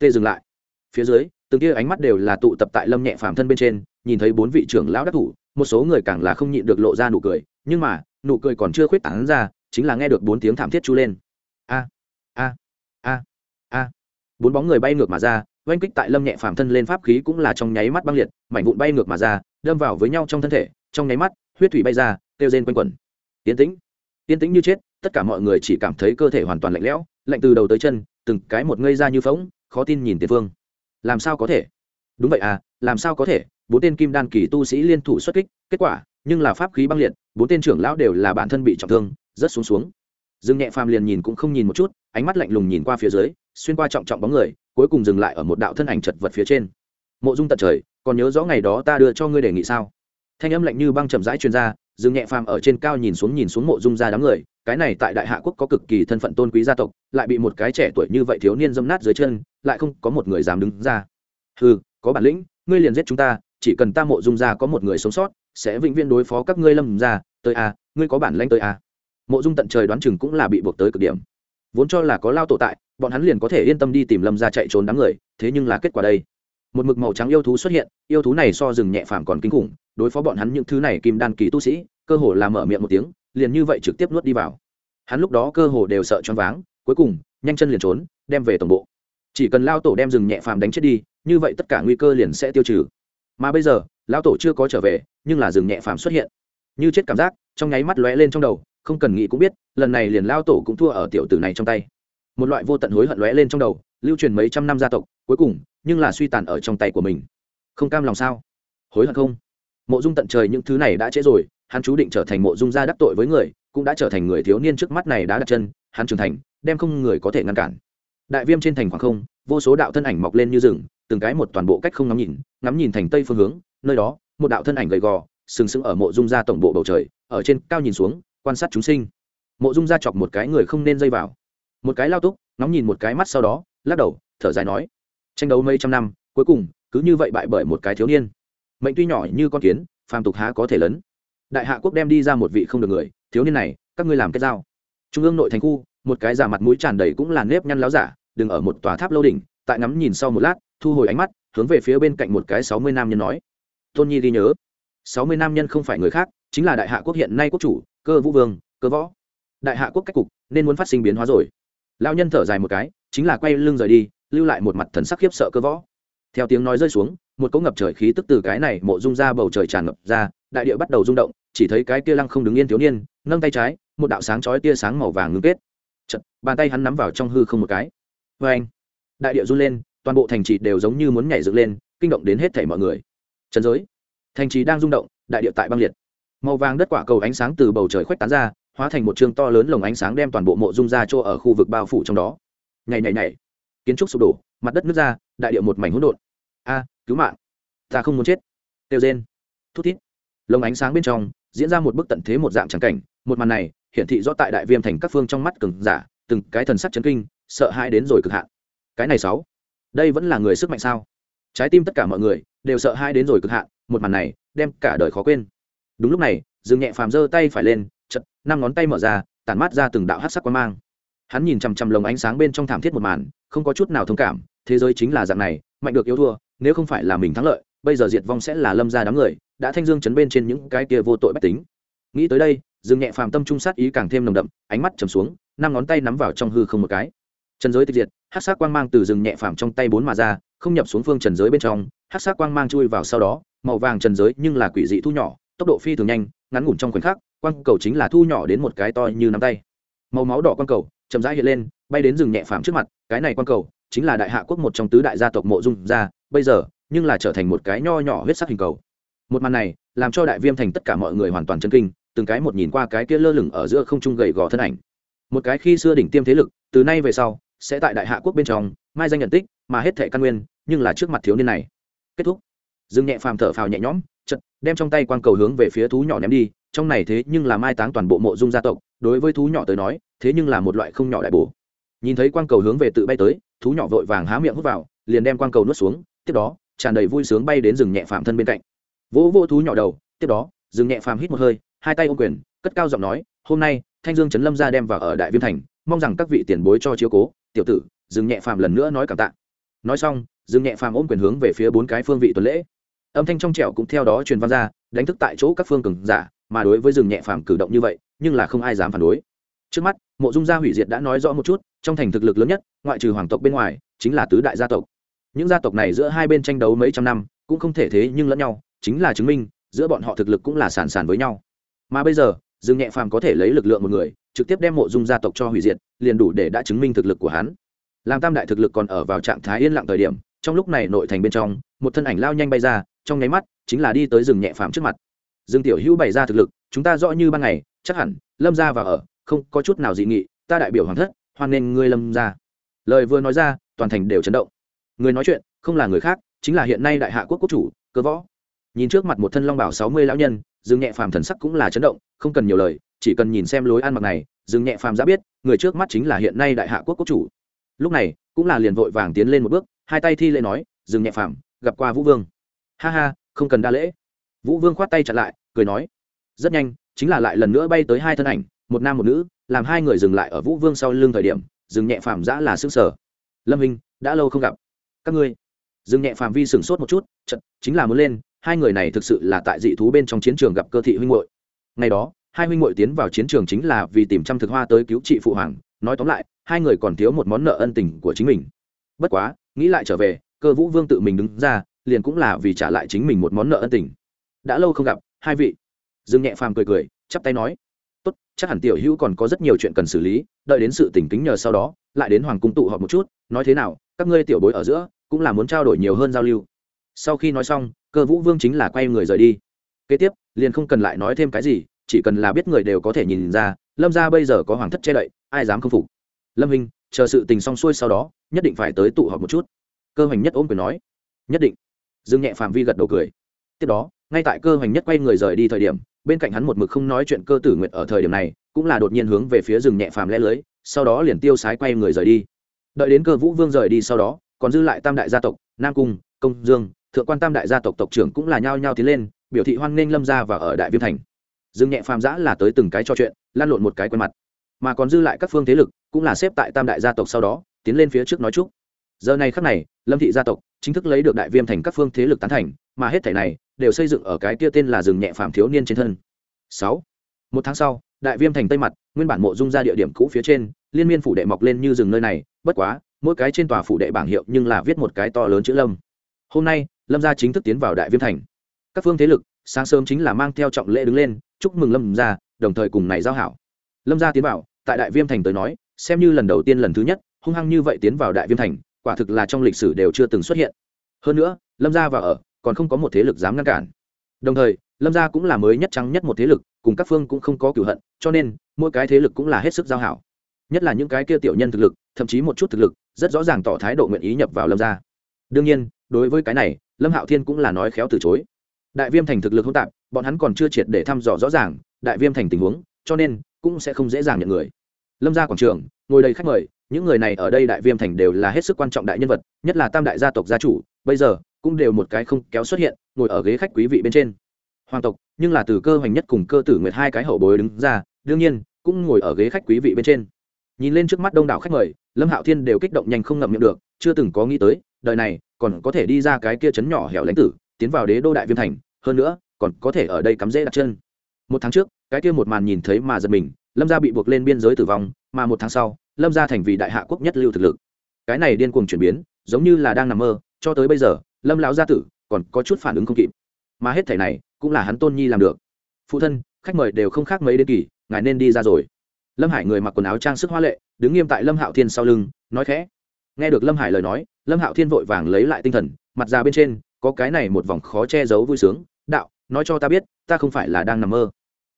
tê dừng lại. Phía dưới, từng kia ánh mắt đều là tụ tập tại lâm nhẹ phàm thân bên trên, nhìn thấy bốn vị trưởng lão đắc thủ, một số người càng là không nhịn được lộ ra nụ cười, nhưng mà, nụ cười còn chưa khuyết tảng ra, chính là nghe được bốn tiếng thảm thiết chú lên. A a a a. Bốn bóng người bay ngược mà ra, oanh kích tại lâm nhẹ phàm thân lên pháp khí cũng là trong nháy mắt băng liệt, mảnh vụn bay ngược mà ra, đâm vào với nhau trong thân thể, trong nháy mắt, huyết thủy bay ra, kêu rên quanh quẩn. Tiến tĩnh tiến tĩnh như chết, tất cả mọi người chỉ cảm thấy cơ thể hoàn toàn lạnh lẽo, lạnh từ đầu tới chân, từng cái một ngây ra như phóng khó tin nhìn tiền phương. Làm sao có thể? Đúng vậy à làm sao có thể? Bốn tên kim đan kỳ tu sĩ liên thủ xuất kích, kết quả, nhưng là pháp khí băng liệt, bốn tên trưởng lão đều là bản thân bị trọng thương rất xuống xuống. Dương nhẹ phàm liền nhìn cũng không nhìn một chút, ánh mắt lạnh lùng nhìn qua phía dưới, xuyên qua trọng trọng bóng người, cuối cùng dừng lại ở một đạo thân ảnh chật vật phía trên. Mộ dung tận trời, còn nhớ rõ ngày đó ta đưa cho ngươi đề nghị sao? Thanh âm lạnh như băng chậm rãi chuyên gia dương nhẹ phàm ở trên cao nhìn xuống nhìn xuống mộ dung ra đám người cái này tại đại hạ quốc có cực kỳ thân phận tôn quý gia tộc, lại bị một cái trẻ tuổi như vậy thiếu niên dâm nát dưới chân, lại không có một người dám đứng ra. Ừ có bản lĩnh, ngươi liền giết chúng ta, chỉ cần ta mộ dung ra có một người sống sót, sẽ vĩnh viễn đối phó các ngươi lâm ra, tới a, ngươi có bản lãnh tới a. Mộ dung tận trời đoán chừng cũng là bị buộc tới cực điểm. Vốn cho là có lao tổ tại, bọn hắn liền có thể yên tâm đi tìm lâm ra chạy trốn đám người, thế nhưng là kết quả đây. Một mực màu trắng yêu thú xuất hiện, yêu thú này so rừng nhẹ phàm còn kinh khủng, đối phó bọn hắn những thứ này kim đan kỳ tu sĩ, cơ hồ là mở miệng một tiếng liền như vậy trực tiếp nuốt đi vào. Hắn lúc đó cơ hồ đều sợ choáng váng, cuối cùng, nhanh chân liền trốn, đem về tổng bộ. Chỉ cần lao tổ đem rừng nhẹ phàm đánh chết đi, như vậy tất cả nguy cơ liền sẽ tiêu trừ. Mà bây giờ, lao tổ chưa có trở về, nhưng là rừng nhẹ phàm xuất hiện. Như chết cảm giác, trong nháy mắt lóe lên trong đầu, không cần nghĩ cũng biết, lần này liền lao tổ cũng thua ở tiểu tử này trong tay. Một loại vô tận hối hận lóe lên trong đầu, lưu truyền mấy trăm năm gia tộc, cuối cùng, nhưng là suy tàn ở trong tay của mình. Không cam lòng sao? Hối hận không? Mộ dung tận trời những thứ này đã trễ rồi hắn chú định trở thành mộ dung gia đắc tội với người, cũng đã trở thành người thiếu niên trước mắt này đã đặt chân, hắn trưởng thành, đem không người có thể ngăn cản. Đại viêm trên thành khoảng không, vô số đạo thân ảnh mọc lên như rừng, từng cái một toàn bộ cách không ngắm nhìn ngắm nhìn thành tây phương hướng, nơi đó, một đạo thân ảnh gầy gò, sừng sững ở mộ dung gia tổng bộ bầu trời, ở trên cao nhìn xuống, quan sát chúng sinh. Mộ dung gia chọc một cái người không nên dây vào. Một cái lao túc, ngắm nhìn một cái mắt sau đó, lắc đầu, thở dài nói, tranh đấu mấy trăm năm, cuối cùng, cứ như vậy bại bởi một cái thiếu niên. Mệnh tuy nhỏ như con kiến, phàm tục há có thể lớn đại hạ quốc đem đi ra một vị không được người, thiếu niên này, các ngươi làm cái dao. Trung ương nội thành khu, một cái giả mặt mũi tràn đầy cũng là nếp nhăn láo giả đừng ở một tòa tháp lâu đỉnh, tại ngắm nhìn sau một lát, thu hồi ánh mắt, hướng về phía bên cạnh một cái sáu mươi nam nhân nói. Tôn nhi ghi nhớ, sáu mươi nam nhân không phải người khác, chính là đại hạ quốc hiện nay quốc chủ, cơ vũ vương, cơ võ. Đại hạ quốc cách cục, nên muốn phát sinh biến hóa rồi. Lao nhân thở dài một cái, chính là quay lưng rời đi, lưu lại một mặt thần sắc khiếp sợ cơ võ. Theo tiếng nói rơi xuống, một cỗ ngập trời khí tức từ cái này mộ rung ra bầu trời tràn ngập ra, đại địa bắt đầu rung động chỉ thấy cái kia lăng không đứng yên thiếu niên nâng tay trái một đạo sáng chói tia sáng màu vàng ngưng kết. Chật, bàn tay hắn nắm vào trong hư không một cái. Vê anh đại địa run lên toàn bộ thành trì đều giống như muốn nhảy dựng lên kinh động đến hết thảy mọi người. Trần giới thành trì đang rung động đại địa tại băng liệt. Màu vàng đất quả cầu ánh sáng từ bầu trời khuếch tán ra hóa thành một chương to lớn lồng ánh sáng đem toàn bộ mộ dung ra chỗ ở khu vực bao phủ trong đó. Nhảy nhảy nhảy. Kiến trúc sụp đổ mặt đất nứt ra đại địa một mảnh hỗn độn. A cứu mạng. Ta không muốn chết. Tiêu rên. Thút thít. Lồng ánh sáng bên trong diễn ra một bức tận thế một dạng trắng cảnh. Một màn này, hiển thị rõ tại đại viêm thành các phương trong mắt cừng giả, từng cái thần sắc chấn kinh, sợ hãi đến rồi cực hạn. Cái này sáu, đây vẫn là người sức mạnh sao? Trái tim tất cả mọi người đều sợ hãi đến rồi cực hạn, một màn này đem cả đời khó quên. Đúng lúc này, dương nhẹ phàm giơ tay phải lên chật năm ngón tay mở ra, tản mát ra từng đạo hát sắc quan mang. Hắn nhìn chằm chằm lồng ánh sáng bên trong thảm thiết một màn, không có chút nào thông cảm, thế giới chính là dạng này, mạnh được yếu thua, nếu không phải là mình thắng lợi bây giờ diệt vong sẽ là lâm ra đám người, đã thanh dương chấn bên trên những cái kia vô tội bách tính. Nghĩ tới đây, dương nhẹ phàm tâm trung sát ý càng thêm nồng đậm, ánh mắt trầm xuống, năm ngón tay nắm vào trong hư không một cái. Trần giới tịch diệt hát sắc quang mang từ rừng nhẹ phàm trong tay bốn mà ra, không nhập xuống phương trần giới bên trong hát sắc quang mang chui vào sau đó, màu vàng trần giới nhưng là quỷ dị thu nhỏ, tốc độ phi thường nhanh, ngắn ngủn trong khoảnh khắc, quang cầu chính là thu nhỏ đến một cái to như nắm tay. Màu máu đỏ quang cầu chậm rãi hiện lên, bay đến rừng nhẹ phàm trước mặt, cái này quang cầu chính là đại hạ quốc một trong tứ đại gia tộc mộ dung gia bây giờ nhưng là trở thành một cái nho nhỏ huyết sắc hình cầu. Một màn này, làm cho đại viêm thành tất cả mọi người hoàn toàn chân kinh, từng cái một nhìn qua cái kia lơ lửng ở giữa không trung gầy gò thân ảnh. Một cái khi xưa đỉnh tiêm thế lực, từ nay về sau, sẽ tại đại hạ quốc bên trong, mai danh nhận tích, mà hết thệ căn nguyên, nhưng là trước mặt thiếu niên này. Kết thúc. Dương nhẹ phàm thở phào nhẹ nhõm chật đem trong tay quang cầu hướng về phía thú nhỏ ném đi, trong này thế nhưng là mai táng toàn bộ mộ dung gia tộc, đối với thú nhỏ tới nói, thế nhưng là một loại không nhỏ đại bổ. Nhìn thấy quang cầu hướng về tự bay tới, thú nhỏ vội vàng há miệng hút vào, liền đem quang cầu nuốt xuống, tiếp đó tràn đầy vui sướng bay đến rừng nhẹ phàm thân bên cạnh. Vỗ vỗ thú nhỏ đầu, tiếp đó, rừng nhẹ phàm hít một hơi, hai tay ô quyền, cất cao giọng nói, hôm nay, thanh dương trấn lâm ra đem vào ở đại viêm thành, mong rằng các vị tiền bối cho chiếu cố, tiểu tử, rừng nhẹ phàm lần nữa nói cảm tạ. Nói xong, rừng nhẹ phàm ôm quyền hướng về phía bốn cái phương vị tuần lễ. Âm thanh trong trẻo cũng theo đó truyền văn ra, đánh thức tại chỗ các phương cường giả, mà đối với rừng nhẹ phàm cử động như vậy, nhưng là không ai dám phản đối. Trước mắt, mộ dung gia hủy diệt đã nói rõ một chút, trong thành thực lực lớn nhất, ngoại trừ hoàng tộc bên ngoài, chính là tứ đại gia tộc những gia tộc này giữa hai bên tranh đấu mấy trăm năm, cũng không thể thế nhưng lẫn nhau, chính là chứng minh, giữa bọn họ thực lực cũng là sàn sàn với nhau. Mà bây giờ, dương nhẹ phàm có thể lấy lực lượng một người, trực tiếp đem mộ dung gia tộc cho hủy diệt, liền đủ để đã chứng minh thực lực của hắn. Làm tam đại thực lực còn ở vào trạng thái yên lặng thời điểm, trong lúc này nội thành bên trong, một thân ảnh lao nhanh bay ra, trong nháy mắt, chính là đi tới rừng nhẹ phàm trước mặt. Dương tiểu hữu bày ra thực lực, chúng ta rõ như ban ngày, chắc hẳn, lâm ra và ở, không có chút nào dị nghị, ta đại biểu hoàng thất, hoan nghênh ngươi lâm ra lời vừa nói ra, toàn thành đều chấn động người nói chuyện, không là người khác, chính là hiện nay đại hạ quốc quốc chủ, cơ võ. Nhìn trước mặt một thân long bảo sáu mươi lão nhân, dương nhẹ phàm thần sắc cũng là chấn động, không cần nhiều lời, chỉ cần nhìn xem lối ăn mặc này, dương nhẹ phàm đã biết, người trước mắt chính là hiện nay đại hạ quốc quốc chủ. Lúc này, cũng là liền vội vàng tiến lên một bước, hai tay thi lễ nói, dương nhẹ phàm, gặp qua vũ vương. Ha ha, không cần đa lễ. Vũ vương khoát tay chặt lại, cười nói, rất nhanh, chính là lại lần nữa bay tới hai thân ảnh, một nam một nữ, làm hai người dừng lại ở vũ vương sau lưng thời điểm dừng nhẹ phàm giã là xương sở lâm hình đã lâu không gặp các ngươi. Dừng nhẹ phàm vi sửng sốt một chút chật chính là muốn lên, hai người này thực sự là tại dị thú bên trong chiến trường gặp cơ thị huynh hội ngày đó, hai huynh hội tiến vào chiến trường chính là vì tìm trăm thực hoa tới cứu trị phụ hoàng, nói tóm lại, hai người còn thiếu một món nợ ân tình của chính mình. Bất quá, nghĩ lại trở về, cơ vũ vương tự mình đứng ra, liền cũng là vì trả lại chính mình một món nợ ân tình. Đã lâu không gặp, hai vị. Dương nhẹ phàm cười cười, chắp tay nói, tốt, chắc hẳn tiểu hữu còn có rất nhiều chuyện cần xử lý, đợi đến sự tỉnh kính nhờ sau đó, lại đến hoàng cung tụ họp một chút, nói thế nào các ngươi tiểu bối ở giữa, cũng là muốn trao đổi nhiều hơn giao lưu. Sau khi nói xong, cơ vũ vương chính là quay người rời đi. Kế tiếp, liền không cần lại nói thêm cái gì, chỉ cần là biết người đều có thể nhìn ra, lâm ra bây giờ có hoàng thất che đậy, ai dám không phục. Lâm hình chờ sự tình xong xuôi sau đó, nhất định phải tới tụ họp một chút. Cơ hoành nhất ôm quyền nói. Nhất định. Dương nhẹ phạm vi gật đầu cười. Tiếp đó, ngay tại cơ hoành nhất quay người rời đi thời điểm, bên cạnh hắn một mực không nói chuyện cơ tử nguyện ở thời điểm này, cũng là đột nhiên hướng về phía rừng nhẹ phàm lẽ lưới, sau đó liền tiêu sái quay người rời đi đợi đến cơ vũ vương rời đi sau đó, còn dư lại tam đại gia tộc, nam cung, công dương, thượng quan tam đại gia tộc tộc trưởng cũng là nhao nhao tiến lên, biểu thị hoan nghênh lâm gia và ở đại viêm thành. Dương nhẹ phàm giã là tới từng cái cho chuyện, lan lộn một cái quen mặt. Mà còn dư lại các phương thế lực, cũng là xếp tại tam đại gia tộc sau đó, tiến lên phía trước nói chúc. Giờ này khắc này, lâm thị gia tộc chính thức lấy được đại viêm thành các phương thế lực tán thành, mà hết thảy này đều xây dựng ở cái kia tên là rừng nhẹ phàm thiếu niên trên thân. Sáu. Một tháng sau, đại viêm thành tây mặt, nguyên bản mộ dung ra địa điểm cũ phía trên, liên miên phủ đệ mọc lên như rừng nơi này bất quá, mỗi cái trên tòa phủ đệ bảng hiệu nhưng là viết một cái to lớn chữ lâm. Hôm nay, lâm gia chính thức tiến vào đại viêm thành. Các phương thế lực, sáng sớm chính là mang theo trọng lễ đứng lên, chúc mừng lâm gia, đồng thời cùng này giao hảo. Lâm gia tiến vào, tại đại viêm thành tới nói, xem như lần đầu tiên lần thứ nhất, hung hăng như vậy tiến vào đại viêm thành, quả thực là trong lịch sử đều chưa từng xuất hiện. Hơn nữa, lâm gia vào ở, còn không có một thế lực dám ngăn cản. Đồng thời, lâm gia cũng là mới nhất trắng nhất một thế lực, cùng các phương cũng không có cửu hận, cho nên, mỗi cái thế lực cũng là hết sức giao hảo nhất là những cái kia tiểu nhân thực lực, thậm chí một chút thực lực, rất rõ ràng tỏ thái độ nguyện ý nhập vào lâm gia. Đương nhiên, đối với cái này, lâm hạo thiên cũng là nói khéo từ chối. Đại viêm thành thực lực hỗn tạp, bọn hắn còn chưa triệt để thăm dò rõ ràng đại viêm thành tình huống, cho nên cũng sẽ không dễ dàng nhận người. Lâm gia quảng trường, ngồi đầy khách mời, những người này ở đây đại viêm thành đều là hết sức quan trọng đại nhân vật, nhất là tam đại gia tộc gia chủ, bây giờ cũng đều một cái không kéo xuất hiện, ngồi ở ghế khách quý vị bên trên. Hoàng tộc, nhưng là từ cơ hoành nhất cùng cơ tử nguyệt hai cái hậu bối đứng ra, đương nhiên cũng ngồi ở ghế khách quý vị bên trên nhìn lên trước mắt đông đảo khách mời, lâm hạo thiên đều kích động nhanh không ngậm miệng được, chưa từng có nghĩ tới, đời này, còn có thể đi ra cái kia chấn nhỏ hẻo lánh tử, tiến vào đế đô đại viêm thành, hơn nữa, còn có thể ở đây cắm rễ đặt chân. Một tháng trước, cái kia một màn nhìn thấy mà giật mình, lâm gia bị buộc lên biên giới tử vong, mà một tháng sau, lâm gia thành vì đại hạ quốc nhất lưu thực lực. Cái này điên cuồng chuyển biến, giống như là đang nằm mơ, cho tới bây giờ, lâm lão gia tử còn có chút phản ứng không kịp. Mà hết thể này, cũng là hắn tôn nhi làm được. Phụ thân, khách mời đều không khác mấy đến kỳ, ngài nên đi ra rồi lâm hải người mặc quần áo trang sức hoa lệ, đứng nghiêm tại lâm hạo thiên sau lưng, nói khẽ. Nghe được lâm hải lời nói, lâm hạo thiên vội vàng lấy lại tinh thần, mặt ra bên trên, có cái này một vòng khó che giấu vui sướng, đạo, nói cho ta biết, ta không phải là đang nằm mơ.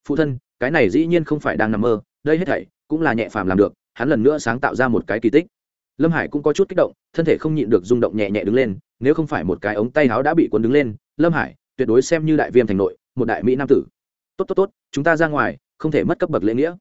Phụ thân, cái này dĩ nhiên không phải đang nằm mơ, đây hết thảy cũng là nhẹ phàm làm được, hắn lần nữa sáng tạo ra một cái kỳ tích. Lâm hải cũng có chút kích động, thân thể không nhịn được rung động nhẹ nhẹ đứng lên, nếu không phải một cái ống tay áo đã bị cuốn đứng lên, lâm hải, tuyệt đối xem như đại viêm thành nội, một đại mỹ nam tử. Tốt tốt tốt, chúng ta ra ngoài, không thể mất cấp bậc lễ nghĩa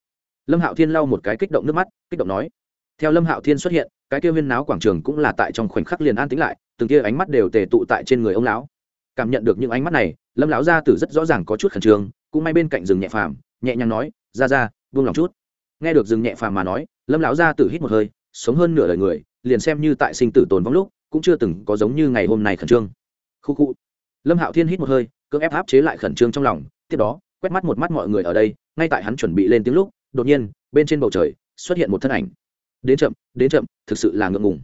lâm hạo thiên lau một cái kích động nước mắt, kích động nói, theo lâm hạo thiên xuất hiện, cái kia viên náo quảng trường cũng là tại trong khoảnh khắc liền an tĩnh lại, từng kia ánh mắt đều tề tụ tại trên người ông lão. Cảm nhận được những ánh mắt này, lâm lão gia tử rất rõ ràng có chút khẩn trương, cũng may bên cạnh rừng nhẹ phàm, nhẹ nhàng nói, ra ra, buông lòng chút. Nghe được rừng nhẹ phàm mà nói, lâm lão gia tử hít một hơi, sống hơn nửa đời người, liền xem như tại sinh tử tồn vong lúc, cũng chưa từng có giống như ngày hôm nay khẩn trương. Khu khu. Lâm hạo thiên hít một hơi, cưỡng ép áp chế lại khẩn trương trong lòng, tiếp đó, quét mắt một mắt mọi người ở đây, ngay tại hắn chuẩn bị lên tiếng lúc đột nhiên bên trên bầu trời xuất hiện một thân ảnh. Đến chậm đến chậm thực sự là ngượng ngùng.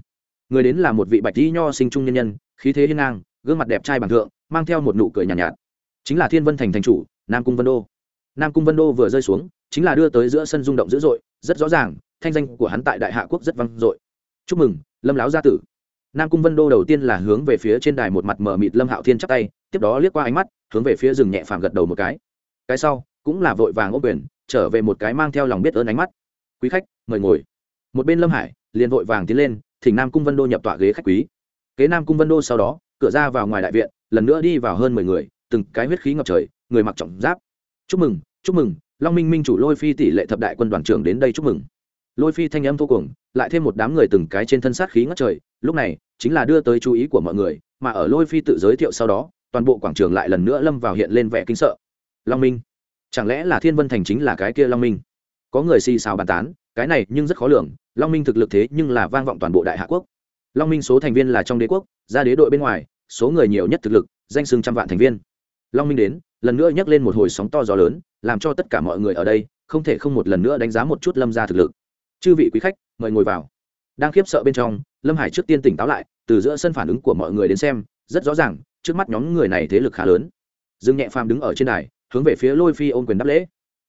Người đến là một vị bạch di nho sinh trung nhân nhân khí thế hiên ngang gương mặt đẹp trai bằng thượng mang theo một nụ cười nhàn nhạt, nhạt. Chính là thiên vân thành thành chủ nam cung vân đô. Nam cung vân đô vừa rơi xuống chính là đưa tới giữa sân rung động dữ dội rất rõ ràng thanh danh của hắn tại đại hạ quốc rất vang dội. Chúc mừng lâm láo gia tử. Nam cung vân đô đầu tiên là hướng về phía trên đài một mặt mờ mịt lâm hạo thiên chắp tay tiếp đó liếc qua ánh mắt hướng về phía rừng nhẹ phàm gật đầu một cái. Cái sau cũng là vội vàng ô quyền trở về một cái mang theo lòng biết ơn ánh mắt. Quý khách, mời ngồi. Một bên lâm hải liền vội vàng tiến lên, thỉnh nam cung vân đô nhập tọa ghế khách quý. Kế nam cung vân đô sau đó, cửa ra vào ngoài đại viện, lần nữa đi vào hơn mười người, từng cái huyết khí ngập trời, người mặc trọng giáp. Chúc mừng chúc mừng, long minh minh chủ lôi phi tỷ lệ thập đại quân đoàn trưởng đến đây chúc mừng. Lôi phi thanh âm thô cuồng, lại thêm một đám người từng cái trên thân sát khí ngất trời, lúc này chính là đưa tới chú ý của mọi người, mà ở lôi phi tự giới thiệu sau đó, toàn bộ quảng trường lại lần nữa lâm vào hiện lên vẻ kinh sợ. Long minh chẳng lẽ là thiên vân thành chính là cái kia long minh? Có người xì xào bàn tán, cái này nhưng rất khó lường, long minh thực lực thế nhưng là vang vọng toàn bộ đại hạ quốc. Long minh số thành viên là trong đế quốc, ra đế đội bên ngoài, số người nhiều nhất thực lực, danh sưng trăm vạn thành viên. Long minh đến, lần nữa nhắc lên một hồi sóng to gió lớn, làm cho tất cả mọi người ở đây, không thể không một lần nữa đánh giá một chút lâm gia thực lực. Chư vị quý khách, mời ngồi vào. Đang khiếp sợ bên trong, lâm hải trước tiên tỉnh táo lại, từ giữa sân phản ứng của mọi người đến xem, rất rõ ràng, trước mắt nhóm người này thế lực khá lớn. Dương nhẹ phàm đứng ở trên đài hướng về phía lôi phi ôn quyền đáp lễ.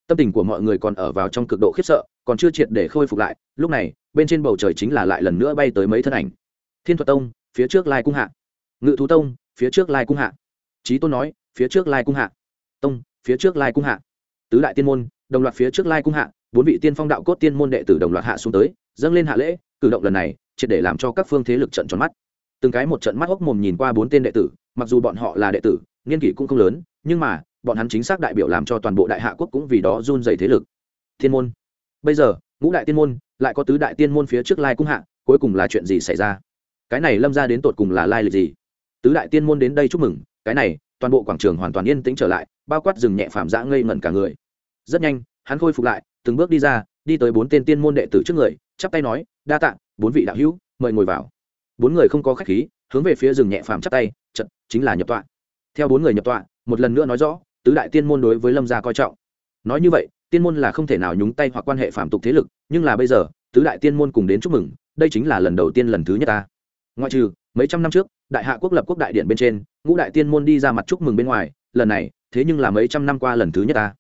Tâm tình của mọi người còn ở vào trong cực độ khiếp sợ, còn chưa triệt để khôi phục lại, lúc này, bên trên bầu trời chính là lại lần nữa bay tới mấy thân ảnh. Thiên thuật tông, phía trước lai cung hạ. Ngự thú tông, phía trước lai cung hạ. Trí tôn nói, phía trước lai cung hạ. Tông, phía trước lai cung hạ. Tứ đại tiên môn, đồng loạt phía trước lai cung hạ, bốn vị tiên phong đạo cốt tiên môn đệ tử đồng loạt hạ xuống tới, dâng lên hạ lễ, cử động lần này, triệt để làm cho các phương thế lực trận tròn mắt. Từng cái một trận mắt hốc mồm nhìn qua bốn tên đệ tử, mặc dù bọn họ là đệ tử, niên kỷ cũng không lớn, nhưng mà bọn hắn chính xác đại biểu làm cho toàn bộ đại hạ quốc cũng vì đó run dày thế lực. Thiên môn. Bây giờ, ngũ đại tiên môn lại có tứ đại tiên môn phía trước lai cung hạ, cuối cùng là chuyện gì xảy ra? Cái này lâm ra đến tột cùng là lai lịch gì? Tứ đại tiên môn đến đây chúc mừng, cái này, toàn bộ quảng trường hoàn toàn yên tĩnh trở lại, bao quát rừng nhẹ phạm dã ngây ngẩn cả người. Rất nhanh, hắn khôi phục lại, từng bước đi ra, đi tới bốn tên tiên môn đệ tử trước người, chắp tay nói, đa tạ, bốn vị đạo hữu, mời ngồi vào. Bốn người không có khách khí, hướng về phía rừng nhẹ phàm chắp tay, chật, chính là nhập tọa. Theo bốn người nhập tọa, một lần nữa nói rõ tứ đại tiên môn đối với lâm gia coi trọng. Nói như vậy, tiên môn là không thể nào nhúng tay hoặc quan hệ phạm tục thế lực, nhưng là bây giờ, tứ đại tiên môn cùng đến chúc mừng, đây chính là lần đầu tiên lần thứ nhất ta. Ngoại trừ, mấy trăm năm trước, đại hạ quốc lập quốc đại điện bên trên, ngũ đại tiên môn đi ra mặt chúc mừng bên ngoài, lần này, thế nhưng là mấy trăm năm qua lần thứ nhất ta.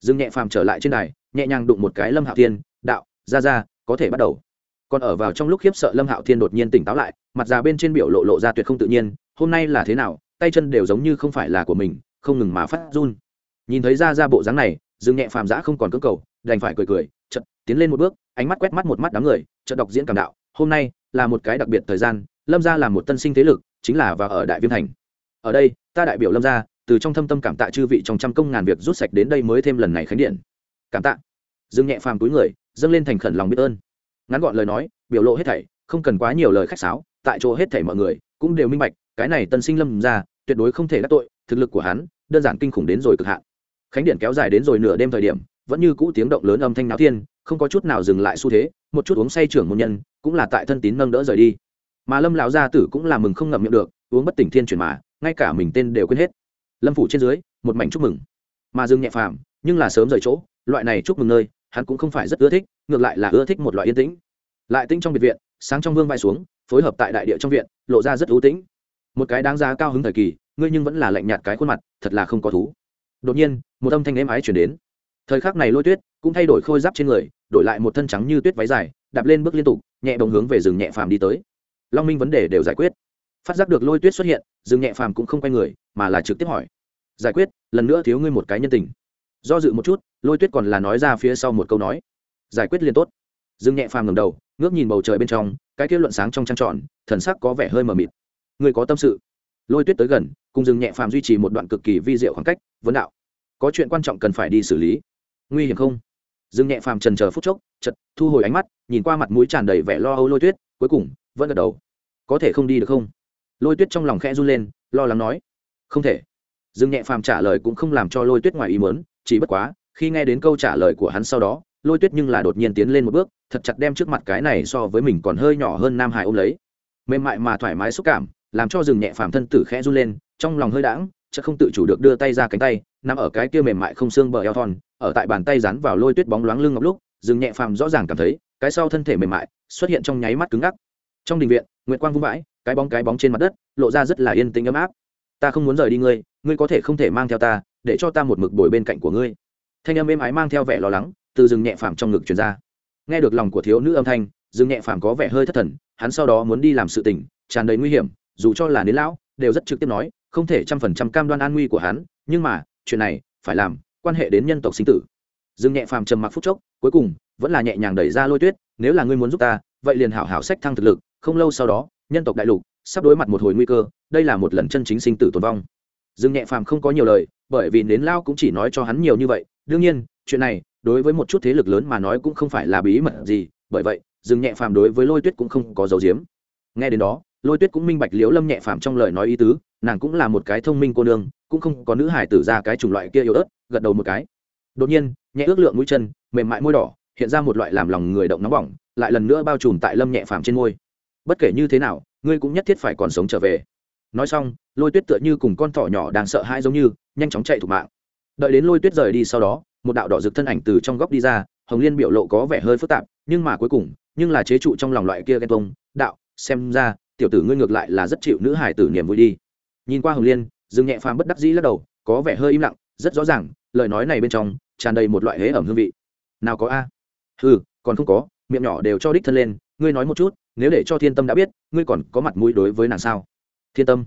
Dương nhẹ phàm trở lại trên đài, nhẹ nhàng đụng một cái lâm hạo thiên, đạo, ra ra, có thể bắt đầu. Còn ở vào trong lúc khiếp sợ lâm hạo thiên đột nhiên tỉnh táo lại, mặt già bên trên biểu lộ lộ ra tuyệt không tự nhiên, hôm nay là thế nào? Tay chân đều giống như không phải là của mình không ngừng mà phát run. Nhìn thấy ra ra bộ dáng này, dương nhẹ phàm giã không còn cưỡng cầu, đành phải cười cười, chợt tiến lên một bước, ánh mắt quét mắt một mắt đám người, chợt đọc diễn cảm đạo, hôm nay là một cái đặc biệt thời gian, lâm gia là một tân sinh thế lực, chính là và ở đại viêm thành. Ở đây, ta đại biểu lâm gia, từ trong thâm tâm cảm tạ chư vị trong trăm công ngàn việc rút sạch đến đây mới thêm lần này khánh điện. Cảm tạ. Dương nhẹ phàm túi người, dâng lên thành khẩn lòng biết ơn. Ngắn gọn lời nói, biểu lộ hết thảy, không cần quá nhiều lời khách sáo, tại chỗ hết thảy mọi người cũng đều minh bạch, cái này tân sinh lâm gia, tuyệt đối không thể đắc tội, thực lực của hắn đơn giản kinh khủng đến rồi cực hạn. Khánh điện kéo dài đến rồi nửa đêm thời điểm, vẫn như cũ tiếng động lớn âm thanh náo thiên, không có chút nào dừng lại xu thế, một chút uống say trưởng môn nhân, cũng là tại thân tín nâng đỡ rời đi. Mà lâm lão gia tử cũng là mừng không ngậm miệng được, uống bất tỉnh thiên chuyển mà, ngay cả mình tên đều quên hết. Lâm phủ trên dưới, một mảnh chúc mừng. Mà dương nhẹ phàm, nhưng là sớm rời chỗ, loại này chúc mừng nơi, hắn cũng không phải rất ưa thích, ngược lại là ưa thích một loại yên tĩnh. Lại tĩnh trong biệt viện, sáng trong vương vai xuống, phối hợp tại đại địa trong viện, lộ ra rất ưu tĩnh. Một cái đáng giá cao hứng thời kỳ ngươi nhưng vẫn là lạnh nhạt cái khuôn mặt, thật là không có thú. Đột nhiên, một âm thanh êm ái chuyển đến. Thời khắc này lôi tuyết cũng thay đổi khôi giáp trên người, đổi lại một thân trắng như tuyết váy dài, đạp lên bước liên tục, nhẹ bồng hướng về rừng nhẹ phàm đi tới. Long minh vấn đề đều giải quyết. Phát giác được lôi tuyết xuất hiện, rừng nhẹ phàm cũng không quay người, mà là trực tiếp hỏi. Giải quyết, lần nữa thiếu ngươi một cái nhân tình. Do dự một chút, lôi tuyết còn là nói ra phía sau một câu nói. Giải quyết liên tốt. Rừng nhẹ phàm ngầm đầu, ngước nhìn bầu trời bên trong, cái kết luận sáng trong trăng trọn thần sắc có vẻ hơi mờ mịt. Người có tâm sự? Lôi tuyết tới gần, cùng rừng nhẹ phàm duy trì một đoạn cực kỳ vi diệu khoảng cách, vấn đạo. Có chuyện quan trọng cần phải đi xử lý. Nguy hiểm không? Rừng nhẹ phàm trần chờ phút chốc chật thu hồi ánh mắt, nhìn qua mặt mũi tràn đầy vẻ lo âu lôi tuyết, cuối cùng, vẫn gật đầu. Có thể không đi được không? Lôi tuyết trong lòng khẽ run lên, lo lắng nói. Không thể. Dừng nhẹ phàm trả lời cũng không làm cho lôi tuyết ngoài ý mớn chỉ bất quá, khi nghe đến câu trả lời của hắn sau đó, lôi tuyết nhưng là đột nhiên tiến lên một bước, thật chặt đem trước mặt cái này so với mình còn hơi nhỏ hơn nam hải ôm lấy. Mềm mại mà thoải mái xúc cảm làm cho rừng nhẹ phàm thân tử khẽ run lên, trong lòng hơi đãng chắc không tự chủ được đưa tay ra cánh tay, nằm ở cái kia mềm mại không xương bờ eo thon, ở tại bàn tay dán vào lôi tuyết bóng loáng lưng ngọc lúc, rừng nhẹ phàm rõ ràng cảm thấy, cái sau thân thể mềm mại, xuất hiện trong nháy mắt cứng ngắc. Trong đình viện, nguyệt quang vung vãi, cái bóng cái bóng trên mặt đất, lộ ra rất là yên tĩnh ấm áp. Ta không muốn rời đi ngươi ngươi có thể không thể mang theo ta, để cho ta một mực bồi bên cạnh của ngươi. Thanh âm êm ái mang theo vẻ lo lắng, từ rừng nhẹ phàm trong ngực truyền ra. Nghe được lòng của thiếu nữ âm thanh, rừng nhẹ phàm có vẻ hơi thất thần, hắn sau đó muốn đi làm sự tình, tràn đầy nguy hiểm dù cho là đến lão, đều rất trực tiếp nói, không thể trăm phần trăm cam đoan an nguy của hắn, nhưng mà, chuyện này phải làm quan hệ đến nhân tộc sinh tử. Dương nhẹ phàm trầm mặc phút chốc, cuối cùng, vẫn là nhẹ nhàng đẩy ra lôi tuyết, nếu là ngươi muốn giúp ta, vậy liền hảo hảo sách thăng thực lực, không lâu sau đó, nhân tộc đại lục sắp đối mặt một hồi nguy cơ, đây là một lần chân chính sinh tử tồn vong. Dương nhẹ phàm không có nhiều lời, bởi vì nến lao cũng chỉ nói cho hắn nhiều như vậy, đương nhiên, chuyện này, đối với một chút thế lực lớn mà nói cũng không phải là bí mật gì, bởi vậy, dương nhẹ phàm đối với lôi tuyết cũng không có dấu diếm. Nghe đến đó lôi tuyết cũng minh bạch liễu lâm nhẹ phàm trong lời nói ý tứ, nàng cũng là một cái thông minh cô nương, cũng không có nữ hải tử ra cái chủng loại kia yếu ớt, gật đầu một cái. Đột nhiên, nhẹ ước lượng mũi chân, mềm mại môi đỏ, hiện ra một loại làm lòng người động nóng bỏng, lại lần nữa bao trùm tại lâm nhẹ phàm trên môi. Bất kể như thế nào, ngươi cũng nhất thiết phải còn sống trở về. Nói xong, lôi tuyết tựa như cùng con thỏ nhỏ đang sợ hãi giống như, nhanh chóng chạy thủ mạng. Đợi đến lôi tuyết rời đi sau đó, một đạo đỏ rực thân ảnh từ trong góc đi ra, hồng liên biểu lộ có vẻ hơi phức tạp, nhưng mà cuối cùng, nhưng là chế trụ trong lòng loại kia ghen tông đạo, xem ra tiểu tử ngươi ngược lại là rất chịu nữ hải tử niềm vui đi. Nhìn qua hồng liên, dương nhẹ phàm bất đắc dĩ lắc đầu, có vẻ hơi im lặng, rất rõ ràng, lời nói này bên trong tràn đầy một loại hế ẩm hương vị. Nào có a? Ừ còn không có, miệng nhỏ đều cho đích thân lên, ngươi nói một chút, nếu để cho thiên tâm đã biết, ngươi còn có mặt mũi đối với nàng sao? Thiên tâm.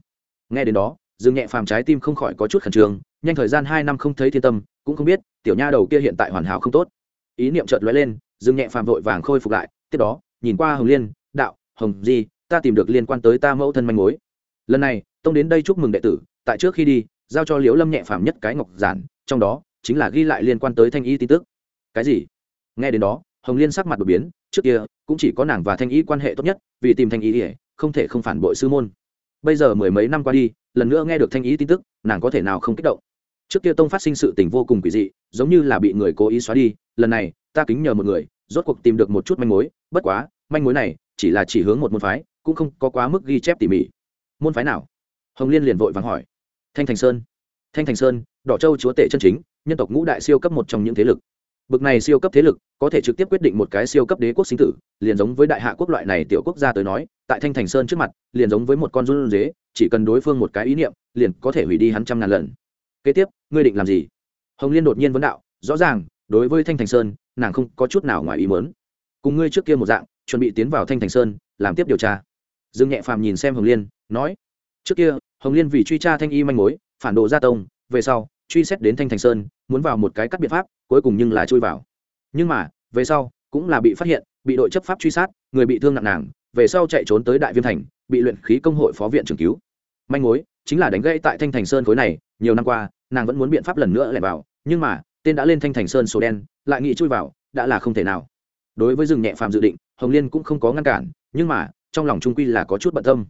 Nghe đến đó, dương nhẹ phàm trái tim không khỏi có chút khẩn trương, nhanh thời gian hai năm không thấy thiên tâm, cũng không biết, tiểu nha đầu kia hiện tại hoàn hảo không tốt. Ý niệm chợt lóe lên, dương nhẹ phàm vội vàng khôi phục lại, tiếp đó, nhìn qua hồng liên, đạo, hồng di ta tìm được liên quan tới ta mẫu thân manh mối. Lần này, tông đến đây chúc mừng đệ tử, tại trước khi đi, giao cho liễu lâm nhẹ phàm nhất cái ngọc giản, trong đó chính là ghi lại liên quan tới thanh y tin tức. Cái gì? Nghe đến đó, hồng liên sắc mặt đột biến, trước kia cũng chỉ có nàng và thanh y quan hệ tốt nhất, vì tìm thanh y ỉa không thể không phản bội sư môn. Bây giờ mười mấy năm qua đi, lần nữa nghe được thanh y tin tức, nàng có thể nào không kích động? Trước kia tông phát sinh sự tình vô cùng quỷ dị, giống như là bị người cố ý xóa đi, lần này, ta kính nhờ một người, rốt cuộc tìm được một chút manh mối, bất quá, manh mối này chỉ là chỉ hướng một môn phái cũng không có quá mức ghi chép tỉ mỉ. Môn phái nào? Hồng liên liền vội vàng hỏi. Thanh thành sơn. Thanh thành sơn, đỏ châu chúa tể chân chính, nhân tộc ngũ đại siêu cấp một trong những thế lực. Bực này siêu cấp thế lực, có thể trực tiếp quyết định một cái siêu cấp đế quốc sinh tử, liền giống với đại hạ quốc loại này tiểu quốc gia tới nói, tại thanh thành sơn trước mặt, liền giống với một con run dế chỉ cần đối phương một cái ý niệm, liền có thể hủy đi hắn trăm ngàn lần. Kế tiếp, ngươi định làm gì? Hồng liên đột nhiên vấn đạo, rõ ràng, đối với thanh thành sơn, nàng không có chút nào ngoài ý mớn cùng ngươi trước kia một dạng, chuẩn bị tiến vào thanh thành sơn, làm tiếp điều tra dương nhẹ phàm nhìn xem hồng liên, nói, trước kia, hồng liên vì truy tra thanh y manh mối, phản đồ gia tông, về sau, truy xét đến thanh thành sơn, muốn vào một cái cắt biện pháp, cuối cùng nhưng là chui vào. Nhưng mà, về sau, cũng là bị phát hiện, bị đội chấp pháp truy sát, người bị thương nặng nàng về sau chạy trốn tới đại viêm thành, bị luyện khí công hội phó viện trưởng cứu. Manh mối chính là đánh gãy tại thanh thành sơn khối này, nhiều năm qua, nàng vẫn muốn biện pháp lần nữa lẻn vào, nhưng mà, tên đã lên thanh thành sơn số đen, lại nghĩ chui vào, đã là không thể nào. Đối với rừng nhẹ phàm dự định, hồng liên cũng không có ngăn cản, nhưng mà trong lòng trung quy là có chút bận tâm.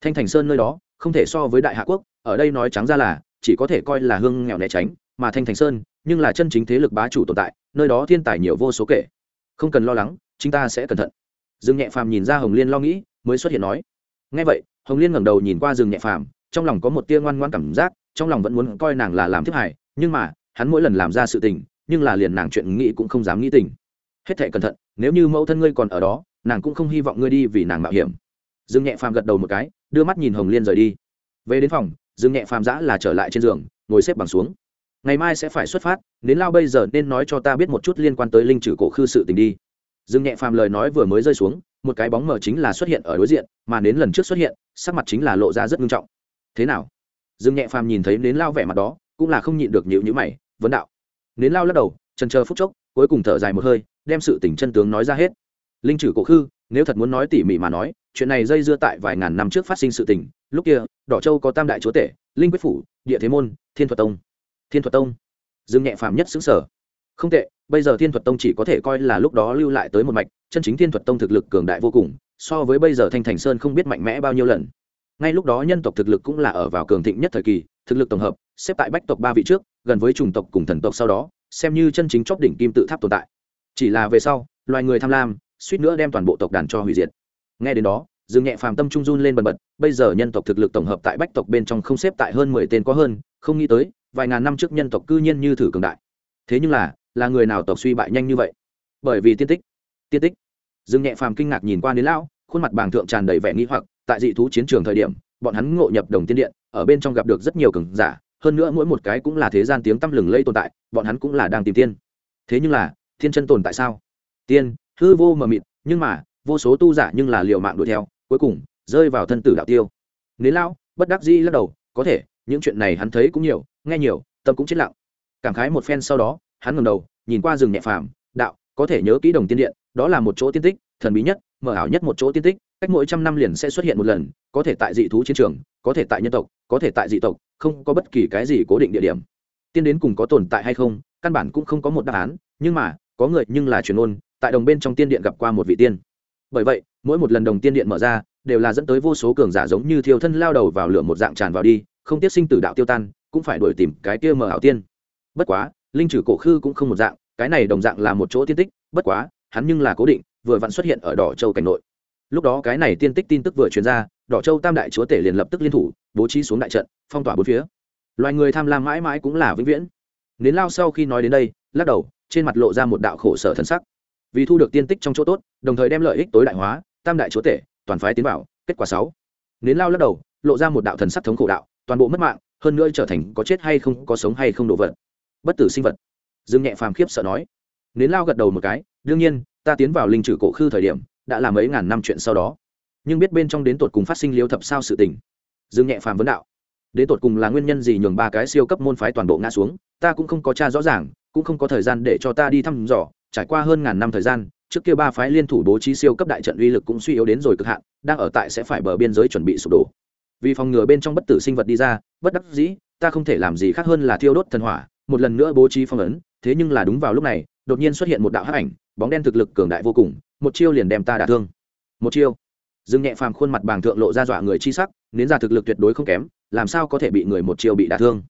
Thanh thành sơn nơi đó, không thể so với đại hạ quốc, ở đây nói trắng ra là, chỉ có thể coi là hương nghèo né tránh, mà thanh thành sơn, nhưng là chân chính thế lực bá chủ tồn tại, nơi đó thiên tài nhiều vô số kể. Không cần lo lắng, chúng ta sẽ cẩn thận. Dương nhẹ phàm nhìn ra hồng liên lo nghĩ, mới xuất hiện nói. Ngay vậy, hồng liên ngẩng đầu nhìn qua Dương nhẹ phàm, trong lòng có một tia ngoan ngoan cảm giác, trong lòng vẫn muốn coi nàng là làm thiếp hải nhưng mà, hắn mỗi lần làm ra sự tình, nhưng là liền nàng chuyện nghĩ cũng không dám nghĩ tình. Hết thệ cẩn thận, nếu như mẫu thân ngươi còn ở đó nàng cũng không hy vọng ngươi đi vì nàng mạo hiểm. Dương nhẹ phàm gật đầu một cái, đưa mắt nhìn hồng liên rời đi. Về đến phòng, dương nhẹ phàm giã là trở lại trên giường, ngồi xếp bằng xuống. Ngày mai sẽ phải xuất phát, đến lao bây giờ nên nói cho ta biết một chút liên quan tới linh trừ cổ khư sự tình đi. Dương nhẹ phàm lời nói vừa mới rơi xuống, một cái bóng mờ chính là xuất hiện ở đối diện, mà đến lần trước xuất hiện, sắc mặt chính là lộ ra rất nghiêm trọng. Thế nào? Dương nhẹ phàm nhìn thấy nến lao vẻ mặt đó, cũng là không nhịn được nhịu nhữ mày, vấn đạo. Nến lao lắc đầu, trần chờ phút chốc, cuối cùng thở dài một hơi, đem sự tình chân tướng nói ra hết linh trừ cổ khư, nếu thật muốn nói tỉ mỉ mà nói, chuyện này dây dưa tại vài ngàn năm trước phát sinh sự tình. Lúc kia, đỏ châu có tam đại chúa tể, linh quyết phủ, địa thế môn, thiên thuật tông. Thiên thuật tông? Dương nhẹ phàm nhất xứng sở. Không tệ, bây giờ thiên thuật tông chỉ có thể coi là lúc đó lưu lại tới một mạch, chân chính thiên thuật tông thực lực cường đại vô cùng, so với bây giờ thanh thành sơn không biết mạnh mẽ bao nhiêu lần. Ngay lúc đó nhân tộc thực lực cũng là ở vào cường thịnh nhất thời kỳ, thực lực tổng hợp, xếp tại bách tộc ba vị trước, gần với chủng tộc cùng thần tộc sau đó, xem như chân chính chóp đỉnh kim tự tháp tồn tại. Chỉ là về sau, loài người tham lam suýt nữa đem toàn bộ tộc đàn cho hủy diệt. Nghe đến đó, dương nhẹ phàm tâm trung run lên bần bật, bây giờ nhân tộc thực lực tổng hợp tại bách tộc bên trong không xếp tại hơn mười tên có hơn, không nghĩ tới, vài ngàn năm trước nhân tộc cư nhiên như thử cường đại. Thế nhưng là là người nào tộc suy bại nhanh như vậy? Bởi vì tiên tích tiên tích. Dương nhẹ phàm kinh ngạc nhìn qua đến lão, khuôn mặt bàng thượng tràn đầy vẻ nghi hoặc, tại dị thú chiến trường thời điểm, bọn hắn ngộ nhập đồng tiên điện, ở bên trong gặp được rất nhiều cường giả, hơn nữa mỗi một cái cũng là thế gian tiếng tăm lừng lây tồn tại, bọn hắn cũng là đang tìm tiên. Thế nhưng là thiên chân tồn tại sao? Tiên hư vô mờ mịt, nhưng mà, vô số tu giả nhưng là liều mạng đuổi theo, cuối cùng, rơi vào thân tử đạo tiêu. Nếu lao bất đắc dĩ lắc đầu, có thể, những chuyện này hắn thấy cũng nhiều, nghe nhiều, tâm cũng chết lặng. Cảm khái một phen sau đó, hắn ngầm đầu, nhìn qua rừng nhẹ phàm, đạo, có thể nhớ kỹ đồng tiên điện, đó là một chỗ tiên tích, thần bí nhất, mở ảo nhất một chỗ tiên tích, cách mỗi trăm năm liền sẽ xuất hiện một lần, có thể tại dị thú chiến trường, có thể tại nhân tộc, có thể tại dị tộc, không có bất kỳ cái gì cố định địa điểm. Tiên đến cùng có tồn tại hay không, căn bản cũng không có một đáp án, nhưng mà, có người nhưng là truyền ôn tại đồng bên trong tiên điện gặp qua một vị tiên. Bởi vậy, mỗi một lần đồng tiên điện mở ra, đều là dẫn tới vô số cường giả giống như thiêu thân lao đầu vào lửa một dạng tràn vào đi, không tiếc sinh tử đạo tiêu tan, cũng phải đuổi tìm cái kia mở ảo tiên. Bất quá, linh trừ cổ khư cũng không một dạng, cái này đồng dạng là một chỗ tiên tích, bất quá, hắn nhưng là cố định, vừa vặn xuất hiện ở đỏ châu cảnh nội. Lúc đó cái này tiên tích tin tức vừa truyền ra, đỏ châu tam đại chúa tể liền lập tức liên thủ, bố trí xuống đại trận, phong tỏa bốn phía. Loài người tham lam mãi mãi cũng là vĩnh viễn. Nến lao sau khi nói đến đây, lắc đầu, trên mặt lộ ra một đạo khổ sở thân sắc vì thu được tiên tích trong chỗ tốt, đồng thời đem lợi ích tối đại hóa, tam đại chúa tể, toàn phái tiến vào, kết quả sáu. Nến lao lắc đầu, lộ ra một đạo thần sắc thống khổ đạo, toàn bộ mất mạng, hơn nữa trở thành có chết hay không, có sống hay không đồ vật, bất tử sinh vật. Dương nhẹ phàm khiếp sợ nói. Nến lao gật đầu một cái, đương nhiên, ta tiến vào linh trừ cổ khư thời điểm, đã là mấy ngàn năm chuyện sau đó. Nhưng biết bên trong đến tột cùng phát sinh liêu thập sao sự tình. Dương nhẹ phàm vấn đạo. Đến tột cùng là nguyên nhân gì nhường ba cái siêu cấp môn phái toàn bộ ngã xuống, ta cũng không có cha rõ ràng, cũng không có thời gian để cho ta đi thăm dò trải qua hơn ngàn năm thời gian, trước kia ba phái liên thủ bố trí siêu cấp đại trận uy lực cũng suy yếu đến rồi cực hạn, đang ở tại sẽ phải bờ biên giới chuẩn bị sụp đổ. Vì phòng ngừa bên trong bất tử sinh vật đi ra, bất đắc dĩ, ta không thể làm gì khác hơn là thiêu đốt thần hỏa, một lần nữa bố trí phong ấn, thế nhưng là đúng vào lúc này, đột nhiên xuất hiện một đạo hắc ảnh, bóng đen thực lực cường đại vô cùng, một chiêu liền đem ta đả thương. Một chiêu. Dương nhẹ phàm khuôn mặt bàng thượng lộ ra dọa người chi sắc, nến ra thực lực tuyệt đối không kém, làm sao có thể bị người một chiêu bị đả thương?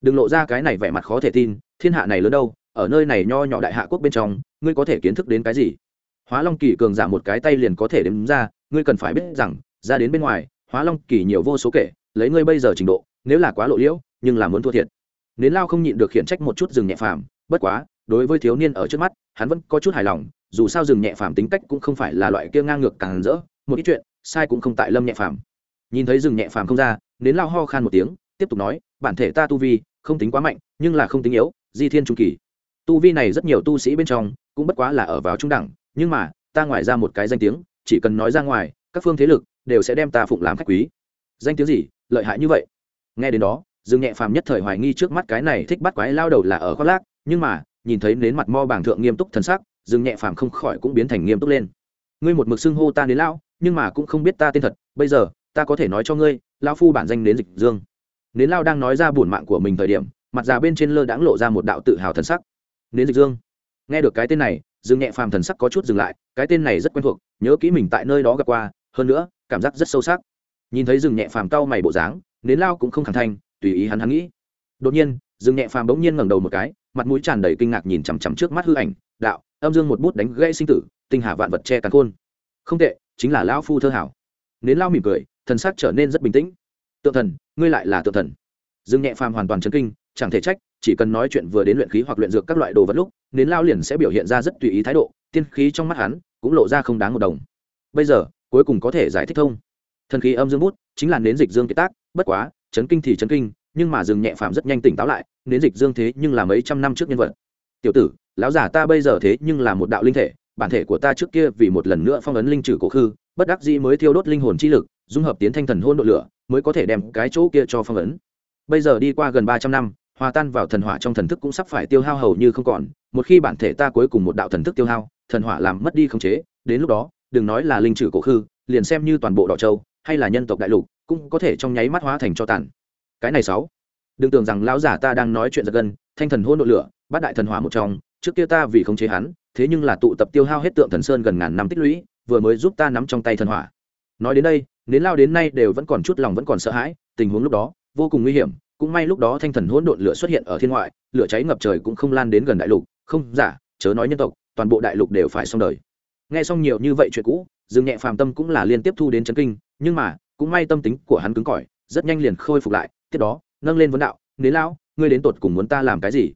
Đừng lộ ra cái này vẻ mặt khó thể tin, thiên hạ này lớn đâu ở nơi này nho nhỏ đại hạ quốc bên trong, ngươi có thể kiến thức đến cái gì? Hóa long kỳ cường giả một cái tay liền có thể đếm ra, ngươi cần phải biết rằng, ra đến bên ngoài, hóa long kỳ nhiều vô số kể, lấy ngươi bây giờ trình độ, nếu là quá lộ liễu, nhưng là muốn thua thiệt. Nến lao không nhịn được khiển trách một chút rừng nhẹ phàm, bất quá, đối với thiếu niên ở trước mắt, hắn vẫn có chút hài lòng, dù sao rừng nhẹ phàm tính cách cũng không phải là loại kia ngang ngược càng rỡ, một ít chuyện, sai cũng không tại lâm nhẹ phàm. Nhìn thấy rừng nhẹ phàm không ra, nến lao ho khan một tiếng, tiếp tục nói, bản thể ta tu vi, không tính quá mạnh, nhưng là không tính yếu, di thiên trung kỳ tu vi này rất nhiều tu sĩ bên trong, cũng bất quá là ở vào trung đẳng, nhưng mà, ta ngoài ra một cái danh tiếng, chỉ cần nói ra ngoài, các phương thế lực đều sẽ đem ta phụng làm khách quý. Danh tiếng gì? Lợi hại như vậy. Nghe đến đó, dương nhẹ phàm nhất thời hoài nghi trước mắt cái này thích bắt quái lao đầu là ở khoác lác, nhưng mà, nhìn thấy đến mặt mo bảng thượng nghiêm túc thần sắc, dương nhẹ phàm không khỏi cũng biến thành nghiêm túc lên. Ngươi một mực xưng hô ta đến lão, nhưng mà cũng không biết ta tên thật, bây giờ, ta có thể nói cho ngươi lao phu bản danh đến dịch dương. Nến lao đang nói ra buồn mạng của mình thời điểm, mặt già bên trên lơ đãng lộ ra một đạo tự hào thần sắc nến dịch dương. Nghe được cái tên này, dương nhẹ phàm thần sắc có chút dừng lại, cái tên này rất quen thuộc, nhớ kỹ mình tại nơi đó gặp qua, hơn nữa, cảm giác rất sâu sắc. Nhìn thấy dương nhẹ phàm cau mày bộ dáng, nến lao cũng không khẳng thanh tùy ý hắn hắn nghĩ. Đột nhiên, dương nhẹ phàm bỗng nhiên ngẩng đầu một cái, mặt mũi tràn đầy kinh ngạc nhìn chằm chằm trước mắt hư ảnh, đạo, âm dương một bút đánh gãy sinh tử, tinh hà vạn vật che cắn khôn. Không tệ, chính là lão phu thơ hảo. Nến lao mỉm cười, thần sắc trở nên rất bình tĩnh. Tượng thần, ngươi lại là tượng thần. Dương nhẹ phàm hoàn toàn chấn kinh chẳng thể trách, chỉ cần nói chuyện vừa đến luyện khí hoặc luyện dược các loại đồ vật lúc nến lao liền sẽ biểu hiện ra rất tùy ý thái độ, tiên khí trong mắt hắn cũng lộ ra không đáng một đồng. Bây giờ, cuối cùng có thể giải thích thông. Thần khí âm dương bút chính là nến dịch dương kiệt tác, bất quá, chấn kinh thì chấn kinh, nhưng mà dừng nhẹ phàm rất nhanh tỉnh táo lại, nến dịch dương thế nhưng là mấy trăm năm trước nhân vật. Tiểu tử, lão giả ta bây giờ thế nhưng là một đạo linh thể, bản thể của ta trước kia vì một lần nữa phong ấn linh trừ cổ khư, bất đắc dĩ mới thiêu đốt linh hồn chi lực, dung hợp tiến thanh thần hôn độ lửa, mới có thể đem cái chỗ kia cho phong ấn. Bây giờ đi qua gần ba trăm năm hòa tan vào thần hỏa trong thần thức cũng sắp phải tiêu hao hầu như không còn, một khi bản thể ta cuối cùng một đạo thần thức tiêu hao, thần hỏa làm mất đi khống chế, đến lúc đó, đừng nói là linh trừ cổ khư, liền xem như toàn bộ đỏ châu, hay là nhân tộc đại lục, cũng có thể trong nháy mắt hóa thành cho tàn. Cái này sáu. Đừng tưởng rằng lão giả ta đang nói chuyện giật gân, thanh thần hôn nội lửa, bát đại thần hỏa một trong, trước kia ta vì khống chế hắn, thế nhưng là tụ tập tiêu hao hết tượng thần sơn gần ngàn năm tích lũy, vừa mới giúp ta nắm trong tay thần hỏa. Nói đến đây nến lao đến nay đều vẫn còn chút lòng vẫn còn sợ hãi, tình huống lúc đó, vô cùng nguy hiểm cũng may lúc đó thanh thần hỗn độn lửa xuất hiện ở thiên ngoại, lửa cháy ngập trời cũng không lan đến gần đại lục. Không giả chớ nói nhân tộc, toàn bộ đại lục đều phải xong đời. Nghe xong nhiều như vậy chuyện cũ, dương nhẹ phàm tâm cũng là liên tiếp thu đến chấn kinh, nhưng mà, cũng may tâm tính của hắn cứng cỏi, rất nhanh liền khôi phục lại, tiếp đó, nâng lên vấn đạo nếu lão, ngươi đến tột cùng muốn ta làm cái gì?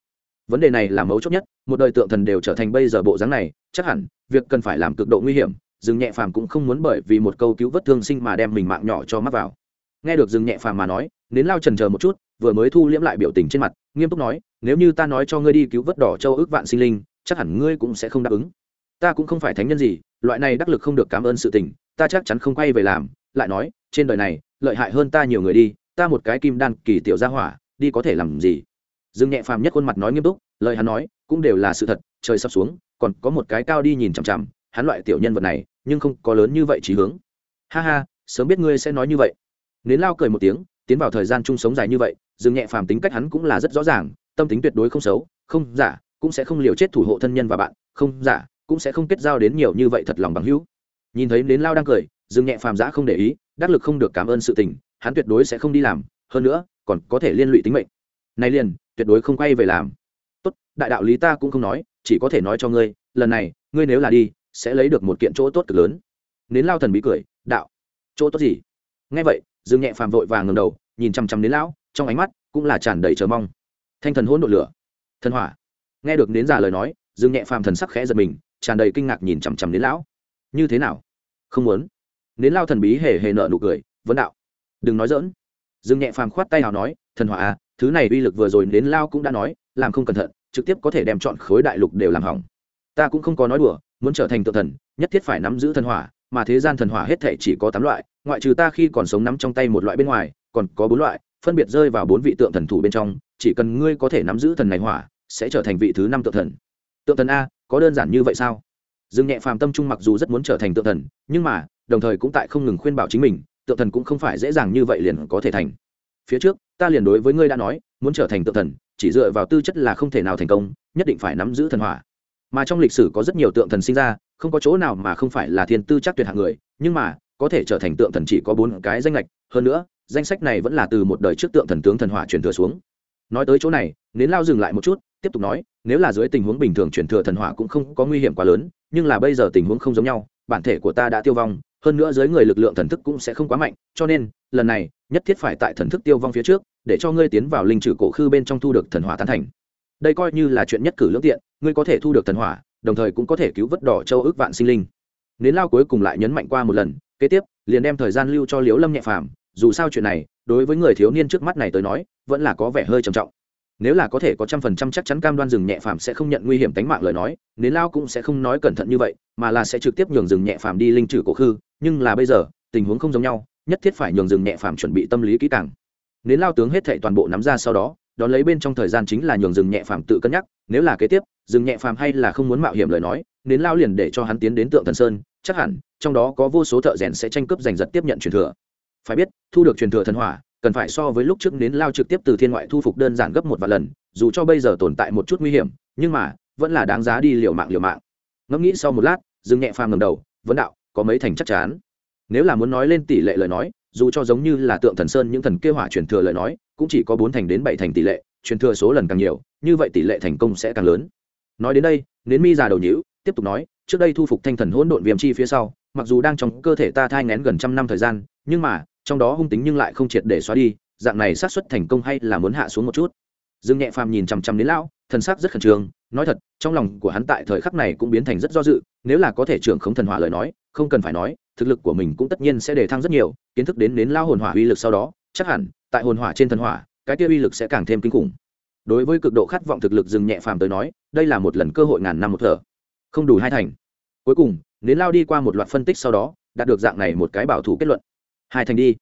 Vấn đề này là mấu chốt nhất, một đời tượng thần đều trở thành bây giờ bộ dáng này, chắc hẳn, việc cần phải làm cực độ nguy hiểm, dương nhẹ phàm cũng không muốn bởi vì một câu cứu vớt thương sinh mà đem mình mạng nhỏ cho mắc vào. Nghe được dương nhẹ phàm mà nói, nến lao trần chờ một chút vừa mới thu liễm lại biểu tình trên mặt, nghiêm túc nói, nếu như ta nói cho ngươi đi cứu vớt đỏ châu ước vạn sinh linh, chắc hẳn ngươi cũng sẽ không đáp ứng. Ta cũng không phải thánh nhân gì, loại này đắc lực không được cảm ơn sự tình, ta chắc chắn không quay về làm. Lại nói, trên đời này, lợi hại hơn ta nhiều người đi, ta một cái kim đan kỳ tiểu gia hỏa, đi có thể làm gì? Dương nhẹ phàm nhất khuôn mặt nói nghiêm túc, lời hắn nói cũng đều là sự thật, trời sắp xuống, còn có một cái cao đi nhìn chằm chằm, hắn loại tiểu nhân vật này, nhưng không có lớn như vậy trí hướng. Ha ha, sớm biết ngươi sẽ nói như vậy. Nến lao cười một tiếng tiến vào thời gian chung sống dài như vậy, dương nhẹ phàm tính cách hắn cũng là rất rõ ràng, tâm tính tuyệt đối không xấu, không giả, cũng sẽ không liều chết thủ hộ thân nhân và bạn, không giả, cũng sẽ không kết giao đến nhiều như vậy thật lòng bằng hữu. Nhìn thấy đến lao đang cười, dương nhẹ phàm giã không để ý, đắc lực không được cảm ơn sự tình, hắn tuyệt đối sẽ không đi làm, hơn nữa, còn có thể liên lụy tính mệnh. Này liền, tuyệt đối không quay về làm. Tốt, đại đạo lý ta cũng không nói, chỉ có thể nói cho ngươi, lần này, ngươi nếu là đi, sẽ lấy được một kiện chỗ tốt cực lớn. Nến lao thần bí cười, đạo, chỗ tốt gì? Nghe vậy dương nhẹ phàm vội vàng ngầm đầu, nhìn chăm chăm đến lão, trong ánh mắt cũng là tràn đầy chờ mong. Thanh thần hỗn độn lửa. Thần hỏa. Nghe được nến già lời nói dương nhẹ phàm thần sắc khẽ giật mình, tràn đầy kinh ngạc nhìn chằm chằm đến lão. Như thế nào? Không muốn. Nến lao thần bí hề hề nợ nụ cười, vấn đạo, đừng nói dỡn dương nhẹ phàm khoát tay nào nói, thần hỏa à thứ này uy lực vừa rồi nến lao cũng đã nói, làm không cẩn thận, trực tiếp có thể đem chọn khối đại lục đều làm hỏng. Ta cũng không có nói đùa, muốn trở thành tự thần, nhất thiết phải nắm giữ thần hỏa mà thế gian thần hỏa hết thể chỉ có tám loại, ngoại trừ ta khi còn sống nắm trong tay một loại bên ngoài, còn có bốn loại, phân biệt rơi vào bốn vị tượng thần thủ bên trong, chỉ cần ngươi có thể nắm giữ thần này hỏa, sẽ trở thành vị thứ năm tượng thần. Tượng thần a, có đơn giản như vậy sao? Dương nhẹ phàm tâm trung mặc dù rất muốn trở thành tượng thần, nhưng mà, đồng thời cũng tại không ngừng khuyên bảo chính mình, tượng thần cũng không phải dễ dàng như vậy liền có thể thành. Phía trước, ta liền đối với ngươi đã nói, muốn trở thành tượng thần, chỉ dựa vào tư chất là không thể nào thành công, nhất định phải nắm giữ thần hỏa mà trong lịch sử có rất nhiều tượng thần sinh ra, không có chỗ nào mà không phải là thiên tư chắc tuyệt hạng người, nhưng mà, có thể trở thành tượng thần chỉ có bốn cái danh lệch hơn nữa, danh sách này vẫn là từ một đời trước tượng thần tướng thần hỏa truyền thừa xuống. Nói tới chỗ này, nến lao dừng lại một chút, tiếp tục nói, nếu là dưới tình huống bình thường truyền thừa thần hỏa cũng không có nguy hiểm quá lớn, nhưng là bây giờ tình huống không giống nhau, bản thể của ta đã tiêu vong, hơn nữa dưới người lực lượng thần thức cũng sẽ không quá mạnh, cho nên, lần này, nhất thiết phải tại thần thức tiêu vong phía trước, để cho ngươi tiến vào linh trừ cổ khư bên trong thu được thần hỏa tán thành đây coi như là chuyện nhất cử lưỡng tiện, ngươi có thể thu được thần hỏa, đồng thời cũng có thể cứu vớt đỏ châu ước vạn sinh linh. Nến lao cuối cùng lại nhấn mạnh qua một lần, kế tiếp, liền đem thời gian lưu cho liễu lâm nhẹ phàm, dù sao chuyện này, đối với người thiếu niên trước mắt này tới nói, vẫn là có vẻ hơi trầm trọng. Nếu là có thể có trăm phần trăm chắc chắn cam đoan rừng nhẹ phàm sẽ không nhận nguy hiểm tính mạng lời nói, nến lao cũng sẽ không nói cẩn thận như vậy, mà là sẽ trực tiếp nhường rừng nhẹ phàm đi linh trừ cổ khư, nhưng là bây giờ, tình huống không giống nhau, nhất thiết phải nhường rừng nhẹ phàm chuẩn bị tâm lý kỹ càng. Nến lao tướng hết thệ toàn bộ nắm ra sau đó đón lấy bên trong thời gian chính là nhường rừng nhẹ phàm tự cân nhắc, nếu là kế tiếp, rừng nhẹ phàm hay là không muốn mạo hiểm lời nói đến lao liền để cho hắn tiến đến tượng thần sơn, chắc hẳn, trong đó có vô số thợ rèn sẽ tranh cướp giành giật tiếp nhận truyền thừa. Phải biết, thu được truyền thừa thần hỏa, cần phải so với lúc trước nến lao trực tiếp từ thiên ngoại thu phục đơn giản gấp một vài lần, dù cho bây giờ tồn tại một chút nguy hiểm, nhưng mà, vẫn là đáng giá đi liều mạng liều mạng. Ngẫm nghĩ sau một lát dương nhẹ phàm ngầm đầu, vấn đạo, có mấy thành chắc chắn? Nếu là muốn nói lên tỷ lệ lời nói dù cho giống như là tượng thần sơn những thần kêu hỏa truyền thừa lời nói, cũng chỉ có bốn thành đến bảy thành tỷ lệ, truyền thừa số lần càng nhiều, như vậy tỷ lệ thành công sẽ càng lớn. Nói đến đây, nến mi già đầu nhữ tiếp tục nói, trước đây thu phục thanh thần hỗn độn viêm chi phía sau, mặc dù đang trong cơ thể ta thai ngén gần trăm năm thời gian, nhưng mà, trong đó hung tính nhưng lại không triệt để xóa đi, dạng này xác suất thành công hay là muốn hạ xuống một chút. Dương nhẹ phàm nhìn chằm chằm đến lão, thần sắc rất khẩn trương, nói thật, trong lòng của hắn tại thời khắc này cũng biến thành rất do dự, nếu là có thể trưởng khống thần hỏa lời nói không cần phải nói, thực lực của mình cũng tất nhiên sẽ đề thăng rất nhiều, kiến thức đến đến lao hồn hỏa uy lực sau đó, chắc hẳn, tại hồn hỏa trên thần hỏa, cái kia uy lực sẽ càng thêm kinh khủng. Đối với cực độ khát vọng thực lực dừng nhẹ phàm tới nói, đây là một lần cơ hội ngàn năm một thở. Không đủ hai thành. Cuối cùng, nến lao đi qua một loạt phân tích sau đó, đạt được dạng này một cái bảo thủ kết luận. Hai thành đi.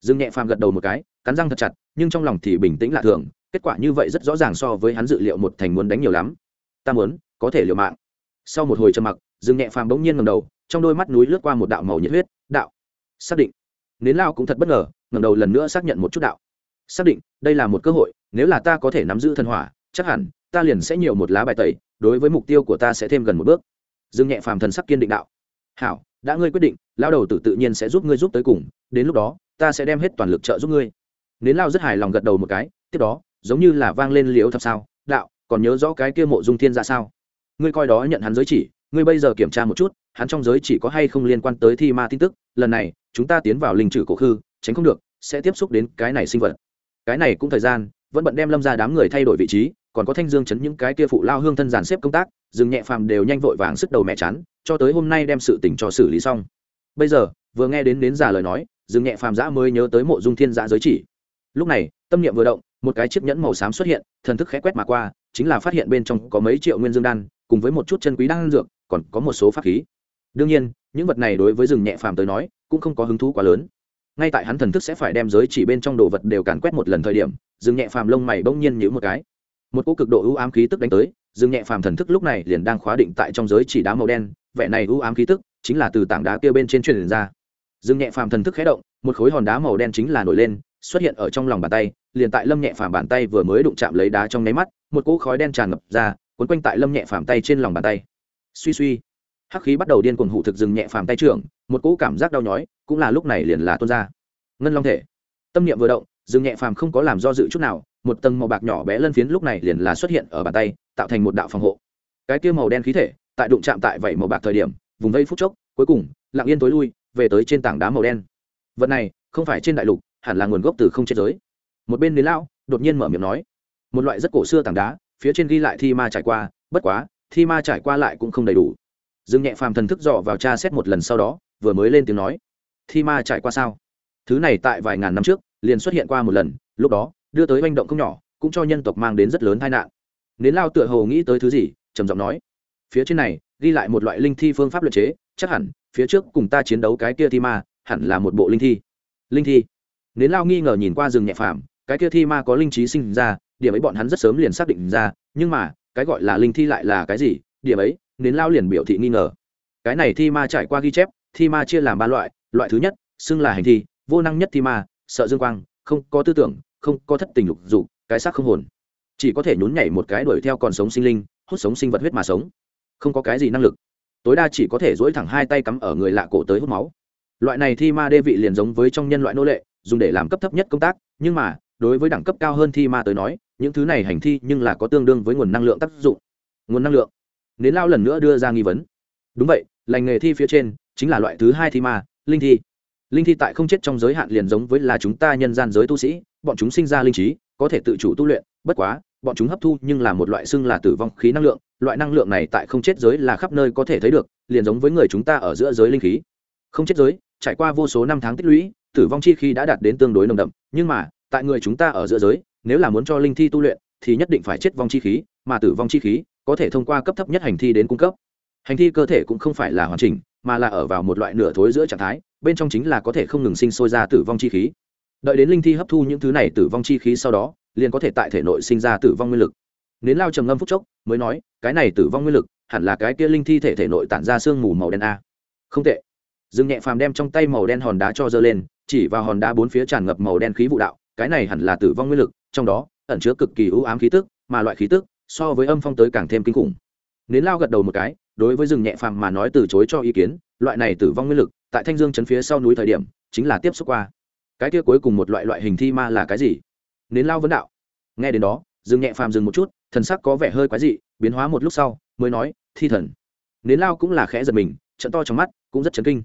Dừng nhẹ phàm gật đầu một cái, cắn răng thật chặt, nhưng trong lòng thì bình tĩnh lạ thường, kết quả như vậy rất rõ ràng so với hắn dự liệu một thành muốn đánh nhiều lắm. Ta muốn, có thể liều mạng. Sau một hồi trầm mặc, dừng nhẹ phàm bỗng nhiên ngầm đầu trong đôi mắt núi lướt qua một đạo màu nhiệt huyết, đạo. Xác định. Nến lao cũng thật bất ngờ ngầm đầu lần nữa xác nhận một chút đạo. Xác định, đây là một cơ hội, nếu là ta có thể nắm giữ thần hỏa, chắc hẳn, ta liền sẽ nhiều một lá bài tẩy, đối với mục tiêu của ta sẽ thêm gần một bước. Dương nhẹ phàm thần sắc kiên định đạo. Hảo, đã ngươi quyết định lao đầu tử tự nhiên sẽ giúp ngươi giúp tới cùng, đến lúc đó, ta sẽ đem hết toàn lực trợ giúp ngươi. Nến lao rất hài lòng gật đầu một cái, tiếp đó, giống như là vang lên liếu thập sao, đạo, còn nhớ rõ cái kia mộ dung thiên ra sao? Ngươi coi đó nhận hắn giới chỉ ngươi bây giờ kiểm tra một chút, hắn trong giới chỉ có hay không liên quan tới thi ma tin tức, lần này, chúng ta tiến vào linh trừ cổ khư, tránh không được, sẽ tiếp xúc đến cái này sinh vật. Cái này cũng thời gian, vẫn bận đem lâm ra đám người thay đổi vị trí, còn có thanh dương chấn những cái kia phụ lao hương thân giàn xếp công tác dừng nhẹ phàm đều nhanh vội vàng sức đầu mẹ chán, cho tới hôm nay đem sự tỉnh cho xử lý xong. Bây giờ, vừa nghe đến đến giả lời nói dừng nhẹ phàm giã mới nhớ tới mộ dung thiên giã giới chỉ. Lúc này, tâm niệm vừa động, một cái chiếc nhẫn màu xám xuất hiện, thần thức khẽ quét mà qua, chính là phát hiện bên trong có mấy triệu nguyên dương đan, cùng với một chút chân quý đan dược còn có một số pháp khí. Đương nhiên, những vật này đối với rừng nhẹ phàm tới nói, cũng không có hứng thú quá lớn. Ngay tại hắn thần thức sẽ phải đem giới chỉ bên trong đồ vật đều càn quét một lần thời điểm, rừng nhẹ phàm lông mày bỗng nhiên nhữ một cái. Một cỗ cực độ ưu ám khí tức đánh tới, rừng nhẹ phàm thần thức lúc này liền đang khóa định tại trong giới chỉ đá màu đen, vẻ này ưu ám khí tức chính là từ tảng đá kia bên trên truyền ra. Rừng nhẹ phàm thần thức khé động, một khối hòn đá màu đen chính là nổi lên, xuất hiện ở trong lòng bàn tay, liền tại lâm nhẹ phàm bàn tay vừa mới đụng chạm lấy đá trong nháy mắt, một cỗ khói đen tràn ngập ra, cuốn quanh tại lâm nhẹ phàm tay trên lòng bàn tay suy suy. Hắc khí bắt đầu điên cuồng hụ thực dừng nhẹ phàm tay trưởng, một cỗ cảm giác đau nhói, cũng là lúc này liền là tuôn ra. Ngân long thể. Tâm niệm vừa động, dừng nhẹ phàm không có làm do dự chút nào, một tầng màu bạc nhỏ bé lân phiến lúc này liền là xuất hiện ở bàn tay, tạo thành một đạo phòng hộ. Cái kia màu đen khí thể, tại đụng chạm tại vảy màu bạc thời điểm, vùng vây phút chốc, cuối cùng, lặng yên tối lui, về tới trên tảng đá màu đen. Vật này, không phải trên đại lục, hẳn là nguồn gốc từ không chết giới. Một bên nến lão, đột nhiên mở miệng nói, một loại rất cổ xưa tảng đá, phía trên ghi lại thi ma trải qua, bất quá thi ma trải qua lại cũng không đầy đủ. Dương nhẹ phàm thần thức dọ vào tra xét một lần sau đó, vừa mới lên tiếng nói, thi ma trải qua sao? Thứ này tại vài ngàn năm trước, liền xuất hiện qua một lần, lúc đó, đưa tới manh động không nhỏ, cũng cho nhân tộc mang đến rất lớn tai nạn. Nến lao tựa hồ nghĩ tới thứ gì, trầm giọng nói, phía trên này, ghi lại một loại linh thi phương pháp luật chế, chắc hẳn, phía trước cùng ta chiến đấu cái kia thi ma, hẳn là một bộ linh thi. Linh thi? Nến lao nghi ngờ nhìn qua rừng nhẹ phàm, cái kia thi ma có linh trí sinh ra, điểm ấy bọn hắn rất sớm liền xác định ra, nhưng mà cái gọi là linh thi lại là cái gì, điểm ấy, nến lao liền biểu thị nghi ngờ. Cái này thi ma trải qua ghi chép, thi ma chia làm ba loại loại thứ nhất, xưng là hành thi, vô năng nhất thi ma, sợ dương quang, không có tư tưởng, không có thất tình lục dục, cái xác không hồn. Chỉ có thể nhún nhảy một cái đuổi theo còn sống sinh linh, hút sống sinh vật huyết mà sống. Không có cái gì năng lực. Tối đa chỉ có thể dỗi thẳng hai tay cắm ở người lạ cổ tới hút máu. Loại này thi ma đê vị liền giống với trong nhân loại nô lệ, dùng để làm cấp thấp nhất công tác, nhưng mà, đối với đẳng cấp cao hơn thi ma tới nói những thứ này hành thi nhưng là có tương đương với nguồn năng lượng tác dụng. Nguồn năng lượng? Nến lao lần nữa đưa ra nghi vấn. Đúng vậy, lành nghề thi phía trên chính là loại thứ hai thi ma, linh thi. Linh thi tại không chết trong giới hạn liền giống với là chúng ta nhân gian giới tu sĩ, bọn chúng sinh ra linh trí, có thể tự chủ tu luyện, bất quá, bọn chúng hấp thu nhưng là một loại xưng là tử vong khí năng lượng, loại năng lượng này tại không chết giới là khắp nơi có thể thấy được, liền giống với người chúng ta ở giữa giới linh khí. Không chết giới, trải qua vô số năm tháng tích lũy, tử vong chi khí đã đạt đến tương đối nồng đậm, nhưng mà tại người chúng ta ở giữa giới, nếu là muốn cho linh thi tu luyện, thì nhất định phải chết vong chi khí, mà tử vong chi khí có thể thông qua cấp thấp nhất hành thi đến cung cấp. Hành thi cơ thể cũng không phải là hoàn chỉnh, mà là ở vào một loại nửa thối giữa trạng thái, bên trong chính là có thể không ngừng sinh sôi ra tử vong chi khí. Đợi đến linh thi hấp thu những thứ này tử vong chi khí sau đó, liền có thể tại thể nội sinh ra tử vong nguyên lực. Nến lao trầm ngâm phúc chốc, mới nói, cái này tử vong nguyên lực, hẳn là cái kia linh thi thể thể nội tản ra sương mù màu đen a. Không tệ. Dương nhẹ phàm đem trong tay màu đen hòn đá cho dơ lên, chỉ vào hòn đá bốn phía tràn ngập màu đen khí vụ đạo cái này hẳn là tử vong nguyên lực, trong đó, ẩn chứa cực kỳ ưu ám khí tức, mà loại khí tức, so với âm phong tới càng thêm kinh khủng. Nến lao gật đầu một cái, đối với rừng nhẹ phàm mà nói từ chối cho ý kiến, loại này tử vong nguyên lực, tại thanh dương chấn phía sau núi thời điểm, chính là tiếp xúc qua. Cái kia cuối cùng một loại loại hình thi ma là cái gì? Nến lao vấn đạo. Nghe đến đó, rừng nhẹ phàm dừng một chút, thần sắc có vẻ hơi quái dị, biến hóa một lúc sau, mới nói, thi thần. Nến lao cũng là khẽ giật mình, trận to trong mắt, cũng rất chấn kinh.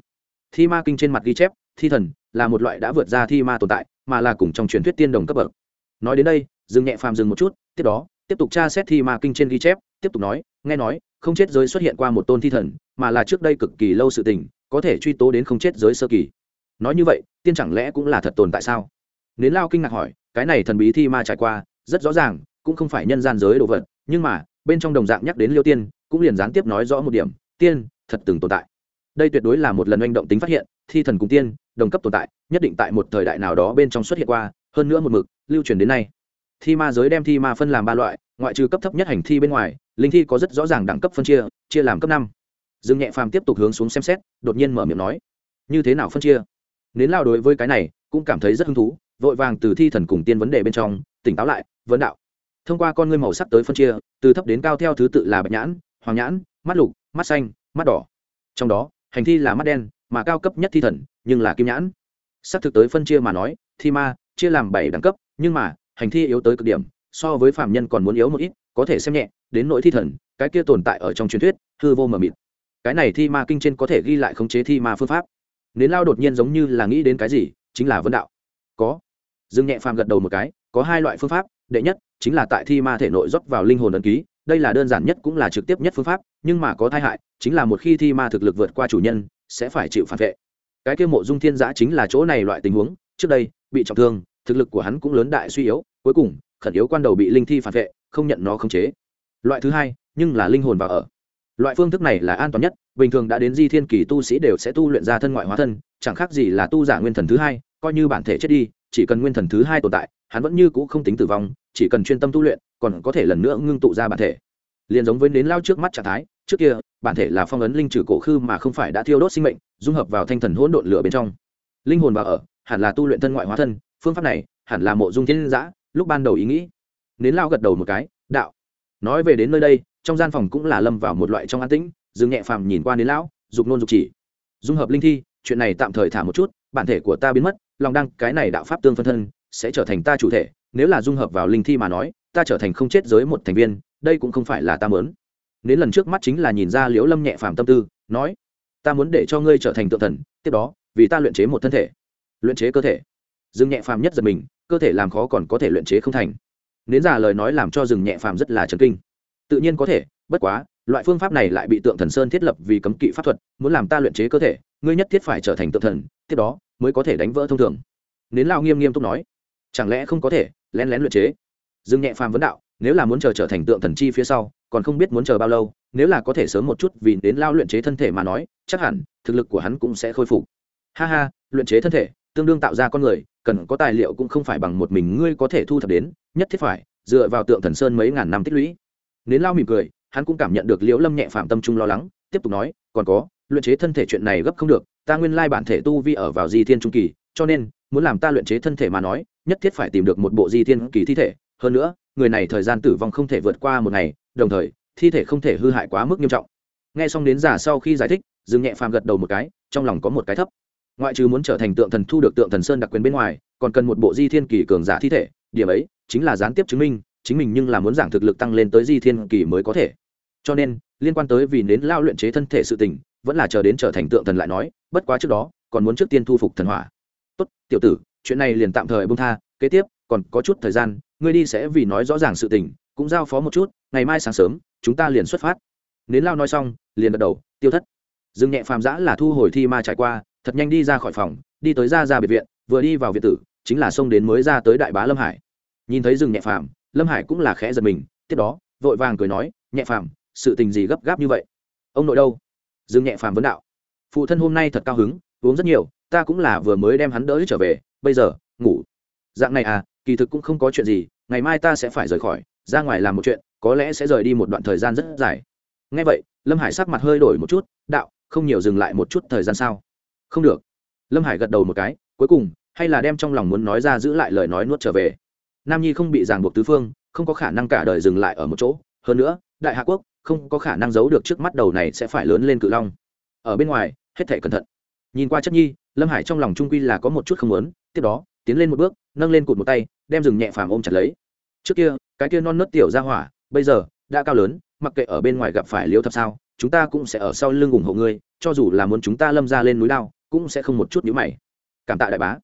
Thi ma kinh trên mặt ghi chép, thi thần là một loại đã vượt ra thi ma tồn tại mà là cùng trong truyền thuyết tiên đồng cấp bậc. Nói đến đây dừng nhẹ phàm dừng một chút, tiếp đó, tiếp tục tra xét thi ma kinh trên ghi chép, tiếp tục nói, nghe nói, không chết giới xuất hiện qua một tôn thi thần, mà là trước đây cực kỳ lâu sự tình, có thể truy tố đến không chết giới sơ kỳ. Nói như vậy, tiên chẳng lẽ cũng là thật tồn tại sao? Nến lao kinh ngạc hỏi, cái này thần bí thi ma trải qua, rất rõ ràng, cũng không phải nhân gian giới đồ vật, nhưng mà, bên trong đồng dạng nhắc đến liêu tiên, cũng liền gián tiếp nói rõ một điểm, tiên, thật từng tồn tại. Đây tuyệt đối là một lần manh động tính phát hiện thi thần cùng tiên, đồng cấp tồn tại, nhất định tại một thời đại nào đó bên trong xuất hiện qua, hơn nữa một mực lưu truyền đến nay. Thi ma giới đem thi ma phân làm ba loại, ngoại trừ cấp thấp nhất hành thi bên ngoài, linh thi có rất rõ ràng đẳng cấp phân chia chia làm cấp năm. Dương nhẹ phàm tiếp tục hướng xuống xem xét, đột nhiên mở miệng nói, như thế nào phân chia? Nến lao đối với cái này cũng cảm thấy rất hứng thú, vội vàng từ thi thần cùng tiên vấn đề bên trong, tỉnh táo lại, vấn đạo. Thông qua con ngươi màu sắc tới phân chia, từ thấp đến cao theo thứ tự là bạch nhãn, hoàng nhãn, mắt lục, mắt xanh, mắt đỏ. Trong đó, hành thi là mắt đen mà cao cấp nhất thi thần, nhưng là kim nhãn. Xác thực tới phân chia mà nói, thi ma, chia làm bảy đẳng cấp, nhưng mà, hành thi yếu tới cực điểm, so với phạm nhân còn muốn yếu một ít, có thể xem nhẹ, đến nỗi thi thần, cái kia tồn tại ở trong truyền thuyết, hư vô mờ mịt. Cái này thi ma kinh trên có thể ghi lại khống chế thi ma phương pháp. Nến lao đột nhiên giống như là nghĩ đến cái gì, chính là vấn đạo. Có. Dương nhẹ phàm gật đầu một cái, có hai loại phương pháp, đệ nhất, chính là tại thi ma thể nội dốc vào linh hồn ấn ký, đây là đơn giản nhất cũng là trực tiếp nhất phương pháp, nhưng mà có tai hại, chính là một khi thi ma thực lực vượt qua chủ nhân sẽ phải chịu phản vệ. Cái kia mộ dung thiên giã chính là chỗ này loại tình huống, trước đây, bị trọng thương, thực lực của hắn cũng lớn đại suy yếu, cuối cùng, khẩn yếu quan đầu bị linh thi phản vệ, không nhận nó khống chế. Loại thứ hai, nhưng là linh hồn vào ở. Loại phương thức này là an toàn nhất, bình thường đã đến di thiên kỳ tu sĩ đều sẽ tu luyện ra thân ngoại hóa thân, chẳng khác gì là tu giả nguyên thần thứ hai, coi như bản thể chết đi, chỉ cần nguyên thần thứ hai tồn tại, hắn vẫn như cũ không tính tử vong, chỉ cần chuyên tâm tu luyện, còn có thể lần nữa ngưng tụ ra bản thể. Liền giống với đến lao trước mắt trạng thái trước kia, bản thể là phong ấn linh trừ cổ khư mà không phải đã thiêu đốt sinh mệnh, dung hợp vào thanh thần hỗn độn lửa bên trong. Linh hồn vào ở, hẳn là tu luyện thân ngoại hóa thân, phương pháp này, hẳn là mộ dung thiên giã lúc ban đầu ý nghĩ. Nến lao gật đầu một cái, đạo. Nói về đến nơi đây, trong gian phòng cũng là lâm vào một loại trong an tĩnh dừng nhẹ phàm nhìn qua đến lão, dục nôn dục chỉ. Dung hợp linh thi, chuyện này tạm thời thả một chút, bản thể của ta biến mất, lòng đăng cái này đạo pháp tương phân thân, sẽ trở thành ta chủ thể, nếu là dung hợp vào linh thi mà nói, ta trở thành không chết giới một thành viên, đây cũng không phải là ta mớn đến lần trước mắt chính là nhìn ra liễu lâm nhẹ phàm tâm tư, nói, ta muốn để cho ngươi trở thành tượng thần, tiếp đó, vì ta luyện chế một thân thể. Luyện chế cơ thể. Dương nhẹ phàm nhất giật mình, cơ thể làm khó còn có thể luyện chế không thành. Nến già lời nói làm cho rừng nhẹ phàm rất là chấn kinh. Tự nhiên có thể, bất quá, loại phương pháp này lại bị tượng thần sơn thiết lập vì cấm kỵ pháp thuật, muốn làm ta luyện chế cơ thể, ngươi nhất thiết phải trở thành tượng thần, tiếp đó, mới có thể đánh vỡ thông thường. Nến lao nghiêm nghiêm túc nói, chẳng lẽ không có thể, lén lén luyện chế? Dương nhẹ phàm vấn đạo, nếu là muốn chờ trở thành tượng thần chi phía sau còn không biết muốn chờ bao lâu, nếu là có thể sớm một chút vì đến lao luyện chế thân thể mà nói, chắc hẳn thực lực của hắn cũng sẽ khôi phục. Ha ha, luyện chế thân thể, tương đương tạo ra con người, cần có tài liệu cũng không phải bằng một mình ngươi có thể thu thập đến, nhất thiết phải dựa vào tượng thần sơn mấy ngàn năm tích lũy. Nến lao mỉm cười, hắn cũng cảm nhận được liễu lâm nhẹ phạm tâm trung lo lắng, tiếp tục nói, còn có, luyện chế thân thể chuyện này gấp không được, ta nguyên lai bản thể tu vi ở vào di thiên trung kỳ, cho nên, muốn làm ta luyện chế thân thể mà nói, nhất thiết phải tìm được một bộ di thiên kỳ thi thể. Hơn nữa, người này thời gian tử vong không thể vượt qua một ngày đồng thời, thi thể không thể hư hại quá mức nghiêm trọng. Nghe xong đến giả sau khi giải thích, dương nhẹ phàm gật đầu một cái, trong lòng có một cái thấp. Ngoại trừ muốn trở thành tượng thần thu được tượng thần sơn đặc quyền bên ngoài, còn cần một bộ di thiên kỳ cường giả thi thể, điểm ấy chính là gián tiếp chứng minh, chính mình nhưng là muốn giảng thực lực tăng lên tới di thiên kỳ mới có thể. Cho nên, liên quan tới vì nến lao luyện chế thân thể sự tình, vẫn là chờ đến trở thành tượng thần lại nói, bất quá trước đó, còn muốn trước tiên thu phục thần hỏa. Tốt, tiểu tử, chuyện này liền tạm thời bông tha, kế tiếp, còn có chút thời gian, ngươi đi sẽ vì nói rõ ràng sự tình, cũng giao phó một chút ngày mai sáng sớm, chúng ta liền xuất phát. Nến lao nói xong, liền gật đầu, tiêu thất. Dương nhẹ phàm giã là thu hồi thi ma trải qua, thật nhanh đi ra khỏi phòng, đi tới ra ra biệt viện, vừa đi vào viện tử, chính là xông đến mới ra tới đại bá lâm hải. Nhìn thấy rừng nhẹ phàm, lâm hải cũng là khẽ giật mình, tiếp đó, vội vàng cười nói, nhẹ phàm, sự tình gì gấp gáp như vậy? Ông nội đâu? Rừng nhẹ phàm vấn đạo. Phụ thân hôm nay thật cao hứng, uống rất nhiều, ta cũng là vừa mới đem hắn đỡ trở về, bây giờ, ngủ. Dạng này à kỳ thực cũng không có chuyện gì, ngày mai ta sẽ phải rời khỏi, ra ngoài làm một chuyện có lẽ sẽ rời đi một đoạn thời gian rất dài. Ngay vậy, lâm hải sắc mặt hơi đổi một chút, đạo, không nhiều dừng lại một chút thời gian sao? Không được. Lâm hải gật đầu một cái, cuối cùng, hay là đem trong lòng muốn nói ra giữ lại lời nói nuốt trở về. Nam nhi không bị ràng buộc tứ phương, không có khả năng cả đời dừng lại ở một chỗ. Hơn nữa, đại hạ quốc không có khả năng giấu được trước mắt đầu này sẽ phải lớn lên cự long. Ở bên ngoài, hết thể cẩn thận. Nhìn qua chất nhi, lâm hải trong lòng trung quy là có một chút không muốn, tiếp đó, tiến lên một bước, nâng lên cụt một tay, đem rừng nhẹ phàm ôm chặt lấy. Trước kia, cái kia non nớt tiểu ra hỏa bây giờ, đã cao lớn, mặc kệ ở bên ngoài gặp phải liêu thập sao, chúng ta cũng sẽ ở sau lưng ủng hộ ngươi, cho dù là muốn chúng ta lâm ra lên núi lao cũng sẽ không một chút nhữ mày. Cảm tạ đại bá.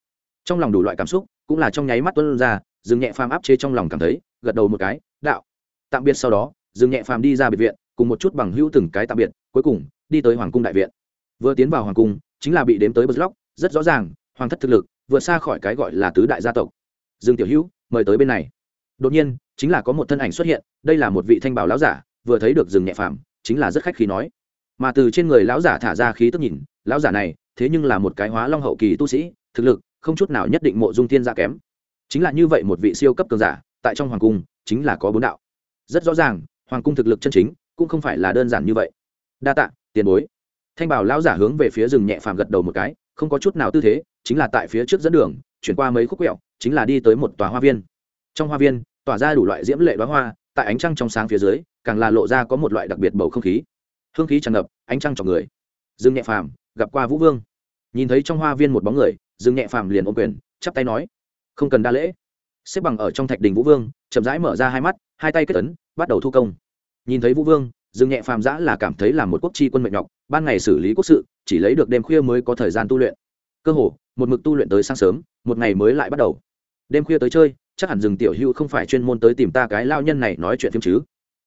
Trong lòng đủ loại cảm xúc, cũng là trong nháy mắt tuân ra dừng nhẹ phàm áp chế trong lòng cảm thấy, gật đầu một cái, đạo. Tạm biệt sau đó dừng nhẹ phàm đi ra biệt viện, cùng một chút bằng hữu từng cái tạm biệt, cuối cùng, đi tới hoàng cung đại viện. Vừa tiến vào hoàng cung, chính là bị đếm tới bật lóc rất rõ ràng, hoàng thất thực lực, vượt xa khỏi cái gọi là tứ đại gia tộc. Dương tiểu hữu, mời tới bên này. Đột nhiên chính là có một thân ảnh xuất hiện, đây là một vị thanh bảo lão giả, vừa thấy được rừng nhẹ phàm, chính là rất khách khí nói. Mà từ trên người lão giả thả ra khí tức nhìn, lão giả này, thế nhưng là một cái hóa long hậu kỳ tu sĩ, thực lực, không chút nào nhất định mộ dung tiên gia kém. Chính là như vậy một vị siêu cấp cường giả, tại trong hoàng cung, chính là có bốn đạo. Rất rõ ràng, hoàng cung thực lực chân chính, cũng không phải là đơn giản như vậy. Đa tạ, tiền bối. Thanh bảo lão giả hướng về phía rừng nhẹ phàm gật đầu một cái, không có chút nào tư thế, chính là tại phía trước dẫn đường, chuyển qua mấy khúc quẹo, chính là đi tới một tòa hoa viên. Trong hoa viên tỏa ra đủ loại diễm lệ bá hoa, tại ánh trăng trong sáng phía dưới, càng là lộ ra có một loại đặc biệt bầu không khí. Hương khí tràn ngập, ánh trăng trong người. Dương nhẹ phàm, gặp qua vũ vương. Nhìn thấy trong hoa viên một bóng người, dương nhẹ phàm liền ôm quyền, chắp tay nói, không cần đa lễ. Xếp bằng ở trong thạch đình vũ vương, chậm rãi mở ra hai mắt, hai tay kết ấn, bắt đầu thu công. Nhìn thấy vũ vương, dương nhẹ phàm giã là cảm thấy là một quốc chi quân mệnh nhọc, ban ngày xử lý quốc sự, chỉ lấy được đêm khuya mới có thời gian tu luyện. Cơ hồ, một mực tu luyện tới sáng sớm, một ngày mới lại bắt đầu. Đêm khuya tới chơi chắc hẳn rừng tiểu hưu không phải chuyên môn tới tìm ta cái lao nhân này nói chuyện phim chứ.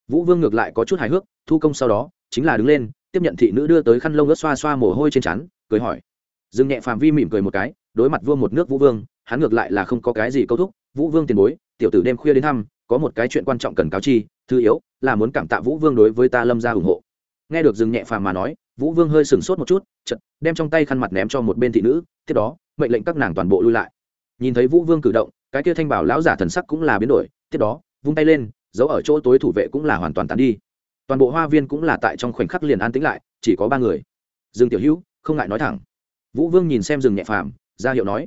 Vũ vương ngược lại có chút hài hước, thu công sau đó, chính là đứng lên, tiếp nhận thị nữ đưa tới khăn lông ớt xoa xoa mồ hôi trên chắn cười hỏi. Rừng nhẹ phàm vi mỉm cười một cái, đối mặt vua một nước vũ vương, hắn ngược lại là không có cái gì câu thúc. Vũ vương tiền bối, tiểu tử đêm khuya đến thăm, có một cái chuyện quan trọng cần cáo chi, thứ yếu là muốn cảm tạ vũ vương đối với ta lâm ra ủng hộ. Nghe được rừng nhẹ phàm mà nói, vũ vương hơi sừng sốt một chút chật đem trong tay khăn mặt ném cho một bên thị nữ, tiếp đó, mệnh lệnh các nàng toàn bộ lui lại. Nhìn thấy vũ vương cử động cái kia thanh bảo lão giả thần sắc cũng là biến đổi, tiếp đó, vung tay lên, giấu ở chỗ tối thủ vệ cũng là hoàn toàn tàn đi. Toàn bộ hoa viên cũng là tại trong khoảnh khắc liền an tĩnh lại, chỉ có ba người. Dương tiểu hữu, không ngại nói thẳng. Vũ vương nhìn xem rừng nhẹ phàm, ra hiệu nói.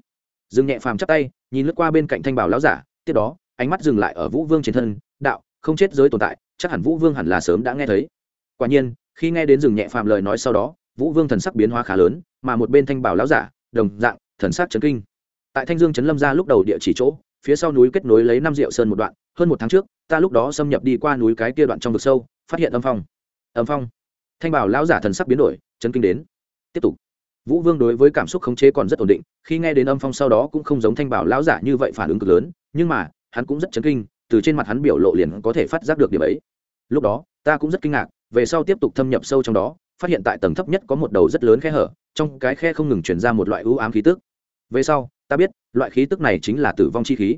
Rừng nhẹ phàm chắp tay, nhìn lướt qua bên cạnh thanh bảo lão giả, tiếp đó, ánh mắt dừng lại ở vũ vương trên thân, đạo, không chết giới tồn tại, chắc hẳn vũ vương hẳn là sớm đã nghe thấy. Quả nhiên, khi nghe đến rừng nhẹ phàm lời nói sau đó, vũ vương thần sắc biến hóa khá lớn, mà một bên thanh bảo lão giả, đồng dạng, thần sắc chấn kinh tại thanh dương trấn lâm ra lúc đầu địa chỉ chỗ, phía sau núi kết nối lấy năm rượu sơn một đoạn, hơn một tháng trước, ta lúc đó xâm nhập đi qua núi cái kia đoạn trong vực sâu, phát hiện âm phong. Âm phong. Thanh bảo lão giả thần sắc biến đổi, chấn kinh đến. Tiếp tục. Vũ vương đối với cảm xúc khống chế còn rất ổn định, khi nghe đến âm phong sau đó cũng không giống thanh bảo lão giả như vậy phản ứng cực lớn, nhưng mà, hắn cũng rất chấn kinh, từ trên mặt hắn biểu lộ liền có thể phát giác được điểm ấy. Lúc đó, ta cũng rất kinh ngạc, về sau tiếp tục thâm nhập sâu trong đó, phát hiện tại tầng thấp nhất có một đầu rất lớn khe hở, trong cái khe không ngừng chuyển ra một loại ưu ám khí tức về sau, ta biết, loại khí tức này chính là tử vong chi khí.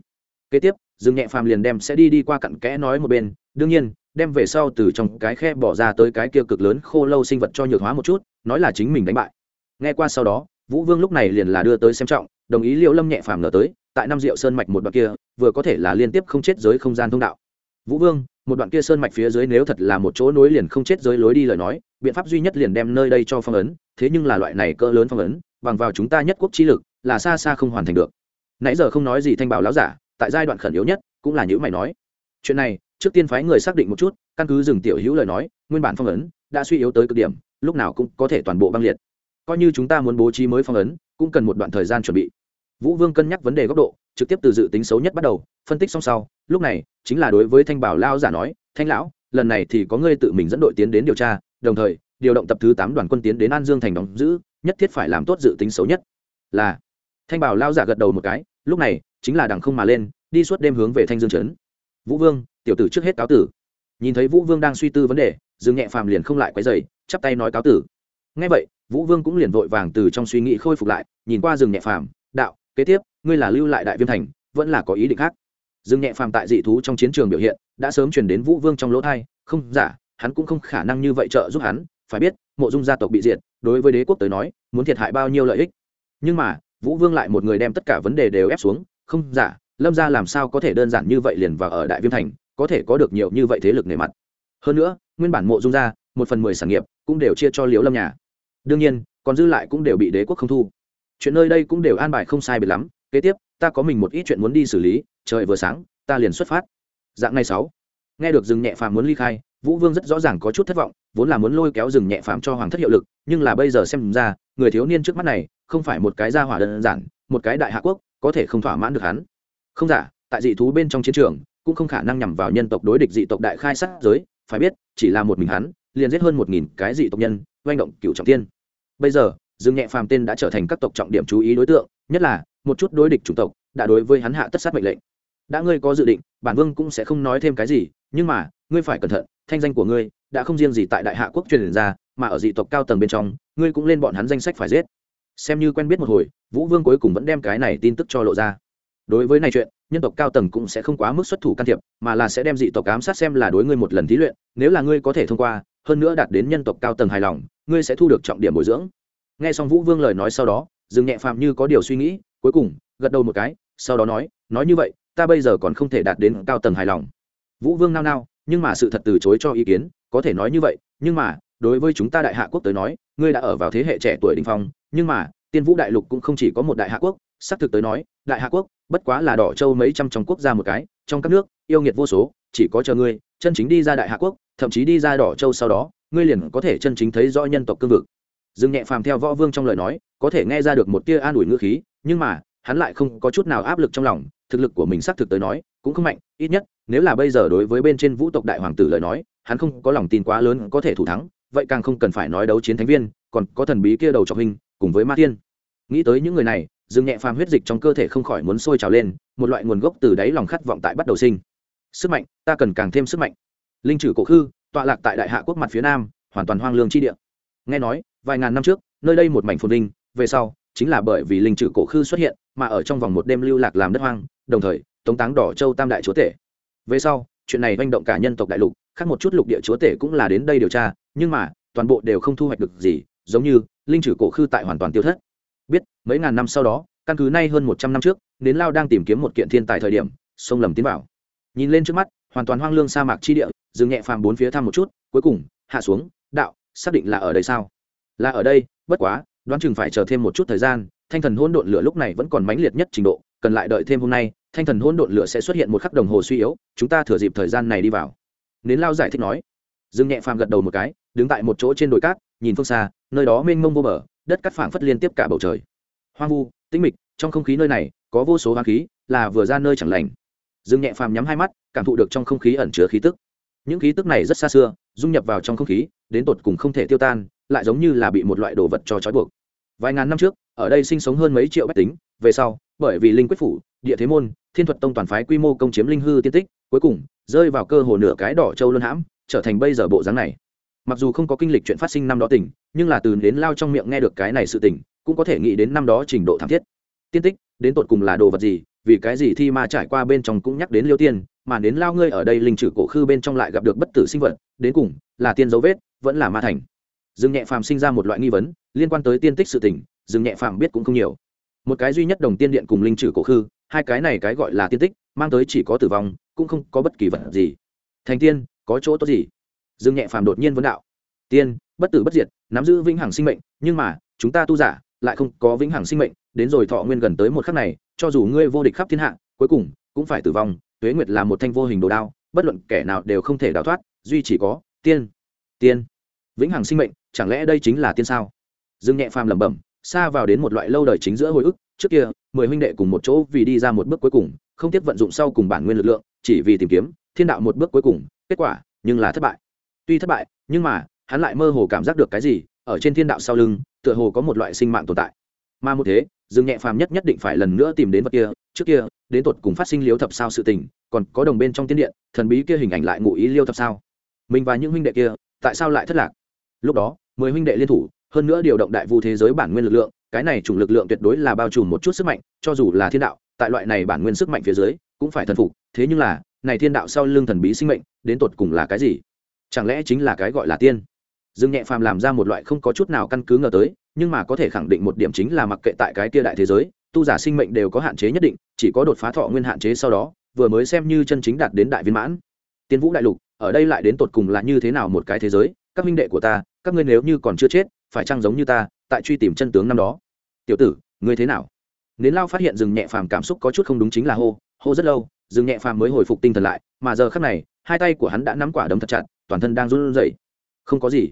Kế tiếp, dương nhẹ phàm liền đem sẽ đi đi qua cặn kẽ nói một bên, đương nhiên, đem về sau từ trong cái khe bỏ ra tới cái kia cực lớn khô lâu sinh vật cho nhược hóa một chút, nói là chính mình đánh bại. Nghe qua sau đó, vũ vương lúc này liền là đưa tới xem trọng, đồng ý liệu lâm nhẹ phàm ngờ tới, tại năm diệu sơn mạch một đoạn kia, vừa có thể là liên tiếp không chết giới không gian thông đạo. Vũ vương, một đoạn kia sơn mạch phía dưới nếu thật là một chỗ nối liền không chết giới lối đi lời nói, biện pháp duy nhất liền đem nơi đây cho phong ấn, thế nhưng là loại này cỡ lớn phong ấn, bằng vào chúng ta nhất quốc chi lực là xa xa không hoàn thành được. Nãy giờ không nói gì thanh bảo láo giả, tại giai đoạn khẩn yếu nhất cũng là những mày nói, chuyện này, trước tiên phái người xác định một chút, căn cứ dừng tiểu hữu lời nói, nguyên bản phong ấn đã suy yếu tới cực điểm, lúc nào cũng có thể toàn bộ băng liệt. Coi như chúng ta muốn bố trí mới phong ấn, cũng cần một đoạn thời gian chuẩn bị. Vũ vương cân nhắc vấn đề góc độ, trực tiếp từ dự tính xấu nhất bắt đầu, phân tích xong sau, lúc này, chính là đối với thanh bảo lao giả nói, thanh lão, lần này thì có ngươi tự mình dẫn đội tiến đến điều tra, đồng thời, điều động tập thứ tám đoàn quân tiến đến an dương thành đóng giữ, nhất thiết phải làm tốt dự tính xấu nhất. Là thanh bảo lao giả gật đầu một cái, lúc này, chính là đằng không mà lên, đi suốt đêm hướng về thanh dương trấn. Vũ vương, tiểu tử trước hết cáo tử. Nhìn thấy vũ vương đang suy tư vấn đề, dương nhẹ phàm liền không lại quấy dày chắp tay nói cáo tử. Ngay vậy, vũ vương cũng liền vội vàng từ trong suy nghĩ khôi phục lại, nhìn qua rừng nhẹ phàm, đạo, kế tiếp, ngươi là lưu lại đại viêm thành, vẫn là có ý định khác. Rừng nhẹ phàm tại dị thú trong chiến trường biểu hiện, đã sớm chuyển đến vũ vương trong lỗ thai không, giả, hắn cũng không khả năng như vậy trợ giúp hắn, phải biết, mộ dung gia tộc bị diệt, đối với đế quốc tới nói, muốn thiệt hại bao nhiêu lợi ích. Nhưng mà vũ vương lại một người đem tất cả vấn đề đều ép xuống, không giả lâm ra làm sao có thể đơn giản như vậy liền và ở đại viêm thành, có thể có được nhiều như vậy thế lực nề mặt? Hơn nữa, nguyên bản mộ dung gia, một phần mười sản nghiệp, cũng đều chia cho liễu lâm nhà. Đương nhiên, còn dư lại cũng đều bị đế quốc không thu. Chuyện nơi đây cũng đều an bài không sai biệt lắm, kế tiếp, ta có mình một ít chuyện muốn đi xử lý, trời vừa sáng, ta liền xuất phát. Dạng ngày sáu, nghe được rừng nhẹ phàm muốn ly khai, vũ vương rất rõ ràng có chút thất vọng, vốn là muốn lôi kéo rừng nhẹ phàm cho hoàng thất hiệu lực, nhưng là bây giờ xem ra, người thiếu niên trước mắt này không phải một cái gia hỏa đơn giản, một cái đại hạ quốc, có thể không thỏa mãn được hắn. Không giả, tại dị thú bên trong chiến trường, cũng không khả năng nhằm vào nhân tộc đối địch dị tộc đại khai sát giới, phải biết, chỉ là một mình hắn, liền giết hơn một nghìn cái dị tộc nhân, oanh động cựu trọng tiên. Bây giờ, dương nhẹ phàm tên đã trở thành các tộc trọng điểm chú ý đối tượng, nhất là, một chút đối địch chủng tộc, đã đối với hắn hạ tất sát mệnh lệnh. Đã ngươi có dự định, bản vương cũng sẽ không nói thêm cái gì, nhưng mà, ngươi phải cẩn thận, thanh danh của ngươi, đã không riêng gì tại đại hạ quốc truyền ra, mà ở dị tộc cao tầng bên trong, ngươi cũng lên bọn hắn danh sách phải giết xem như quen biết một hồi, vũ vương cuối cùng vẫn đem cái này tin tức cho lộ ra. Đối với này chuyện, nhân tộc cao tầng cũng sẽ không quá mức xuất thủ can thiệp, mà là sẽ đem dị tộc ám sát xem là đối ngươi một lần thí luyện, nếu là ngươi có thể thông qua, hơn nữa đạt đến nhân tộc cao tầng hài lòng, ngươi sẽ thu được trọng điểm bồi dưỡng. Nghe xong vũ vương lời nói sau đó dừng nhẹ phàm như có điều suy nghĩ, cuối cùng, gật đầu một cái, sau đó nói nói như vậy, ta bây giờ còn không thể đạt đến cao tầng hài lòng. Vũ vương nao nao, nhưng mà sự thật từ chối cho ý kiến, có thể nói như vậy, nhưng mà, đối với chúng ta đại hạ quốc tới nói, ngươi đã ở vào thế hệ trẻ tuổi đình phong nhưng mà, tiên vũ đại lục cũng không chỉ có một đại hạ quốc, xác thực tới nói, đại hạ quốc, bất quá là đỏ châu mấy trăm trong quốc gia một cái, trong các nước, yêu nghiệt vô số, chỉ có chờ ngươi, chân chính đi ra đại hạ quốc, thậm chí đi ra đỏ châu sau đó, ngươi liền có thể chân chính thấy rõ nhân tộc cương vực. Dương nhẹ phàm theo võ vương trong lời nói, có thể nghe ra được một tia an ủi ngữ khí, nhưng mà, hắn lại không có chút nào áp lực trong lòng, thực lực của mình xác thực tới nói, cũng không mạnh, ít nhất, nếu là bây giờ đối với bên trên vũ tộc đại hoàng tử lời nói, hắn không có lòng tin quá lớn có thể thủ thắng, vậy càng không cần phải nói đấu chiến thánh viên, còn có thần bí kia đầu trọc hình cùng với ma tiên nghĩ tới những người này, dương nhẹ phàm huyết dịch trong cơ thể không khỏi muốn sôi trào lên, một loại nguồn gốc từ đáy lòng khát vọng tại bắt đầu sinh. Sức mạnh, ta cần càng thêm sức mạnh. Linh trừ cổ khư, tọa lạc tại đại hạ quốc mặt phía nam, hoàn toàn hoang lương chi địa. Nghe nói, vài ngàn năm trước, nơi đây một mảnh phồn linh về sau, chính là bởi vì linh trừ cổ khư xuất hiện, mà ở trong vòng một đêm lưu lạc làm đất hoang, đồng thời, tống táng đỏ châu tam đại chúa tể. Về sau, chuyện này manh động cả nhân tộc đại lục, khác một chút lục địa chúa tể cũng là đến đây điều tra, nhưng mà, toàn bộ đều không thu hoạch được gì, giống như linh trừ cổ khư tại hoàn toàn tiêu thất. Biết, mấy ngàn năm sau đó, căn cứ nay hơn một trăm năm trước, nến lao đang tìm kiếm một kiện thiên tài thời điểm, sông lầm tiến vào. Nhìn lên trước mắt, hoàn toàn hoang lương sa mạc chi địa, dừng nhẹ phàm bốn phía thăm một chút, cuối cùng, hạ xuống, đạo, xác định là ở đây sao? Là ở đây, bất quá, đoán chừng phải chờ thêm một chút thời gian, thanh thần hôn độn lửa lúc này vẫn còn mãnh liệt nhất trình độ, cần lại đợi thêm hôm nay, thanh thần hôn độn lửa sẽ xuất hiện một khắc đồng hồ suy yếu, chúng ta thừa dịp thời gian này đi vào. Nến lao giải thích nói. Dương nhẹ phàm gật đầu một cái, đứng tại một chỗ trên đồi cát, nhìn phương xa nơi đó mênh mông vô bờ, đất cắt phảng phất liên tiếp cả bầu trời. Hoang vu, tĩnh mịch, trong không khí nơi này, có vô số hoang khí, là vừa ra nơi chẳng lành. Dương nhẹ phàm nhắm hai mắt, cảm thụ được trong không khí ẩn chứa khí tức. Những khí tức này rất xa xưa, dung nhập vào trong không khí, đến tột cùng không thể tiêu tan, lại giống như là bị một loại đồ vật cho trói buộc. Vài ngàn năm trước, ở đây sinh sống hơn mấy triệu bách tính, về sau, bởi vì linh quyết phủ, địa thế môn, thiên thuật tông toàn phái quy mô công chiếm linh hư tiên tích, cuối cùng, rơi vào cơ hồ nửa cái đỏ châu luân hãm, trở thành bây giờ bộ dáng này mặc dù không có kinh lịch chuyện phát sinh năm đó tỉnh, nhưng là từ đến lao trong miệng nghe được cái này sự tỉnh, cũng có thể nghĩ đến năm đó trình độ thảm thiết. Tiên tích, đến tột cùng là đồ vật gì? Vì cái gì thi ma trải qua bên trong cũng nhắc đến liêu tiên, mà đến lao ngươi ở đây linh trừ cổ khư bên trong lại gặp được bất tử sinh vật, đến cùng là tiên dấu vết, vẫn là ma thành. Dương nhẹ phàm sinh ra một loại nghi vấn, liên quan tới tiên tích sự tỉnh, dương nhẹ phàm biết cũng không nhiều. Một cái duy nhất đồng tiên điện cùng linh trừ cổ khư, hai cái này cái gọi là tiên tích, mang tới chỉ có tử vong, cũng không có bất kỳ vật gì. Thành tiên, có chỗ tốt gì? Dương nhẹ phàm đột nhiên vấn đạo. Tiên, bất tử bất diệt, nắm giữ vĩnh hằng sinh mệnh, nhưng mà, chúng ta tu giả lại không có vĩnh hằng sinh mệnh, đến rồi thọ nguyên gần tới một khắc này, cho dù ngươi vô địch khắp thiên hạ, cuối cùng cũng phải tử vong, tuế nguyệt là một thanh vô hình đồ đao, bất luận kẻ nào đều không thể đào thoát, duy chỉ có tiên. Tiên. Vĩnh hằng sinh mệnh, chẳng lẽ đây chính là tiên sao? Dương nhẹ phàm lẩm bẩm, xa vào đến một loại lâu đời chính giữa hồi ức, trước kia, mười huynh đệ cùng một chỗ vì đi ra một bước cuối cùng, không tiếc vận dụng sau cùng bản nguyên lực lượng, chỉ vì tìm kiếm, thiên đạo một bước cuối cùng, kết quả, nhưng là thất bại tuy thất bại, nhưng mà, hắn lại mơ hồ cảm giác được cái gì, ở trên thiên đạo sau lưng, tựa hồ có một loại sinh mạng tồn tại. Mà một thế, dương nhẹ phàm nhất nhất định phải lần nữa tìm đến vật kia, trước kia, đến tột cùng phát sinh liêu thập sao sự tình, còn có đồng bên trong tiên điện, thần bí kia hình ảnh lại ngụ ý liêu thập sao. Mình và những huynh đệ kia, tại sao lại thất lạc? Lúc đó, mười huynh đệ liên thủ, hơn nữa điều động đại vu thế giới bản nguyên lực lượng, cái này chủng lực lượng tuyệt đối là bao trùm một chút sức mạnh, cho dù là thiên đạo, tại loại này bản nguyên sức mạnh phía dưới, cũng phải thần phục. Thế nhưng là, này thiên đạo sau lưng thần bí sinh mệnh, đến tột cùng là cái gì? Chẳng lẽ chính là cái gọi là tiên? Dương nhẹ phàm làm ra một loại không có chút nào căn cứ ngờ tới, nhưng mà có thể khẳng định một điểm chính là mặc kệ tại cái kia đại thế giới, tu giả sinh mệnh đều có hạn chế nhất định, chỉ có đột phá thọ nguyên hạn chế sau đó, vừa mới xem như chân chính đạt đến đại viên mãn. Tiên vũ đại lục, ở đây lại đến tột cùng là như thế nào một cái thế giới? Các minh đệ của ta, các ngươi nếu như còn chưa chết, phải chăng giống như ta, tại truy tìm chân tướng năm đó? Tiểu tử, ngươi thế nào? Nến lao phát hiện rừng nhẹ phàm cảm xúc có chút không đúng chính là hô hô rất lâu rừng nhẹ phàm mới hồi phục tinh thần lại, mà giờ khắc này, hai tay của hắn đã nắm quả đấm thật chặt toàn thân đang run rẩy. Không có gì.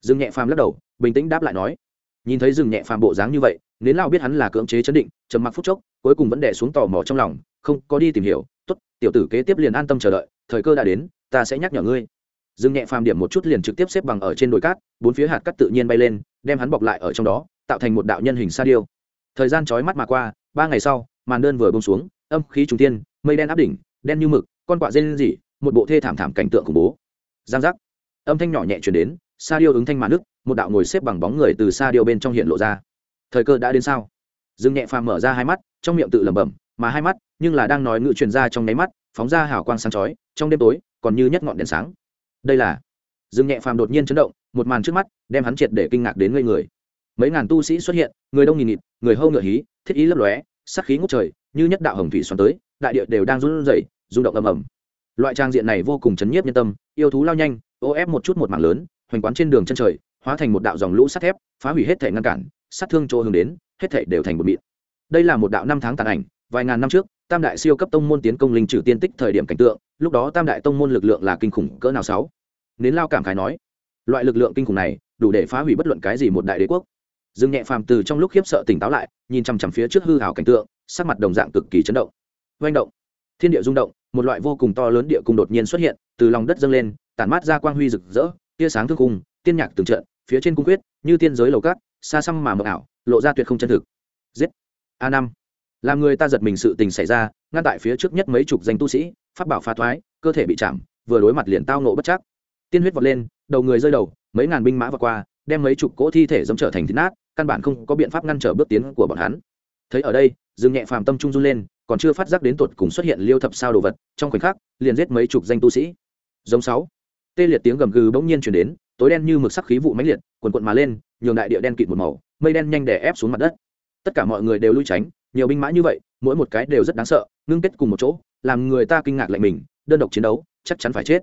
Dương nhẹ phàm lắc đầu, bình tĩnh đáp lại nói, nhìn thấy Dương nhẹ phàm bộ dáng như vậy, nến lao biết hắn là cưỡng chế chấn định, trầm mặc phút chốc, cuối cùng vẫn đẻ xuống tò mò trong lòng, không, có đi tìm hiểu, tốt, tiểu tử kế tiếp liền an tâm chờ đợi, thời cơ đã đến, ta sẽ nhắc nhở ngươi. Dương nhẹ phàm điểm một chút liền trực tiếp xếp bằng ở trên đồi cát, bốn phía hạt cát tự nhiên bay lên, đem hắn bọc lại ở trong đó, tạo thành một đạo nhân hình sa điêu. Thời gian trói mắt mà qua, ba ngày sau, màn đơn vừa bông xuống, âm khí trùng tiên mây đen áp đỉnh, đen như mực, con quạ dê lên dỉ một bộ thê thảm thảm cảnh tượng khủng bố giang giác. Âm thanh nhỏ nhẹ chuyển đến, sa điêu ứng thanh mà nước một đạo ngồi xếp bằng bóng người từ sa điêu bên trong hiện lộ ra. Thời cơ đã đến sao? Dương nhẹ phàm mở ra hai mắt, trong miệng tự lẩm bẩm, mà hai mắt nhưng là đang nói ngự truyền ra trong nháy mắt, phóng ra hào quang sáng chói, trong đêm tối, còn như nhất ngọn đèn sáng. Đây là? Dương nhẹ phàm đột nhiên chấn động, một màn trước mắt, đem hắn triệt để kinh ngạc đến ngây người. Mấy ngàn tu sĩ xuất hiện, người đông nghìn nghịt, người hâu ngựa hí, thiết ý lấp lóe sắc khí ngút trời, như nhất đạo hồng thủy xoắn tới, đại địa đều đang run rẩy, rung động ầm ầm loại trang diện này vô cùng chấn nhiếp nhân tâm, yêu thú lao nhanh, ô ép một chút một mảng lớn, hoành quán trên đường chân trời, hóa thành một đạo dòng lũ sắt thép, phá hủy hết thể ngăn cản, sát thương chỗ hướng đến, hết thể đều thành một mịn. Đây là một đạo năm tháng tàn ảnh, vài ngàn năm trước, tam đại siêu cấp tông môn tiến công linh trừ tiên tích thời điểm cảnh tượng, lúc đó tam đại tông môn lực lượng là kinh khủng cỡ nào sáu? Nến lao cảm khái nói, loại lực lượng kinh khủng này, đủ để phá hủy bất luận cái gì một đại đế quốc. Dương nhẹ phàm từ trong lúc khiếp sợ tỉnh táo lại, nhìn chằm chằm phía trước hư hào cảnh tượng, sắc mặt đồng dạng cực kỳ chấn động. Oanh động thiên địa rung động, một loại vô cùng to lớn địa cung đột nhiên xuất hiện, từ lòng đất dâng lên, tản mát ra quang huy rực rỡ, tia sáng thương cung tiên nhạc từng trận, phía trên cung quyết, như tiên giới lầu cát, xa xăm mà mờ ảo, lộ ra tuyệt không chân thực. Giết! A năm! Làm người ta giật mình sự tình xảy ra, ngăn tại phía trước nhất mấy chục danh tu sĩ phát bảo phá thoái, cơ thể bị chạm, vừa đối mặt liền tao nộ bất chắc. Tiên huyết vọt lên, đầu người rơi đầu, mấy ngàn binh mã vọt qua, đem mấy chục cỗ thi thể dẫm trở thành thịt nát, căn bản không có biện pháp ngăn trở bước tiến của bọn hắn. Thấy ở đây, dương nhẹ phàm tâm trung run lên còn chưa phát giác đến tột cùng xuất hiện liêu thập sao đồ vật, trong khoảnh khắc, liền giết mấy chục danh tu sĩ. Giống sáu. Tê liệt tiếng gầm gừ bỗng nhiên chuyển đến, tối đen như mực sắc khí vụ mãnh liệt quần quận mà lên, nhường đại địa đen kịt một màu, mây đen nhanh đè ép xuống mặt đất. Tất cả mọi người đều lui tránh, nhiều binh mã như vậy, mỗi một cái đều rất đáng sợ, ngưng kết cùng một chỗ, làm người ta kinh ngạc lạnh mình, đơn độc chiến đấu, chắc chắn phải chết.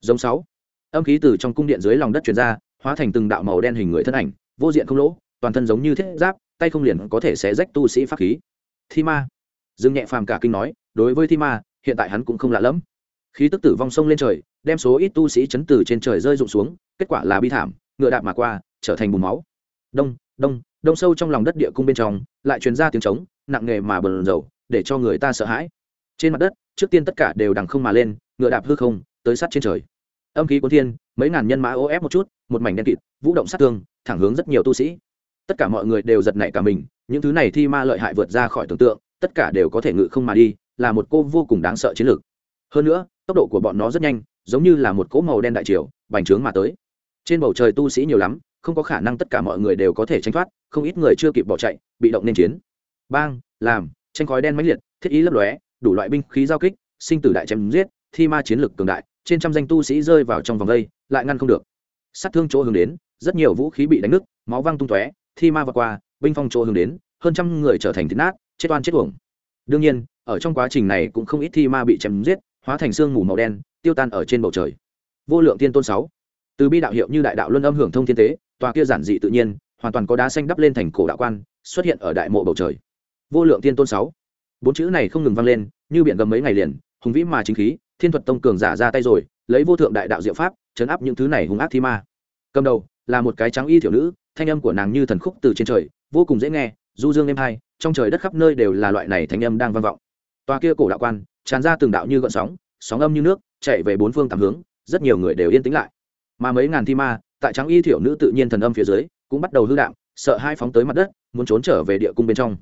Giống sáu. Âm khí từ trong cung điện dưới lòng đất chuyển ra, hóa thành từng đạo màu đen hình người thân ảnh, vô diện không lỗ, toàn thân giống như thiết giáp, tay không liền có thể xé rách tu sĩ pháp khí. Thi ma dương nhẹ phàm cả kinh nói, đối với thi ma, hiện tại hắn cũng không lạ lẫm. Khí tức tử vong sông lên trời, đem số ít tu sĩ chấn tử trên trời rơi rụng xuống, kết quả là bi thảm, ngựa đạp mà qua, trở thành bùn máu. Đông đông đông sâu trong lòng đất địa cung bên trong, lại truyền ra tiếng trống, nặng nề mà bờn dầu để cho người ta sợ hãi. Trên mặt đất, trước tiên tất cả đều đằng không mà lên, ngựa đạp hư không, tới sát trên trời. Âm khí cuốn thiên, mấy ngàn nhân mã ô ép một chút, một mảnh đen kịt, vũ động sát thương, thẳng hướng rất nhiều tu sĩ. Tất cả mọi người đều giật nảy cả mình, những thứ này thi ma lợi hại vượt ra khỏi tưởng tượng tất cả đều có thể ngự không mà đi, là một cô vô cùng đáng sợ chiến lược. Hơn nữa, tốc độ của bọn nó rất nhanh, giống như là một cỗ màu đen đại triều, bành trướng mà tới. Trên bầu trời tu sĩ nhiều lắm, không có khả năng tất cả mọi người đều có thể tranh thoát, không ít người chưa kịp bỏ chạy, bị động nên chiến. Bang, làm, tranh khói đen mãnh liệt, thiết ý lấp lóe, đủ loại binh khí giao kích, sinh tử đại chém giết, thi ma chiến lược cường đại, trên trăm danh tu sĩ rơi vào trong vòng đây lại ngăn không được. Sát thương chỗ hướng đến, rất nhiều vũ khí bị đánh nứt, máu văng tung tóe, thi ma vượt qua, binh phong chỗ hướng đến, hơn trăm người trở thành thịt nát chết oan chết uổng. Đương nhiên, ở trong quá trình này cũng không ít thi ma bị chém giết, hóa thành xương mù màu đen, tiêu tan ở trên bầu trời. Vô lượng tiên tôn sáu. Từ bi đạo hiệu như đại đạo luân âm hưởng thông thiên tế, tòa kia giản dị tự nhiên, hoàn toàn có đá xanh đắp lên thành cổ đạo quan, xuất hiện ở đại mộ bầu trời. Vô lượng tiên tôn sáu. Bốn chữ này không ngừng vang lên, như biển gầm mấy ngày liền, hùng vĩ mà chính khí, thiên thuật tông cường giả ra tay rồi, lấy vô thượng đại đạo diệu pháp, chấn áp những thứ này hung ác thi ma. Cầm đầu là một cái trắng y thiểu nữ, thanh âm của nàng như thần khúc từ trên trời, vô cùng dễ nghe, du dương êm hai trong trời đất khắp nơi đều là loại này thanh âm đang vang vọng. Toa kia cổ đạo quan, tràn ra từng đạo như gợn sóng sóng âm như nước, chạy về bốn phương tám hướng, rất nhiều người đều yên tĩnh lại. Mà mấy ngàn thi ma, tại trắng y thiểu nữ tự nhiên thần âm phía dưới, cũng bắt đầu hư đạo sợ hai phóng tới mặt đất, muốn trốn trở về địa cung bên trong.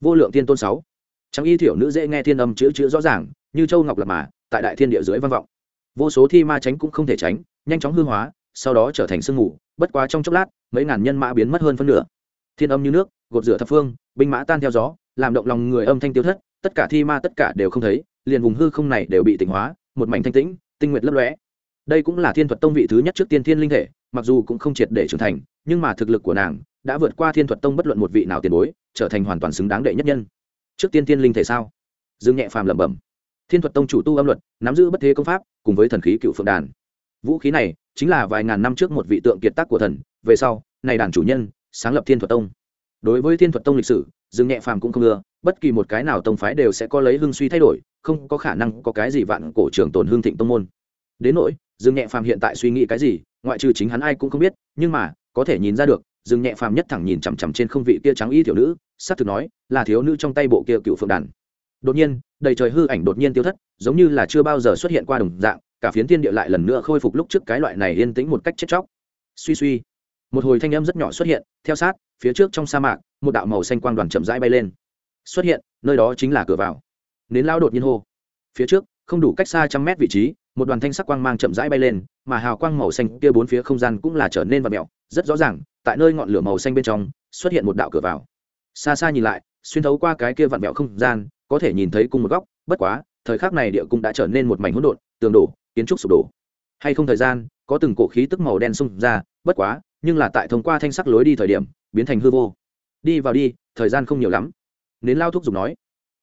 Vô lượng tiên tôn sáu. Trắng y thiểu nữ dễ nghe thiên âm chữ chữ rõ ràng, như châu ngọc lập mà, tại đại thiên địa dưới vang vọng. Vô số thi ma tránh cũng không thể tránh, nhanh chóng hư hóa, sau đó trở thành sương mù, bất quá trong chốc lát, mấy ngàn nhân mã biến mất hơn phân nửa thiên âm như nước, gột rửa thập phương, binh mã tan theo gió, làm động lòng người âm thanh tiêu thất, tất cả thi ma tất cả đều không thấy, liền vùng hư không này đều bị tỉnh hóa, một mảnh thanh tĩnh, tinh nguyệt lấp lóe. Đây cũng là thiên thuật tông vị thứ nhất trước tiên thiên linh thể, mặc dù cũng không triệt để trưởng thành, nhưng mà thực lực của nàng đã vượt qua thiên thuật tông bất luận một vị nào tiền bối, trở thành hoàn toàn xứng đáng đệ nhất nhân. Trước tiên thiên linh thể sao? Dương nhẹ phàm lẩm bẩm. Thiên thuật tông chủ tu âm luật, nắm giữ bất thế công pháp, cùng với thần khí cựu phượng đàn. Vũ khí này chính là vài ngàn năm trước một vị tượng kiệt tác của thần, về sau, này đàn chủ nhân sáng lập thiên thuật tông. Đối với thiên thuật tông lịch sử, dương nhẹ phàm cũng không ưa, bất kỳ một cái nào tông phái đều sẽ có lấy hưng suy thay đổi, không có khả năng có cái gì vạn cổ trường tồn hương thịnh tông môn. Đến nỗi, dương nhẹ phàm hiện tại suy nghĩ cái gì, ngoại trừ chính hắn ai cũng không biết, nhưng mà, có thể nhìn ra được, dương nhẹ phàm nhất thẳng nhìn chằm chằm trên không vị kia trắng y thiếu nữ s á c thực nói, là thiếu nữ trong tay bộ kia cựu phượng đàn. Đột nhiên, đầy trời hư ảnh đột nhiên tiêu thất, giống như là chưa bao giờ xuất hiện qua đồng dạng, cả phiến thiên địa lại lần nữa khôi phục lúc trước cái loại này yên tĩnh một cách chết chóc. Suy suy một hồi thanh âm rất nhỏ xuất hiện, theo sát, phía trước trong sa mạc, một đạo màu xanh quang đoàn chậm rãi bay lên. Xuất hiện, nơi đó chính là cửa vào. Nến lao đột nhiên hô. Phía trước, không đủ cách xa trăm mét vị trí, một đoàn thanh sắc quang mang chậm rãi bay lên, mà hào quang màu xanh kia bốn phía không gian cũng là trở nên vật mẹo rất rõ ràng, tại nơi ngọn lửa màu xanh bên trong, xuất hiện một đạo cửa vào. Xa xa nhìn lại, xuyên thấu qua cái kia vặn vẹo không gian, có thể nhìn thấy cùng một góc, bất quá, thời khắc này địa cung đã trở nên một mảnh hỗn độn, tường đổ, kiến trúc sụp đổ. Hay không thời gian, có từng cổ khí tức màu đen xung ra, bất quá nhưng là tại thông qua thanh sắc lối đi thời điểm, biến thành hư vô. Đi vào đi, thời gian không nhiều lắm. Nến lao thúc giục nói.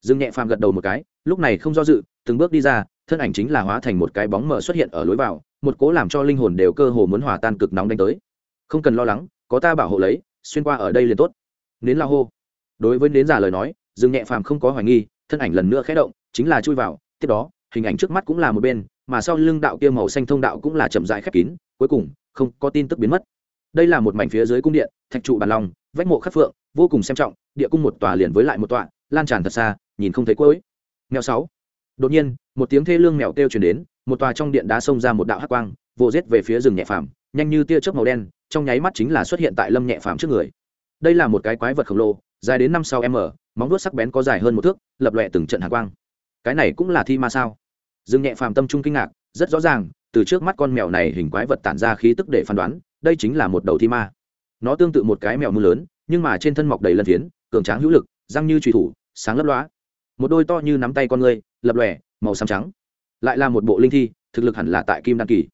Dương nhẹ phàm gật đầu một cái, lúc này không do dự, từng bước đi ra, thân ảnh chính là hóa thành một cái bóng mờ xuất hiện ở lối vào, một cố làm cho linh hồn đều cơ hồ muốn hòa tan cực nóng đánh tới. Không cần lo lắng, có ta bảo hộ lấy, xuyên qua ở đây liền tốt. Nến lao hô. Đối với nến giả lời nói, dương nhẹ phàm không có hoài nghi, thân ảnh lần nữa khé động, chính là chui vào, tiếp đó, hình ảnh trước mắt cũng là một bên, mà sau lưng đạo kia màu xanh thông đạo cũng là chậm rãi khép kín, cuối cùng, không có tin tức biến mất đây là một mảnh phía dưới cung điện, thạch trụ bàn lòng, vách mộ khắc phượng, vô cùng xem trọng, địa cung một tòa liền với lại một tọa lan tràn thật xa, nhìn không thấy cuối. Mèo sáu. Đột nhiên, một tiếng thê lương mèo kêu truyền đến, một tòa trong điện đá xông ra một đạo hắc quang vồ rết về phía rừng nhẹ phàm, nhanh như tia chớp màu đen, trong nháy mắt chính là xuất hiện tại lâm nhẹ phàm trước người. Đây là một cái quái vật khổng lồ, dài đến năm sau m, móng vuốt sắc bén có dài hơn một thước, lập lòe từng trận hạ quang. Cái này cũng là thi ma sao? Rừng nhẹ phàm tâm trung kinh ngạc, rất rõ ràng, từ trước mắt con mèo này hình quái vật tản ra khí tức để phán đoán đây chính là một đầu thi ma. Nó tương tự một cái mèo mưa lớn, nhưng mà trên thân mọc đầy lân phiến, cường tráng hữu lực, răng như trùy thủ, sáng lấp loá một đôi to như nắm tay con người lập lòe, màu xám trắng. Lại là một bộ linh thi, thực lực hẳn là tại kim đan kỳ.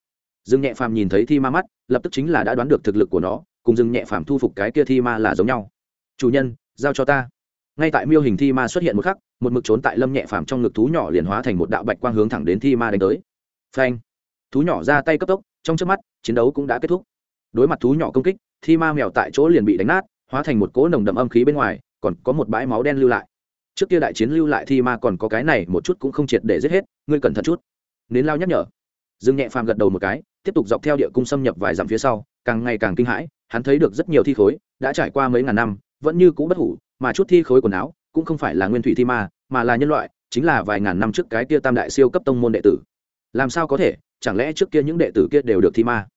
Dương nhẹ phàm nhìn thấy thi ma mắt, lập tức chính là đã đoán được thực lực của nó, cùng dương nhẹ phàm thu phục cái kia thi ma là giống nhau. Chủ nhân, giao cho ta. Ngay tại miêu hình thi ma xuất hiện một khắc, một mực trốn tại lâm nhẹ phàm trong ngực thú nhỏ liền hóa thành một đạo bạch quang hướng thẳng đến thi ma đánh tới. Phanh! Thú nhỏ ra tay cấp tốc, trong trước mắt, chiến đấu cũng đã kết thúc đối mặt thú nhỏ công kích, thi ma mèo tại chỗ liền bị đánh nát, hóa thành một cỗ nồng đậm âm khí bên ngoài, còn có một bãi máu đen lưu lại. Trước kia đại chiến lưu lại thi ma còn có cái này một chút cũng không triệt để giết hết, ngươi cẩn thận chút. Nến lao nhắc nhở. Dương nhẹ phàm gật đầu một cái, tiếp tục dọc theo địa cung xâm nhập vài dặm phía sau, càng ngày càng kinh hãi, hắn thấy được rất nhiều thi khối, đã trải qua mấy ngàn năm, vẫn như cũ bất hủ, mà chút thi khối quần áo cũng không phải là nguyên thủy thi ma, mà là nhân loại, chính là vài ngàn năm trước cái kia tam đại siêu cấp tông môn đệ tử. Làm sao có thể, chẳng lẽ trước kia những đệ tử kia đều được thi ma?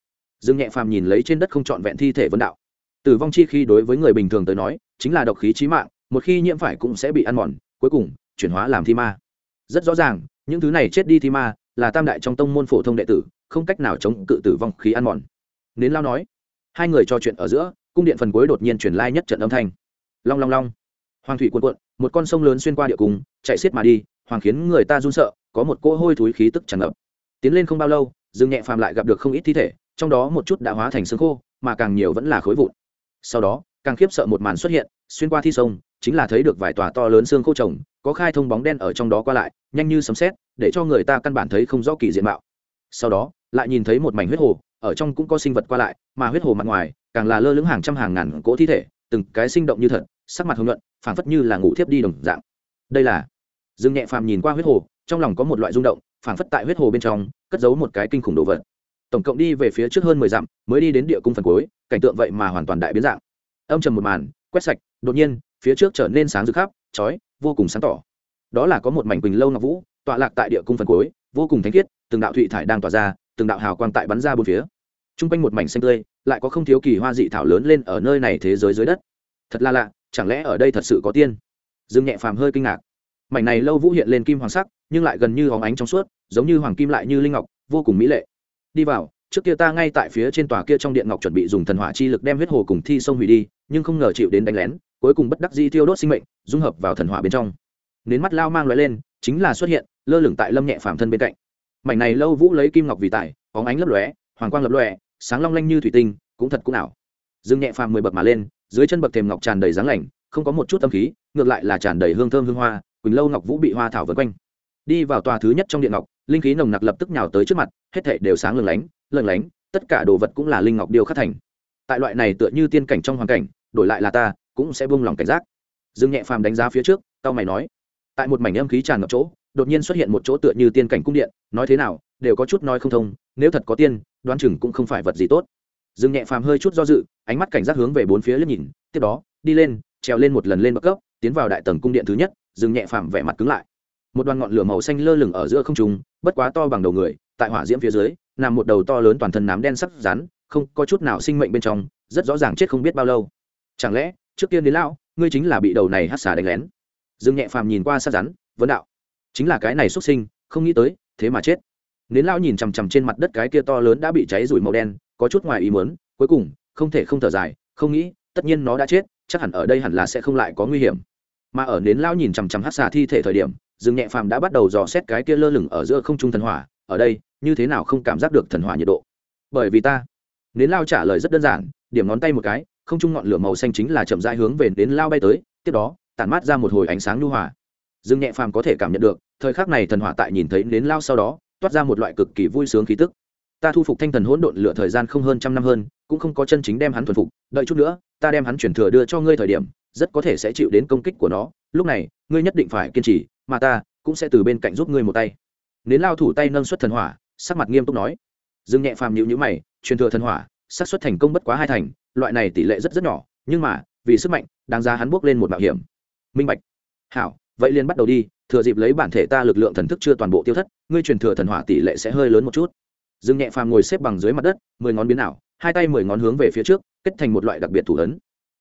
Dương nhẹ phàm nhìn lấy trên đất không trọn vẹn thi thể vấn đạo. Tử vong chi khi đối với người bình thường tới nói, chính là độc khí trí mạng, một khi nhiễm phải cũng sẽ bị ăn mòn, cuối cùng, chuyển hóa làm thi ma. Rất rõ ràng, những thứ này chết đi thi ma, là tam đại trong tông môn phổ thông đệ tử, không cách nào chống cự tử vong khí ăn mòn. Nến lao nói, hai người trò chuyện ở giữa, cung điện phần cuối đột nhiên truyền lai nhất trận âm thanh. Long long long. Hoàng thủy cuộn cuộn, một con sông lớn xuyên qua địa cung, chạy xiết mà đi, hoàng khiến người ta run sợ, có một cỗ hôi thối khí tức tràn ngập. Tiến lên không bao lâu, dương nhẹ phàm lại gặp được không ít thi thể trong đó một chút đã hóa thành xương khô, mà càng nhiều vẫn là khối vụn. Sau đó, càng khiếp sợ một màn xuất hiện, xuyên qua thi sông, chính là thấy được vài tòa to lớn xương khô trồng, có khai thông bóng đen ở trong đó qua lại, nhanh như sấm xét để cho người ta căn bản thấy không rõ kỳ diện mạo. Sau đó, lại nhìn thấy một mảnh huyết hồ, ở trong cũng có sinh vật qua lại, mà huyết hồ mặt ngoài, càng là lơ lửng hàng trăm hàng ngàn cỗ thi thể, từng cái sinh động như thật, sắc mặt hồng nhuận, phảng phất như là ngủ thiếp đi đồng dạng. Đây là dương nhẹ phàm nhìn qua huyết hồ, trong lòng có một loại rung động, phảng phất tại huyết hồ bên trong, cất giấu một cái kinh khủng đồ vật tổng cộng đi về phía trước hơn mười dặm, mới đi đến địa cung phần cuối, cảnh tượng vậy mà hoàn toàn đại biến dạng. Âm trầm một màn, quét sạch, đột nhiên, phía trước trở nên sáng rực khắp, chói, vô cùng sáng tỏ. Đó là có một mảnh quỳnh lâu ngọc vũ, tọa lạc tại địa cung phần cuối, vô cùng thánh khiết, từng đạo thụy thải đang tỏa ra, từng đạo hào quang tại bắn ra bốn phía. T r u n g quanh một mảnh xanh tươi, lại có không thiếu kỳ hoa dị thảo lớn lên ở nơi này thế giới dưới đất. Thật là lạ, chẳng lẽ ở đây thật sự có tiên? Dương nhẹ phàm hơi kinh ngạc. Mảnh này lâu vũ hiện lên kim hoàng sắc, nhưng lại gần như hóng ánh trong suốt, giống như hoàng kim lại như linh ngọc, vô cùng mỹ lệ đi vào, trước kia ta ngay tại phía trên tòa kia trong điện ngọc chuẩn bị dùng thần hỏa chi lực đem huyết hồ cùng thi sông hủy đi, nhưng không ngờ chịu đến đánh lén, cuối cùng bất đắc di thiêu đốt sinh mệnh, dung hợp vào thần hỏa bên trong. Nến mắt lao mang loại lên, chính là xuất hiện, lơ lửng tại lâm nhẹ phàm thân bên cạnh. Mảnh này lâu vũ lấy kim ngọc vì tài óng ánh lấp lóe, hoàng quang lập lóe sáng long lanh như thủy tinh, cũng thật cũng ảo. Dương nhẹ phàm mười bậc mà lên, dưới chân bậc thềm ngọc tràn đầy dáng lành, không có một chút tâm khí, ngược lại là tràn đầy hương thơm hương hoa, quỳnh lâu ngọc vũ bị hoa thảo vân quanh. Đi vào tòa thứ nhất trong điện ngọc linh khí nồng nặc lập tức nhào tới trước mặt, hết thảy đều sáng lừng lánh lừng lánh, tất cả đồ vật cũng là linh ngọc điêu khắc thành. Tại loại này tựa như tiên cảnh trong hoàn cảnh, đổi lại là ta, cũng sẽ buông lòng cảnh giác. Dương nhẹ phàm đánh giá phía trước tao mày nói, tại một mảnh âm khí tràn ngập chỗ, đột nhiên xuất hiện một chỗ tựa như tiên cảnh cung điện, nói thế nào, đều có chút nói không thông, nếu thật có tiên, đoán chừng cũng không phải vật gì tốt. Dương nhẹ phàm hơi chút do dự, ánh mắt cảnh giác hướng về bốn phía liếc nhìn, tiếp đó, đi lên, trèo lên một lần lên bậc cấp, tiến vào đại tầng cung điện thứ nhất, dương nhẹ phàm vẻ mặt cứng lại một đoàn ngọn lửa màu xanh lơ lửng ở giữa không trung, bất quá to bằng đầu người, tại hỏa diễm phía dưới, nằm một đầu to lớn toàn thân nám đen sắc rắn, không có chút nào sinh mệnh bên trong, rất rõ ràng chết không biết bao lâu. Chẳng lẽ, trước tiên đến lão, ngươi chính là bị đầu này hát xà đánh lén? Dương nhẹ phàm nhìn qua sát rắn, vấn đạo. Chính là cái này xuất sinh, không nghĩ tới, thế mà chết. Nến lão nhìn chằm chằm trên mặt đất cái kia to lớn đã bị cháy rủi màu đen, có chút ngoài ý muốn, cuối cùng, không thể không thở dài, không nghĩ, tất nhiên nó đã chết, chắc hẳn ở đây hẳn là sẽ không lại có nguy hiểm. Mà ở nến lão nhìn chằm chằm hát xà thi thể thời điểm dương nhẹ phàm đã bắt đầu dò xét cái kia lơ lửng ở giữa không trung thần hỏa, ở đây, như thế nào không cảm giác được thần hỏa nhiệt độ? Bởi vì ta nến lao trả lời rất đơn giản, điểm ngón tay một cái, không trung ngọn lửa màu xanh chính là chậm rãi hướng về đến lao bay tới, tiếp đó, tản mát ra một hồi ánh sáng nhu hòa. Dương nhẹ phàm có thể cảm nhận được, thời khắc này thần hỏa tại nhìn thấy đến lao sau đó, toát ra một loại cực kỳ vui sướng khí tức. Ta thu phục thanh thần hỗn độn lửa thời gian không hơn trăm năm hơn, cũng không có chân chính đem hắn thuần phục, đợi chút nữa, ta đem hắn chuyển thừa đưa cho ngươi thời điểm, rất có thể sẽ chịu đến công kích của nó. Lúc này, ngươi nhất định phải kiên trì mà ta cũng sẽ từ bên cạnh giúp ngươi một tay. Nến lao thủ tay nâng xuất thần hỏa, sắc mặt nghiêm túc nói. Dương nhẹ phàm nhịu nhữ mày, truyền thừa thần hỏa, xác suất thành công bất quá hai thành, loại này tỷ lệ rất rất nhỏ, nhưng mà, vì sức mạnh, đáng giá hắn bước lên một mạo hiểm. Minh bạch. Hảo, vậy liền bắt đầu đi, thừa dịp lấy bản thể ta lực lượng thần thức chưa toàn bộ tiêu thất, ngươi truyền thừa thần hỏa tỷ lệ sẽ hơi lớn một chút. Dương nhẹ phàm ngồi xếp bằng dưới mặt đất, mười ngón biến ảo, hai tay mười ngón hướng về phía trước, kết thành một loại đặc biệt thủ ấn.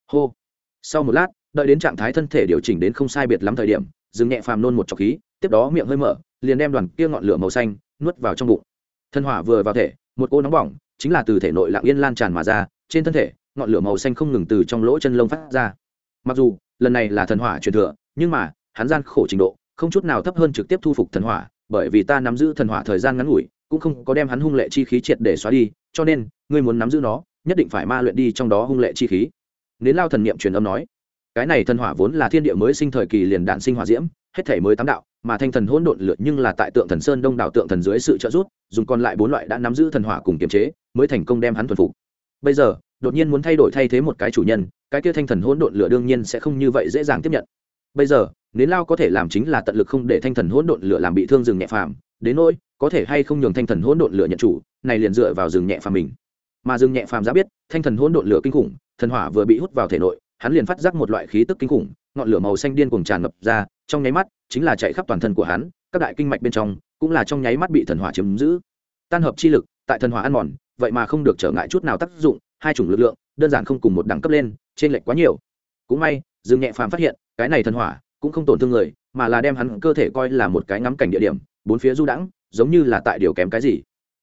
Hô. Sau một lát, đợi đến trạng thái thân thể điều chỉnh đến không sai biệt lắm thời điểm dừng nhẹ phàm nôn một trọc khí, tiếp đó miệng hơi mở, liền đem đoàn kia ngọn lửa màu xanh nuốt vào trong bụng. Thân hỏa vừa vào thể, một cô nóng bỏng, chính là từ thể nội lạng yên lan tràn mà ra, trên thân thể, ngọn lửa màu xanh không ngừng từ trong lỗ chân lông phát ra. Mặc dù, lần này là thần hỏa truyền thừa, nhưng mà, hắn gian khổ trình độ, không chút nào thấp hơn trực tiếp thu phục thần hỏa, bởi vì ta nắm giữ thần hỏa thời gian ngắn ngủi, cũng không có đem hắn hung lệ chi khí triệt để xóa đi, cho nên, ngươi muốn nắm giữ nó, nhất định phải ma luyện đi trong đó hung lệ chi khí. Nến lao thần niệm truyền âm nói cái này thần hỏa vốn là thiên địa mới sinh thời kỳ liền đạn sinh hỏa diễm, hết thể mới tám đạo, mà thanh thần hỗn độn lượt nhưng là tại tượng thần sơn đông đảo tượng thần dưới sự trợ giúp, dùng còn lại bốn loại đã nắm giữ thần hỏa cùng kiềm chế, mới thành công đem hắn thuần phục. Bây giờ, đột nhiên muốn thay đổi thay thế một cái chủ nhân, cái kia thanh thần hỗn độn lửa đương nhiên sẽ không như vậy dễ dàng tiếp nhận. Bây giờ, nến lao có thể làm chính là tận lực không để thanh thần hỗn độn lửa làm bị thương rừng nhẹ phàm, đến nỗi, có thể hay không nhường thanh thần hỗn độn lửa nhận chủ, này liền dựa vào rừng nhẹ phàm mình. Mà rừng nhẹ phàm giá biết, thanh thần hỗn độn lửa kinh khủng, thần hỏa vừa bị hút vào thể nội hắn liền phát giác một loại khí tức kinh khủng, ngọn lửa màu xanh điên cuồng tràn ngập ra, trong nháy mắt, chính là chạy khắp toàn thân của hắn, các đại kinh mạch bên trong, cũng là trong nháy mắt bị thần hỏa chiếm giữ. Tan hợp chi lực, tại thần hỏa ăn mòn, vậy mà không được trở ngại chút nào tác dụng, hai chủng lực lượng, đơn giản không cùng một đẳng cấp lên trên lệch quá nhiều. Cũng may, dương nhẹ phàm phát hiện, cái này thần hỏa, cũng không tổn thương người, mà là đem hắn cơ thể coi là một cái ngắm cảnh địa điểm, bốn phía du đãng, giống như là tại điều kém cái gì.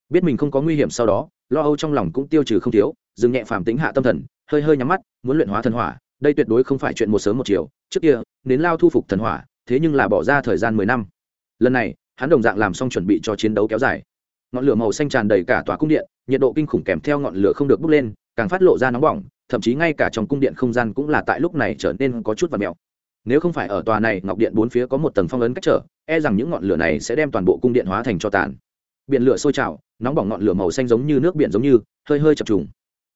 Biết mình không có nguy hiểm sau đó, lo âu trong lòng cũng tiêu trừ không thiếu, dương nhẹ phàm tính hạ tâm thần, hơi hơi nhắm mắt, muốn luyện hóa thần hỏa đây tuyệt đối không phải chuyện một sớm một chiều, trước kia, Nến lao thu phục thần hỏa, thế nhưng là bỏ ra thời gian mười năm. Lần này, hắn đồng dạng làm xong chuẩn bị cho chiến đấu kéo dài. Ngọn lửa màu xanh tràn đầy cả tòa cung điện, nhiệt độ kinh khủng kèm theo ngọn lửa không được bốc lên, càng phát lộ ra nóng bỏng, thậm chí ngay cả trong cung điện không gian cũng là tại lúc này trở nên có chút và mèo nếu không phải ở tòa này, ngọc điện bốn phía có một tầng phong ấn cách trở e rằng những ngọn lửa này sẽ đem toàn bộ cung điện hóa thành cho tàn. Biển lửa sôi trào, nóng bỏng ngọn lửa màu xanh giống như nước biển giống như, hơi hơi chập trùng.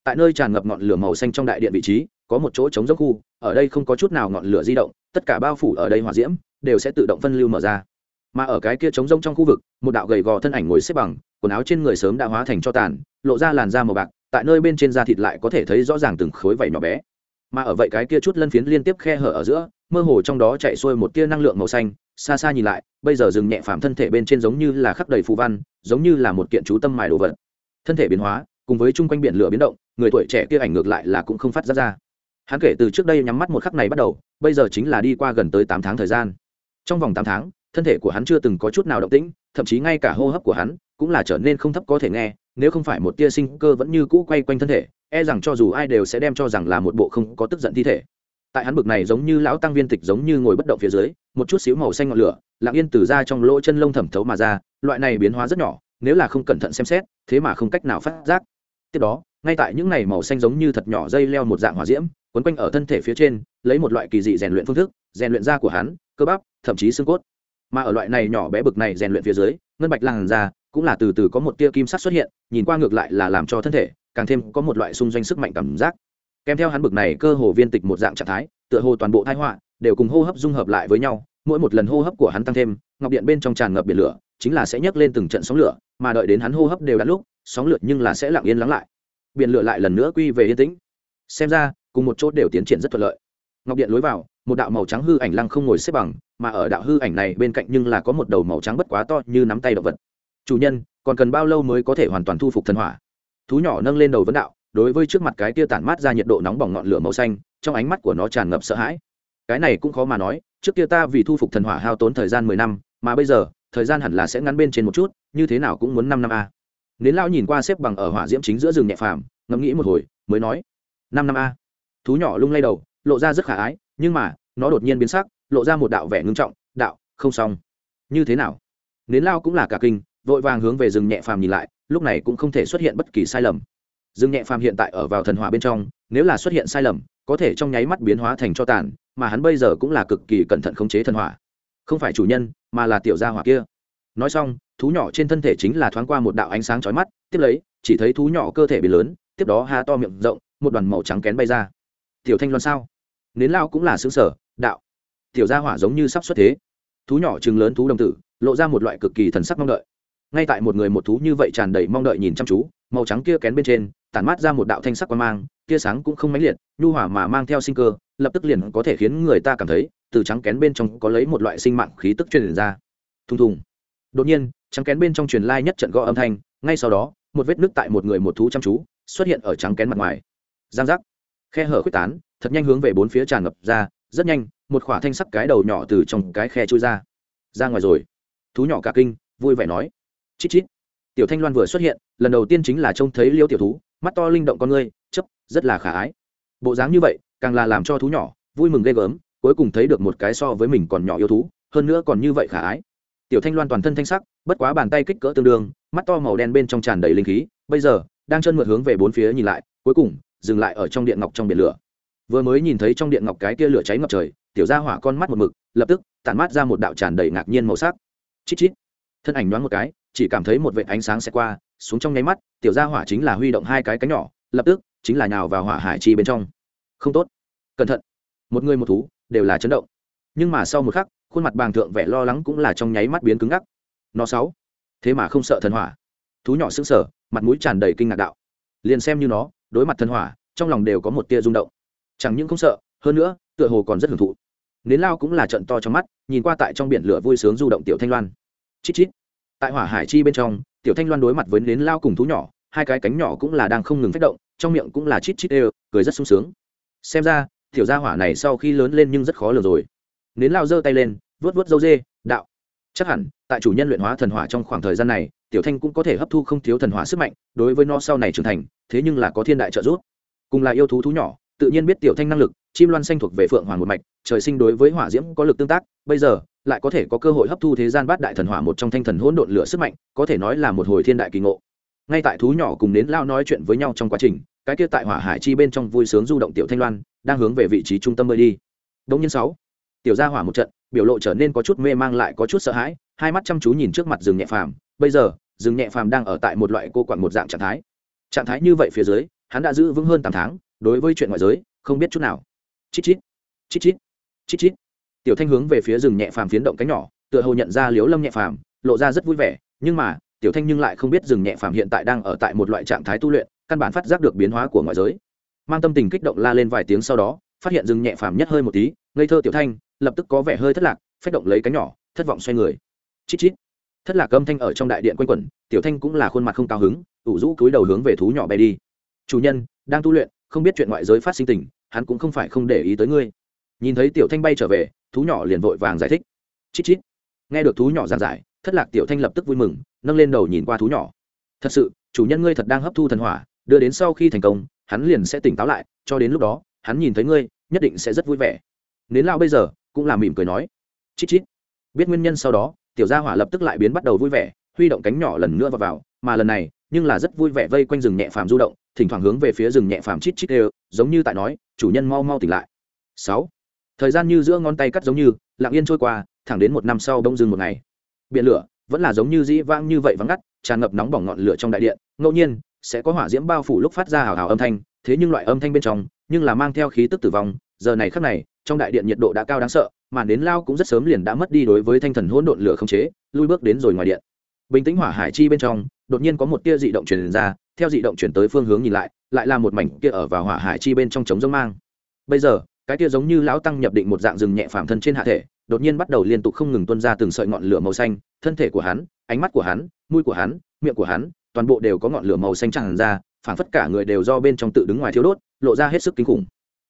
Tại nơi tràn ngập ngọn lửa màu xanh trong đại điện vị trí có một chỗ trống dốc khu, ở đây không có chút nào ngọn lửa di động, tất cả bao phủ ở đây hỏa diễm, đều sẽ tự động phân lưu mở ra. Mà ở cái kia trống rông trong khu vực, một đạo gầy gò thân ảnh ngồi xếp bằng, quần áo trên người sớm đã hóa thành cho tàn, lộ ra làn da màu bạc, tại nơi bên trên da thịt lại có thể thấy rõ ràng từng khối vảy nhỏ bé. Mà ở vậy cái kia chút lân phiến liên tiếp khe hở ở giữa, mơ hồ trong đó chạy xuôi một tia năng lượng màu xanh, xa xa nhìn lại, bây giờ dừng nhẹ phạm thân thể bên trên giống như là khắc đầy phù văn, giống như là một kiện chú tâm mài đồ vật. Thân thể biến hóa, cùng với chung quanh biển lửa biến động, người tuổi trẻ kia ảnh ngược lại là cũng không phát ra ra hắn kể từ trước đây nhắm mắt một khắc này bắt đầu, bây giờ chính là đi qua gần tới tám tháng thời gian. Trong vòng tám tháng, thân thể của hắn chưa từng có chút nào động tĩnh, thậm chí ngay cả hô hấp của hắn cũng là trở nên không thấp có thể nghe, nếu không phải một tia sinh cơ vẫn như cũ quay quanh thân thể e rằng cho dù ai đều sẽ đem cho rằng là một bộ không có tức giận thi thể. Tại hắn bực này giống như lão tăng viên tịch giống như ngồi bất động phía dưới, một chút xíu màu xanh ngọn lửa, lặng yên từ ra trong lỗ chân lông thẩm thấu mà ra, loại này biến hóa rất nhỏ, nếu là không cẩn thận xem xét, thế mà không cách nào phát giác. Tiếp đó, ngay tại những này màu xanh giống như thật nhỏ dây leo một dạng hỏa diễm quấn quanh ở thân thể phía trên, lấy một loại kỳ dị rèn luyện phương thức, rèn luyện da của hắn, cơ bắp, thậm chí xương cốt. Mà ở loại này nhỏ bé bực này rèn luyện phía dưới, ngân bạch làn da cũng là từ từ có một tia kim sắc xuất hiện, nhìn qua ngược lại là làm cho thân thể càng thêm có một loại xung doanh sức mạnh cảm giác. Kèm theo hắn bực này cơ hồ viên tịch một dạng trạng thái, tựa hồ toàn bộ thai họa đều cùng hô hấp dung hợp lại với nhau, mỗi một lần hô hấp của hắn tăng thêm, ngọc điện bên trong tràn ngập biển lửa, chính là sẽ nhấc lên từng trận sóng lửa, mà đợi đến hắn hô hấp đều đặn lúc, sóng lửa nhưng là sẽ lặng yên lắng lại. Biển lửa lại lần nữa quy về yên tĩnh. Xem ra cùng một chốt đều tiến triển rất thuận lợi. Ngọc điện lối vào, một đạo màu trắng hư ảnh lăng không ngồi xếp bằng, mà ở đạo hư ảnh này bên cạnh nhưng là có một đầu màu trắng bất quá to như nắm tay động vật. Chủ nhân, còn cần bao lâu mới có thể hoàn toàn thu phục thần hỏa? Thú nhỏ nâng lên đầu vấn đạo, đối với trước mặt cái tia tản mát ra nhiệt độ nóng bỏng ngọn lửa màu xanh, trong ánh mắt của nó tràn ngập sợ hãi. Cái này cũng khó mà nói, trước kia ta vì thu phục thần hỏa hao tốn thời gian mười năm, mà bây giờ, thời gian hẳn là sẽ ngắn bên trên một chút, như thế nào cũng muốn năm năm a. Nến lao nhìn qua xếp bằng ở hỏa diễm chính giữa rừng nhẹ phàm, ngẫm nghĩ một hồi, mới nói, năm năm a thú nhỏ lung lay đầu, lộ ra rất khả ái, nhưng mà, nó đột nhiên biến sắc, lộ ra một đạo vẻ ngưng trọng, đạo, không xong. Như thế nào? Nến lao cũng là cả kinh, vội vàng hướng về rừng nhẹ phàm nhìn lại, lúc này cũng không thể xuất hiện bất kỳ sai lầm. Rừng nhẹ phàm hiện tại ở vào thần hỏa bên trong, nếu là xuất hiện sai lầm, có thể trong nháy mắt biến hóa thành cho tàn, mà hắn bây giờ cũng là cực kỳ cẩn thận khống chế thần hỏa. Không phải chủ nhân, mà là tiểu gia hỏa kia. Nói xong, thú nhỏ trên thân thể chính là thoáng qua một đạo ánh sáng chói mắt, tiếp lấy, chỉ thấy thú nhỏ cơ thể bị lớn, tiếp đó há to miệng rộng, một đoàn màu trắng kén bay ra tiểu thanh loan sao? Nến lao cũng là xứng sở, đạo. Tiểu gia hỏa giống như sắp xuất thế. Thú nhỏ chừng lớn thú đồng tử, lộ ra một loại cực kỳ thần sắc mong đợi. Ngay tại một người một thú như vậy tràn đầy mong đợi nhìn chăm chú, màu trắng kia kén bên trên, tản mát ra một đạo thanh sắc quan mang, tia sáng cũng không mãnh liệt, nhu hỏa mà mang theo sinh cơ, lập tức liền có thể khiến người ta cảm thấy, từ trắng kén bên trong có lấy một loại sinh mạng khí tức truyền ra. Thùng thùng. Đột nhiên, trắng kén bên trong truyền lai nhất trận gõ âm thanh, ngay sau đó, một vết nước tại một người một thú chăm chú, xuất hiện ở trắng kén mặt ngoài. Giang giác khe hở khuếch tán, thật nhanh hướng về bốn phía tràn ngập ra, rất nhanh, một khỏa thanh sắc cái đầu nhỏ từ trong cái khe trôi ra. Ra ngoài rồi. Thú nhỏ cả kinh, vui vẻ nói. Chít chít. Tiểu thanh loan vừa xuất hiện, lần đầu tiên chính là trông thấy liêu tiểu thú, mắt to linh động con ngươi chấp rất là khả ái. Bộ dáng như vậy, càng là làm cho thú nhỏ, vui mừng ghê gớm, cuối cùng thấy được một cái so với mình còn nhỏ yêu thú, hơn nữa còn như vậy khả ái. Tiểu thanh loan toàn thân thanh sắc, bất quá bàn tay kích cỡ tương đương, mắt to màu đen bên trong tràn đầy linh khí, bây giờ, đang chân mượt hướng về bốn phía nhìn lại, cuối cùng dừng lại ở trong điện ngọc trong biển lửa. Vừa mới nhìn thấy trong điện ngọc cái kia lửa cháy ngập trời, tiểu ra hỏa con mắt một mực, lập tức, tản mát ra một đạo tràn đầy ngạc nhiên màu sắc. Chít chít. Thân ảnh nhoáng một cái, chỉ cảm thấy một vệ ánh sáng sẽ qua, xuống trong nháy mắt, tiểu ra hỏa chính là huy động hai cái cánh nhỏ, lập tức, chính là nhào vào hỏa hải chi bên trong. Không tốt. Cẩn thận. Một người một thú, đều là chấn động. Nhưng mà sau một khắc, khuôn mặt bàng thượng vẻ lo lắng cũng là trong nháy mắt biến cứng ngắc. Nó sáu. Thế mà không sợ thần hỏa. Thú nhỏ sững sờ, mặt mũi tràn đầy kinh ngạc đạo. Liền xem như nó đối mặt thần hỏa, trong lòng đều có một tia rung động. Chẳng những không sợ, hơn nữa, tựa hồ còn rất hưởng thụ. Nến lao cũng là trận to trong mắt, nhìn qua tại trong biển lửa vui sướng du động tiểu thanh loan. Chít chít. Tại hỏa hải chi bên trong, tiểu thanh loan đối mặt với nến lao cùng thú nhỏ, hai cái cánh nhỏ cũng là đang không ngừng phát động, trong miệng cũng là chít chít đều, cười rất sung sướng. Xem ra, tiểu gia hỏa này sau khi lớn lên nhưng rất khó lường rồi. Nến lao giơ tay lên vớt vớt dâu dê, đạo chắc hẳn, tại chủ nhân luyện hóa thần hỏa trong khoảng thời gian này, tiểu thanh cũng có thể hấp thu không thiếu thần hỏa sức mạnh, đối với nó sau này trưởng thành, thế nhưng là có thiên đại trợ giúp. Cùng là yêu thú thú nhỏ, tự nhiên biết tiểu thanh năng lực, chim loan xanh thuộc về phượng hoàng một mạch, trời sinh đối với hỏa diễm có lực tương tác, bây giờ, lại có thể có cơ hội hấp thu thế gian bát đại thần hỏa một trong thanh thần hỗn độn lửa sức mạnh, có thể nói là một hồi thiên đại kỳ ngộ. Ngay tại thú nhỏ cùng đến lao nói chuyện với nhau trong quá trình, cái kia tại hỏa hải chi bên trong vui sướng du động tiểu thanh loan, đang hướng về vị trí trung tâm bơi đi. Đông nhân sáu tiểu gia hỏa một trận, biểu lộ trở nên có chút mê mang lại có chút sợ hãi, hai mắt chăm chú nhìn trước mặt rừng nhẹ phàm. Bây giờ, rừng nhẹ phàm đang ở tại một loại cô quặn một dạng trạng thái. Trạng thái như vậy phía dưới, hắn đã giữ vững hơn tám tháng, đối với chuyện ngoại giới, không biết chút nào. Chít chít chít chít chít chít. Tiểu thanh hướng về phía rừng nhẹ phàm phiến động cánh nhỏ, tựa hồ nhận ra liếu lâm nhẹ phàm, lộ ra rất vui vẻ, nhưng mà, tiểu thanh nhưng lại không biết rừng nhẹ phàm hiện tại đang ở tại một loại trạng thái tu luyện, căn bản phát giác được biến hóa của ngoại giới. Mang tâm tình kích động la lên vài tiếng sau đó, phát hiện rừng nhẹ phàm nhất hơi một tí, ngây thơ tiểu thanh lập tức có vẻ hơi thất lạc, phách động lấy cánh nhỏ, thất vọng xoay người. Chít chít. Thất lạc âm thanh ở trong đại điện quanh quẩn, tiểu thanh cũng là khuôn mặt không cao hứng, ủ rũ cúi đầu hướng về thú nhỏ bay đi. Chủ nhân, đang tu luyện, không biết chuyện ngoại giới phát sinh tình, hắn cũng không phải không để ý tới ngươi. Nhìn thấy tiểu thanh bay trở về, thú nhỏ liền vội vàng giải thích. Chít chít. Nghe được thú nhỏ giảng giải, thất lạc tiểu thanh lập tức vui mừng, nâng lên đầu nhìn qua thú nhỏ. Thật sự, chủ nhân ngươi thật đang hấp thu thần hỏa, đưa đến sau khi thành công, hắn liền sẽ tỉnh táo lại, cho đến lúc đó, hắn nhìn thấy ngươi, nhất định sẽ rất vui vẻ. Nến lao bây giờ cũng là mỉm cười nói chít chít. Biết nguyên nhân sau đó tiểu gia hỏa lập tức lại biến bắt đầu vui vẻ huy động cánh nhỏ lần nữa vào, vào mà lần này nhưng là rất vui vẻ vây quanh rừng nhẹ phàm du động thỉnh thoảng hướng về phía rừng nhẹ phàm chít chít đều giống như tại nói chủ nhân mau mau tỉnh lại. Sáu. Thời gian như giữa ngón tay cắt giống như lặng yên trôi qua thẳng đến một năm sau đông rừng một ngày. Biển lửa vẫn là giống như dĩ vãng như vậy vắng ngắt tràn ngập nóng bỏng ngọn lửa trong đại điện ngẫu nhiên sẽ có hỏa diễm bao phủ lúc phát ra hào hào âm thanh thế nhưng loại âm thanh bên trong nhưng là mang theo khí tức tử vong giờ này khắc này trong đại điện nhiệt độ đã cao đáng sợ, mà đến lao cũng rất sớm liền đã mất đi đối với thanh thần hỗn độn lửa không chế, lui bước đến rồi ngoài điện. Bình tĩnh hỏa hải chi bên trong, đột nhiên có một tia dị động truyền ra, theo dị động chuyển tới phương hướng nhìn lại lại là một mảnh kia ở vào hỏa hải chi bên trong trống rỗng mang. Bây giờ, cái kia giống như lão tăng nhập định một dạng rừng nhẹ phàm thân trên hạ thể, đột nhiên bắt đầu liên tục không ngừng tuôn ra từng sợi ngọn lửa màu xanh, thân thể của hắn, ánh mắt của hắn, mũi của hắn, miệng của hắn, toàn bộ đều có ngọn lửa màu xanh tràn ra, phảng phất cả người đều do bên trong tự đứng ngoài thiếu đốt, lộ ra hết sức kinh khủng.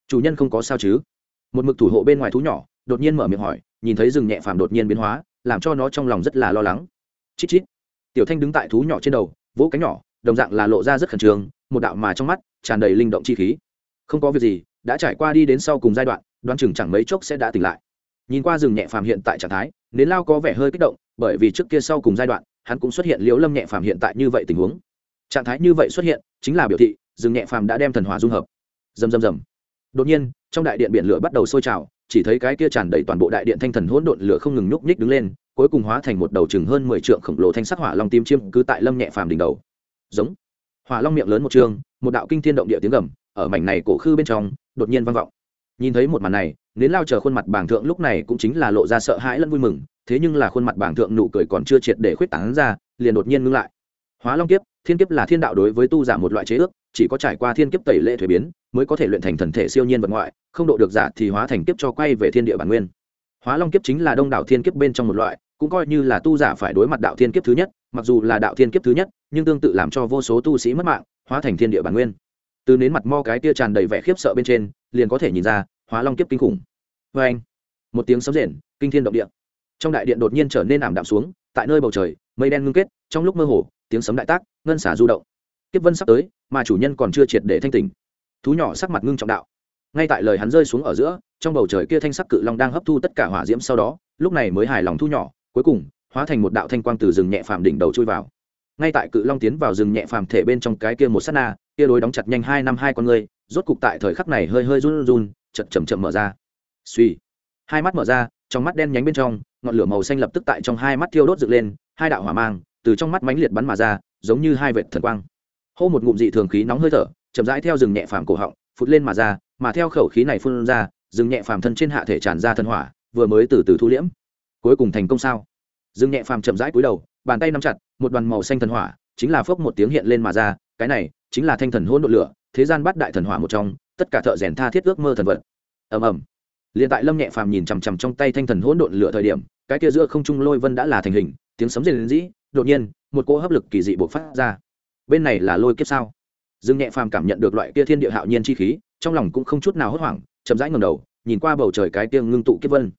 Chủ nhân không có sao chứ? Một mực thủ hộ bên ngoài thú nhỏ, đột nhiên mở miệng hỏi, nhìn thấy rừng nhẹ phàm đột nhiên biến hóa, làm cho nó trong lòng rất là lo lắng. Chít chít. Tiểu thanh đứng tại thú nhỏ trên đầu, vỗ cánh nhỏ, đồng dạng là lộ ra rất khẩn trương, một đạo mà trong mắt tràn đầy linh động chi khí. Không có việc gì, đã trải qua đi đến sau cùng giai đoạn, đoán chừng chẳng mấy chốc sẽ đã tỉnh lại. Nhìn qua rừng nhẹ phàm hiện tại trạng thái, nến lao có vẻ hơi kích động, bởi vì trước kia sau cùng giai đoạn, hắn cũng xuất hiện liễu lâm nhẹ phàm hiện tại như vậy tình huống. Trạng thái như vậy xuất hiện, chính là biểu thị rừng nhẹ phàm đã đem thần hỏa dung hợp. Dầm dầm dầm đột nhiên, trong đại điện biển lửa bắt đầu sôi trào, chỉ thấy cái kia tràn đầy toàn bộ đại điện thanh thần hỗn độn lửa không ngừng nhúc nhích đứng lên, cuối cùng hóa thành một đầu chừng hơn mười trượng khổng lồ thanh sắc hỏa long tim chiêm cứ tại lâm nhẹ phàm đỉnh đầu. Giống. Hỏa long miệng lớn một trường, một đạo kinh thiên động địa tiếng gầm, ở mảnh này cổ khư bên trong, đột nhiên vang vọng. Nhìn thấy một màn này, nến lao chờ khuôn mặt bảng thượng lúc này cũng chính là lộ ra sợ hãi lẫn vui mừng, thế nhưng là khuôn mặt bảng thượng nụ cười còn chưa triệt để khuyết tảng ra, liền đột nhiên ngưng lại. Hóa long kiếp, thiên kiếp là thiên đạo đối với tu giả một loại chế ước, chỉ có trải qua thiên kiếp tẩy lệ thuế biến mới có thể luyện thành thần thể siêu nhiên vật ngoại, không độ được giả thì hóa thành kiếp cho quay về thiên địa bản nguyên. Hóa long kiếp chính là đông đảo thiên kiếp bên trong một loại, cũng coi như là tu giả phải đối mặt đạo thiên kiếp thứ nhất, mặc dù là đạo thiên kiếp thứ nhất, nhưng tương tự làm cho vô số tu sĩ mất mạng, hóa thành thiên địa bản nguyên. Từ nến mặt mo cái tia tràn đầy vẻ khiếp sợ bên trên, liền có thể nhìn ra, hóa long kiếp kinh khủng. Vê anh, một tiếng sấm rền, kinh thiên động địa. Trong đại điện đột nhiên trở nên ảm đạm xuống, tại nơi bầu trời, mây đen ngưng kết, trong lúc mơ hồ, tiếng sấm đại tác, ngân xả du động. Kiếp vân sắp tới, mà chủ nhân còn chưa triệt để thanh tỉnh thú nhỏ sắc mặt ngưng trọng đạo. Ngay tại lời hắn rơi xuống ở giữa, trong bầu trời kia thanh sắc cự long đang hấp thu tất cả hỏa diễm sau đó, lúc này mới hài lòng thu nhỏ, cuối cùng, hóa thành một đạo thanh quang từ rừng nhẹ phàm đỉnh đầu chui vào. Ngay tại cự long tiến vào rừng nhẹ phàm thể bên trong cái kia một s á t na, kia lối đóng chặt nhanh hai năm hai con người, rốt cục tại thời khắc này hơi hơi run run chật chầm chậm mở ra. Suy. Hai mắt mở ra, trong mắt đen nhánh bên trong, ngọn lửa màu xanh lập tức tại trong hai mắt thiêu đốt dựng lên, hai đạo hỏa mang từ trong mắt mánh liệt bắn mà ra, giống như hai vệt thần quang. Hô một ngụm dị thường khí nóng hơi thở chậm rãi theo rừng nhẹ phàm cổ họng, phụt lên mà ra, mà theo khẩu khí này phun ra, rừng nhẹ phàm thân trên hạ thể tràn ra thân hỏa, vừa mới từ từ thu liễm. Cuối cùng thành công sao? Rừng nhẹ phàm chậm rãi cúi đầu, bàn tay nắm chặt, một đoàn màu xanh thần hỏa, chính là phốc một tiếng hiện lên mà ra, cái này chính là thanh thần hôn đột lửa, thế gian bắt đại thần hỏa một trong, tất cả thợ rèn tha thiết ước mơ thần vật. Ầm ầm. Liền tại lâm nhẹ phàm nhìn chằm chằm trong tay thanh thần hỗn độn lửa thời điểm, cái kia giữa không trung lôi vân đã là thành hình, tiếng sấm rền dĩ đột nhiên, một cỗ hấp lực kỳ dị bộc phát ra. Bên này là lôi kiếp sao? Dương nhẹ phàm cảm nhận được loại kia thiên địa hạo nhiên chi khí, trong lòng cũng không chút nào hốt hoảng, chậm rãi ngầm đầu, nhìn qua bầu trời cái kia ngưng tụ kiếp vân.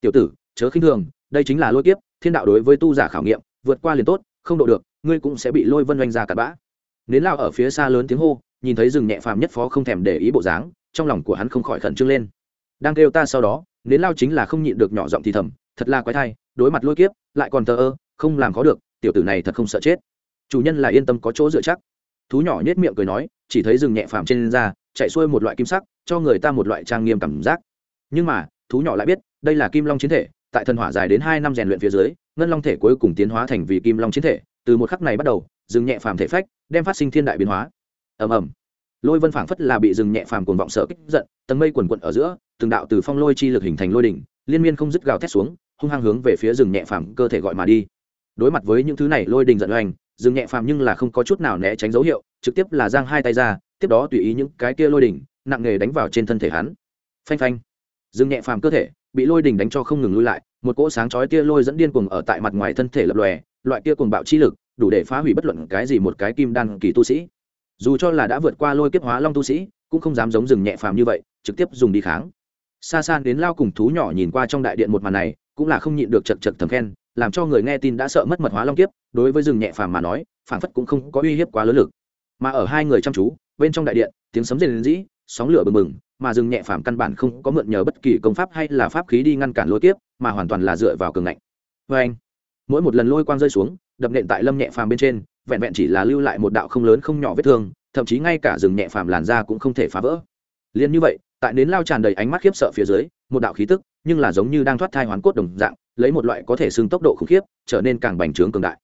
Tiểu tử, chớ khinh thường, đây chính là lôi kiếp, thiên đạo đối với tu giả khảo nghiệm, vượt qua liền tốt, không độ được, ngươi cũng sẽ bị lôi vân oanh ra cặn bã. Nến lao ở phía xa lớn tiếng hô, nhìn thấy rừng nhẹ phàm nhất phó không thèm để ý bộ dáng, trong lòng của hắn không khỏi khẩn trương lên. Đang kêu ta sau đó, nến lao chính là không nhịn được nhỏ giọng thì thầm, thật là quái thai, đối mặt lôi kiếp, lại còn thờ ơ, không làm khó được, tiểu tử này thật không sợ chết. Chủ nhân là yên tâm có chỗ dựa chắc thú nhỏ nhếch miệng cười nói, chỉ thấy rừng nhẹ phàm trên da, chạy xuôi một loại kim sắc, cho người ta một loại trang nghiêm cảm giác. Nhưng mà, thú nhỏ lại biết, đây là kim long chiến thể, tại thần hỏa dài đến hai năm rèn luyện phía dưới, ngân long thể cuối cùng tiến hóa thành vì kim long chiến thể, từ một khắc này bắt đầu, rừng nhẹ phàm thể phách đem phát sinh thiên đại biến hóa. Ầm ầm. Lôi vân phảng phất là bị rừng nhẹ phàm cuồng vọng sợ kích giận, tầng mây quần quận ở giữa, từng đạo từ phong lôi chi lực hình thành lôi đỉnh, liên miên không dứt gào thét xuống, hung hăng hướng về phía rừng nhẹ phàm cơ thể gọi mà đi. Đối mặt với những thứ này, lôi đình giận oanh Dừng nhẹ phàm nhưng là không có chút nào né tránh dấu hiệu, trực tiếp là giang hai tay ra, tiếp đó tùy ý những cái kia lôi đỉnh, nặng nghề đánh vào trên thân thể hắn. Phanh phanh. Dừng nhẹ phàm cơ thể, bị lôi đỉnh đánh cho không ngừng lui lại, một cỗ sáng chói tia lôi dẫn điên cuồng ở tại mặt ngoài thân thể lập lòe, loại kia cuồng bạo chi lực, đủ để phá hủy bất luận cái gì một cái kim đan kỳ tu sĩ. Dù cho là đã vượt qua lôi kiếp hóa long tu sĩ, cũng không dám giống rừng nhẹ phàm như vậy, trực tiếp dùng đi kháng. Xa xa đến lao cùng thú nhỏ nhìn qua trong đại điện một màn này, cũng là không nhịn được chật chật thầm khen làm cho người nghe tin đã sợ mất mật hóa long kiếp, đối với rừng nhẹ phàm mà nói phản phất cũng không có uy hiếp quá lớn lực. Mà ở hai người chăm chú, bên trong đại điện, tiếng sấm rền rĩ, sóng lửa bừng bừng, mà rừng nhẹ phàm căn bản không có mượn nhờ bất kỳ công pháp hay là pháp khí đi ngăn cản lôi kiếp, mà hoàn toàn là dựa vào cường ngạnh. Vê anh, mỗi một lần lôi quang rơi xuống, đập nện tại lâm nhẹ phàm bên trên, vẹn vẹn chỉ là lưu lại một đạo không lớn không nhỏ vết thương, thậm chí ngay cả rừng nhẹ phàm làn da cũng không thể phá vỡ. Liền như vậy, tại nến lao tràn đầy ánh mắt khiếp sợ phía dưới, một đạo khí tức, nhưng là giống như đang thoát thai hoán cốt đồng dạng lấy một loại có thể xưng tốc độ khủng khiếp, trở nên càng bành trướng cường đại.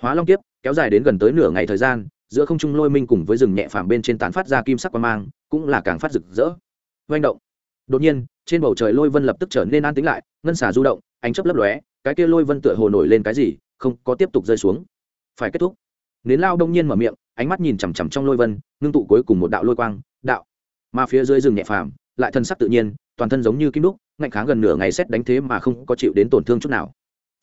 Hóa long kiếp, kéo dài đến gần tới nửa ngày thời gian, giữa không trung lôi minh cùng với rừng nhẹ phàm bên trên tán phát ra kim sắc quang mang, cũng là càng phát rực rỡ. Manh động. Đột nhiên, trên bầu trời lôi vân lập tức trở nên an tĩnh lại, ngân xả du động, ánh chớp lấp lóe, cái kia lôi vân tựa hồ nổi lên cái gì, không có tiếp tục rơi xuống. Phải kết thúc. Nến lao đông nhiên mở miệng, ánh mắt nhìn chằm chằm trong lôi vân, ngưng tụ cuối cùng một đạo lôi quang, đạo. Mà phía dưới rừng nhẹ phàm, lại thân sắc tự nhiên toàn thân giống như kim đúc, ngạnh kháng gần nửa ngày xét đánh thế mà không có chịu đến tổn thương chút nào.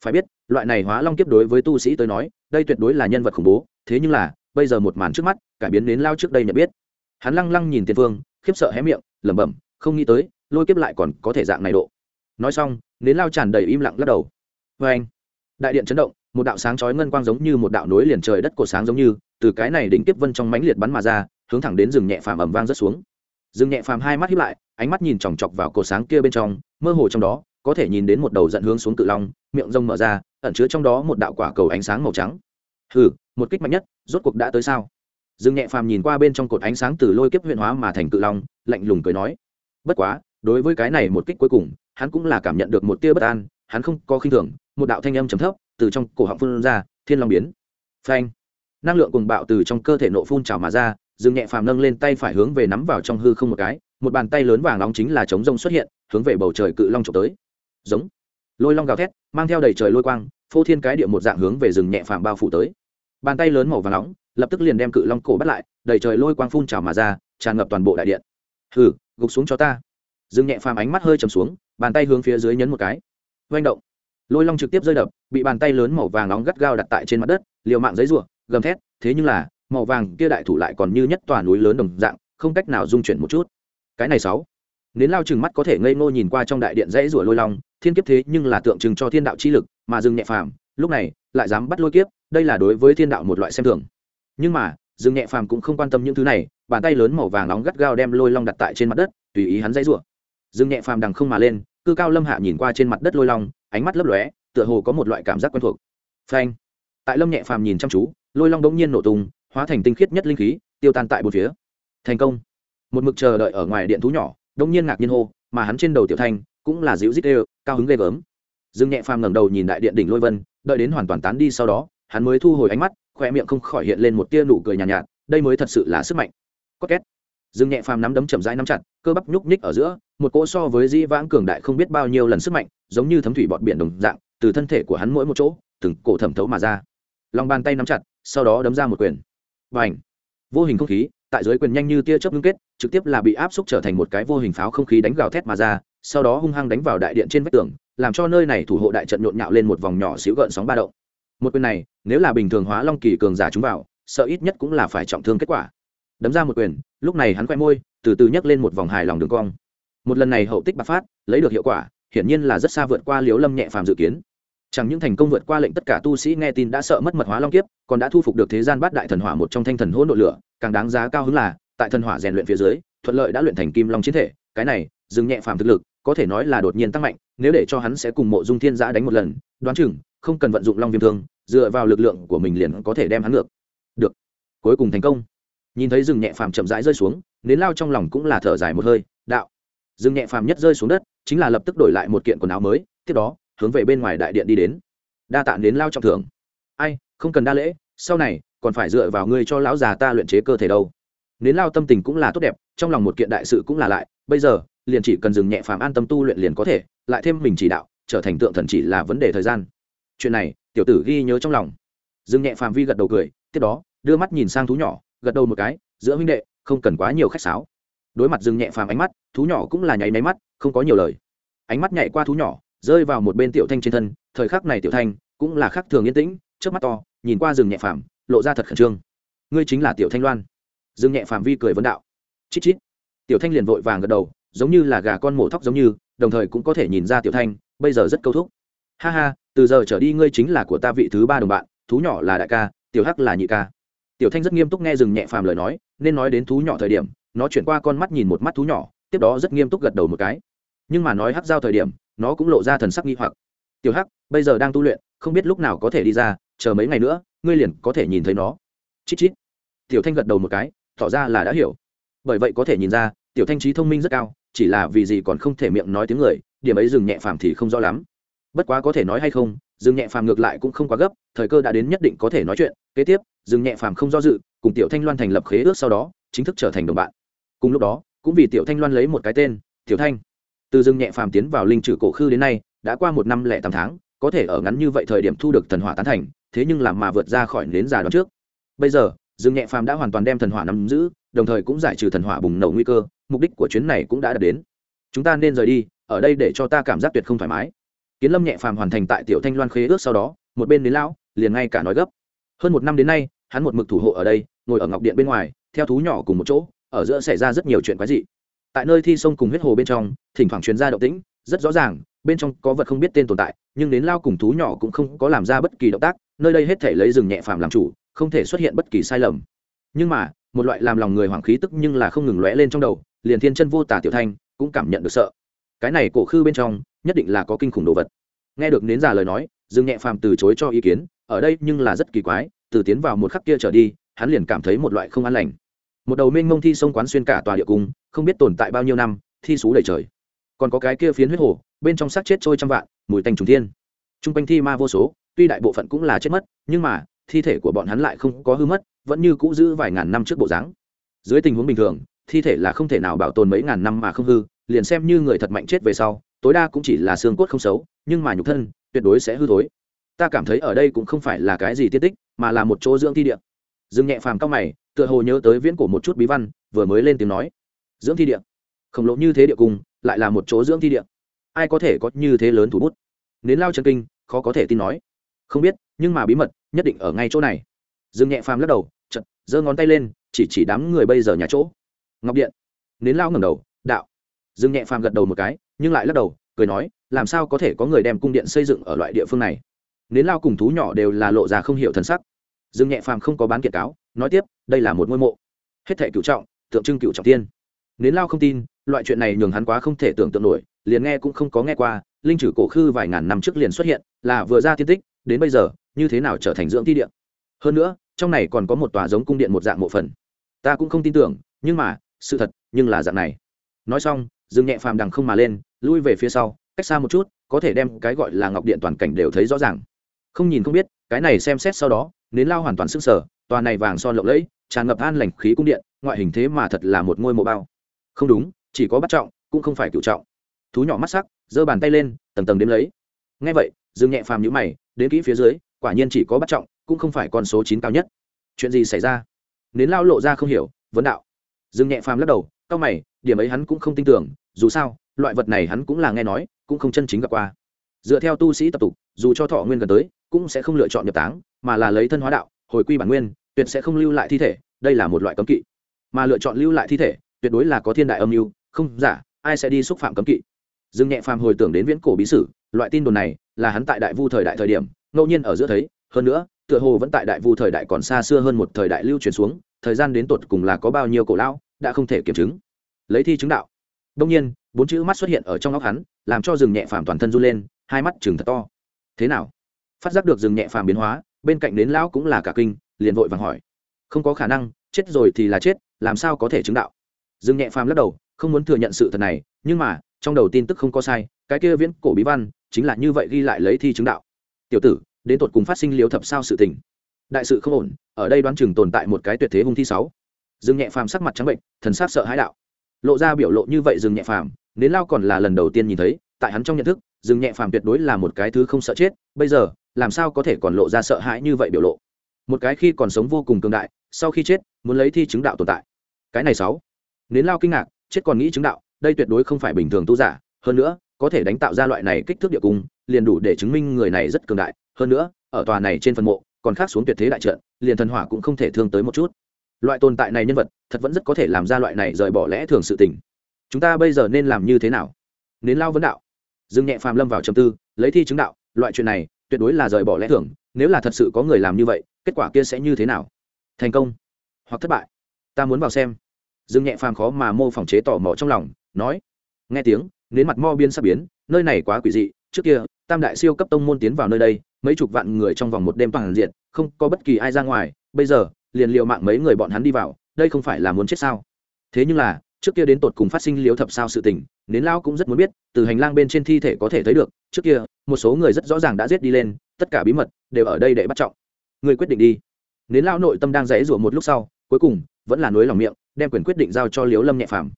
Phải biết, loại này hóa long kiếp đối với tu sĩ tới nói, đây tuyệt đối là nhân vật khủng bố, thế nhưng là, bây giờ một màn trước mắt, cải biến đến lao trước đây nhận biết. Hắn lăng lăng nhìn tiền phương, khiếp sợ hé miệng, lẩm bẩm, không nghĩ tới, lôi kiếp lại còn có thể dạng này độ. Nói xong, nến lao tràn đầy im lặng lắc đầu. Vê anh, đại điện chấn động, một đạo sáng chói ngân quang giống như một đạo nối liền trời đất cổ sáng giống như, từ cái này đỉnh kiếp vân trong mãnh liệt bắn mà ra, hướng thẳng đến rừng nhẹ phàm ầm vang rất xuống. Rừng nhẹ phàm hai mắt hiếp lại ánh mắt nhìn chòng chọc vào cổ sáng kia bên trong, mơ hồ trong đó, có thể nhìn đến một đầu dẫn hướng xuống cự long, miệng rông mở ra, ẩn chứa trong đó một đạo quả cầu ánh sáng màu trắng. Hừ, một kích mạnh nhất, rốt cuộc đã tới sao? Dương nhẹ phàm nhìn qua bên trong cột ánh sáng từ lôi kiếp huyện hóa mà thành cự long, lạnh lùng cười nói. Bất quá, đối với cái này một kích cuối cùng, hắn cũng là cảm nhận được một tia bất an, hắn không có khinh thường, một đạo thanh âm trầm thấp từ trong cổ họng phun ra, thiên long biến. Phanh. Năng lượng cùng bạo từ trong cơ thể nộ phun trào mà ra, dương nhẹ phàm nâng lên tay phải hướng về nắm vào trong hư không một cái một bàn tay lớn vàng nóng chính là chống rông xuất hiện, hướng về bầu trời cự long trộm tới. Giống. Lôi long gào thét, mang theo đầy trời lôi quang, phô thiên cái địa một dạng hướng về rừng nhẹ phàm bao phủ tới. Bàn tay lớn màu vàng nóng, lập tức liền đem cự long cổ bắt lại, đầy trời lôi quang phun trào mà ra, tràn ngập toàn bộ đại điện. Hừ, gục xuống cho ta. Rừng nhẹ phàm ánh mắt hơi trầm xuống, bàn tay hướng phía dưới nhấn một cái. Oanh động. Lôi long trực tiếp rơi đập, bị bàn tay lớn màu vàng nóng gắt gao đặt tại trên mặt đất, liều mạng giấy ruộng gầm thét, thế nhưng là, màu vàng kia đại thủ lại còn như nhất tòa núi lớn đồng dạng, không cách nào dung chuyển một chút cái này sáu. Nến lao chừng mắt có thể ngây ngô nhìn qua trong đại điện dãy rủa lôi long, thiên kiếp thế nhưng là tượng trưng cho thiên đạo chi lực, mà dừng nhẹ phàm lúc này lại dám bắt lôi kiếp, đây là đối với thiên đạo một loại xem thường. Nhưng mà dừng nhẹ phàm cũng không quan tâm những thứ này, bàn tay lớn màu vàng nóng gắt gao đem lôi long đặt tại trên mặt đất, tùy ý hắn dãy rủa. Dừng nhẹ phàm đằng không mà lên, cư cao lâm hạ nhìn qua trên mặt đất lôi long, ánh mắt lấp lóe, tựa hồ có một loại cảm giác quen thuộc. Phanh. Tại lâm nhẹ phàm nhìn chăm chú, lôi long đống nhiên nổ tung, hóa thành tinh khiết nhất linh khí, tiêu tan tại bốn phía. Thành công một mực chờ đợi ở ngoài điện thú nhỏ đông nhiên ngạc nhiên hô mà hắn trên đầu tiểu thanh cũng là dịu dít đều cao hứng ghê gớm. Dương nhẹ phàm ngẩng đầu nhìn đại điện đỉnh lôi vân đợi đến hoàn toàn tán đi sau đó hắn mới thu hồi ánh mắt khoe miệng không khỏi hiện lên một tia nụ cười nhàn nhạt, nhạt đây mới thật sự là sức mạnh. Có két. Dương nhẹ phàm nắm đấm chậm rãi nắm chặt cơ bắp nhúc nhích ở giữa một cỗ so với dĩ vãng cường đại không biết bao nhiêu lần sức mạnh giống như thấm thủy bọt biển đồng dạng từ thân thể của hắn mỗi một chỗ từng cổ thẩm thấu mà ra. Lòng bàn tay nắm chặt sau đó đấm ra một quyền. Và ảnh vô hình không khí tại dưới quyền nhanh như tia chớp ngưng kết, trực tiếp là bị áp xúc trở thành một cái vô hình pháo không khí đánh gào thét mà ra, sau đó hung hăng đánh vào đại điện trên vách tường, làm cho nơi này thủ hộ đại trận nhộn nhạo lên một vòng nhỏ xíu gợn sóng ba động. Một quyền này, nếu là bình thường hóa long kỳ cường giả chúng vào, sợ ít nhất cũng là phải trọng thương kết quả. Đấm ra một quyền, lúc này hắn quay môi, từ từ nhấc lên một vòng hài lòng đường cong. Một lần này hậu tích bạc phát, lấy được hiệu quả, hiển nhiên là rất xa vượt qua liếu lâm nhẹ phàm dự kiến chẳng những thành công vượt qua lệnh tất cả tu sĩ nghe tin đã sợ mất mật hóa long kiếp, còn đã thu phục được thế gian bát đại thần hỏa một trong thanh thần hỗn nội lửa, càng đáng giá cao hứng là, tại thần hỏa rèn luyện phía dưới, thuận lợi đã luyện thành kim long chiến thể, cái này, dừng nhẹ phàm thực lực, có thể nói là đột nhiên tăng mạnh, nếu để cho hắn sẽ cùng mộ dung thiên giã đánh một lần, đoán chừng, không cần vận dụng long viêm thương, dựa vào lực lượng của mình liền có thể đem hắn ngược. Được. Cuối cùng thành công. Nhìn thấy rừng nhẹ phàm chậm rãi rơi xuống, nến lao trong lòng cũng là thở dài một hơi, đạo. Rừng nhẹ phàm nhất rơi xuống đất, chính là lập tức đổi lại một kiện quần áo mới, tiếp đó hướng về bên ngoài đại điện đi đến. Đa tạ đến lao trọng thưởng. Ai, không cần đa lễ, sau này, còn phải dựa vào ngươi cho lão già ta luyện chế cơ thể đâu. Nến lao tâm tình cũng là tốt đẹp, trong lòng một kiện đại sự cũng là lại, bây giờ, liền chỉ cần dừng nhẹ phàm an tâm tu luyện liền có thể, lại thêm mình chỉ đạo, trở thành tượng thần chỉ là vấn đề thời gian. Chuyện này, tiểu tử ghi nhớ trong lòng. Dừng nhẹ phàm vi gật đầu cười, tiếp đó, đưa mắt nhìn sang thú nhỏ, gật đầu một cái, giữa huynh đệ, không cần quá nhiều khách sáo. Đối mặt dừng nhẹ phàm ánh mắt, thú nhỏ cũng là nháy máy mắt, không có nhiều lời. Ánh mắt nhảy qua thú nhỏ rơi vào một bên tiểu thanh trên thân, thời khắc này tiểu thanh cũng là khắc thường yên tĩnh trước mắt to, nhìn qua rừng nhẹ phàm, lộ ra thật khẩn trương. Ngươi chính là tiểu thanh loan. Rừng nhẹ phàm vi cười vấn đạo. Chít chít. Tiểu thanh liền vội vàng gật đầu, giống như là gà con mổ thóc giống như, đồng thời cũng có thể nhìn ra tiểu thanh, bây giờ rất câu thúc. Ha ha, từ giờ trở đi ngươi chính là của ta vị thứ ba đồng bạn, thú nhỏ là đại ca, tiểu hắc là nhị ca. Tiểu thanh rất nghiêm túc nghe rừng nhẹ phàm lời nói, nên nói đến thú nhỏ thời điểm, nó chuyển qua con mắt nhìn một mắt thú nhỏ, tiếp đó rất nghiêm túc gật đầu một cái. Nhưng mà nói hắc giao thời điểm nó cũng lộ ra thần sắc nghi hoặc. Tiểu hắc, bây giờ đang tu luyện, không biết lúc nào có thể đi ra, chờ mấy ngày nữa, ngươi liền có thể nhìn thấy nó. Chít chít. Tiểu thanh gật đầu một cái, tỏ ra là đã hiểu. Bởi vậy có thể nhìn ra, tiểu thanh trí thông minh rất cao, chỉ là vì gì còn không thể miệng nói tiếng người, điểm ấy dừng nhẹ phàm thì không rõ lắm. Bất quá có thể nói hay không, dừng nhẹ phàm ngược lại cũng không quá gấp, thời cơ đã đến nhất định có thể nói chuyện. Kế tiếp, dừng nhẹ phàm không do dự, cùng tiểu thanh loan thành lập khế ước sau đó, chính thức trở thành đồng bạn. Cùng lúc đó, cũng vì tiểu thanh loan lấy một cái tên, tiểu thanh từ rừng nhẹ phàm tiến vào linh trừ cổ khư đến nay, đã qua một năm lẻ tám tháng, có thể ở ngắn như vậy thời điểm thu được thần hỏa tán thành, thế nhưng làm mà vượt ra khỏi nến già đoạn trước. Bây giờ, dương nhẹ phàm đã hoàn toàn đem thần hỏa nắm giữ, đồng thời cũng giải trừ thần hỏa bùng nổ nguy cơ, mục đích của chuyến này cũng đã đạt đến. Chúng ta nên rời đi, ở đây để cho ta cảm giác tuyệt không thoải mái. Kiến lâm nhẹ phàm hoàn thành tại tiểu thanh loan khế ước sau đó, một bên đến lão, liền ngay cả nói gấp. Hơn một năm đến nay, hắn một mực thủ hộ ở đây, ngồi ở ngọc điện bên ngoài, theo thú nhỏ cùng một chỗ, ở giữa xảy ra rất nhiều chuyện quái dị tại nơi thi sông cùng huyết hồ bên trong, thỉnh thoảng truyền ra động tĩnh, rất rõ ràng, bên trong có vật không biết tên tồn tại, nhưng đến lao cùng thú nhỏ cũng không có làm ra bất kỳ động tác, nơi đây hết thể lấy rừng nhẹ phàm làm chủ, không thể xuất hiện bất kỳ sai lầm. Nhưng mà, một loại làm lòng người hoảng khí tức nhưng là không ngừng lóe lên trong đầu, liền thiên chân vô tả tiểu thanh cũng cảm nhận được sợ. Cái này cổ khư bên trong, nhất định là có kinh khủng đồ vật. Nghe được nến già lời nói dương nhẹ phàm từ chối cho ý kiến, ở đây nhưng là rất kỳ quái, từ tiến vào một khắc kia trở đi, hắn liền cảm thấy một loại không an lành một đầu mênh mông thi sông quán xuyên cả tòa địa cung, không biết tồn tại bao nhiêu năm, thi xú đầy trời. Còn có cái kia phiến huyết hồ, bên trong xác chết trôi trăm vạn, mùi tanh trùng thiên. T r u n g quanh thi ma vô số, tuy đại bộ phận cũng là chết mất, nhưng mà, thi thể của bọn hắn lại không có hư mất, vẫn như cũ giữ vài ngàn năm trước bộ dáng. Dưới tình huống bình thường, thi thể là không thể nào bảo tồn mấy ngàn năm mà không hư, liền xem như người thật mạnh chết về sau, tối đa cũng chỉ là xương cốt không xấu, nhưng mà nhục thân, tuyệt đối sẽ hư thối. Ta cảm thấy ở đây cũng không phải là cái gì tiết tích, mà là một chỗ dưỡng thi địa dương nhẹ phàm cao mày, tựa hồ nhớ tới viễn cổ một chút bí văn, vừa mới lên tiếng nói. Dưỡng thi địa. Khổng lồ như thế địa cung, lại là một chỗ dưỡng thi địa. Ai có thể có như thế lớn thủ bút? Nến lao chân kinh, khó có thể tin nói. Không biết, nhưng mà bí mật, nhất định ở ngay chỗ này. Dương nhẹ phàm lắc đầu chật giơ ngón tay lên, chỉ chỉ đám người bây giờ nhà chỗ. Ngọc điện. Nến lao ngẩng đầu, đạo. Dương nhẹ phàm gật đầu một cái, nhưng lại lắc đầu, cười nói, làm sao có thể có người đem cung điện xây dựng ở loại địa phương này? Nến lao cùng thú nhỏ đều là lộ ra không hiểu thần sắc dương nhẹ phàm không có bán kiệt cáo, nói tiếp, đây là một ngôi mộ. Hết thể cựu trọng, tượng trưng cựu trọng tiên nến lao không tin, loại chuyện này nhường hắn quá không thể tưởng tượng nổi, liền nghe cũng không có nghe qua, linh trừ cổ khư vài ngàn năm trước liền xuất hiện, là vừa ra tiên tích, đến bây giờ, như thế nào trở thành dưỡng thi điện hơn nữa, trong này còn có một tòa giống cung điện một dạng mộ phần. Ta cũng không tin tưởng, nhưng mà, sự thật, nhưng là dạng này. Nói xong, dương nhẹ phàm đằng không mà lên, lui về phía sau, cách xa một chút, có thể đem cái gọi là ngọc điện toàn cảnh đều thấy rõ ràng. Không nhìn không biết, cái này xem xét sau đó nến lao hoàn toàn sức sở tòa này vàng son lộng lẫy, tràn ngập an lành khí cung điện, ngoại hình thế mà thật là một ngôi mộ bao. Không đúng, chỉ có bắt trọng, cũng không phải cựu trọng. Thú nhỏ mắt sắc, giơ bàn tay lên, tầng tầng đếm lấy. Ngay vậy, dương nhẹ phàm nhữ mày, đến kỹ phía dưới, quả nhiên chỉ có bắt trọng, cũng không phải con số chín cao nhất. Chuyện gì xảy ra? Nến lao lộ ra không hiểu, vấn đạo. Dương nhẹ phàm lắc đầu cao mày, điểm ấy hắn cũng không tin tưởng, dù sao, loại vật này hắn cũng là nghe nói, cũng không chân chính gặp qua. Dựa theo tu sĩ tập tục, dù cho thọ nguyên gần tới, cũng sẽ không lựa chọn nhập táng mà là lấy thân hóa đạo, hồi quy bản nguyên, tuyệt sẽ không lưu lại thi thể, đây là một loại cấm kỵ. Mà lựa chọn lưu lại thi thể, tuyệt đối là có thiên đại âm mưu, không giả, ai sẽ đi xúc phạm cấm kỵ. Dương nhẹ phàm hồi tưởng đến viễn cổ bí sử, loại tin đồn này là hắn tại đại vu thời đại thời điểm, ngẫu nhiên ở giữa thấy, hơn nữa, tựa hồ vẫn tại đại vu thời đại còn xa xưa hơn một thời đại lưu truyền xuống, thời gian đến tột cùng là có bao nhiêu cổ lão, đã không thể kiểm chứng. Lấy thi chứng đạo. Đông nhiên, bốn chữ mắt xuất hiện ở trong óc hắn, làm cho rừng nhẹ phàm toàn thân run lên, hai mắt chừng thật to. Thế nào? Phát giác được rừng nhẹ phàm biến hóa bên cạnh đến lão cũng là cả kinh, liền vội vàng hỏi. Không có khả năng, chết rồi thì là chết, làm sao có thể chứng đạo? Dương nhẹ phàm lắc đầu, không muốn thừa nhận sự thật này, nhưng mà, trong đầu tin tức không có sai, cái kia viễn cổ bí văn, chính là như vậy ghi lại lấy thi chứng đạo. Tiểu tử, đến tột cùng phát sinh liếu thập sao sự tình. Đại sự không ổn, ở đây đoán chừng tồn tại một cái tuyệt thế hung thi sáu. Dương nhẹ phàm sắc mặt trắng bệnh, thần sắc sợ hãi đạo. Lộ ra biểu lộ như vậy dương nhẹ phàm, đến lao còn là lần đầu tiên nhìn thấy, tại hắn trong nhận thức, dương nhẹ phàm tuyệt đối là một cái thứ không sợ chết, bây giờ làm sao có thể còn lộ ra sợ hãi như vậy biểu lộ? Một cái khi còn sống vô cùng cường đại, sau khi chết, muốn lấy thi chứng đạo tồn tại. Cái này sáu. Nến lao kinh ngạc, chết còn nghĩ chứng đạo, đây tuyệt đối không phải bình thường tu giả. Hơn nữa, có thể đánh tạo ra loại này kích thước địa cung, liền đủ để chứng minh người này rất cường đại. Hơn nữa, ở tòa này trên phần mộ, còn khác xuống tuyệt thế đại trận, liền thần hỏa cũng không thể thương tới một chút. Loại tồn tại này nhân vật, thật vẫn rất có thể làm ra loại này rời bỏ lẽ thường sự tình. Chúng ta bây giờ nên làm như thế nào? Nến lao vấn đạo. Dương nhẹ phàm lâm vào trầm tư, lấy thi chứng đạo, loại chuyện này tuyệt đối là rời bỏ lẽ thường, nếu là thật sự có người làm như vậy, kết quả kia sẽ như thế nào? Thành công hoặc thất bại? Ta muốn vào xem. Dương nhẹ phàm khó mà mô phỏng chế tò mò trong lòng, nói. Nghe tiếng, nến mặt mo biên sắp biến, nơi này quá quỷ dị, trước kia, tam đại siêu cấp tông môn tiến vào nơi đây, mấy chục vạn người trong vòng một đêm toàn diện, không có bất kỳ ai ra ngoài, bây giờ, liền liệu mạng mấy người bọn hắn đi vào, đây không phải là muốn chết sao? Thế nhưng là, trước kia đến tột cùng phát sinh liếu thập sao sự tình, nến lao cũng rất muốn biết, từ hành lang bên trên thi thể có thể thấy được, trước kia một số người rất rõ ràng đã giết đi lên, tất cả bí mật đều ở đây để bắt trọng. Người quyết định đi. Nến lao nội tâm đang dãy rủa một lúc sau, cuối cùng vẫn là nối lòng miệng, đem quyền quyết định giao cho liếu lâm nhẹ phàm.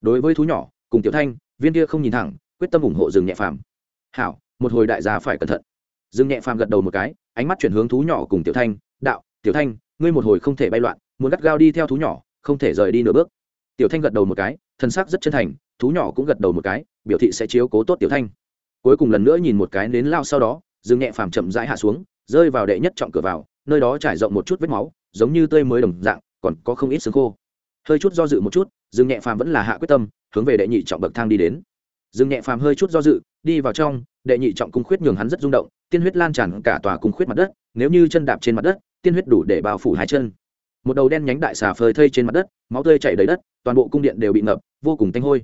Đối với thú nhỏ, cùng tiểu thanh, viên kia không nhìn thẳng, quyết tâm ủng hộ rừng nhẹ phàm. Hảo, một hồi đại gia phải cẩn thận. Rừng nhẹ phàm gật đầu một cái, ánh mắt chuyển hướng thú nhỏ cùng tiểu thanh, đạo, tiểu thanh, ngươi một hồi không thể bay loạn, muốn gắt gao đi theo thú nhỏ, không thể rời đi nửa bước. Tiểu thanh gật đầu một cái, thân xác rất chân thành, thú nhỏ cũng gật đầu một cái, biểu thị sẽ chiếu cố tốt tiểu thanh cuối cùng lần nữa nhìn một cái nến lao sau đó, dương nhẹ phàm chậm rãi hạ xuống, rơi vào đệ nhất trọng cửa vào, nơi đó trải rộng một chút vết máu, giống như tươi mới đồng dạng, còn có không ít xương khô. Hơi chút do dự một chút, dương nhẹ phàm vẫn là hạ quyết tâm, hướng về đệ nhị trọng bậc thang đi đến. Dương nhẹ phàm hơi chút do dự, đi vào trong, đệ nhị trọng cung khuyết nhường hắn rất rung động, tiên huyết lan tràn cả tòa cung khuyết mặt đất, nếu như chân đạp trên mặt đất, tiên huyết đủ để bao phủ hai chân. Một đầu đen nhánh đại xà phơi thây trên mặt đất, máu tươi chảy đầy đất, toàn bộ cung điện đều bị ngập, vô cùng tanh hôi.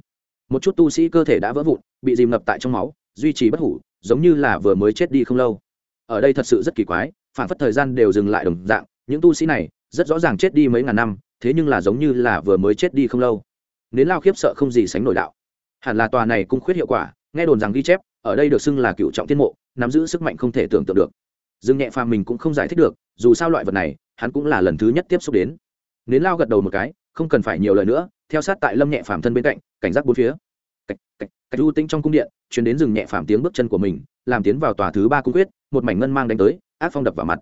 Một chút tu sĩ cơ thể đã vỡ vụn, bị dìm ngập tại trong máu duy trì bất hủ giống như là vừa mới chết đi không lâu. Ở đây thật sự rất kỳ quái phản phất thời gian đều dừng lại đồng dạng những tu sĩ này rất rõ ràng chết đi mấy ngàn năm thế nhưng là giống như là vừa mới chết đi không lâu. Nến lao khiếp sợ không gì sánh nổi đạo. Hẳn là tòa này cung khuyết hiệu quả nghe đồn rằng ghi chép ở đây được xưng là cựu trọng thiên mộ nắm giữ sức mạnh không thể tưởng tượng được. Dương nhẹ phàm mình cũng không giải thích được dù sao loại vật này hắn cũng là lần thứ nhất tiếp xúc đến. Nến lao gật đầu một cái không cần phải nhiều lời nữa theo sát tại lâm nhẹ phàm thân bên cạnh cảnh giác bốn phía. Cạch, cạch, cách u tinh trong cung điện chuyển đến rừng nhẹ phàm tiếng bước chân của mình, làm tiến vào tòa thứ ba cung quyết, một mảnh ngân mang đánh tới, ác phong đập vào mặt.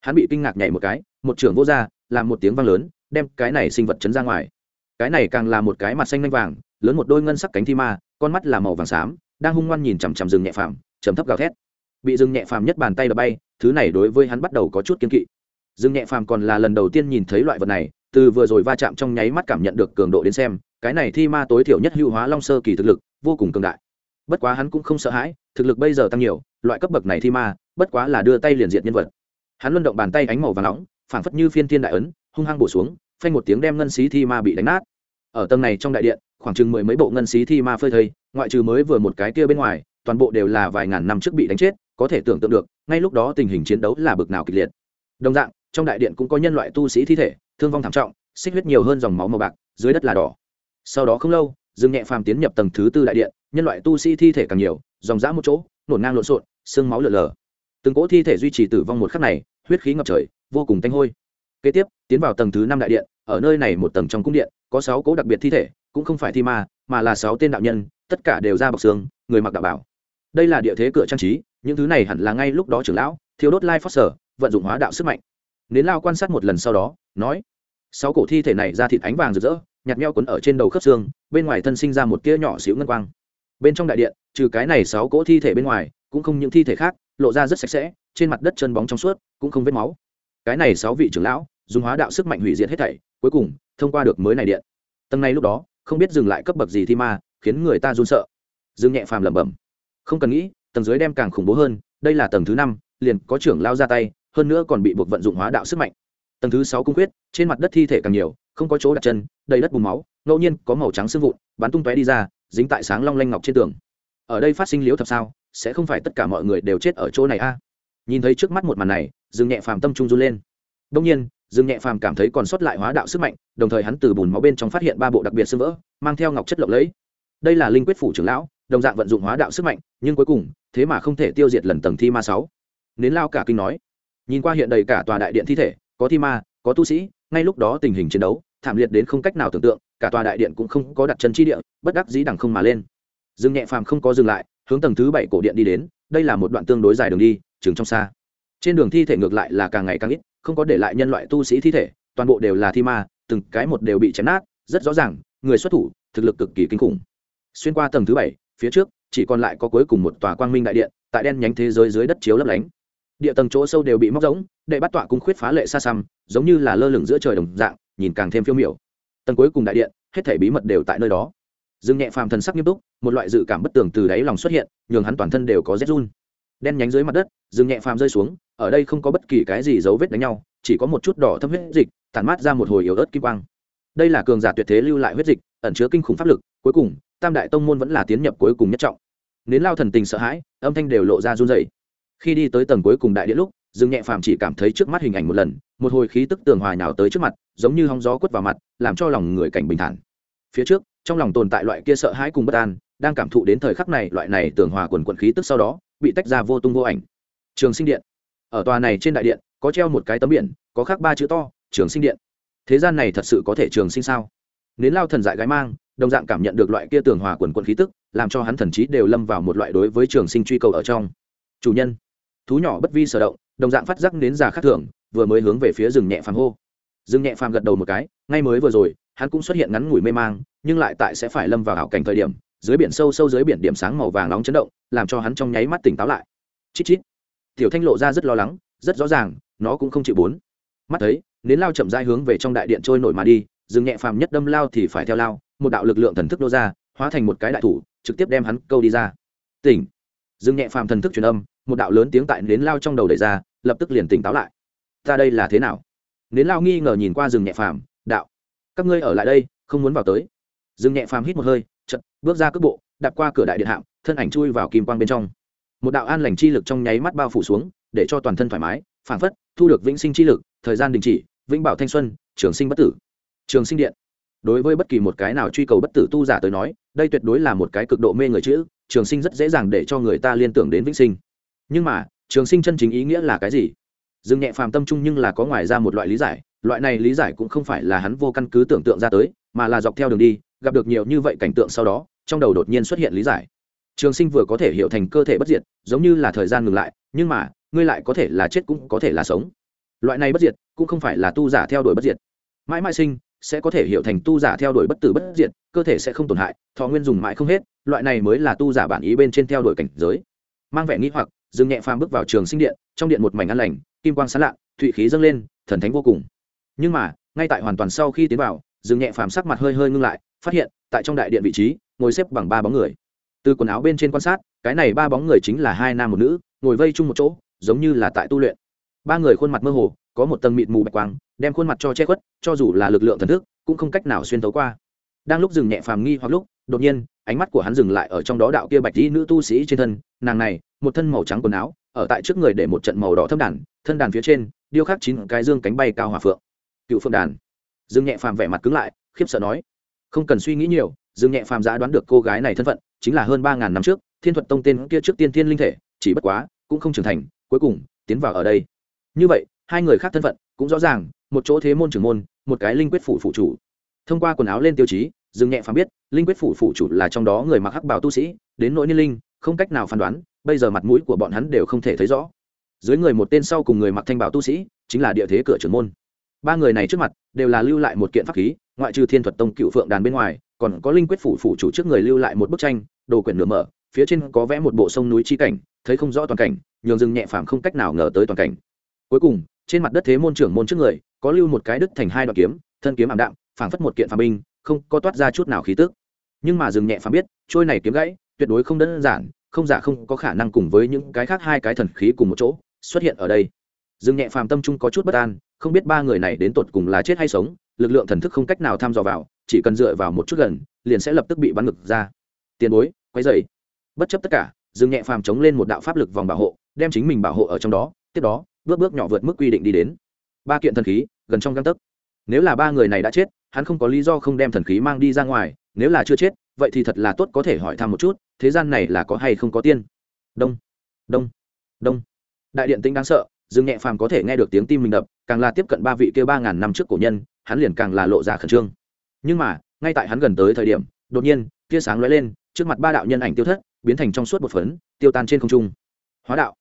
Hắn bị kinh ngạc nhảy một cái, một trưởng vô r làm một tiếng vang lớn, đem cái này sinh vật chấn ra ngoài. Cái này càng là một cái mặt xanh lanh vàng, lớn một đôi ngân sắc cánh thi ma, con mắt là màu vàng xám, đang hung ngoan nhìn chằm chằm rừng nhẹ phàm chấm thấp gào thét. Bị rừng nhẹ phàm nhất bàn tay đập bay, thứ này đối với hắn bắt đầu có chút kiên kỵ. Rừng nhẹ phàm còn là lần đầu tiên nhìn thấy loại vật này, từ vừa rồi va chạm trong nháy mắt cảm nhận được cường độ đến xem, cái này thi ma tối thiểu nhất hữu hóa long sơ kỳ thực lực vô cùng cường đại. Bất quá hắn cũng không sợ hãi, thực lực bây giờ tăng nhiều, loại cấp bậc này thi ma bất quá là đưa tay liền diệt nhân vật. Hắn luân động bàn tay ánh màu và nóng, phảng phất như phiên thiên đại ấn, hung hăng bổ xuống, phanh một tiếng đem ngân xí thi ma bị đánh nát. Ở tầng này trong đại điện, khoảng chừng mười mấy bộ ngân xí thi ma phơi thây, ngoại trừ mới vừa một cái kia bên ngoài, toàn bộ đều là vài ngàn năm trước bị đánh chết, có thể tưởng tượng được, ngay lúc đó tình hình chiến đấu là bực nào kịch liệt. Đồng dạng, trong đại điện cũng có nhân loại tu sĩ thi thể, thương vong thảm trọng, xích huyết nhiều hơn dòng máu màu bạc, dưới đất là đỏ. Sau đó không lâu dương nhẹ phàm tiến nhập tầng thứ tư đại điện, nhân loại tu sĩ thi thể càng nhiều, dòng dã một chỗ, nổn ngang lộn xộn, xương máu lở lở từng cỗ thi thể duy trì tử vong một khắc này, huyết khí ngập trời, vô cùng tanh hôi. Kế tiếp, tiến vào tầng thứ năm đại điện, ở nơi này một tầng trong cung điện, có sáu cỗ đặc biệt thi thể, cũng không phải thi ma, mà là sáu tên đạo nhân, tất cả đều ra bọc xương, người mặc đạo bảo. Đây là địa thế cửa trang trí, những thứ này hẳn là ngay lúc đó trưởng lão thiếu đốt lai phát sở vận dụng hóa đạo sức mạnh. Nến lao quan sát một lần sau đó, nói, sáu cổ thi thể này ra thịt ánh vàng rực rỡ nhạt nheo quấn ở trên đầu khớp xương, bên ngoài thân sinh ra một tia nhỏ xíu ngân quang. Bên trong đại điện, trừ cái này sáu cỗ thi thể bên ngoài, cũng không những thi thể khác, lộ ra rất sạch sẽ, trên mặt đất chân bóng trong suốt, cũng không vết máu. Cái này sáu vị trưởng lão, dùng hóa đạo sức mạnh hủy diệt hết thảy, cuối cùng, thông qua được mới này điện. Tầng này lúc đó, không biết dừng lại cấp bậc gì thi ma, khiến người ta run sợ. Dương nhẹ phàm lẩm bẩm. Không cần nghĩ, tầng dưới đem càng khủng bố hơn, đây là tầng thứ năm, liền có trưởng lao ra tay, hơn nữa còn bị buộc vận dụng hóa đạo sức mạnh tầng thứ sáu cung quyết, trên mặt đất thi thể càng nhiều, không có chỗ đặt chân, đầy đất bùn máu, ngẫu nhiên có màu trắng sưng vụn, bắn tung tóe đi ra, dính tại sáng long lanh ngọc trên tường. Ở đây phát sinh liếu thập sao, sẽ không phải tất cả mọi người đều chết ở chỗ này a. Nhìn thấy trước mắt một màn này, dương nhẹ phàm tâm trung run lên. Đông nhiên, dương nhẹ phàm cảm thấy còn sót lại hóa đạo sức mạnh, đồng thời hắn từ bùn máu bên trong phát hiện ba bộ đặc biệt sưng vỡ, mang theo ngọc chất lộng lẫy. Đây là linh quyết phủ trưởng lão, đồng dạng vận dụng hóa đạo sức mạnh, nhưng cuối cùng, thế mà không thể tiêu diệt lần tầng thi ma sáu. Nến lao cả kinh nói, nhìn qua hiện đầy cả tòa đại điện thi thể có thi ma, có tu sĩ, ngay lúc đó tình hình chiến đấu, thảm liệt đến không cách nào tưởng tượng, cả tòa đại điện cũng không có đặt chân chi địa, bất đắc dĩ đằng không mà lên. Dương nhẹ phàm không có dừng lại, hướng tầng thứ bảy cổ điện đi đến, đây là một đoạn tương đối dài đường đi chừng trong xa. Trên đường thi thể ngược lại là càng ngày càng ít, không có để lại nhân loại tu sĩ thi thể, toàn bộ đều là thi ma, từng cái một đều bị chém nát, rất rõ ràng, người xuất thủ, thực lực cực kỳ kinh khủng. Xuyên qua tầng thứ bảy, phía trước, chỉ còn lại có cuối cùng một tòa quang minh đại điện, tại đen nhánh thế giới dưới đất chiếu lấp lánh. Địa tầng chỗ sâu đều bị móc rỗng đệ bắt tọa cung khuyết phá lệ xa xăm, giống như là lơ lửng giữa trời đồng dạng, nhìn càng thêm phiêu miểu. Tầng cuối cùng đại điện, hết thể bí mật đều tại nơi đó. Dương nhẹ phàm thần sắc nghiêm túc, một loại dự cảm bất tường từ đáy lòng xuất hiện, nhường hắn toàn thân đều có rét run. Đen nhánh dưới mặt đất, dương nhẹ phàm rơi xuống, ở đây không có bất kỳ cái gì dấu vết đánh nhau, chỉ có một chút đỏ thâm huyết dịch, tản mát ra một hồi yếu ớt kim quang. Đây là cường giả tuyệt thế lưu lại huyết dịch, ẩn chứa kinh khủng pháp lực, cuối cùng, tam đại tông môn vẫn là tiến nhập cuối cùng nhất trọng. Nến lao thần tình sợ hãi, âm thanh đều lộ ra run dày khi đi tới tầng cuối cùng đại điện lúc dương nhẹ phàm chỉ cảm thấy trước mắt hình ảnh một lần, một hồi khí tức tường hòa nhào tới trước mặt, giống như hóng gió quất vào mặt, làm cho lòng người cảnh bình thản. Phía trước, trong lòng tồn tại loại kia sợ hãi cùng bất an, đang cảm thụ đến thời khắc này, loại này tường hòa quần quận khí tức sau đó, bị tách ra vô tung vô ảnh. Trường sinh điện. Ở tòa này trên đại điện, có treo một cái tấm biển, có khắc ba chữ to, trường sinh điện. Thế gian này thật sự có thể trường sinh sao? Nến lao thần dại gái mang, đồng dạng cảm nhận được loại kia tường hòa quần quận khí tức, làm cho hắn thần trí đều lâm vào một loại đối với trường sinh truy cầu ở trong. Chủ nhân. Thú nhỏ bất vi sở động đồng dạng phát giác đến già khác thường, vừa mới hướng về phía rừng nhẹ phàm hô. Rừng nhẹ phàm gật đầu một cái, ngay mới vừa rồi, hắn cũng xuất hiện ngắn ngủi mê mang, nhưng lại tại sẽ phải lâm vào hảo cảnh thời điểm, dưới biển sâu sâu dưới biển điểm sáng màu vàng nóng chấn động, làm cho hắn trong nháy mắt tỉnh táo lại. Chít chít. Tiểu thanh lộ ra rất lo lắng, rất rõ ràng, nó cũng không chịu bốn. Mắt thấy, nến lao chậm rãi hướng về trong đại điện trôi nổi mà đi, rừng nhẹ phàm nhất đâm lao thì phải theo lao, một đạo lực lượng thần thức nô ra, hóa thành một cái đại thủ, trực tiếp đem hắn câu đi ra. Tỉnh. Rừng nhẹ phàm thần thức truyền âm, một đạo lớn tiếng tại nến lao trong đầu đẩy ra lập tức liền tỉnh táo lại. Ta đây là thế nào? Nến lao nghi ngờ nhìn qua rừng nhẹ phàm, đạo. Các ngươi ở lại đây, không muốn vào tới. Rừng nhẹ phàm hít một hơi chật bước ra cước bộ, đạp qua cửa đại điện hạm, thân ảnh chui vào kim quang bên trong. Một đạo an lành chi lực trong nháy mắt bao phủ xuống, để cho toàn thân thoải mái phản phất thu được vĩnh sinh chi lực, thời gian đình chỉ, vĩnh bảo thanh xuân, trường sinh bất tử. Trường sinh điện. Đối với bất kỳ một cái nào truy cầu bất tử tu giả tới nói, đây tuyệt đối là một cái cực độ mê người chữ, trường sinh rất dễ dàng để cho người ta liên tưởng đến vĩnh sinh. Nhưng mà trường sinh chân chính ý nghĩa là cái gì? Dương nhẹ phàm tâm trung nhưng là có ngoài ra một loại lý giải, loại này lý giải cũng không phải là hắn vô căn cứ tưởng tượng ra tới, mà là dọc theo đường đi, gặp được nhiều như vậy cảnh tượng sau đó, trong đầu đột nhiên xuất hiện lý giải. Trường sinh vừa có thể hiểu thành cơ thể bất diệt, giống như là thời gian ngừng lại, nhưng mà, ngươi lại có thể là chết cũng có thể là sống. Loại này bất diệt, cũng không phải là tu giả theo đuổi bất diệt. Mãi mãi sinh, sẽ có thể hiểu thành tu giả theo đuổi bất tử bất diệt, cơ thể sẽ không tổn hại, thọ nguyên dùng mãi không hết, loại này mới là tu giả bản ý bên trên theo đuổi cảnh giới. Mang vẻ nghĩ hoặc dương nhẹ phàm bước vào trường sinh điện, trong điện một mảnh an lành, kim quang sán lạ, thụy khí dâng lên, thần thánh vô cùng. Nhưng mà, ngay tại hoàn toàn sau khi tiến vào dương nhẹ phàm sắc mặt hơi hơi ngưng lại, phát hiện, tại trong đại điện vị trí, ngồi xếp bằng ba bóng người. Từ quần áo bên trên quan sát, cái này ba bóng người chính là hai nam một nữ, ngồi vây chung một chỗ, giống như là tại tu luyện. Ba người khuôn mặt mơ hồ, có một tầng mịt mù bạch quang, đem khuôn mặt cho che khuất, cho dù là lực lượng thần thức, cũng không cách nào xuyên tấu qua. Đang lúc dừng nhẹ phàm nghi hoặc lúc đột nhiên, ánh mắt của hắn dừng lại ở trong đó đạo kia bạch dĩ nữ tu sĩ trên thân, nàng này, một thân màu trắng quần áo, ở tại trước người để một trận màu đỏ thâm đàn, thân đàn phía trên, điêu khắc chín cái dương cánh bay cao hòa phượng. Cựu phượng đàn. Dương nhẹ phàm vẻ mặt cứng lại, khiếp sợ nói, không cần suy nghĩ nhiều, dương nhẹ phàm giã đoán được cô gái này thân phận, chính là hơn ba ngàn năm trước, thiên thuật tông tên kia trước tiên thiên linh thể, chỉ bất quá, cũng không trưởng thành, cuối cùng, tiến vào ở đây. Như vậy, hai người khác thân phận, cũng rõ ràng, một chỗ thế môn trưởng môn, một cái linh quyết phủ phụ chủ. Thông qua quần áo lên tiêu chí dừng nhẹ phàm biết, linh quyết phủ phụ chủ là trong đó người mặc hắc bào tu sĩ, đến nỗi niên linh, không cách nào phán đoán, bây giờ mặt mũi của bọn hắn đều không thể thấy rõ. Dưới người một tên sau cùng người mặc thanh bảo tu sĩ, chính là địa thế cửa trưởng môn. Ba người này trước mặt, đều là lưu lại một kiện pháp khí, ngoại trừ thiên thuật tông cựu phượng đàn bên ngoài, còn có linh quyết phủ phủ chủ trước người lưu lại một bức tranh, đồ quyển nửa mở, phía trên có vẽ một bộ sông núi chi cảnh, thấy không rõ toàn cảnh, nhường rừng nhẹ phàm không cách nào ngờ tới toàn cảnh. Cuối cùng, trên mặt đất thế môn trưởng môn trước người, có lưu một cái đứt thành hai đoạn kiếm, thân kiếm ảm đạm, phảng phất một kiện phàm binh không có toát ra chút nào khí tức. Nhưng mà dừng nhẹ phàm biết, trôi này kiếm gãy, tuyệt đối không đơn giản, không giả không có khả năng cùng với những cái khác hai cái thần khí cùng một chỗ xuất hiện ở đây. Dừng nhẹ phàm tâm trung có chút bất an, không biết ba người này đến tột cùng là chết hay sống, lực lượng thần thức không cách nào tham dò vào, chỉ cần dựa vào một chút gần, liền sẽ lập tức bị bắn ngực ra. Tiền bối quay dày bất chấp tất cả dương nhẹ phàm chống lên một đạo pháp lực vòng bảo hộ, đem chính mình bảo hộ ở trong đó, tiếp đó, bước bước nhỏ vượt mức quy định đi đến. Ba kiện thần khí, gần trong găng tấc. Nếu là ba người này đã chết hắn không có lý do không đem thần khí mang đi ra ngoài, nếu là chưa chết, vậy thì thật là tốt có thể hỏi thăm một chút, thế gian này là có hay không có tiên? Đông đông đông. Đại điện tinh đáng sợ, dương nhẹ phàm có thể nghe được tiếng tim mình đập, càng là tiếp cận ba vị kêu ba ngàn năm trước cổ nhân, hắn liền càng là lộ ra khẩn trương. Nhưng mà, ngay tại hắn gần tới thời điểm, đột nhiên, tia sáng lóe lên, trước mặt ba đạo nhân ảnh tiêu thất, biến thành trong suốt một phấn, tiêu tan trên không trung. Hóa đạo.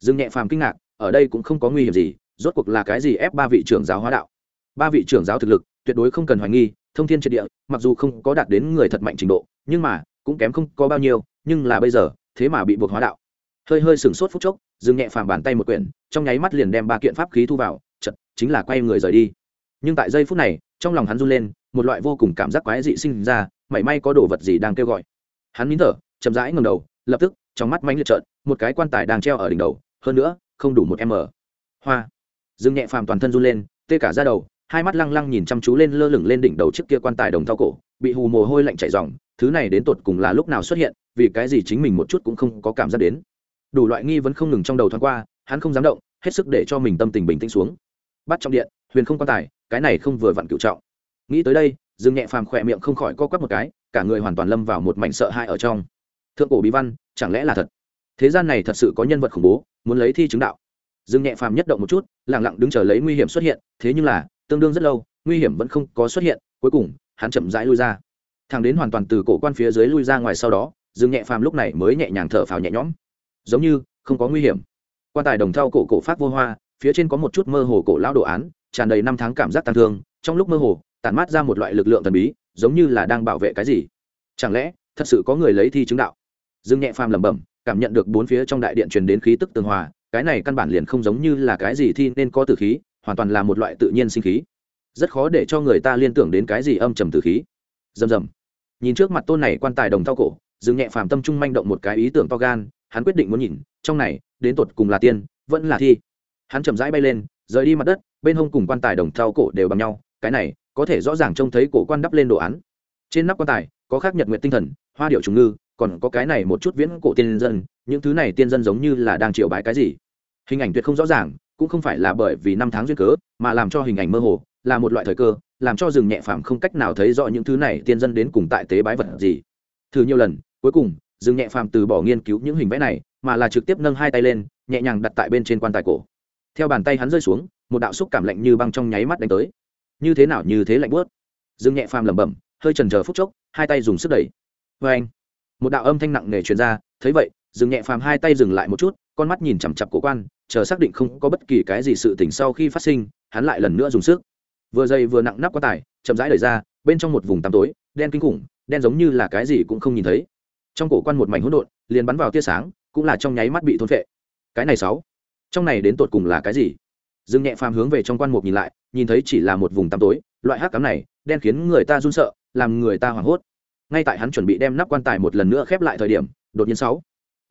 Dương nhẹ phàm kinh ngạc, ở đây cũng không có nguy hiểm gì, rốt cuộc là cái gì ép ba vị trưởng giáo hóa đạo? Ba vị trưởng giáo thực lực tuyệt đối không cần hoài nghi, thông thiên triệt địa, mặc dù không có đạt đến người thật mạnh trình độ, nhưng mà cũng kém không có bao nhiêu, nhưng là bây giờ, thế mà bị buộc hóa đạo. Hơi hơi sừng sốt phút chốc dương nhẹ phàm bàn tay một quyển, trong nháy mắt liền đem ba kiện pháp khí thu vào chật chính là quay người rời đi. Nhưng tại giây phút này, trong lòng hắn run lên, một loại vô cùng cảm giác quái dị sinh ra, mảy may có đồ vật gì đang kêu gọi. Hắn nín thở, chậm rãi ngầm đầu, lập tức, trong mắt mánh liệt trợn, một cái quan tài đang treo ở đỉnh đầu, hơn nữa, không đủ một m. Hoa. Dương nhẹ phàm toàn thân run lên, tê cả ra đầu hai mắt lăng lăng nhìn chăm chú lên lơ lửng lên đỉnh đầu trước kia quan tài đồng thao cổ, bị hù mồ hôi lạnh chảy dòng thứ này đến tột cùng là lúc nào xuất hiện, vì cái gì chính mình một chút cũng không có cảm giác đến. Đủ loại nghi vẫn không ngừng trong đầu thoáng qua, hắn không dám động, hết sức để cho mình tâm tình bình tĩnh xuống. Bắt trong điện, huyền không quan tài, cái này không vừa vặn cựu trọng. Nghĩ tới đây, dương nhẹ phàm khỏe miệng không khỏi co quắp một cái, cả người hoàn toàn lâm vào một mảnh sợ hãi ở trong. Thượng cổ bí văn, chẳng lẽ là thật? Thế gian này thật sự có nhân vật khủng bố, muốn lấy thi chứng đạo. Dương nhẹ phàm nhất động một chút lẳng lặng đứng chờ lấy nguy hiểm xuất hiện, thế nhưng là tương đương rất lâu, nguy hiểm vẫn không có xuất hiện, cuối cùng, hắn chậm rãi lui ra. Thằng đến hoàn toàn từ cổ quan phía dưới lui ra ngoài sau đó, dương nhẹ phàm lúc này mới nhẹ nhàng thở phào nhẹ nhõm. Giống như, không có nguy hiểm. Quan tài đồng thau cổ cổ phát vô hoa, phía trên có một chút mơ hồ cổ lão đồ án, tràn đầy năm tháng cảm giác tàn thương, trong lúc mơ hồ, tản mát ra một loại lực lượng thần bí, giống như là đang bảo vệ cái gì. Chẳng lẽ, thật sự có người lấy thi chứng đạo? Dương nhẹ phàm lẩm bẩm, cảm nhận được bốn phía trong đại điện truyền đến khí tức tường hòa, cái này căn bản liền không giống như là cái gì thi nên có tử khí hoàn toàn là một loại tự nhiên sinh khí. Rất khó để cho người ta liên tưởng đến cái gì âm trầm từ khí. Rầm rầm. Nhìn trước mặt tôn này quan tài đồng thao cổ, dương nhẹ phàm tâm trung manh động một cái ý tưởng to gan, hắn quyết định muốn nhìn, trong này, đến tột cùng là tiên, vẫn là thi. Hắn chậm rãi bay lên, rời đi mặt đất, bên hông cùng quan tài đồng thao cổ đều bằng nhau, cái này, có thể rõ ràng trông thấy cổ quan đắp lên đồ án. Trên nắp quan tài, có khác nhật nguyện tinh thần, hoa điệu trùng ngư, còn có cái này một chút viễn cổ tiên dân, những thứ này tiên dân giống như là đang triệu bái cái gì. Hình ảnh tuyệt không rõ ràng cũng không phải là bởi vì năm tháng duyên cớ, mà làm cho hình ảnh mơ hồ, là một loại thời cơ, làm cho rừng nhẹ phàm không cách nào thấy rõ những thứ này tiên dân đến cùng tại tế bái vật gì. Thử nhiều lần, cuối cùng, rừng nhẹ phàm từ bỏ nghiên cứu những hình vẽ này, mà là trực tiếp nâng hai tay lên, nhẹ nhàng đặt tại bên trên quan tài cổ. Theo bàn tay hắn rơi xuống, một đạo xúc cảm lạnh như băng trong nháy mắt đánh tới. Như thế nào như thế lạnh bớt dương nhẹ phàm lẩm bẩm, hơi trần chờ phút chốc, hai tay dùng sức đẩy. Vê anh, một đạo âm thanh nặng nề truyền ra, thấy vậy dương nhẹ phàm hai tay dừng lại một chút, con mắt nhìn chằm chặp cổ quan chờ xác định không có bất kỳ cái gì sự tỉnh sau khi phát sinh, hắn lại lần nữa dùng sức. Vừa dày vừa nặng nắp quá tải, chậm rãi đẩy ra, bên trong một vùng tăm tối, đen kinh khủng, đen giống như là cái gì cũng không nhìn thấy. Trong cổ quan một mảnh hỗn độn, liền bắn vào tia sáng, cũng là trong nháy mắt bị thôn phệ. Cái này sáu, trong này đến tột cùng là cái gì? Dương nhẹ phàm hướng về trong quan mục nhìn lại, nhìn thấy chỉ là một vùng tăm tối, loại hắc cám này, đen khiến người ta run sợ, làm người ta hoảng hốt. Ngay tại hắn chuẩn bị đem nắp quan tài một lần nữa khép lại thời điểm, đột nhiên sáu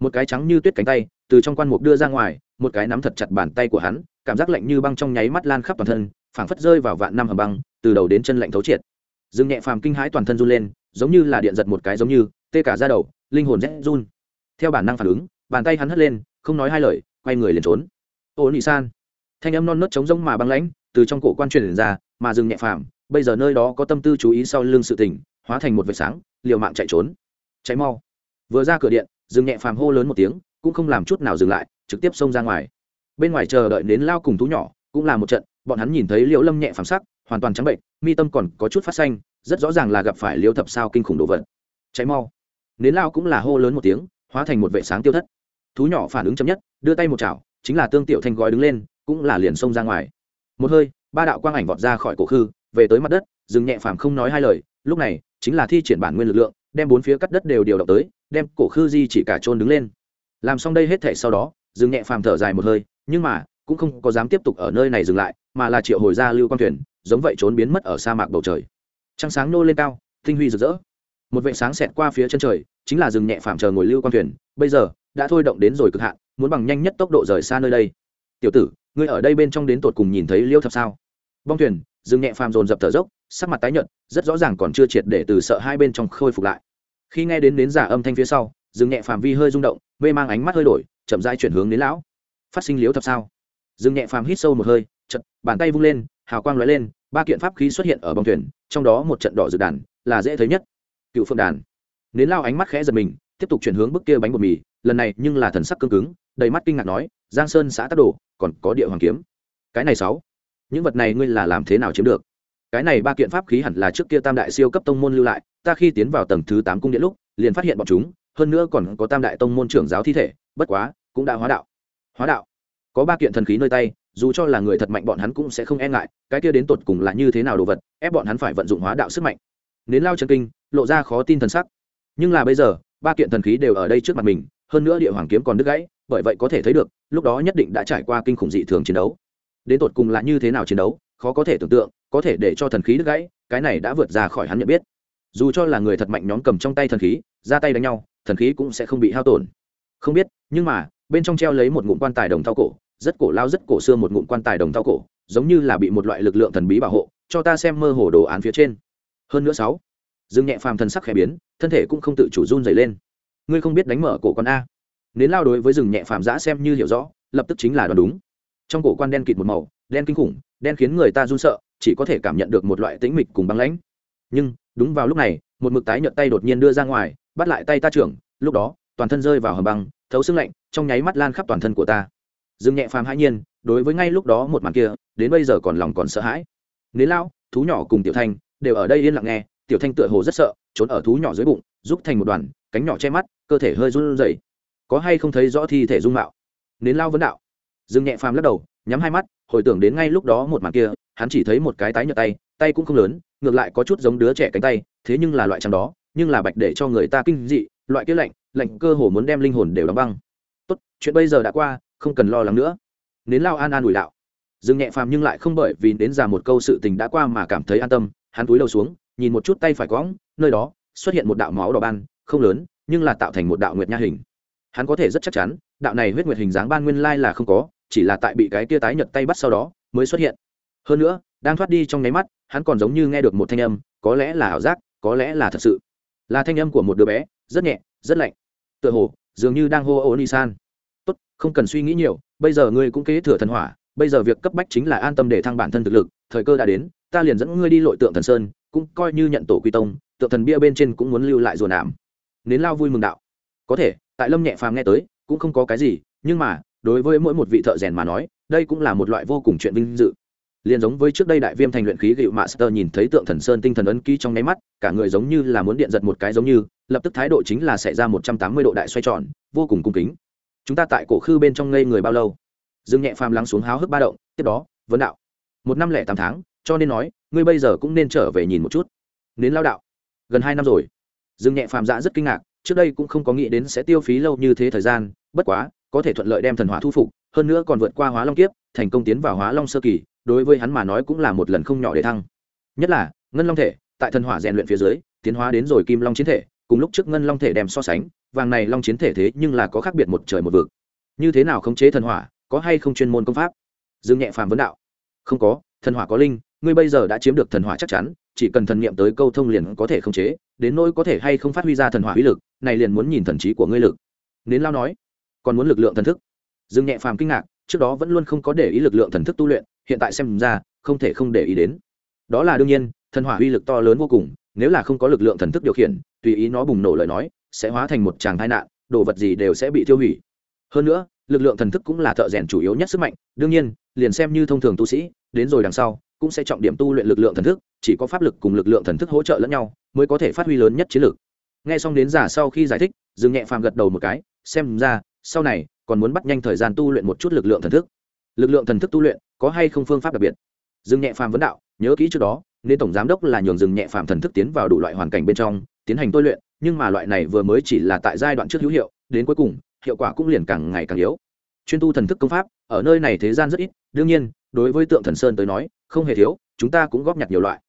một cái trắng như tuyết cánh tay, từ trong quan mục đưa ra ngoài, một cái nắm thật chặt bàn tay của hắn, cảm giác lạnh như băng trong nháy mắt lan khắp toàn thân, phảng phất rơi vào vạn năm hầm băng, từ đầu đến chân lạnh thấu triệt. Dương nhẹ phàm kinh hãi toàn thân run lên, giống như là điện giật một cái giống như, tê cả ra đầu, linh hồn rét run. Theo bản năng phản ứng, bàn tay hắn hất lên, không nói hai lời, quay người liền trốn. Ô nị san. Thanh âm non nớt trống rỗng mà băng lãnh, từ trong cổ quan truyền ra, mà dừng nhẹ phàm, bây giờ nơi đó có tâm tư chú ý sau lưng sự tình, hóa thành một vệt sáng, liều mạng chạy trốn. Cháy mau. Vừa ra cửa điện dừng nhẹ phàm hô lớn một tiếng, cũng không làm chút nào dừng lại, trực tiếp xông ra ngoài. Bên ngoài chờ đợi đến lao cùng thú nhỏ, cũng là một trận, bọn hắn nhìn thấy liễu lâm nhẹ phàm sắc, hoàn toàn trắng bệnh, mi tâm còn có chút phát xanh, rất rõ ràng là gặp phải liễu thập sao kinh khủng đồ vật. Cháy mau. Nến lao cũng là hô lớn một tiếng, hóa thành một vệ sáng tiêu thất. Thú nhỏ phản ứng chậm nhất, đưa tay một chảo, chính là tương tiểu thanh gói đứng lên, cũng là liền xông ra ngoài. Một hơi, ba đạo quang ảnh vọt ra khỏi cổ khư, về tới mặt đất, dừng nhẹ phàm không nói hai lời, lúc này, chính là thi triển bản nguyên lực lượng, đem bốn phía cắt đất đều điều động tới đem cổ khư di chỉ cả trôn đứng lên. Làm xong đây hết thể sau đó dừng nhẹ phàm thở dài một hơi, nhưng mà, cũng không có dám tiếp tục ở nơi này dừng lại, mà là triệu hồi ra lưu quang thuyền, giống vậy trốn biến mất ở sa mạc bầu trời. Trăng sáng nô lên cao, tinh huy rực rỡ. Một vệ sáng xẹt qua phía chân trời, chính là rừng nhẹ phàm chờ ngồi lưu quang thuyền, bây giờ, đã thôi động đến rồi cực hạn, muốn bằng nhanh nhất tốc độ rời xa nơi đây. Tiểu tử, ngươi ở đây bên trong đến tột cùng nhìn thấy liêu thập sao? Bong thuyền rừng nhẹ phàm dồn dập thở dốc, sắc mặt tái nhợt, rất rõ ràng còn chưa triệt để từ sợ hai bên trong khôi phục lại khi nghe đến đến giả âm thanh phía sau dừng nhẹ phàm vi hơi rung động, mê mang ánh mắt hơi đổi, chậm rãi chuyển hướng đến lão. Phát sinh liếu thập sao? Dừng nhẹ phàm hít sâu một hơi chật bàn tay vung lên, hào quang lóe lên, ba kiện pháp khí xuất hiện ở bong thuyền, trong đó một trận đỏ dự đàn, là dễ thấy nhất. Cựu phượng đàn. Nến lao ánh mắt khẽ giật mình, tiếp tục chuyển hướng bức kia bánh bột mì, lần này nhưng là thần sắc cương cứng, đầy mắt kinh ngạc nói, giang sơn xã tắc đồ, còn có địa hoàng kiếm. Cái này sáu, những vật này ngươi là làm thế nào chiếm được? Cái này ba kiện pháp khí hẳn là trước kia tam đại siêu cấp tông môn lưu lại ta khi tiến vào tầng thứ tám cung điện lúc, liền phát hiện bọn chúng, hơn nữa còn có tam đại tông môn trưởng giáo thi thể, bất quá, cũng đã hóa đạo. Hóa đạo? Có ba kiện thần khí nơi tay, dù cho là người thật mạnh bọn hắn cũng sẽ không e ngại, cái kia đến tột cùng là như thế nào đồ vật, ép bọn hắn phải vận dụng hóa đạo sức mạnh. Nến lao chân kinh, lộ ra khó tin thần sắc. Nhưng là bây giờ, ba kiện thần khí đều ở đây trước mặt mình, hơn nữa địa hoàng kiếm còn đứt gãy, bởi vậy có thể thấy được, lúc đó nhất định đã trải qua kinh khủng dị thường chiến đấu. Đến tột cùng là như thế nào chiến đấu, khó có thể tưởng tượng, có thể để cho thần khí đứt gãy, cái này đã vượt ra khỏi hắn nhận biết dù cho là người thật mạnh nhóm cầm trong tay thần khí, ra tay đánh nhau, thần khí cũng sẽ không bị hao tổn. Không biết, nhưng mà, bên trong treo lấy một ngụm quan tài đồng thao cổ, rất cổ lao, rất cổ xưa một ngụm quan tài đồng thao cổ, giống như là bị một loại lực lượng thần bí bảo hộ, cho ta xem mơ hồ đồ án phía trên. Hơn nữa sáu, dương nhẹ phàm thần sắc khẽ biến, thân thể cũng không tự chủ run dày lên. Ngươi không biết đánh mở cổ con a. Nến lao đối với rừng nhẹ phàm giã xem như hiểu rõ, lập tức chính là đoán đúng. Trong cổ quan đen kịt một màu, đen kinh khủng, đen khiến người ta run sợ, chỉ có thể cảm nhận được một loại tĩnh mịch cùng băng lãnh. Nhưng đúng vào lúc này, một mực tái nhợt tay đột nhiên đưa ra ngoài, bắt lại tay ta trưởng, lúc đó, toàn thân rơi vào hầm băng, thấu xương lạnh, trong nháy mắt lan khắp toàn thân của ta. Dương nhẹ phàm hãi nhiên, đối với ngay lúc đó một màn kia, đến bây giờ còn lòng còn sợ hãi. Nến lao thú nhỏ cùng tiểu thanh, đều ở đây yên lặng nghe, tiểu thanh tựa hồ rất sợ, trốn ở thú nhỏ dưới bụng, giúp thành một đoàn, cánh nhỏ che mắt, cơ thể hơi run rẩy. Có hay không thấy rõ thi thể dung mạo? Nến lao vấn đạo. Dương nhẹ phàm lắc đầu, nhắm hai mắt, hồi tưởng đến ngay lúc đó một màn kia, hắn chỉ thấy một cái tái nhợt tay tay cũng không lớn ngược lại có chút giống đứa trẻ cánh tay, thế nhưng là loại trắng đó, nhưng là bạch để cho người ta kinh dị, loại kia lạnh lạnh cơ hồ muốn đem linh hồn đều đóng băng. Tốt, chuyện bây giờ đã qua, không cần lo lắng nữa. Nến lao an an ủi đạo. Dương nhẹ phàm nhưng lại không bởi vì đến già một câu sự tình đã qua mà cảm thấy an tâm, hắn túi đầu xuống, nhìn một chút tay phải cõng, nơi đó xuất hiện một đạo máu đỏ ban, không lớn, nhưng là tạo thành một đạo nguyệt nha hình. Hắn có thể rất chắc chắn, đạo này huyết nguyệt hình dáng ban nguyên lai là không có, chỉ là tại bị cái tia tái nhật tay bắt sau đó mới xuất hiện. Hơn nữa, đang thoát đi trong nháy mắt hắn còn giống như nghe được một thanh âm, có lẽ là ảo giác, có lẽ là thật sự. Là thanh âm của một đứa bé, rất nhẹ, rất lạnh. Tựa hồ, dường như đang hô ô ni san. Tốt, không cần suy nghĩ nhiều, bây giờ ngươi cũng kế thừa thần hỏa, bây giờ việc cấp bách chính là an tâm để thăng bản thân thực lực, thời cơ đã đến, ta liền dẫn ngươi đi lội tượng thần sơn, cũng coi như nhận tổ quy tông, tượng thần bia bên trên cũng muốn lưu lại rùa nảm nến lao vui mừng đạo. Có thể, tại lâm nhẹ phàm nghe tới, cũng không có cái gì, nhưng mà, đối với mỗi một vị thợ rèn mà nói, đây cũng là một loại vô cùng chuyện vinh dự liền giống với trước đây đại viêm thành luyện khí gịu master nhìn thấy tượng thần sơn tinh thần ấn ký trong nháy mắt, cả người giống như là muốn điện giật một cái giống như, lập tức thái độ chính là xảy ra một trăm tám mươi độ đại xoay tròn, vô cùng cung kính. Chúng ta tại cổ khư bên trong ngây người bao lâu? Dương nhẹ phàm lắng xuống háo hức ba động, tiếp đó, vấn đạo. Một năm lẻ tám tháng, cho nên nói, ngươi bây giờ cũng nên trở về nhìn một chút. Nến lao đạo. Gần hai năm rồi. Dương nhẹ phàm dạ rất kinh ngạc, trước đây cũng không có nghĩ đến sẽ tiêu phí lâu như thế thời gian, bất quá, có thể thuận lợi đem thần hỏa thu phục, hơn nữa còn vượt qua hóa long kiếp, thành công tiến vào hóa long sơ kỳ đối với hắn mà nói cũng là một lần không nhỏ để thăng. Nhất là, ngân long thể, tại thần hỏa rèn luyện phía dưới, tiến hóa đến rồi kim long chiến thể, cùng lúc trước ngân long thể đem so sánh, vàng này long chiến thể thế nhưng là có khác biệt một trời một vực. Như thế nào khống chế thần hỏa, có hay không chuyên môn công pháp? Dương nhẹ phàm vấn đạo. Không có, thần hỏa có linh, ngươi bây giờ đã chiếm được thần hỏa chắc chắn, chỉ cần thần niệm tới câu thông liền có thể khống chế, đến nỗi có thể hay không phát huy ra thần hỏa uy lực, này liền muốn nhìn thần trí của ngươi lực. Nến lao nói, còn muốn lực lượng thần thức. Dương nhẹ phàm kinh ngạc, trước đó vẫn luôn không có để ý lực lượng thần thức tu luyện hiện tại xem ra, không thể không để ý đến. Đó là đương nhiên, thần hỏa uy lực to lớn vô cùng, nếu là không có lực lượng thần thức điều khiển, tùy ý nó bùng nổ lời nói, sẽ hóa thành một tràng tai nạn, đồ vật gì đều sẽ bị tiêu hủy. Hơn nữa, lực lượng thần thức cũng là thợ rèn chủ yếu nhất sức mạnh, đương nhiên, liền xem như thông thường tu sĩ, đến rồi đằng sau, cũng sẽ trọng điểm tu luyện lực lượng thần thức, chỉ có pháp lực cùng lực lượng thần thức hỗ trợ lẫn nhau, mới có thể phát huy lớn nhất chiến lược nghe xong đến giả sau khi giải thích dừng nhẹ phàm gật đầu một cái, xem ra, sau này, còn muốn bắt nhanh thời gian tu luyện một chút lực lượng thần thức. Lực lượng thần thức tu luyện có hay không phương pháp đặc biệt? Dừng nhẹ phàm vấn đạo, nhớ kỹ trước đó, nên tổng giám đốc là nhường dừng nhẹ phàm thần thức tiến vào đủ loại hoàn cảnh bên trong, tiến hành tôi luyện, nhưng mà loại này vừa mới chỉ là tại giai đoạn trước hữu hiệu, đến cuối cùng, hiệu quả cũng liền càng ngày càng yếu. Chuyên tu thần thức công pháp, ở nơi này thế gian rất ít, đương nhiên, đối với tượng thần sơn tới nói, không hề thiếu, chúng ta cũng góp nhặt nhiều loại.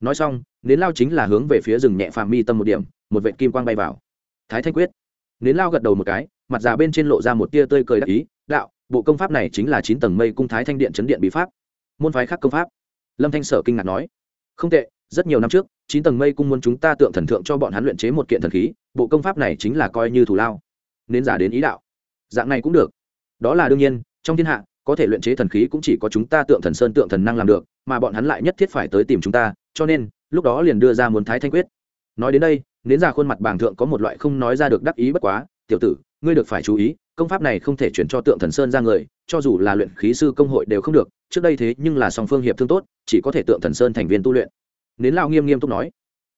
Nói xong, nến lao chính là hướng về phía rừng nhẹ phàm mi tâm một điểm, một vệ kim quang bay vào. Thái thanh quyết. Nến lao gật đầu một cái, mặt già bên trên lộ ra một tia tươi cười đắc ý, đạo bộ công pháp này chính là chín tầng mây cung thái thanh điện chấn điện bí pháp. Môn phái khác công pháp. Lâm thanh sở kinh ngạc nói, không tệ, rất nhiều năm trước, chín tầng mây cung muốn chúng ta tượng thần thượng cho bọn hắn luyện chế một kiện thần khí, bộ công pháp này chính là coi như thủ lao. Nên giả đến ý đạo. Dạng này cũng được. Đó là đương nhiên, trong thiên hạ, có thể luyện chế thần khí cũng chỉ có chúng ta tượng thần sơn tượng thần năng làm được, mà bọn hắn lại nhất thiết phải tới tìm chúng ta, cho nên, lúc đó liền đưa ra muốn thái thanh quyết. Nói đến đây, nến ra khuôn mặt bàng thượng có một loại không nói ra được đắc ý bất quá, tiểu tử ngươi được phải chú ý, công pháp này không thể chuyển cho tượng thần sơn ra người, cho dù là luyện khí sư công hội đều không được, trước đây thế nhưng là song phương hiệp thương tốt, chỉ có thể tượng thần sơn thành viên tu luyện. Nến lao nghiêm nghiêm túc nói.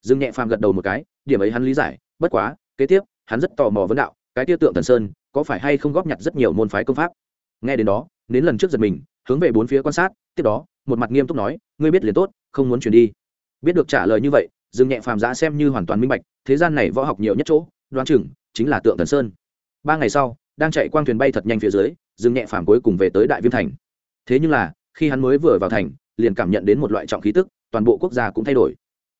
Dương nhẹ phàm gật đầu một cái, điểm ấy hắn lý giải, bất quá, kế tiếp, hắn rất tò mò vấn đạo, cái tiêu tượng thần sơn, có phải hay không góp nhặt rất nhiều môn phái công pháp? Nghe đến đó, nến lần trước giật mình, hướng về bốn phía quan sát, tiếp đó, một mặt nghiêm túc nói, ngươi biết liền tốt, không muốn chuyển đi. Biết được trả lời như vậy, dương nhẹ phàm giã xem như hoàn toàn minh bạch, thế gian này võ học nhiều nhất chỗ, đoán chừng chính là tượng thần sơn ba ngày sau, đang chạy quang thuyền bay thật nhanh phía dưới dương nhẹ phàm cuối cùng về tới đại viêm thành. Thế nhưng là, khi hắn mới vừa vào thành, liền cảm nhận đến một loại trọng khí tức, toàn bộ quốc gia cũng thay đổi.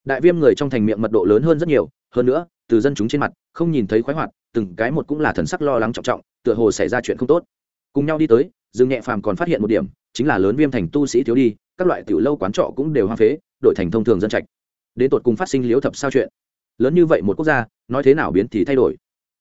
Đại viêm người trong thành miệng mật độ lớn hơn rất nhiều, hơn nữa, từ dân chúng trên mặt, không nhìn thấy khoái hoạt, từng cái một cũng là thần sắc lo lắng trọng trọng, tựa hồ xảy ra chuyện không tốt. Cùng nhau đi tới dương nhẹ phàm còn phát hiện một điểm, chính là lớn viêm thành tu sĩ thiếu đi, các loại tiểu lâu quán trọ cũng đều hoang phế, đổi thành thông thường dân trạch. Đến tột cùng phát sinh liếu thập sao chuyện. Lớn như vậy một quốc gia, nói thế nào biến thì thay đổi.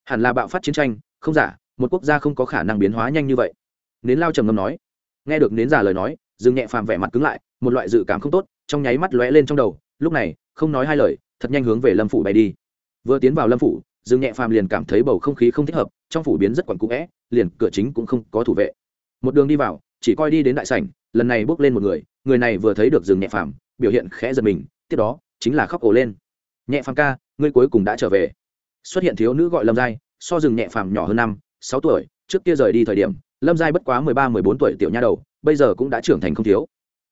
Hẳn là bạo phát chiến tranh không giả, một quốc gia không có khả năng biến hóa nhanh như vậy. Nến lao trầm ngâm nói. Nghe được nến giả lời nói, dương nhẹ phàm vẻ mặt cứng lại, một loại dự cảm không tốt, trong nháy mắt lóe lên trong đầu, lúc này, không nói hai lời, thật nhanh hướng về lâm phủ bay đi. Vừa tiến vào lâm phủ, dương nhẹ phàm liền cảm thấy bầu không khí không thích hợp, trong phủ biến rất quẩn cũ vẽ, liền cửa chính cũng không có thủ vệ. Một đường đi vào, chỉ coi đi đến đại sảnh, lần này bước lên một người người này vừa thấy được dương nhẹ phàm, biểu hiện khẽ giật mình, tiếp đó, chính là khóc ổ lên. Nhẹ phàm ca, ngươi cuối cùng đã trở về. Xuất hiện thiếu nữ gọi lâm giai so rừng nhẹ phàm nhỏ hơn năm, sáu tuổi, trước kia rời đi thời điểm, lâm giai bất quá mười ba, mười bốn tuổi tiểu nha đầu, bây giờ cũng đã trưởng thành không thiếu.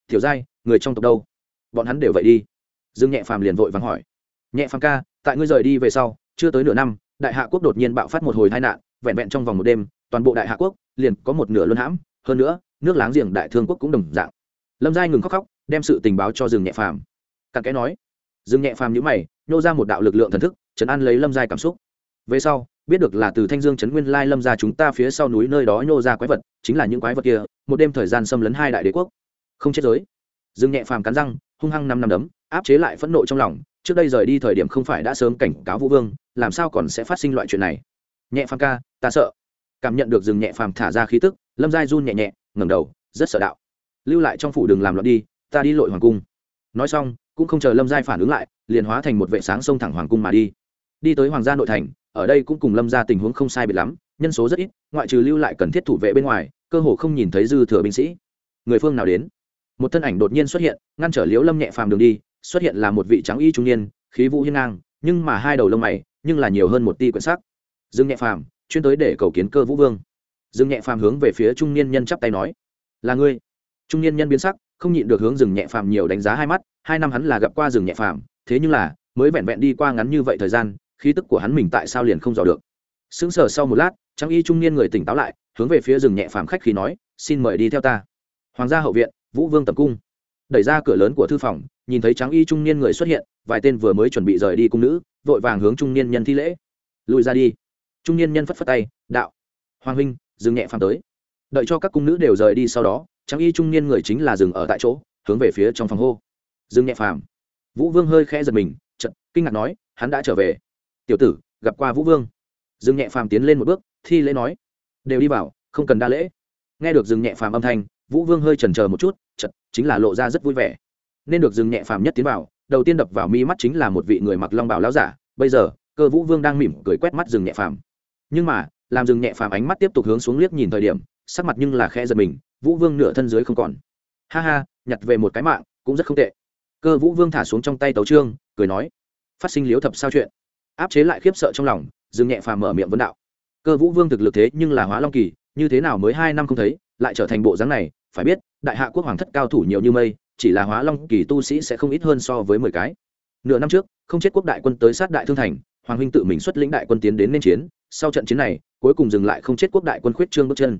Tiểu giai, người trong tộc đâu? Bọn hắn đều vậy đi. Dương nhẹ phàm liền vội vắng hỏi. Nhẹ phàm ca, tại ngươi rời đi về sau, chưa tới nửa năm, đại hạ quốc đột nhiên bạo phát một hồi tai nạn, vẹn vẹn trong vòng một đêm, toàn bộ đại hạ quốc liền có một nửa luân hãm, hơn nữa, nước láng giềng đại thương quốc cũng đồng dạng. Lâm giai ngừng khóc khóc, đem sự tình báo cho dương nhẹ phàm. Cặn kẽ nói dương nhẹ phàm nhữ mày nhô ra một đạo lực lượng thần thức, chấn an lấy lâm giai cảm xúc. Về sau biết được là từ thanh dương chấn nguyên lai lâm ra chúng ta phía sau núi nơi đó nhô ra quái vật, chính là những quái vật kia, một đêm thời gian xâm lấn hai đại đế quốc. Không chết giới. Dương nhẹ phàm cắn răng, hung hăng năm năm đấm, áp chế lại phẫn nộ trong lòng. Trước đây rời đi thời điểm không phải đã sớm cảnh cáo vũ vương, làm sao còn sẽ phát sinh loại chuyện này? Nhẹ phàm ca, ta sợ. Cảm nhận được rừng nhẹ phàm thả ra khí tức, lâm giai run nhẹ nhẹ, ngẩng đầu, rất sợ đạo. Lưu lại trong phủ đừng làm loạn đi, ta đi lội hoàng cung. Nói xong, cũng không chờ lâm giai phản ứng lại, liền hóa thành một vệ sáng sông thẳng hoàng cung mà đi. Đi tới hoàng gia nội thành ở đây cũng cùng lâm ra tình huống không sai biệt lắm, nhân số rất ít, ngoại trừ lưu lại cần thiết thủ vệ bên ngoài, cơ hồ không nhìn thấy dư thừa binh sĩ. Người phương nào đến? Một thân ảnh đột nhiên xuất hiện, ngăn trở liễu lâm nhẹ phàm đường đi, xuất hiện là một vị trắng y trung niên, khí vũ hiên ngang, nhưng mà hai đầu lông mày, nhưng là nhiều hơn một ti quyển sắc. Dương nhẹ phàm, chuyên tới để cầu kiến cơ vũ vương. Dương nhẹ phàm hướng về phía trung niên nhân chắp tay nói, là ngươi. Trung niên nhân biến sắc, không nhịn được hướng rừng nhẹ phàm nhiều đánh giá hai mắt, hai năm hắn là gặp qua rừng nhẹ phàm, thế nhưng là, mới vẹn vẹn đi qua ngắn như vậy thời gian khí tức của hắn mình tại sao liền không dò được. Sững sờ sau một lát trang y trung niên người tỉnh táo lại, hướng về phía rừng nhẹ phàm khách khi nói, xin mời đi theo ta. Hoàng gia hậu viện, vũ vương tập cung. Đẩy ra cửa lớn của thư phòng, nhìn thấy Tráng y trung niên người xuất hiện, vài tên vừa mới chuẩn bị rời đi cung nữ, vội vàng hướng trung niên nhân thi lễ. Lùi ra đi. Trung niên nhân phất phất tay, đạo. Hoàng huynh dừng nhẹ phàm tới. Đợi cho các cung nữ đều rời đi sau đó, Tráng y trung niên người chính là dừng ở tại chỗ, hướng về phía trong phòng hô. Dừng nhẹ phàm. Vũ vương hơi khẽ giật mình chật kinh ngạc nói, hắn đã trở về tiểu tử, gặp qua vũ vương. Dương nhẹ phàm tiến lên một bước, thi lễ nói, đều đi vào, không cần đa lễ. Nghe được Dương nhẹ phàm âm thanh, vũ vương hơi chần chờ một chút chật chính là lộ ra rất vui vẻ. Nên được Dương nhẹ phàm nhất tiến vào, đầu tiên đập vào mi mắt chính là một vị người mặc long bảo lão giả, bây giờ, cơ vũ vương đang mỉm cười quét mắt Dương nhẹ phàm. Nhưng mà, làm Dương nhẹ phàm ánh mắt tiếp tục hướng xuống liếc nhìn thời điểm, sắc mặt nhưng là khẽ giật mình, vũ vương nửa thân dưới không còn. Ha ha, nhặt về một cái mạng, cũng rất không tệ. Cơ vũ vương thả xuống trong tay tấu trương cười nói, phát sinh liếu thập sao chuyện áp chế lại khiếp sợ trong lòng, dừng nhẹ phàm mở miệng vấn đạo. Cơ vũ vương thực lực thế nhưng là hóa long kỳ, như thế nào mới hai năm không thấy, lại trở thành bộ dáng này, phải biết, đại hạ quốc hoàng thất cao thủ nhiều như mây, chỉ là hóa long kỳ tu sĩ sẽ không ít hơn so với mười cái. Nửa năm trước, không chết quốc đại quân tới sát đại thương thành, hoàng huynh tự mình xuất lĩnh đại quân tiến đến nên chiến, sau trận chiến này, cuối cùng dừng lại không chết quốc đại quân khuyết trương bước chân.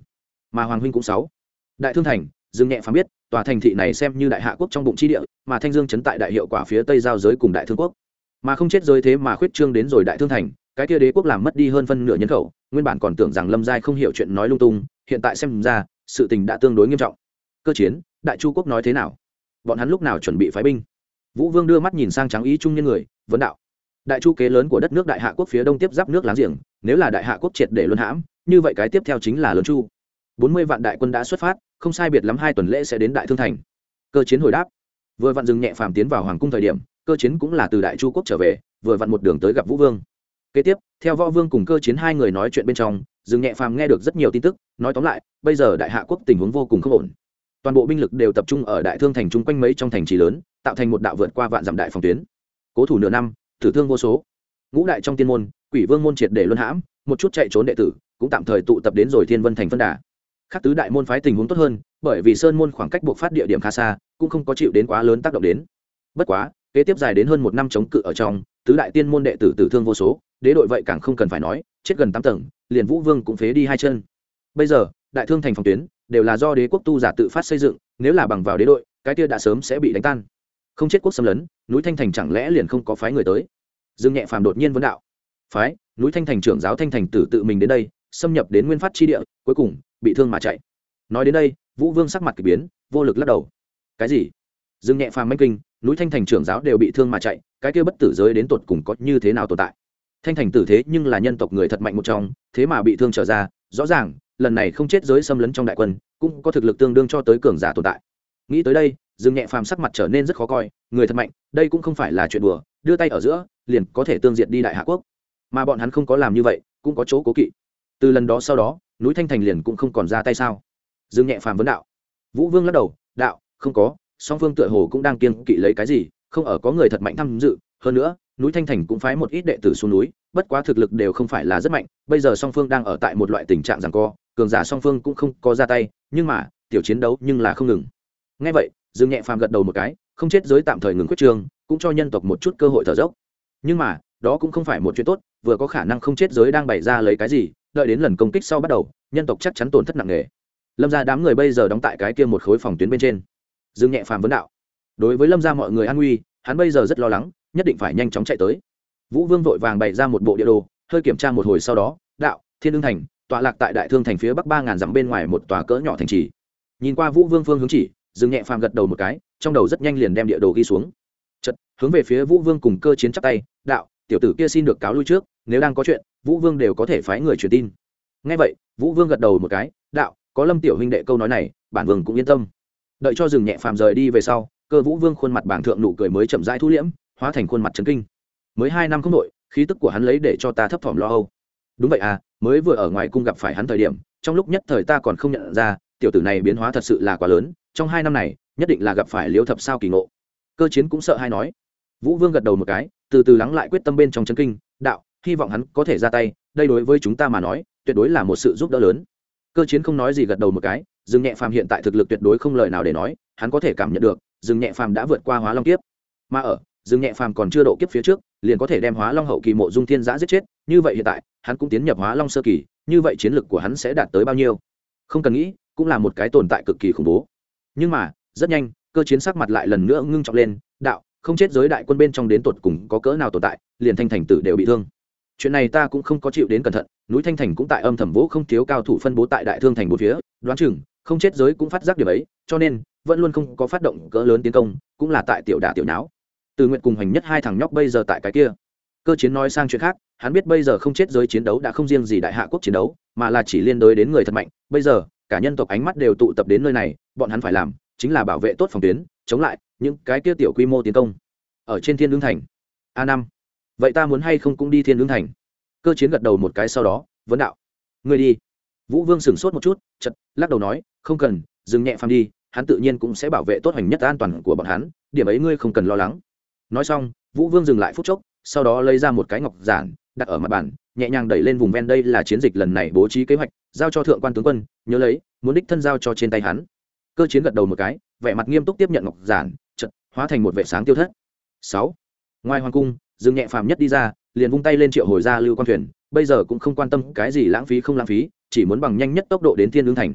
Mà hoàng huynh cũng sáu. Đại thương thành dương nhẹ phán biết, tòa thành thị này xem như đại hạ quốc trong bụng chi địa, mà thanh dương chấn tại đại hiệu quả phía tây giao giới cùng đại thương quốc mà không chết rơi thế mà khuyết trương đến rồi đại thương thành, cái kia đế quốc làm mất đi hơn phân nửa nhân khẩu, nguyên bản còn tưởng rằng lâm giai không hiểu chuyện nói lung tung, hiện tại xem ra, sự tình đã tương đối nghiêm trọng. Cơ chiến, đại chu quốc nói thế nào? Bọn hắn lúc nào chuẩn bị phái binh? Vũ vương đưa mắt nhìn sang trắng ý trung nhân người, vấn đạo. Đại chu kế lớn của đất nước đại hạ quốc phía đông tiếp giáp nước láng giềng, nếu là đại hạ quốc triệt để luân hãm, như vậy cái tiếp theo chính là lớn chu. Bốn mươi vạn đại quân đã xuất phát, không sai biệt lắm hai tuần lễ sẽ đến đại thương thành. Cơ chiến hồi đáp. Vừa vặn dừng nhẹ phàm tiến vào hoàng cung thời điểm cơ chiến cũng là từ đại chu quốc trở về, vừa vặn một đường tới gặp vũ vương. Kế tiếp, theo võ vương cùng cơ chiến hai người nói chuyện bên trong, Dương nhẹ phàm nghe được rất nhiều tin tức, nói tóm lại, bây giờ đại hạ quốc tình huống vô cùng không ổn. Toàn bộ binh lực đều tập trung ở đại thương thành chung quanh mấy trong thành trì lớn, tạo thành một đạo vượt qua vạn dặm đại phòng tuyến. Cố thủ nửa năm, tử thương vô số. Ngũ đại trong tiên môn, quỷ vương môn triệt để luân hãm, một chút chạy trốn đệ tử, cũng tạm thời tụ tập đến rồi thiên vân thành phân đà. Khác tứ đại môn phái tình huống tốt hơn, bởi vì sơn môn khoảng cách buộc phát địa điểm khá xa, cũng không có chịu đến quá lớn tác động đến. Bất quá kế tiếp dài đến hơn một năm chống cự ở trong, tứ đại tiên môn đệ tử tử thương vô số, đế đội vậy càng không cần phải nói, chết gần tám tầng, liền vũ vương cũng phế đi hai chân. Bây giờ, đại thương thành phòng tuyến đều là do đế quốc tu giả tự phát xây dựng, nếu là bằng vào đế đội, cái kia đã sớm sẽ bị đánh tan. Không chết quốc xâm lấn, núi thanh thành chẳng lẽ liền không có phái người tới? Dương nhẹ phàm đột nhiên vấn đạo. Phái, núi thanh thành trưởng giáo thanh thành tử tự mình đến đây, xâm nhập đến nguyên phát chi địa, cuối cùng bị thương mà chạy. Nói đến đây, vũ vương sắc mặt k ỳ biến, vô lực lắc đầu. Cái gì? Dương nhẹ phàm manh kinh núi thanh thành trưởng giáo đều bị thương mà chạy, cái kia bất tử giới đến tột cùng có như thế nào tồn tại? Thanh thành tử thế nhưng là nhân tộc người thật mạnh một trong, thế mà bị thương trở ra, rõ ràng, lần này không chết giới xâm lấn trong đại quân, cũng có thực lực tương đương cho tới cường giả tồn tại. Nghĩ tới đây, dương nhẹ phàm sắc mặt trở nên rất khó coi, người thật mạnh, đây cũng không phải là chuyện đùa, đưa tay ở giữa, liền có thể tương diện đi đại hạ quốc. Mà bọn hắn không có làm như vậy, cũng có chỗ cố kỵ. Từ lần đó sau đó, núi thanh thành liền cũng không còn ra tay sao? Dương nhẹ phàm vấn đạo. Vũ vương lắc đầu, đạo, không có song phương tựa hồ cũng đang kiên kỵ lấy cái gì, không ở có người thật mạnh tham dự. Hơn nữa, núi thanh thành cũng phái một ít đệ tử xuống núi, bất quá thực lực đều không phải là rất mạnh. Bây giờ song phương đang ở tại một loại tình trạng rằng co, cường giả song phương cũng không có ra tay, nhưng mà, tiểu chiến đấu nhưng là không ngừng. Ngay vậy, dương nhẹ phàm gật đầu một cái, không chết giới tạm thời ngừng quyết trường, cũng cho nhân tộc một chút cơ hội thở dốc. Nhưng mà, đó cũng không phải một chuyện tốt, vừa có khả năng không chết giới đang bày ra lấy cái gì, đợi đến lần công kích sau bắt đầu, nhân tộc chắc chắn tổn thất nặng nề. Lâm ra đám người bây giờ đóng tại cái kia một khối phòng tuyến bên trên dương nhẹ phàm vấn đạo. Đối với lâm ra mọi người an nguy, hắn bây giờ rất lo lắng, nhất định phải nhanh chóng chạy tới. Vũ vương vội vàng bày ra một bộ địa đồ, hơi kiểm tra một hồi sau đó, đạo, thiên đương thành, tọa lạc tại đại thương thành phía bắc ba ngàn dặm bên ngoài một tòa cỡ nhỏ thành trì. Nhìn qua vũ vương phương hướng chỉ dương nhẹ phàm gật đầu một cái, trong đầu rất nhanh liền đem địa đồ ghi xuống. Chật hướng về phía vũ vương cùng cơ chiến chắc tay, đạo, tiểu tử kia xin được cáo lui trước, nếu đang có chuyện, vũ vương đều có thể phái người truyền tin. Ngay vậy, vũ vương gật đầu một cái, đạo, có lâm tiểu huynh đệ câu nói này, bản vương cũng yên tâm đợi cho rừng nhẹ phàm rời đi về sau, cơ vũ vương khuôn mặt bảng thượng nụ cười mới chậm rãi thu liễm, hóa thành khuôn mặt trấn kinh. Mới hai năm không đội khí tức của hắn lấy để cho ta thấp thỏm lo âu. Đúng vậy à mới vừa ở ngoài cung gặp phải hắn thời điểm, trong lúc nhất thời ta còn không nhận ra, tiểu tử này biến hóa thật sự là quá lớn, trong hai năm này, nhất định là gặp phải liêu thập sao kỳ ngộ. Cơ chiến cũng sợ hay nói. Vũ vương gật đầu một cái, từ từ lắng lại quyết tâm bên trong chân kinh, đạo, hy vọng hắn có thể ra tay, đây đối với chúng ta mà nói, tuyệt đối là một sự giúp đỡ lớn. Cơ chiến không nói gì gật đầu một cái dương nhẹ phàm hiện tại thực lực tuyệt đối không lời nào để nói, hắn có thể cảm nhận được dương nhẹ phàm đã vượt qua hóa long kiếp. Mà ở dương nhẹ phàm còn chưa độ kiếp phía trước, liền có thể đem hóa long hậu kỳ mộ dung thiên giã giết chết, như vậy hiện tại, hắn cũng tiến nhập hóa long sơ kỳ, như vậy chiến lực của hắn sẽ đạt tới bao nhiêu? Không cần nghĩ, cũng là một cái tồn tại cực kỳ khủng bố. Nhưng mà, rất nhanh, cơ chiến sắc mặt lại lần nữa ngưng trọng lên, đạo, không chết giới đại quân bên trong đến tột cùng có cỡ nào tồn tại, liền thanh thành tử đều bị thương. Chuyện này ta cũng không có chịu đến cẩn thận, núi thanh thành cũng tại âm thầm vỗ không thiếu cao thủ phân bố tại đại thương thành bốn phía, đoán chừng không chết giới cũng phát giác điểm ấy, cho nên vẫn luôn không có phát động cỡ lớn tiến công, cũng là tại tiểu đả tiểu não từ nguyện cùng hành nhất hai thằng nhóc bây giờ tại cái kia. Cơ chiến nói sang chuyện khác, hắn biết bây giờ không chết giới chiến đấu đã không riêng gì đại hạ quốc chiến đấu, mà là chỉ liên đối đến người thật mạnh. Bây giờ, cả nhân tộc ánh mắt đều tụ tập đến nơi này, bọn hắn phải làm chính là bảo vệ tốt phòng tuyến, chống lại những cái kia tiểu quy mô tiến công. Ở trên thiên lương thành, a năm. Vậy ta muốn hay không cũng đi thiên lương thành? Cơ chiến gật đầu một cái sau đó, vấn đạo. Người đi vũ vương sửng sốt một chút chật lắc đầu nói, không cần, dừng nhẹ phàm đi, hắn tự nhiên cũng sẽ bảo vệ tốt hành nhất an toàn của bọn hắn, điểm ấy ngươi không cần lo lắng. Nói xong, vũ vương dừng lại phút chốc, sau đó lấy ra một cái ngọc giản, đặt ở mặt bàn, nhẹ nhàng đẩy lên vùng ven đây là chiến dịch lần này bố trí kế hoạch, giao cho thượng quan tướng quân, nhớ lấy, muốn đích thân giao cho trên tay hắn. Cơ chiến gật đầu một cái, vẻ mặt nghiêm túc tiếp nhận ngọc giản chật hóa thành một vệ sáng tiêu thất. Sáu. Ngoài hoàng cung dương nhẹ phàm nhất đi ra, liền vung tay lên triệu hồi ra lưu quan thuyền, bây giờ cũng không quan tâm cái gì lãng phí không lãng phí chỉ muốn bằng nhanh nhất tốc độ đến thiên lương thành.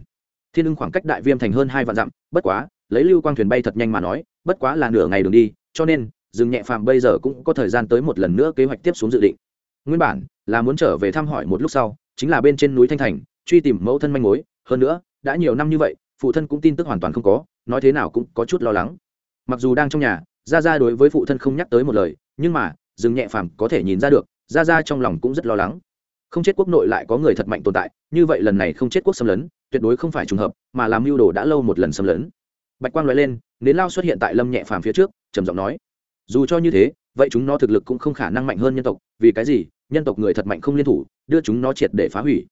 Thiên lương khoảng cách đại viêm thành hơn hai vạn dặm, bất quá, lấy lưu quang thuyền bay thật nhanh mà nói, bất quá là nửa ngày đường đi, cho nên dương nhẹ phàm bây giờ cũng có thời gian tới một lần nữa kế hoạch tiếp xuống dự định. Nguyên bản, là muốn trở về thăm hỏi một lúc sau, chính là bên trên núi thanh thành, truy tìm mẫu thân manh mối, hơn nữa, đã nhiều năm như vậy, phụ thân cũng tin tức hoàn toàn không có, nói thế nào cũng có chút lo lắng. Mặc dù đang trong nhà ra ra đối với phụ thân không nhắc tới một lời, nhưng mà dương nhẹ phàm có thể nhìn ra được ra ra trong lòng cũng rất lo lắng không chết quốc nội lại có người thật mạnh tồn tại, như vậy lần này không chết quốc xâm lấn, tuyệt đối không phải trùng hợp, mà làm mưu đồ đã lâu một lần xâm lấn. Bạch quang nói lên, nến lao xuất hiện tại lâm nhẹ phàm phía trước, trầm giọng nói, dù cho như thế, vậy chúng nó thực lực cũng không khả năng mạnh hơn nhân tộc, vì cái gì, nhân tộc người thật mạnh không liên thủ, đưa chúng nó triệt để phá hủy.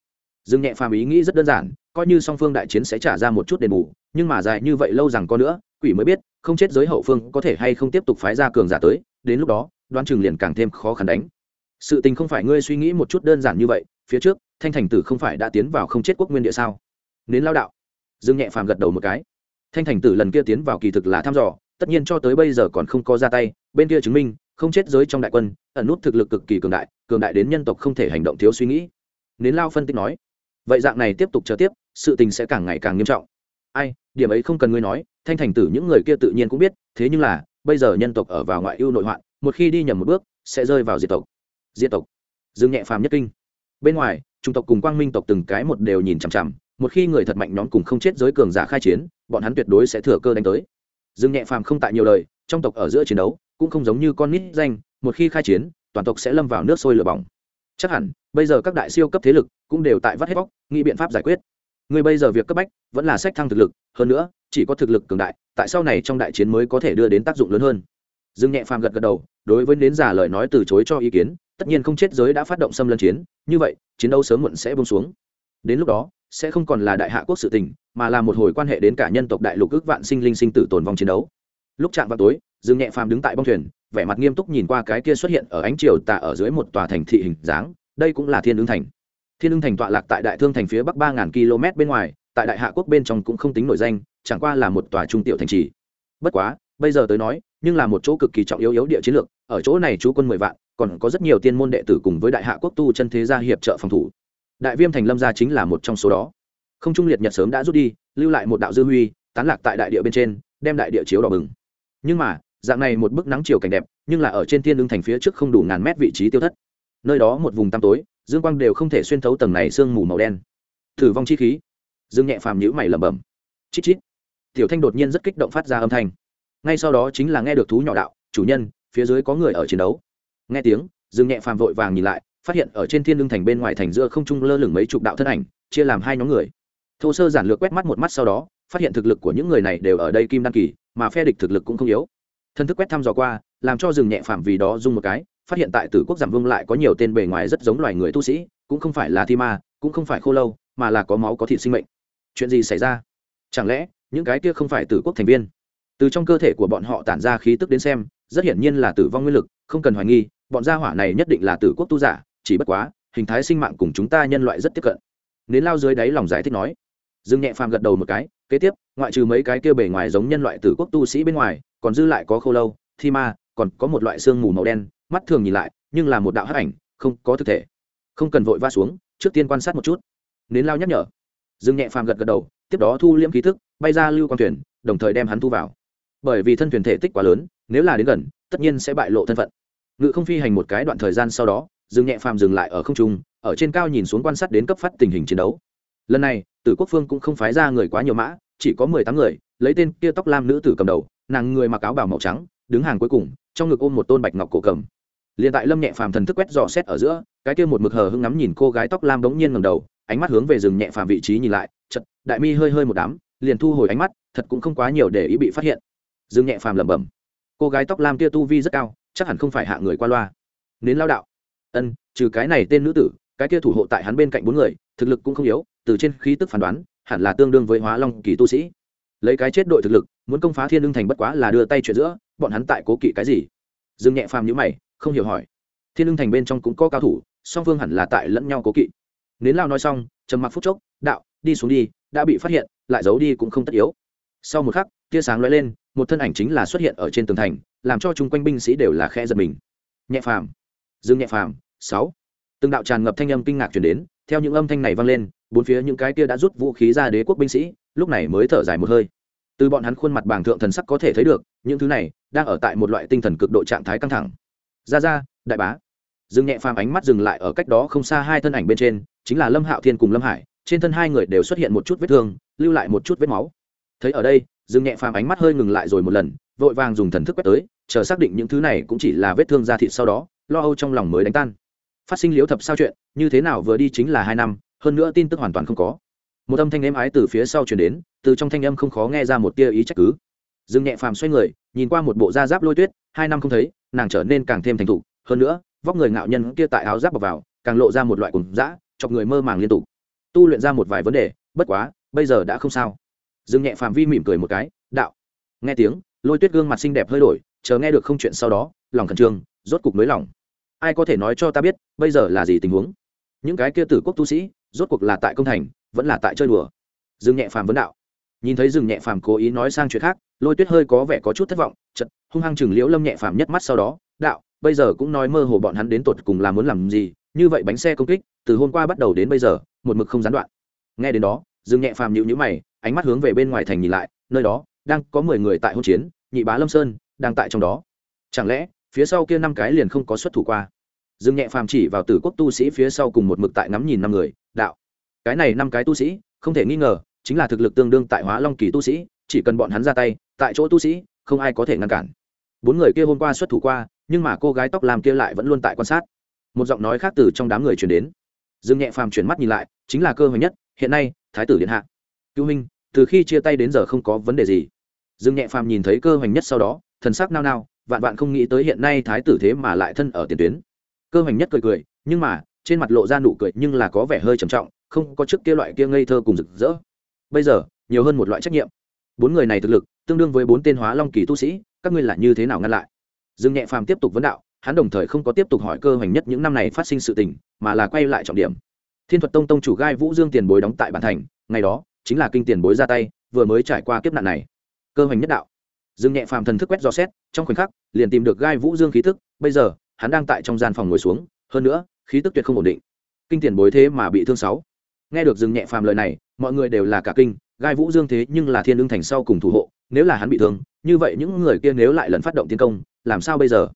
Dương nhẹ phàm ý nghĩ rất đơn giản, coi như song phương đại chiến sẽ trả ra một chút đền bù, nhưng mà dài như vậy lâu rằng có nữa, quỷ mới biết, không chết giới hậu phương có thể hay không tiếp tục phái ra cường giả tới, đến lúc đó, đoán chừng liền càng thêm khó khăn đánh sự tình không phải ngươi suy nghĩ một chút đơn giản như vậy, phía trước, thanh thành tử không phải đã tiến vào không chết quốc nguyên địa sao? Nến lao đạo. Dương nhẹ phàm gật đầu một cái. Thanh thành tử lần kia tiến vào kỳ thực là thăm dò, tất nhiên cho tới bây giờ còn không có ra tay, bên kia chứng minh, không chết giới trong đại quân, ẩn nút thực lực cực kỳ cường đại cường đại đến nhân tộc không thể hành động thiếu suy nghĩ. Nến lao phân tích nói, vậy dạng này tiếp tục chờ tiếp, sự tình sẽ càng ngày càng nghiêm trọng. Ai, điểm ấy không cần ngươi nói, thanh thành tử những người kia tự nhiên cũng biết, thế nhưng là, bây giờ nhân tộc ở vào ngoại ưu nội hoạn, một khi đi nhầm một bước, sẽ rơi vào diệt tộc diệt tộc. Dương nhẹ phàm nhất kinh. Bên ngoài trung tộc cùng quang minh tộc từng cái một đều nhìn chằm chằm, một khi người thật mạnh nhóm cùng không chết giới cường giả khai chiến, bọn hắn tuyệt đối sẽ thừa cơ đánh tới. Dương nhẹ phàm không tại nhiều lời, trong tộc ở giữa chiến đấu, cũng không giống như con nít danh, một khi khai chiến, toàn tộc sẽ lâm vào nước sôi lửa bỏng. Chắc hẳn, bây giờ các đại siêu cấp thế lực cũng đều tại vắt hết bóc, nghĩ biện pháp giải quyết. Người bây giờ việc cấp bách, vẫn là sách thăng thực lực, hơn nữa, chỉ có thực lực cường đại, tại sau này trong đại chiến mới có thể đưa đến tác dụng lớn hơn. Dương nhẹ phàm gật gật đầu, đối với nến giả lời nói từ chối cho ý kiến tất nhiên không chết giới đã phát động xâm lấn chiến, như vậy, chiến đấu sớm muộn sẽ bông xuống. Đến lúc đó, sẽ không còn là đại hạ quốc sự tình, mà là một hồi quan hệ đến cả nhân tộc đại lục ước vạn sinh linh sinh tử tồn vong chiến đấu. Lúc chạm vào tối, dương nhẹ phàm đứng tại bong thuyền, vẻ mặt nghiêm túc nhìn qua cái kia xuất hiện ở ánh chiều tà ở dưới một tòa thành thị hình dáng, đây cũng là thiên ứng thành. Thiên ứng thành tọa lạc tại đại thương thành phía bắc ba ngàn km bên ngoài, tại đại hạ quốc bên trong cũng không tính nổi danh, chẳng qua là một tòa trung tiểu thành trì. Bất quá bây giờ tới nói, nhưng là một chỗ cực kỳ trọng yếu yếu địa chiến lược, ở chỗ này chú quân mười vạn, còn có rất nhiều tiên môn đệ tử cùng với đại hạ quốc tu chân thế gia hiệp trợ phòng thủ. Đại viêm thành lâm gia chính là một trong số đó. Không trung liệt nhật sớm đã rút đi, lưu lại một đạo dư huy, tán lạc tại đại địa bên trên, đem đại địa chiếu đỏ bừng. Nhưng mà, dạng này một bức nắng chiều cảnh đẹp, nhưng là ở trên thiên lương thành phía trước không đủ ngàn mét vị trí tiêu thất. Nơi đó một vùng tăm tối, dương quang đều không thể xuyên thấu tầng này sương mù màu đen. Thử vong chi khí. Dương nhẹ phàm nhữ mày lẩm bẩm. Chít chít. Tiểu thanh đột nhiên rất kích động phát ra âm thanh ngay sau đó chính là nghe được thú nhỏ đạo, chủ nhân, phía dưới có người ở chiến đấu. Nghe tiếng, dương nhẹ phàm vội vàng nhìn lại, phát hiện ở trên thiên lương thành bên ngoài thành giữa không trung lơ lửng mấy chục đạo thân ảnh, chia làm hai nhóm người. Thô sơ giản lược quét mắt một mắt sau đó, phát hiện thực lực của những người này đều ở đây kim đăng kỳ, mà phe địch thực lực cũng không yếu. Thân thức quét thăm dò qua, làm cho rừng nhẹ phạm vì đó dung một cái, phát hiện tại tử quốc giảm vương lại có nhiều tên bề ngoài rất giống loài người tu sĩ, cũng không phải là thi ma, cũng không phải khô lâu, mà là có máu có thịt sinh mệnh. Chuyện gì xảy ra? Chẳng lẽ, những cái kia không phải tử quốc thành viên? Từ trong cơ thể của bọn họ tản ra khí tức đến xem, rất hiển nhiên là tử vong nguyên lực, không cần hoài nghi, bọn gia hỏa này nhất định là tử quốc tu giả, chỉ bất quá, hình thái sinh mạng cùng chúng ta nhân loại rất tiếp cận. Nến lao dưới đáy lòng giải thích nói. Dương nhẹ phàm gật đầu một cái, kế tiếp, ngoại trừ mấy cái kia bề ngoài giống nhân loại tử quốc tu sĩ bên ngoài, còn dư lại có khô lâu, thi ma, còn có một loại xương mù màu đen, mắt thường nhìn lại, nhưng là một đạo hắc ảnh, không có thực thể. Không cần vội va xuống, trước tiên quan sát một chút. Nến lao nhắc nhở. Dương nhẹ phàm gật gật đầu, tiếp đó thu liễm khí thức, bay ra lưu quang thuyền, đồng thời đem hắn thu vào bởi vì thân thuyền thể tích quá lớn, nếu là đến gần, tất nhiên sẽ bại lộ thân phận. Ngự không phi hành một cái đoạn thời gian sau đó dừng nhẹ phàm dừng lại ở không trung, ở trên cao nhìn xuống quan sát đến cấp phát tình hình chiến đấu. Lần này, tử quốc phương cũng không phái ra người quá nhiều mã, chỉ có mười tám người, lấy tên kia tóc lam nữ tử cầm đầu, nàng người mặc áo bào màu trắng, đứng hàng cuối cùng, trong ngực ôm một tôn bạch ngọc cổ cầm. Liền tại lâm nhẹ phàm thần thức quét dò xét ở giữa, cái kia một mực hờ hưng ngắm nhìn cô gái tóc lam bỗng nhiên ngầm đầu, ánh mắt hướng về rừng nhẹ phàm vị trí nhìn lại chật đại mi hơi hơi một đám, liền thu hồi ánh mắt, thật cũng không quá nhiều để ý bị phát hiện. Dương nhẹ phàm lẩm bẩm. Cô gái tóc lam kia tu vi rất cao, chắc hẳn không phải hạ người qua loa. Nến lao đạo. Ân, trừ cái này tên nữ tử, cái kia thủ hộ tại hắn bên cạnh bốn người, thực lực cũng không yếu, từ trên khí tức phán đoán, hẳn là tương đương với hóa long kỳ tu sĩ. Lấy cái chết đội thực lực, muốn công phá thiên lương thành bất quá là đưa tay chuyện giữa, bọn hắn tại cố kỵ cái gì? Dương nhẹ phàm nhữ mày, không hiểu hỏi. Thiên lương thành bên trong cũng có cao thủ, song phương hẳn là tại lẫn nhau cố kỵ. Nến lao nói xong, trầm mặc phút chốc, đạo, đi xuống đi, đã bị phát hiện, lại giấu đi cũng không tất yếu. Sau một khắc, tia sáng lóe lên một thân ảnh chính là xuất hiện ở trên tường thành, làm cho chung quanh binh sĩ đều là khe giật mình. Nhẹ phàm, dương nhẹ phàm, sáu. Từng đạo tràn ngập thanh âm kinh ngạc chuyển đến, theo những âm thanh này vang lên, bốn phía những cái kia đã rút vũ khí ra đế quốc binh sĩ, lúc này mới thở dài một hơi. Từ bọn hắn khuôn mặt bảng thượng thần sắc có thể thấy được, những thứ này đang ở tại một loại tinh thần cực độ trạng thái căng thẳng. Ra ra, đại bá. Dương nhẹ phàm ánh mắt dừng lại ở cách đó không xa hai thân ảnh bên trên, chính là lâm hạo thiên cùng lâm hải, trên thân hai người đều xuất hiện một chút vết thương, lưu lại một chút vết máu. Thấy ở đây dương nhẹ phàm ánh mắt hơi ngừng lại rồi một lần, vội vàng dùng thần thức quét tới, chờ xác định những thứ này cũng chỉ là vết thương da thịt sau đó, lo âu trong lòng mới đánh tan. Phát sinh liếu thập sao chuyện, như thế nào vừa đi chính là hai năm, hơn nữa tin tức hoàn toàn không có. Một âm thanh êm ái từ phía sau chuyển đến, từ trong thanh âm không khó nghe ra một tia ý trách cứ. Dương nhẹ phàm xoay người, nhìn qua một bộ da giáp lôi tuyết, hai năm không thấy, nàng trở nên càng thêm thành thục, hơn nữa, vóc người ngạo nhân kia tại áo giáp bọc vào, càng lộ ra một loại cùng dã, chọc người mơ màng liên tục. Tu luyện ra một vài vấn đề, bất quá, bây giờ đã không sao dương nhẹ phàm vi mỉm cười một cái, đạo. Nghe tiếng, lôi tuyết gương mặt xinh đẹp hơi đổi, chờ nghe được không chuyện sau đó, lòng khẩn trương, rốt cục nới lòng ai có thể nói cho ta biết, bây giờ là gì tình huống? Những cái kia tử quốc tu sĩ, rốt cuộc là tại công thành, vẫn là tại chơi đùa. Dương nhẹ phàm vấn đạo. Nhìn thấy dương nhẹ phàm cố ý nói sang chuyện khác, lôi tuyết hơi có vẻ có chút thất vọng chật hung hăng chừng liễu lâm nhẹ phàm nhất mắt sau đó, đạo, bây giờ cũng nói mơ hồ bọn hắn đến tột cùng là muốn làm gì, như vậy bánh xe công kích, từ hôm qua bắt đầu đến bây giờ, một mực không gián đoạn. Nghe đến đó dương nhẹ phàm nhịu nhữ mày ánh mắt hướng về bên ngoài thành nhìn lại, nơi đó đang có mười người tại hôn chiến, nhị bá lâm sơn đang tại trong đó. Chẳng lẽ, phía sau kia năm cái liền không có xuất thủ qua? Dương nhẹ phàm chỉ vào tử quốc tu sĩ phía sau cùng một mực tại ngắm nhìn năm người, đạo. Cái này năm cái tu sĩ, không thể nghi ngờ, chính là thực lực tương đương tại hóa long kỳ tu sĩ, chỉ cần bọn hắn ra tay, tại chỗ tu sĩ, không ai có thể ngăn cản. Bốn người kia hôm qua xuất thủ qua, nhưng mà cô gái tóc làm kia lại vẫn luôn tại quan sát. Một giọng nói khác từ trong đám người chuyển đến. Dương nhẹ phàm chuyển mắt nhìn lại, chính là cơ hội nhất, hiện nay, thái tử điện hạ. Cứu minh từ khi chia tay đến giờ không có vấn đề gì. Dương nhẹ phàm nhìn thấy cơ hoành nhất sau đó, thần sắc nao nao, vạn vạn không nghĩ tới hiện nay thái tử thế mà lại thân ở tiền tuyến. Cơ hoành nhất cười cười, nhưng mà, trên mặt lộ ra nụ cười nhưng là có vẻ hơi trầm trọng, không có trước kia loại kia ngây thơ cùng rực rỡ. Bây giờ, nhiều hơn một loại trách nhiệm. Bốn người này thực lực, tương đương với bốn tên hóa long kỳ tu sĩ, các ngươi là như thế nào ngăn lại? Dương nhẹ phàm tiếp tục vấn đạo, hắn đồng thời không có tiếp tục hỏi cơ hoành nhất những năm này phát sinh sự tình, mà là quay lại trọng điểm. Thiên thuật tông tông chủ gai vũ dương tiền bối đóng tại bản thành, ngày đó chính là kinh tiền bối ra tay, vừa mới trải qua kiếp nạn này. Cơ hoành nhất đạo. Dương nhẹ phàm thần thức quét dò xét, trong khoảnh khắc, liền tìm được gai vũ dương khí tức, bây giờ, hắn đang tại trong gian phòng ngồi xuống, hơn nữa, khí tức tuyệt không ổn định. Kinh tiền bối thế mà bị thương sáu. Nghe được dương nhẹ phàm lời này, mọi người đều là cả kinh, gai vũ dương thế nhưng là thiên lương thành sau cùng thủ hộ, nếu là hắn bị thương, như vậy những người kia nếu lại lần phát động tiến công, làm sao bây giờ?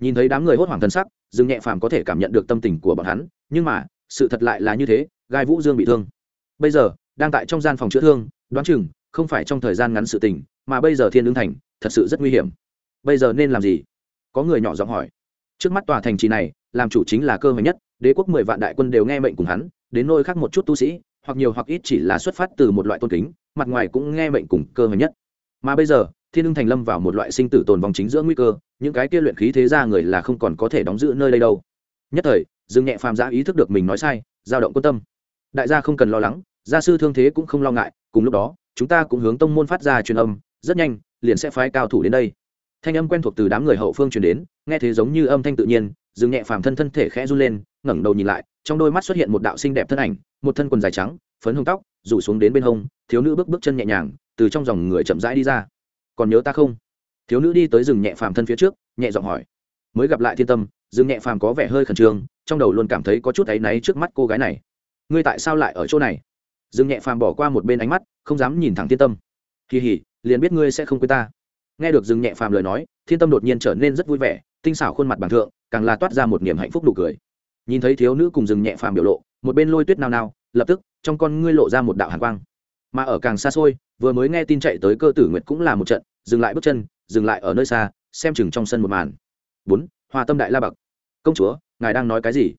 Nhìn thấy đám người hốt hoảng thân sắc, dương nhẹ phàm có thể cảm nhận được tâm tình của bọn hắn, nhưng mà, sự thật lại là như thế, gai vũ dương bị thương. Bây giờ đang tại trong gian phòng chữa thương, đoán chừng không phải trong thời gian ngắn sự tình, mà bây giờ thiên lương thành thật sự rất nguy hiểm. Bây giờ nên làm gì? Có người nhỏ giọng hỏi. Trước mắt tòa thành trì này, làm chủ chính là cơ hội nhất, đế quốc mười vạn đại quân đều nghe mệnh cùng hắn, đến nôi khác một chút tu sĩ, hoặc nhiều hoặc ít chỉ là xuất phát từ một loại tôn kính, mặt ngoài cũng nghe mệnh cùng cơ hội nhất. Mà bây giờ, thiên lương thành lâm vào một loại sinh tử tồn vong chính giữa nguy cơ, những cái kia luyện khí thế ra người là không còn có thể đóng giữ nơi đây đâu. Nhất thời, dương nhẹ phàm giã ý thức được mình nói sai dao động quan tâm. Đại gia không cần lo lắng gia sư thương thế cũng không lo ngại, cùng lúc đó, chúng ta cũng hướng tông môn phát ra truyền âm, rất nhanh, liền sẽ phái cao thủ đến đây. Thanh âm quen thuộc từ đám người hậu phương truyền đến, nghe thế giống như âm thanh tự nhiên, dừng nhẹ phàm thân thân thể khẽ run lên, ngẩng đầu nhìn lại, trong đôi mắt xuất hiện một đạo xinh đẹp thân ảnh, một thân quần dài trắng, phấn hồng tóc, rủ xuống đến bên hông, thiếu nữ bước bước chân nhẹ nhàng, từ trong dòng người chậm rãi đi ra. Còn nhớ ta không? Thiếu nữ đi tới rừng nhẹ phàm thân phía trước, nhẹ giọng hỏi. Mới gặp lại thiên tâm rừng nhẹ phàm có vẻ hơi khẩn trương, trong đầu luôn cảm thấy có chút áy náy trước mắt cô gái này. Ngươi tại sao lại ở chỗ này? Dương nhẹ phàm bỏ qua một bên ánh mắt, không dám nhìn thẳng thiên tâm. Kỳ hỉ, liền biết ngươi sẽ không quên ta. Nghe được dừng nhẹ phàm lời nói, thiên tâm đột nhiên trở nên rất vui vẻ, tinh xảo khuôn mặt bằng thượng, càng là toát ra một niềm hạnh phúc nụ cười. Nhìn thấy thiếu nữ cùng dừng nhẹ phàm biểu lộ, một bên lôi tuyết nao nao, lập tức, trong con ngươi lộ ra một đạo hàn quang. Mà ở càng xa xôi, vừa mới nghe tin chạy tới cơ tử nguyệt cũng là một trận, dừng lại bước chân, dừng lại ở nơi xa, xem chừng trong sân một màn. Bốn, hoa tâm đại la bậc. Công chúa, ngài đang nói cái gì?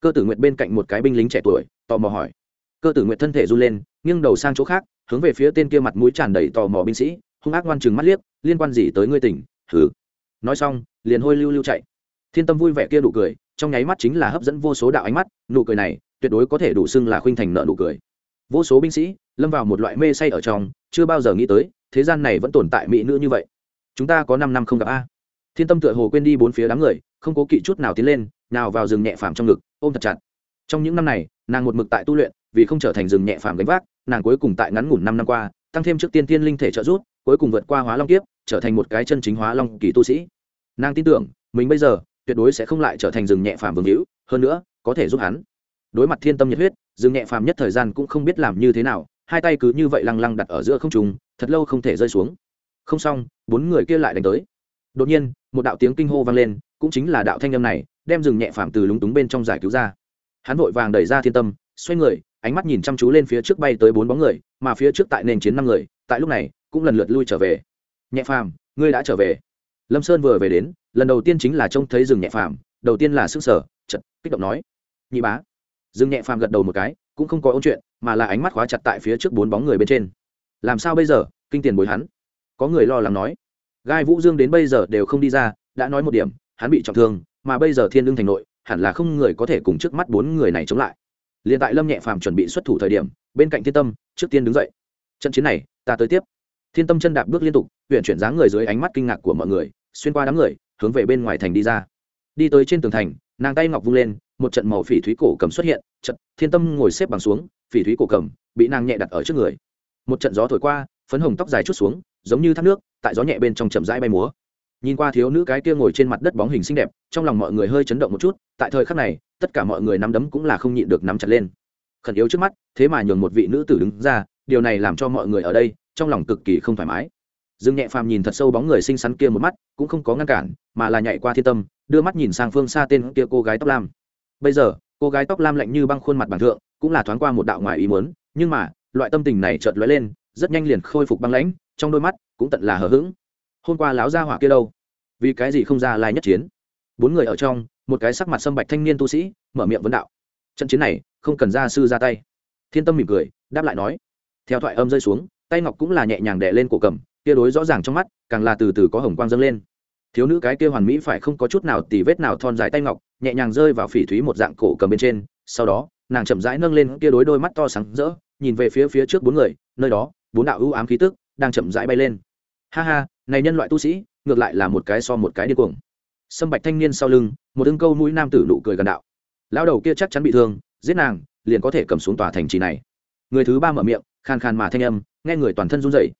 Cơ tử nguyệt bên cạnh một cái binh lính trẻ tuổi, tò mò hỏi cơ tử nguyệt thân thể run lên, nghiêng đầu sang chỗ khác, hướng về phía tên kia mặt mũi tràn đầy tò mò binh sĩ, hung ác ngoan chừng mắt liếc, liên quan gì tới ngươi tỉnh? Thử nói xong, liền hôi lưu lưu chạy. Thiên tâm vui vẻ kia nụ cười, trong nháy mắt chính là hấp dẫn vô số đạo ánh mắt, nụ cười này, tuyệt đối có thể đủ xưng là khuynh thành nợ nụ cười. Vô số binh sĩ, lâm vào một loại mê say ở trong, chưa bao giờ nghĩ tới, thế gian này vẫn tồn tại mỹ nữ như vậy. Chúng ta có năm năm không gặp a. Thiên tâm tựa hồ quên đi bốn phía đám người, không cố kỵ chút nào tiến lên, nào vào rừng nhẹ phàm trong ngực, ôm thật chặt. Trong những năm này, nàng một mực tại tu luyện vì không trở thành rừng nhẹ phàm gánh vác, nàng cuối cùng tại ngắn ngủn năm năm qua, tăng thêm trước tiên tiên linh thể trợ giúp, cuối cùng vượt qua hóa long kiếp, trở thành một cái chân chính hóa long kỳ tu sĩ. Nàng tin tưởng, mình bây giờ, tuyệt đối sẽ không lại trở thành rừng nhẹ phàm vương hữu, hơn nữa, có thể giúp hắn. Đối mặt thiên tâm nhiệt huyết, rừng nhẹ phàm nhất thời gian cũng không biết làm như thế nào, hai tay cứ như vậy lăng lăng đặt ở giữa không trùng thật lâu không thể rơi xuống. Không xong, bốn người kia lại đánh tới. Đột nhiên, một đạo tiếng kinh hô vang lên, cũng chính là đạo thanh âm này, đem rừng nhẹ phàm từ lúng túng bên trong giải cứu ra. Hắn vội vàng đẩy ra thiên tâm xoay người, ánh mắt nhìn chăm chú lên phía trước bay tới bốn bóng người, mà phía trước tại nền chiến năm người, tại lúc này, cũng lần lượt lui trở về. Nhẹ phàm, ngươi đã trở về. Lâm sơn vừa về đến, lần đầu tiên chính là trông thấy rừng nhẹ phàm, đầu tiên là sức sở chật kích động nói, nhị bá. Rừng nhẹ phàm gật đầu một cái, cũng không có ôn chuyện, mà là ánh mắt khóa chặt tại phía trước bốn bóng người bên trên. Làm sao bây giờ? Kinh tiền bồi hắn. Có người lo lắng nói. Gai vũ dương đến bây giờ đều không đi ra, đã nói một điểm, hắn bị trọng thương, mà bây giờ thiên lương thành nội, hẳn là không người có thể cùng trước mắt bốn người này chống lại liền tại lâm nhẹ phàm chuẩn bị xuất thủ thời điểm, bên cạnh thiên tâm, trước tiên đứng dậy. Trận chiến này, ta tới tiếp. Thiên tâm chân đạp bước liên tục huyện chuyển dáng người dưới ánh mắt kinh ngạc của mọi người, xuyên qua đám người, hướng về bên ngoài thành đi ra. Đi tới trên tường thành, nàng tay ngọc vung lên, một trận màu phỉ thúy cổ cầm xuất hiện trận thiên tâm ngồi xếp bằng xuống, phỉ thúy cổ cầm bị nàng nhẹ đặt ở trước người. Một trận gió thổi qua, phấn hồng tóc dài chút xuống, giống như thác nước, tại gió nhẹ bên trong chậm rãi bay múa. Nhìn qua thiếu nữ cái kia ngồi trên mặt đất bóng hình xinh đẹp, trong lòng mọi người hơi chấn động một chút, tại thời khắc này tất cả mọi người nắm đấm cũng là không nhịn được nắm chặt lên. Khẩn yếu trước mắt, thế mà nhường một vị nữ tử đứng ra, điều này làm cho mọi người ở đây, trong lòng cực kỳ không thoải mái. Dương nhẹ phàm nhìn thật sâu bóng người xinh xắn kia một mắt, cũng không có ngăn cản, mà là nhảy qua thiên tâm, đưa mắt nhìn sang phương xa tên kia cô gái tóc lam. Bây giờ, cô gái tóc lam lạnh như băng khuôn mặt bằng thượng, cũng là thoáng qua một đạo ngoài ý muốn, nhưng mà, loại tâm tình này chợt lóe lên, rất nhanh liền khôi phục băng lãnh, trong đôi mắt cũng tận là hờ hững. Hôm qua láo ra hỏa kia đâu? Vì cái gì không ra lai nhất chiến? Bốn người ở trong một cái sắc mặt sâm bạch thanh niên tu sĩ, mở miệng vấn đạo. Trận chiến này, không cần gia sư ra tay. Thiên tâm mỉm cười, đáp lại nói. Theo thoại âm rơi xuống, tay ngọc cũng là nhẹ nhàng đè lên cổ cầm kia đối rõ ràng trong mắt, càng là từ từ có hồng quang dâng lên. Thiếu nữ cái kia hoàn mỹ phải không có chút nào tì vết nào thon dài tay ngọc, nhẹ nhàng rơi vào phỉ thúy một dạng cổ cầm bên trên, sau đó, nàng chậm rãi nâng lên kia đối đôi mắt to sáng rỡ, nhìn về phía phía trước bốn người, nơi đó, bốn đạo ưu ám khí tức đang chậm rãi bay lên. Ha ha, này nhân loại tu sĩ, ngược lại là một cái so một cái điên cuồng sâm bạch thanh niên sau lưng, một ưng câu mũi nam tử nụ cười gần đạo. Lão đầu kia chắc chắn bị thương, giết nàng, liền có thể cầm xuống tòa thành trì này. Người thứ ba mở miệng, khàn khàn mà thanh âm, nghe người toàn thân run rẩy.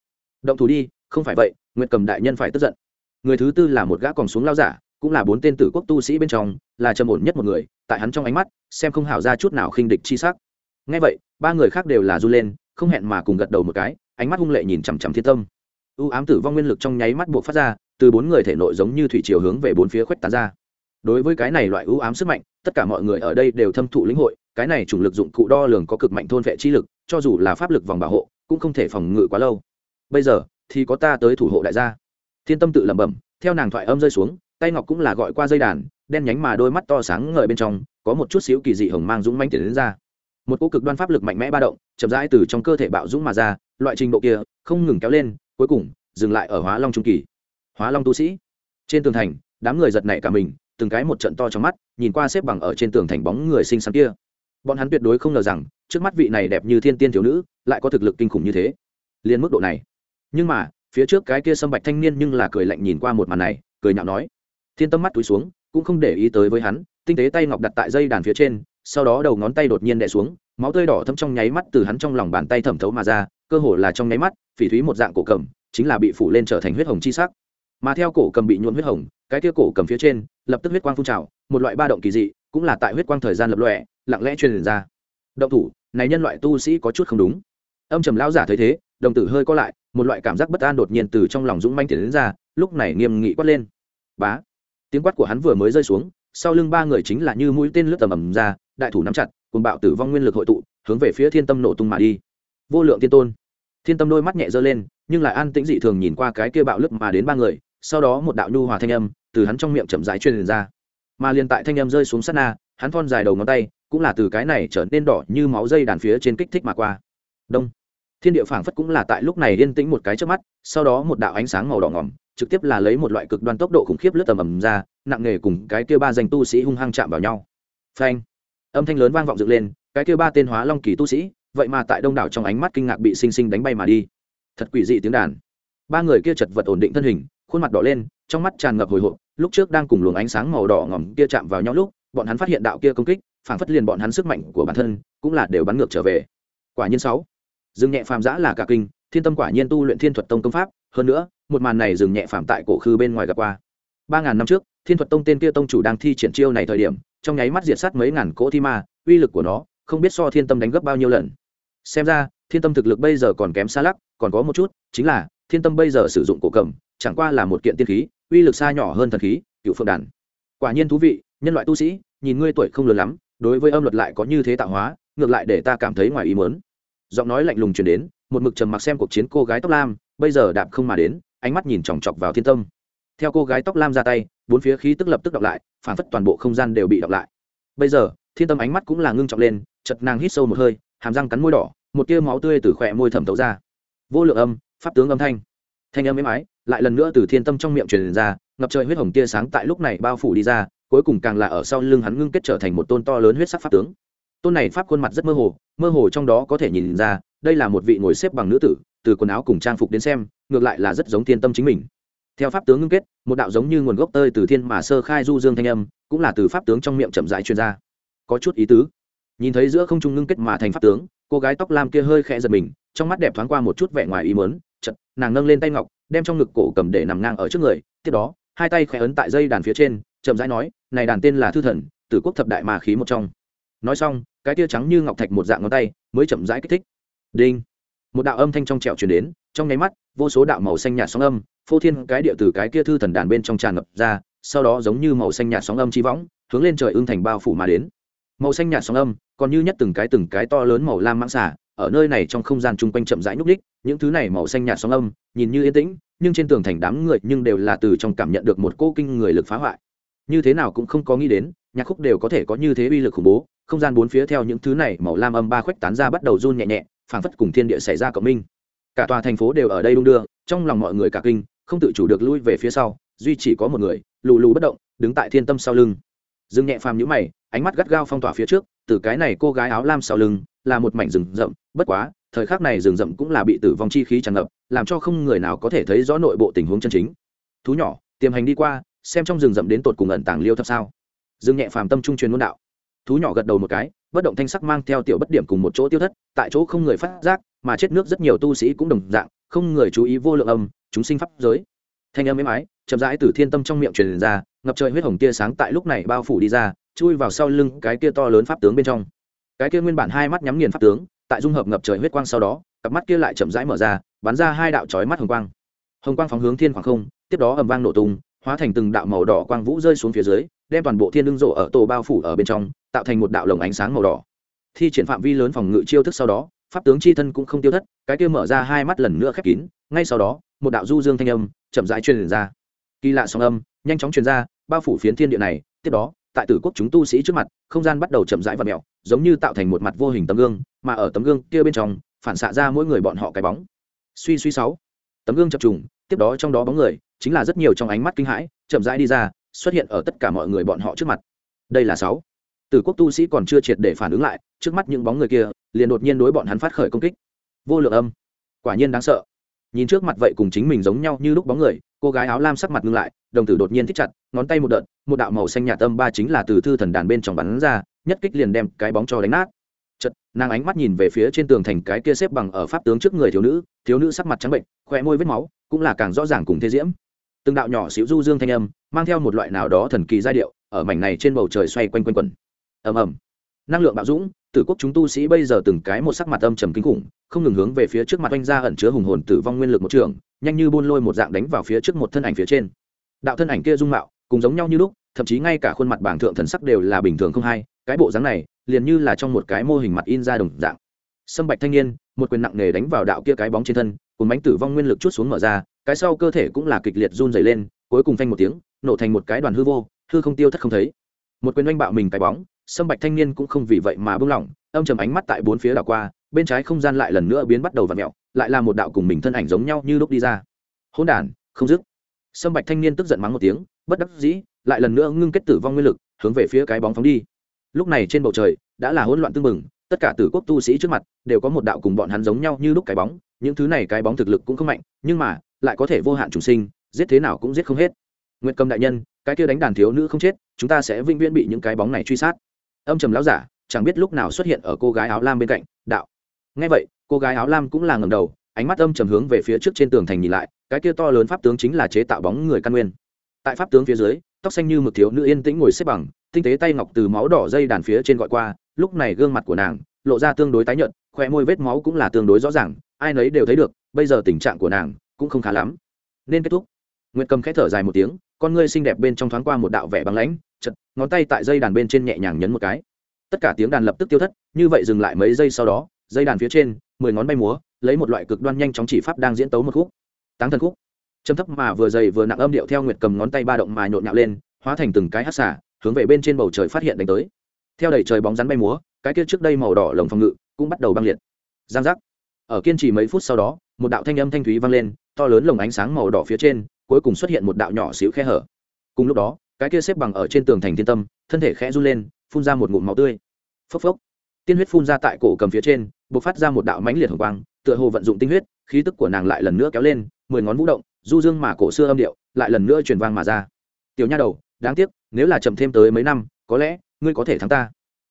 Động thủ đi, không phải vậy, nguyệt cầm đại nhân phải tức giận. Người thứ tư là một gã còn xuống lao giả, cũng là bốn tên tử quốc tu sĩ bên trong, là trầm ổn nhất một người, tại hắn trong ánh mắt, xem không hảo ra chút nào khinh địch chi sắc. Nghe vậy, ba người khác đều là run lên, không hẹn mà cùng gật đầu một cái, ánh mắt hung lệ nhìn chằm chằm thiên tâm. U ám tử vong nguyên lực trong nháy mắt buộc phát ra từ bốn người thể nội giống như thủy chiều hướng về bốn phía khuếch tán ra. Đối với cái này loại ưu ám sức mạnh, tất cả mọi người ở đây đều thâm thụ lĩnh hội, cái này chủng lực dụng cụ đo lường có cực mạnh thôn vệ chi lực, cho dù là pháp lực vòng bảo hộ, cũng không thể phòng ngự quá lâu. Bây giờ, thì có ta tới thủ hộ đại gia. Thiên tâm tự lẩm bẩm, theo nàng thoại âm rơi xuống, tay ngọc cũng là gọi qua dây đàn, đen nhánh mà đôi mắt to sáng ngời bên trong, có một chút xíu kỳ dị hồng mang dũng manh tiền đến ra. Một cỗ cực đoan pháp lực mạnh mẽ ba động, chậm rãi từ trong cơ thể bạo dũng mà ra, loại trình độ kia, không ngừng kéo lên, cuối cùng, dừng lại ở hóa long trung kỳ hóa long tu sĩ. Trên tường thành, đám người giật nảy cả mình, từng cái một trận to trong mắt, nhìn qua xếp bằng ở trên tường thành bóng người xinh xắn kia. Bọn hắn tuyệt đối không ngờ rằng, trước mắt vị này đẹp như thiên tiên thiếu nữ, lại có thực lực kinh khủng như thế. Liên mức độ này. Nhưng mà, phía trước cái kia sâm bạch thanh niên nhưng là cười lạnh nhìn qua một màn này, cười nhạo nói. Thiên tâm mắt túi xuống, cũng không để ý tới với hắn, tinh tế tay ngọc đặt tại dây đàn phía trên, sau đó đầu ngón tay đột nhiên đè xuống, máu tươi đỏ thâm trong nháy mắt từ hắn trong lòng bàn tay thẩm thấu mà ra, cơ hồ là trong nháy mắt, phỉ thúy một dạng cổ cầm, chính là bị phủ lên trở thành huyết hồng chi sắc mà theo cổ cầm bị nhuộn huyết hồng, cái kia cổ cầm phía trên, lập tức huyết quang phun trào, một loại ba động kỳ dị, cũng là tại huyết quang thời gian lập lòe, lặng lẽ truyền ra. Động thủ, này nhân loại tu sĩ có chút không đúng. Âm trầm lão giả thấy thế, đồng tử hơi co lại, một loại cảm giác bất an đột nhiên từ trong lòng dũng manh tiến đến ra, lúc này nghiêm nghị quát lên. Bá! Tiếng quát của hắn vừa mới rơi xuống, sau lưng ba người chính là như mũi tên lướt tầm ầm ra, đại thủ nắm chặt cùng bạo tử vong nguyên lực hội tụ, hướng về phía thiên tâm nổ tung mà đi. Vô lượng tiên tôn! Thiên tâm đôi mắt nhẹ dơ lên, nhưng lại an tĩnh dị thường nhìn qua cái kia bạo lướt mà đến ba người sau đó một đạo nhu hòa thanh âm từ hắn trong miệng chậm rãi truyền ra. Mà liền tại thanh âm rơi xuống sát na, hắn thon dài đầu ngón tay cũng là từ cái này trở nên đỏ như máu dây đàn phía trên kích thích mà qua. Đông. Thiên địa phảng phất cũng là tại lúc này yên tĩnh một cái trước mắt, sau đó một đạo ánh sáng màu đỏ ngỏm, trực tiếp là lấy một loại cực đoan tốc độ khủng khiếp lướt tầm ầm ra, nặng nề cùng cái kia ba danh tu sĩ hung hăng chạm vào nhau. Phanh. Âm thanh lớn vang vọng dựng lên, cái kia ba tên hóa long kỳ tu sĩ, vậy mà tại đông đảo trong ánh mắt kinh ngạc bị sinh sinh đánh bay mà đi. Thật quỷ dị tiếng đàn. Ba người kia chật vật ổn định thân hình khuôn mặt đỏ lên, trong mắt tràn ngập hồi hộp, lúc trước đang cùng luồng ánh sáng màu đỏ ngỏm kia chạm vào nhau lúc, bọn hắn phát hiện đạo kia công kích, phảng phất liền bọn hắn sức mạnh của bản thân cũng là đều bắn ngược trở về. Quả nhiên sáu. Dừng nhẹ phàm giã là cả kinh, thiên tâm quả nhiên tu luyện thiên thuật tông công pháp, hơn nữa, một màn này dừng nhẹ phàm tại cổ khư bên ngoài gặp qua. Ba ngàn năm trước, thiên thuật tông tên kia tông chủ đang thi triển chiêu này thời điểm, trong nháy mắt diệt sát mấy ngàn cỗ thi ma, uy lực của nó không biết so thiên tâm đánh gấp bao nhiêu lần. Xem ra, thiên tâm thực lực bây giờ còn kém xa lắc, còn có một chút, chính là, thiên tâm bây giờ sử dụng cổ cầm chẳng qua là một kiện tiên khí, uy lực xa nhỏ hơn thần khí, cựu phượng đàn. Quả nhiên thú vị, nhân loại tu sĩ, nhìn ngươi tuổi không lớn lắm, đối với âm luật lại có như thế tạo hóa, ngược lại để ta cảm thấy ngoài ý mớn giọng nói lạnh lùng chuyển đến, một mực trầm mặc xem cuộc chiến cô gái tóc lam, bây giờ đạp không mà đến, ánh mắt nhìn chòng chọc vào thiên tâm. Theo cô gái tóc lam ra tay, bốn phía khí tức lập tức đọc lại, phản phất toàn bộ không gian đều bị đọc lại. Bây giờ, thiên tâm ánh mắt cũng là ngưng trọng lên chật nàng hít sâu một hơi, hàm răng cắn môi đỏ, một tia máu tươi từ khỏe môi thẩm thấu ra. Vô lượng âm, pháp tướng âm thanh. Thanh âm êm ái lại lần nữa từ thiên tâm trong miệng truyền ra, ngập trời huyết hồng tia sáng tại lúc này bao phủ đi ra, cuối cùng càng là ở sau lưng hắn ngưng kết trở thành một tôn to lớn huyết sắc pháp tướng. Tôn này pháp khuôn mặt rất mơ hồ mơ hồ trong đó có thể nhìn ra, đây là một vị ngồi xếp bằng nữ tử, từ quần áo cùng trang phục đến xem, ngược lại là rất giống thiên tâm chính mình. Theo pháp tướng ngưng kết, một đạo giống như nguồn gốc tơi từ thiên mà sơ khai du dương thanh âm, cũng là từ pháp tướng trong miệng chậm rãi truyền ra. Có chút ý tứ. Nhìn thấy giữa không trung ngưng kết mà thành pháp tướng, cô gái tóc lam kia hơi khẽ giật mình, trong mắt đẹp thoáng qua một chút vẻ ngoài ý mớn chật nàng nâng lên tay ngọc đem trong ngực cổ cầm để nằm ngang ở trước người, tiếp đó, hai tay khẽ ấn tại dây đàn phía trên, chậm rãi nói, này đàn tên là thư thần, tử quốc thập đại mà khí một trong. Nói xong, cái tia trắng như ngọc thạch một dạng ngón tay mới chậm rãi kích thích. Đinh! Một đạo âm thanh trong trẹo truyền đến, trong nháy mắt, vô số đạo màu xanh nhạt sóng âm, phô thiên cái địa từ cái kia thư thần đàn bên trong tràn ngập ra, sau đó giống như màu xanh nhạt sóng âm chi võng, hướng lên trời ưng thành bao phủ mà đến. Màu xanh nhạt sóng âm, còn như nhất từng cái từng cái to lớn màu lam mãng xả ở nơi này trong không gian chung quanh chậm rãi nhúc đích những thứ này màu xanh nhạt sóng âm, nhìn như yên tĩnh, nhưng trên tường thành đám người nhưng đều là từ trong cảm nhận được một cô kinh người lực phá hoại. Như thế nào cũng không có nghĩ đến, nhạc khúc đều có thể có như thế uy lực khủng bố, không gian bốn phía theo những thứ này màu lam âm ba khuếch tán ra bắt đầu run nhẹ nhẹ, phảng phất cùng thiên địa xảy ra cộng minh. Cả tòa thành phố đều ở đây đung đưa, trong lòng mọi người cả kinh, không tự chủ được lui về phía sau, duy chỉ có một người, lù lù bất động, đứng tại thiên tâm sau lưng. Dương nhẹ phàm nhũ mày ánh mắt gắt gao phong tỏa phía trước, từ cái này cô gái áo lam sau lưng, là một mảnh rừng rậm, bất quá, thời khắc này rừng rậm cũng là bị tử vong chi khí tràn ngập, làm cho không người nào có thể thấy rõ nội bộ tình huống chân chính. Thú nhỏ, tiềm hành đi qua, xem trong rừng rậm đến tột cùng ẩn tàng liêu thấp sao. Dương nhẹ phàm tâm trung truyền môn đạo. Thú nhỏ gật đầu một cái, bất động thanh sắc mang theo tiểu bất điểm cùng một chỗ tiêu thất, tại chỗ không người phát giác, mà chết nước rất nhiều tu sĩ cũng đồng dạng, không người chú ý vô lượng âm, chúng sinh pháp giới. Thanh âm êm ái, chậm rãi từ thiên tâm trong miệng truyền ra, ngập trời huyết hồng tia sáng tại lúc này bao phủ đi ra chui vào sau lưng cái kia to lớn pháp tướng bên trong. Cái kia nguyên bản hai mắt nhắm nghiền pháp tướng, tại dung hợp ngập trời huyết quang sau đó, cặp mắt kia lại chậm rãi mở ra, bắn ra hai đạo chói mắt hồng quang. Hồng quang phóng hướng thiên khoảng không, tiếp đó ầm vang nổ tung, hóa thành từng đạo màu đỏ quang vũ rơi xuống phía dưới, đem toàn bộ thiên lưng rộ ở tổ bao phủ ở bên trong, tạo thành một đạo lồng ánh sáng màu đỏ. Thi triển phạm vi lớn phòng ngự chiêu thức sau đó, pháp tướng chi thân cũng không tiêu thất, cái kia mở ra hai mắt lần nữa khép kín, ngay sau đó, một đạo du dương thanh âm chậm rãi truyền ra. Kỳ lạ sóng âm, nhanh chóng truyền ra, bao phủ phiến thiên địa này, tiếp đó tại tử quốc chúng tu sĩ trước mặt, không gian bắt đầu chậm rãi và mẹo giống như tạo thành một mặt vô hình tấm gương, mà ở tấm gương kia bên trong, phản xạ ra mỗi người bọn họ cái bóng. Suy suy sáu. Tấm gương chập trùng, tiếp đó trong đó bóng người, chính là rất nhiều trong ánh mắt kinh hãi, chậm rãi đi ra, xuất hiện ở tất cả mọi người bọn họ trước mặt. Đây là sáu. Tử quốc tu sĩ còn chưa triệt để phản ứng lại, trước mắt những bóng người kia, liền đột nhiên đối bọn hắn phát khởi công kích. Vô lượng âm. Quả nhiên đáng sợ nhìn trước mặt vậy cùng chính mình giống nhau như lúc bóng người, cô gái áo lam sắc mặt ngưng lại, đồng tử đột nhiên thích chặt, ngón tay một đợt, một đạo màu xanh nhạt tâm ba chính là từ thư thần đàn bên trong bắn ra, nhất kích liền đem cái bóng cho đánh nát. Chật nàng ánh mắt nhìn về phía trên tường thành cái kia xếp bằng ở pháp tướng trước người thiếu nữ thiếu nữ sắc mặt trắng bệnh khoe môi vết máu, cũng là càng rõ ràng cùng thế diễm. Từng đạo nhỏ xíu du dương thanh âm, mang theo một loại nào đó thần kỳ giai điệu, ở mảnh này trên bầu trời xoay quanh quanh quẩn. Ầm ầm. Năng lượng bạo dũng tử quốc chúng tu sĩ bây giờ từng cái một sắc mặt âm trầm kinh khủng, không ngừng hướng về phía trước mặt oanh ra ẩn chứa hùng hồn tử vong nguyên lực một trường, nhanh như buôn lôi một dạng đánh vào phía trước một thân ảnh phía trên. Đạo thân ảnh kia dung mạo cùng giống nhau như lúc, thậm chí ngay cả khuôn mặt bảng thượng thần sắc đều là bình thường không hay, cái bộ dáng này, liền như là trong một cái mô hình mặt in ra đồng dạng. Sâm bạch thanh niên, một quyền nặng nề đánh vào đạo kia cái bóng trên thân cùng bánh tử vong nguyên lực chút xuống mở ra, cái sau cơ thể cũng là kịch liệt run dày lên, cuối cùng phanh một tiếng, nổ thành một cái đoàn hư vô, hư không tiêu thất không thấy một quyền oanh bạo mình cái bóng, sâm bạch thanh niên cũng không vì vậy mà bưng lỏng, âm trầm ánh mắt tại bốn phía đảo qua, bên trái không gian lại lần nữa biến bắt đầu v ặ mẹo lại là một đạo cùng mình thân ảnh giống nhau như lúc đi ra. Hôn đ không dứt. Sâm bạch thanh niên tức giận mắng một tiếng, bất đắc dĩ, lại lần nữa ngưng kết tử vong nguyên lực, hướng về phía cái bóng phóng đi. Lúc này trên bầu trời, đã là hỗn loạn tưng bừng, tất cả tử quốc tu sĩ trước mặt đều có một đạo cùng bọn hắn giống nhau như lúc cái bóng, những thứ này cái bóng thực lực cũng không mạnh, nhưng mà, lại có thể vô hạn trùng sinh, giết thế nào cũng giết không hết. Nguyện cầm đại nhân cái kia đánh đàn thiếu nữ không chết, chúng ta sẽ vĩnh viễn bị những cái bóng này truy sát. Âm trầm lão giả, chẳng biết lúc nào xuất hiện ở cô gái áo lam bên cạnh, đạo. Ngay vậy, cô gái áo lam cũng là ngầm đầu, ánh mắt âm trầm hướng về phía trước trên tường thành nhìn lại, cái kia to lớn pháp tướng chính là chế tạo bóng người căn nguyên. Tại pháp tướng phía dưới, tóc xanh như mực thiếu nữ yên tĩnh ngồi xếp bằng, tinh tế tay ngọc từ máu đỏ dây đàn phía trên gọi qua, lúc này gương mặt của nàng lộ ra tương đối tái nhợt khoe môi vết máu cũng là tương đối rõ ràng, ai nấy đều thấy được, bây giờ tình trạng của nàng cũng không khá lắm. Nên kết thúc. Nguyệt cầm khẽ thở dài một tiếng con ngươi xinh đẹp bên trong thoáng qua một đạo vẻ băng lãnh chật ngón tay tại dây đàn bên trên nhẹ nhàng nhấn một cái. Tất cả tiếng đàn lập tức tiêu thất, như vậy dừng lại mấy giây sau đó, dây đàn phía trên, mười ngón bay múa, lấy một loại cực đoan nhanh chóng chỉ pháp đang diễn tấu một khúc. Táng thần khúc. Châm thấp mà vừa dày vừa nặng âm điệu theo nguyệt cầm ngón tay ba động mà nhộn nhạo lên, hóa thành từng cái hát xả, hướng về bên trên bầu trời phát hiện đánh tới. Theo đẩy trời bóng rắn bay múa, cái kia trước đây màu đỏ lồng phòng ngự cũng bắt đầu băng liệt. Giang giác. Ở kiên trì mấy phút sau đó, một đạo thanh âm thanh thúy vang lên, to lớn lồng ánh sáng màu đỏ phía trên cuối cùng xuất hiện một đạo nhỏ xíu khe hở. Cùng lúc đó, cái kia xếp bằng ở trên tường thành thiên tâm, thân thể khẽ run lên, phun ra một ngụm máu tươi. Phốc phốc. Tiên huyết phun ra tại cổ cầm phía trên b ộ c phát ra một đạo mãnh liệt hồng quang, tựa hồ vận dụng tinh huyết, khí tức của nàng lại lần nữa kéo lên, mười ngón vũ động, du dương mà cổ xưa âm điệu, lại lần nữa truyền vang mà ra. Tiểu nha đầu, đáng tiếc, nếu là chậm thêm tới mấy năm, có lẽ, ngươi có thể thắng ta.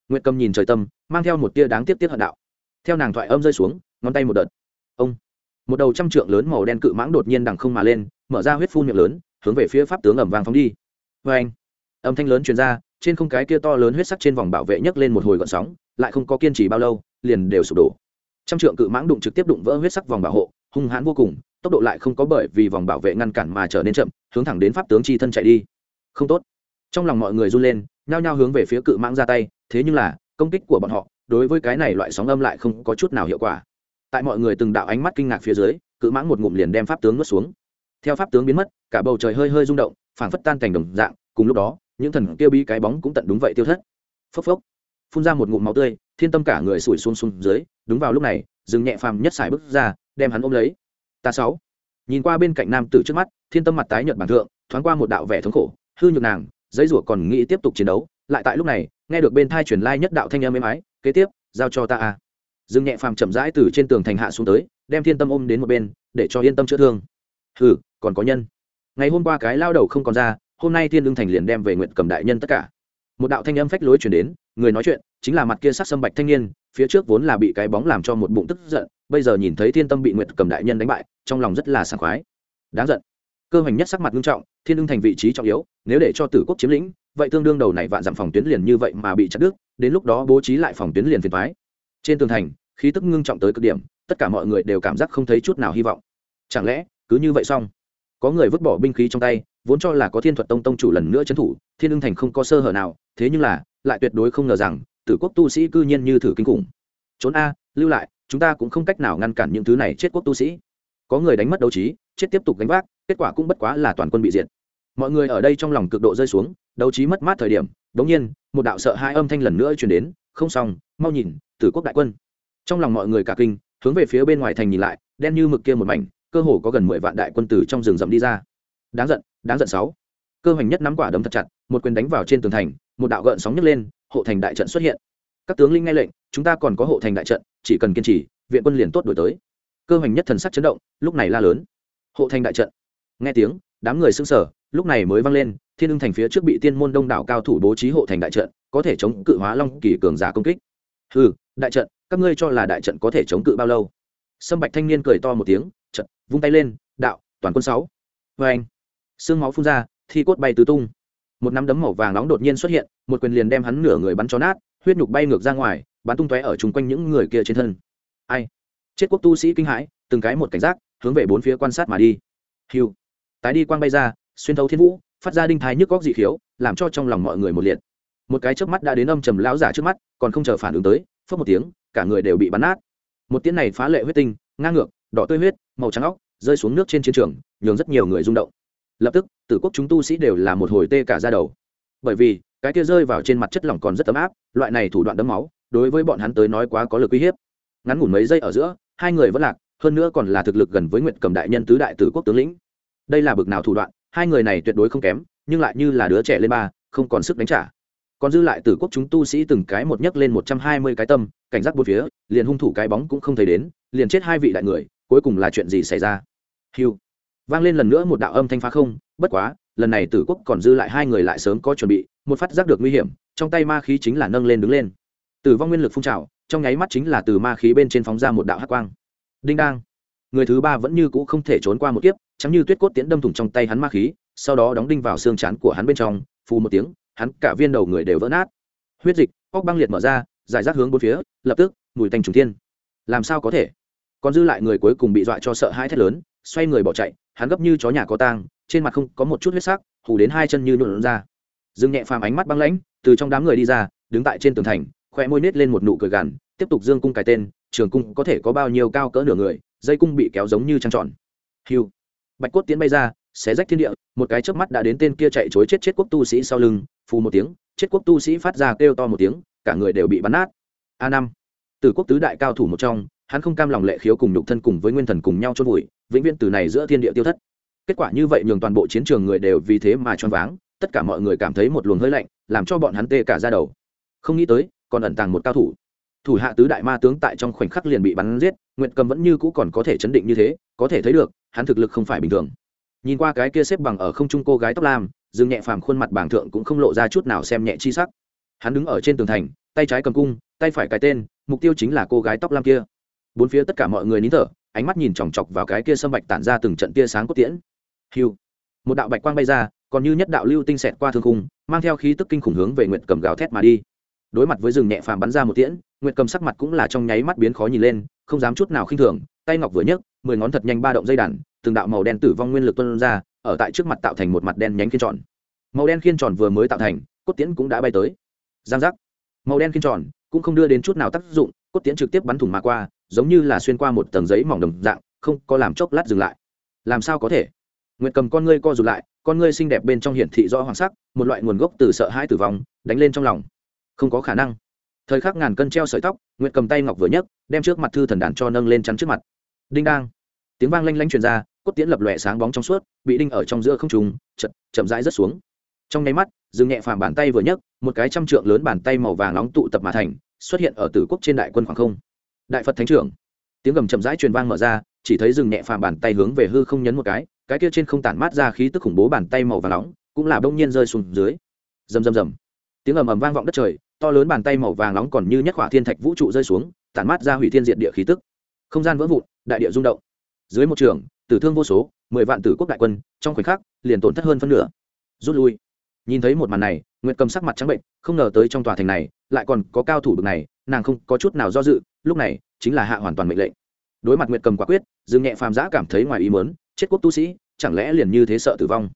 Nguyệt cầm nhìn trời tâm, mang theo một tia đáng tiếc tiếc hận đạo. Theo nàng thoại âm rơi xuống, ngón tay một đợt. Ông một đầu trăm trượng lớn màu đen cự mãng đột nhiên đằng không mà lên, mở ra huyết phun miệng lớn, hướng về phía pháp tướng ẩm vàng phóng đi. Vê anh, âm thanh lớn truyền ra, trên không cái kia to lớn huyết sắc trên vòng bảo vệ nhấc lên một hồi gọn sóng, lại không có kiên trì bao lâu, liền đều sụp đổ. Trăm trượng cự mãng đụng trực tiếp đụng vỡ huyết sắc vòng bảo hộ, hung hãn vô cùng, tốc độ lại không có bởi vì vòng bảo vệ ngăn cản mà trở nên chậm, hướng thẳng đến pháp tướng chi thân chạy đi. Không tốt. Trong lòng mọi người run lên, nhao nhao hướng về phía cự mãng ra tay, thế nhưng là, công kích của bọn họ, đối với cái này loại sóng âm lại không có chút nào hiệu quả tại mọi người từng đạo ánh mắt kinh ngạc phía dưới, cự mãng một ngụm liền đem pháp tướng nuốt xuống. Theo pháp tướng biến mất, cả bầu trời hơi hơi rung động, phảng phất tan thành đồng dạng, cùng lúc đó, những thần tiêu bi cái bóng cũng tận đúng vậy tiêu thất. Phốc phốc, phun ra một ngụm máu tươi, thiên tâm cả người sủi xuống xuống dưới, đúng vào lúc này dừng nhẹ phàm nhất xài bước ra, đem hắn ôm lấy. Ta sáu, nhìn qua bên cạnh nam tử trước mắt, thiên tâm mặt tái nhợt bản thượng, thoáng qua một đạo vẻ thống khổ, hư nhược nàng giấy rủa còn nghĩ tiếp tục chiến đấu, lại tại lúc này, nghe được bên thai truyền lai nhất đạo thanh âm êm ái, kế tiếp, giao cho ta a dương nhẹ phàm chậm rãi từ trên tường thành hạ xuống tới, đem thiên tâm ôm đến một bên, để cho yên tâm chữa thương. Hừ, còn có nhân. Ngày hôm qua cái lao đầu không còn ra, hôm nay thiên lương thành liền đem về nguyện cầm đại nhân tất cả. Một đạo thanh âm phách lối chuyển đến, người nói chuyện chính là mặt kia sắc sâm bạch thanh niên, phía trước vốn là bị cái bóng làm cho một bụng tức giận, bây giờ nhìn thấy thiên tâm bị nguyện cầm đại nhân đánh bại, trong lòng rất là sảng khoái. Đáng giận. Cơ hoành nhất sắc mặt nghiêm trọng, thiên lương thành vị trí trọng yếu, nếu để cho tử quốc chiếm lĩnh, vậy tương đương đầu này vạn dặm phòng tuyến liền như vậy mà bị chặt đứt, đến lúc đó bố trí lại phòng tuyến liền phiền thoái trên tường thành, khí tức ngưng trọng tới cực điểm, tất cả mọi người đều cảm giác không thấy chút nào hy vọng. Chẳng lẽ, cứ như vậy xong? Có người vứt bỏ binh khí trong tay, vốn cho là có thiên thuật tông tông chủ lần nữa trấn thủ, thiên ưng thành không có sơ hở nào, thế nhưng là, lại tuyệt đối không ngờ rằng, tử quốc tu sĩ cư nhiên như thử kinh khủng. Trốn a, lưu lại, chúng ta cũng không cách nào ngăn cản những thứ này chết quốc tu sĩ. Có người đánh mất đấu trí, chết tiếp tục gánh vác, kết quả cũng bất quá là toàn quân bị diệt. Mọi người ở đây trong lòng cực độ rơi xuống, đấu trí mất mát thời điểm đ ỗ n g nhiên, một đạo sợ hai âm thanh lần nữa chuyển đến, không xong, mau nhìn tử quốc đại quân. Trong lòng mọi người cả kinh, hướng về phía bên ngoài thành nhìn lại, đen như mực kia một mảnh, cơ hồ có gần mười vạn đại quân tử trong rừng rậm đi ra. Đáng giận đáng giận sáu. Cơ hoành nhất nắm quả đấm thật chặt, một quyền đánh vào trên tường thành, một đạo gợn sóng nhấc lên, hộ thành đại trận xuất hiện. Các tướng linh nghe lệnh, chúng ta còn có hộ thành đại trận, chỉ cần kiên trì, viện quân liền tốt đổi tới. Cơ hoành nhất thần sắc chấn động, lúc này la lớn. Hộ thành đại trận. Nghe tiếng, đám người sững sở lúc này mới vang lên, thiên ưng thành phía trước bị tiên môn đông đảo cao thủ bố trí hộ thành đại trận, có thể chống cự hóa long kỳ cường giả công kích. Ừ đại trận, các ngươi cho là đại trận có thể chống cự bao lâu? Sâm bạch thanh niên cười to một tiếng, trận, vung tay lên, đạo, toàn quân sáu. Vê anh, xương máu phun ra, thi cốt bay tứ tung. Một nắm đấm màu vàng nóng đột nhiên xuất hiện, một quyền liền đem hắn nửa người bắn cho nát, huyết nhục bay ngược ra ngoài, bắn tung tóe ở chung quanh những người kia trên thân. Ai? Chết quốc tu sĩ kinh hãi, từng cái một cảnh giác, hướng về bốn phía quan sát mà đi. Hiu. Tái đi quang bay ra, xuyên thấu thiên vũ, phát ra đinh thái nhức góc dị khiếu, làm cho trong lòng mọi người một liệt. Một cái trước mắt đã đến âm trầm lão giả trước mắt, còn không chờ phản ứng tới phớt một tiếng, cả người đều bị bắn nát. Một tiếng này phá lệ huyết tinh, ngang ngược, đỏ tươi huyết, màu trắng óc, rơi xuống nước trên chiến trường, nhường rất nhiều người rung động. Lập tức, tử quốc chúng tu sĩ đều là một hồi tê cả ra đầu. Bởi vì, cái kia rơi vào trên mặt chất lỏng còn rất ấm áp, loại này thủ đoạn đấm máu, đối với bọn hắn tới nói quá có lực uy hiếp. Ngắn ngủn mấy giây ở giữa, hai người vẫn lạc, hơn nữa còn là thực lực gần với nguyện cầm đại nhân tứ đại tử quốc tướng lĩnh. Đây là bực nào thủ đoạn, hai người này tuyệt đối không kém, nhưng lại như là đứa trẻ lên ba, không còn sức đánh trả còn dư lại tử quốc chúng tu sĩ từng cái một nhấc lên một trăm hai mươi cái tâm, cảnh giác bốn phía, liền hung thủ cái bóng cũng không thấy đến, liền chết hai vị đại người, cuối cùng là chuyện gì xảy ra? Hiu vang lên lần nữa một đạo âm thanh phá không, bất quá, lần này tử quốc còn dư lại hai người lại sớm có chuẩn bị, một phát giác được nguy hiểm, trong tay ma khí chính là nâng lên đứng lên. Tử vong nguyên lực phun trào, trong nháy mắt chính là từ ma khí bên trên phóng ra một đạo hắc quang. Đinh đang. Người thứ ba vẫn như cũ không thể trốn qua một kiếp chẳng như tuyết cốt tiễn đâm thủng trong tay hắn ma khí, sau đó đóng đinh vào xương chán của hắn bên trong, phù một tiếng hắn cả viên đầu người đều vỡ nát. Huyết dịch, óc băng liệt mở ra, giải rác hướng bốn phía, lập tức, mùi tanh trùng thiên. Làm sao có thể? Còn dư lại người cuối cùng bị dọa cho sợ hãi thét lớn, xoay người bỏ chạy, hắn gấp như chó nhà có tang, trên mặt không có một chút huyết sắc, hù đến hai chân như nhuộn ra. Dương nhẹ phàm ánh mắt băng lãnh, từ trong đám người đi ra, đứng tại trên tường thành khoe môi nết lên một nụ cười gằn, tiếp tục dương cung cái tên, trường cung có thể có bao nhiêu cao cỡ nửa người, dây cung bị kéo giống như trăng tròn. Hiu bạch cốt tiến bay ra xé rách thiên địa, một cái chớp mắt đã đến tên kia chạy chối chết chết quốc tu sĩ sau lưng, phù một tiếng, chết quốc tu sĩ phát ra kêu to một tiếng, cả người đều bị bắn nát. A năm. Từ quốc tứ đại cao thủ một trong, hắn không cam lòng lệ khiếu cùng nhục thân cùng với nguyên thần cùng nhau chôn vùi, vĩnh viễn từ này giữa thiên địa tiêu thất. Kết quả như vậy nhường toàn bộ chiến trường người đều vì thế mà choáng váng, tất cả mọi người cảm thấy một luồng hơi lạnh, làm cho bọn hắn tê cả ra đầu. Không nghĩ tới, còn ẩn tàng một cao thủ. Thủ hạ tứ đại ma tướng tại trong khoảnh khắc liền bị bắn giết nguyện cầm vẫn như cũ còn có thể chấn định như thế, có thể thấy được, hắn thực lực không phải bình thường nhìn qua cái kia xếp bằng ở không trung cô gái tóc lam, dương nhẹ phàm khuôn mặt bảng thượng cũng không lộ ra chút nào xem nhẹ chi sắc. Hắn đứng ở trên tường thành, tay trái cầm cung, tay phải cái tên, mục tiêu chính là cô gái tóc lam kia. Bốn phía tất cả mọi người nín thở, ánh mắt nhìn chòng chọc vào cái kia sâm bạch tản ra từng trận tia sáng cốt tiễn. Hiu. Một đạo bạch quang bay ra, còn như nhất đạo lưu tinh xẹt qua thương khung, mang theo khí tức kinh khủng hướng về nguyện cầm gào thét mà đi. Đối mặt với rừng nhẹ phàm bắn ra một tiễn nguyện cầm sắc mặt cũng là trong nháy mắt biến khó nhìn lên, không dám chút nào khinh thường, tay ngọc vừa nhấc, mười ngón thật nhanh ba động dây đàn từng đạo màu đen tử vong nguyên lực tuân ra, ở tại trước mặt tạo thành một mặt đen nhánh khiên tròn. Màu đen khiên tròn vừa mới tạo thành, cốt tiễn cũng đã bay tới. Giang giác. Màu đen khiên tròn cũng không đưa đến chút nào tác dụng, cốt tiễn trực tiếp bắn thủng mà qua, giống như là xuyên qua một tầng giấy mỏng đồng dạng, không có làm chốc lát dừng lại. Làm sao có thể? Nguyệt cầm con ngươi co rụt lại, con ngươi xinh đẹp bên trong hiển thị rõ hoàng sắc, một loại nguồn gốc từ sợ hãi tử vong, đánh lên trong lòng. Không có khả năng. Thời khắc ngàn cân treo sợi tóc, nguyệt cầm tay ngọc vừa nhấc, đem trước mặt thư thần đàn cho nâng lên chắn trước mặt. Đinh đang tiếng vang lanh lanh truyền ra, cốt tiễn lập lòe sáng bóng trong suốt, bị đinh ở trong giữa không trùng chậm chậm rãi rất xuống. Trong nháy mắt, dừng nhẹ phàm bàn tay vừa nhấc, một cái trăm trượng lớn bàn tay màu vàng nóng tụ tập mà thành, xuất hiện ở tử quốc trên đại quân khoảng không. Đại phật thánh trưởng. Tiếng gầm chậm rãi truyền vang mở ra, chỉ thấy dừng nhẹ phàm bàn tay hướng về hư không nhấn một cái cái kia trên không tản mát ra khí tức khủng bố bàn tay màu vàng nóng, cũng là bỗng nhiên rơi xuống dưới. Rầm rầm rầm. Tiếng ầm ầm vang vọng đất trời, to lớn bàn tay màu vàng nóng còn như nhất hỏa thiên thạch vũ trụ rơi xuống, tản mát ra hủy thiên diện địa khí tức. Không gian vỡ vụn, đại địa rung động dưới một trường, tử thương vô số, mười vạn tử quốc đại quân, trong khoảnh khắc, liền tổn thất hơn phân nửa. Rút lui. Nhìn thấy một màn này, nguyệt cầm sắc mặt trắng bệnh, không ngờ tới trong tòa thành này, lại còn có cao thủ bực này, nàng không có chút nào do dự, lúc này, chính là hạ hoàn toàn mệnh lệnh. Đối mặt nguyệt cầm quả quyết, dương nhẹ phàm giã cảm thấy ngoài ý mớn chết quốc tu sĩ, chẳng lẽ liền như thế sợ tử vong?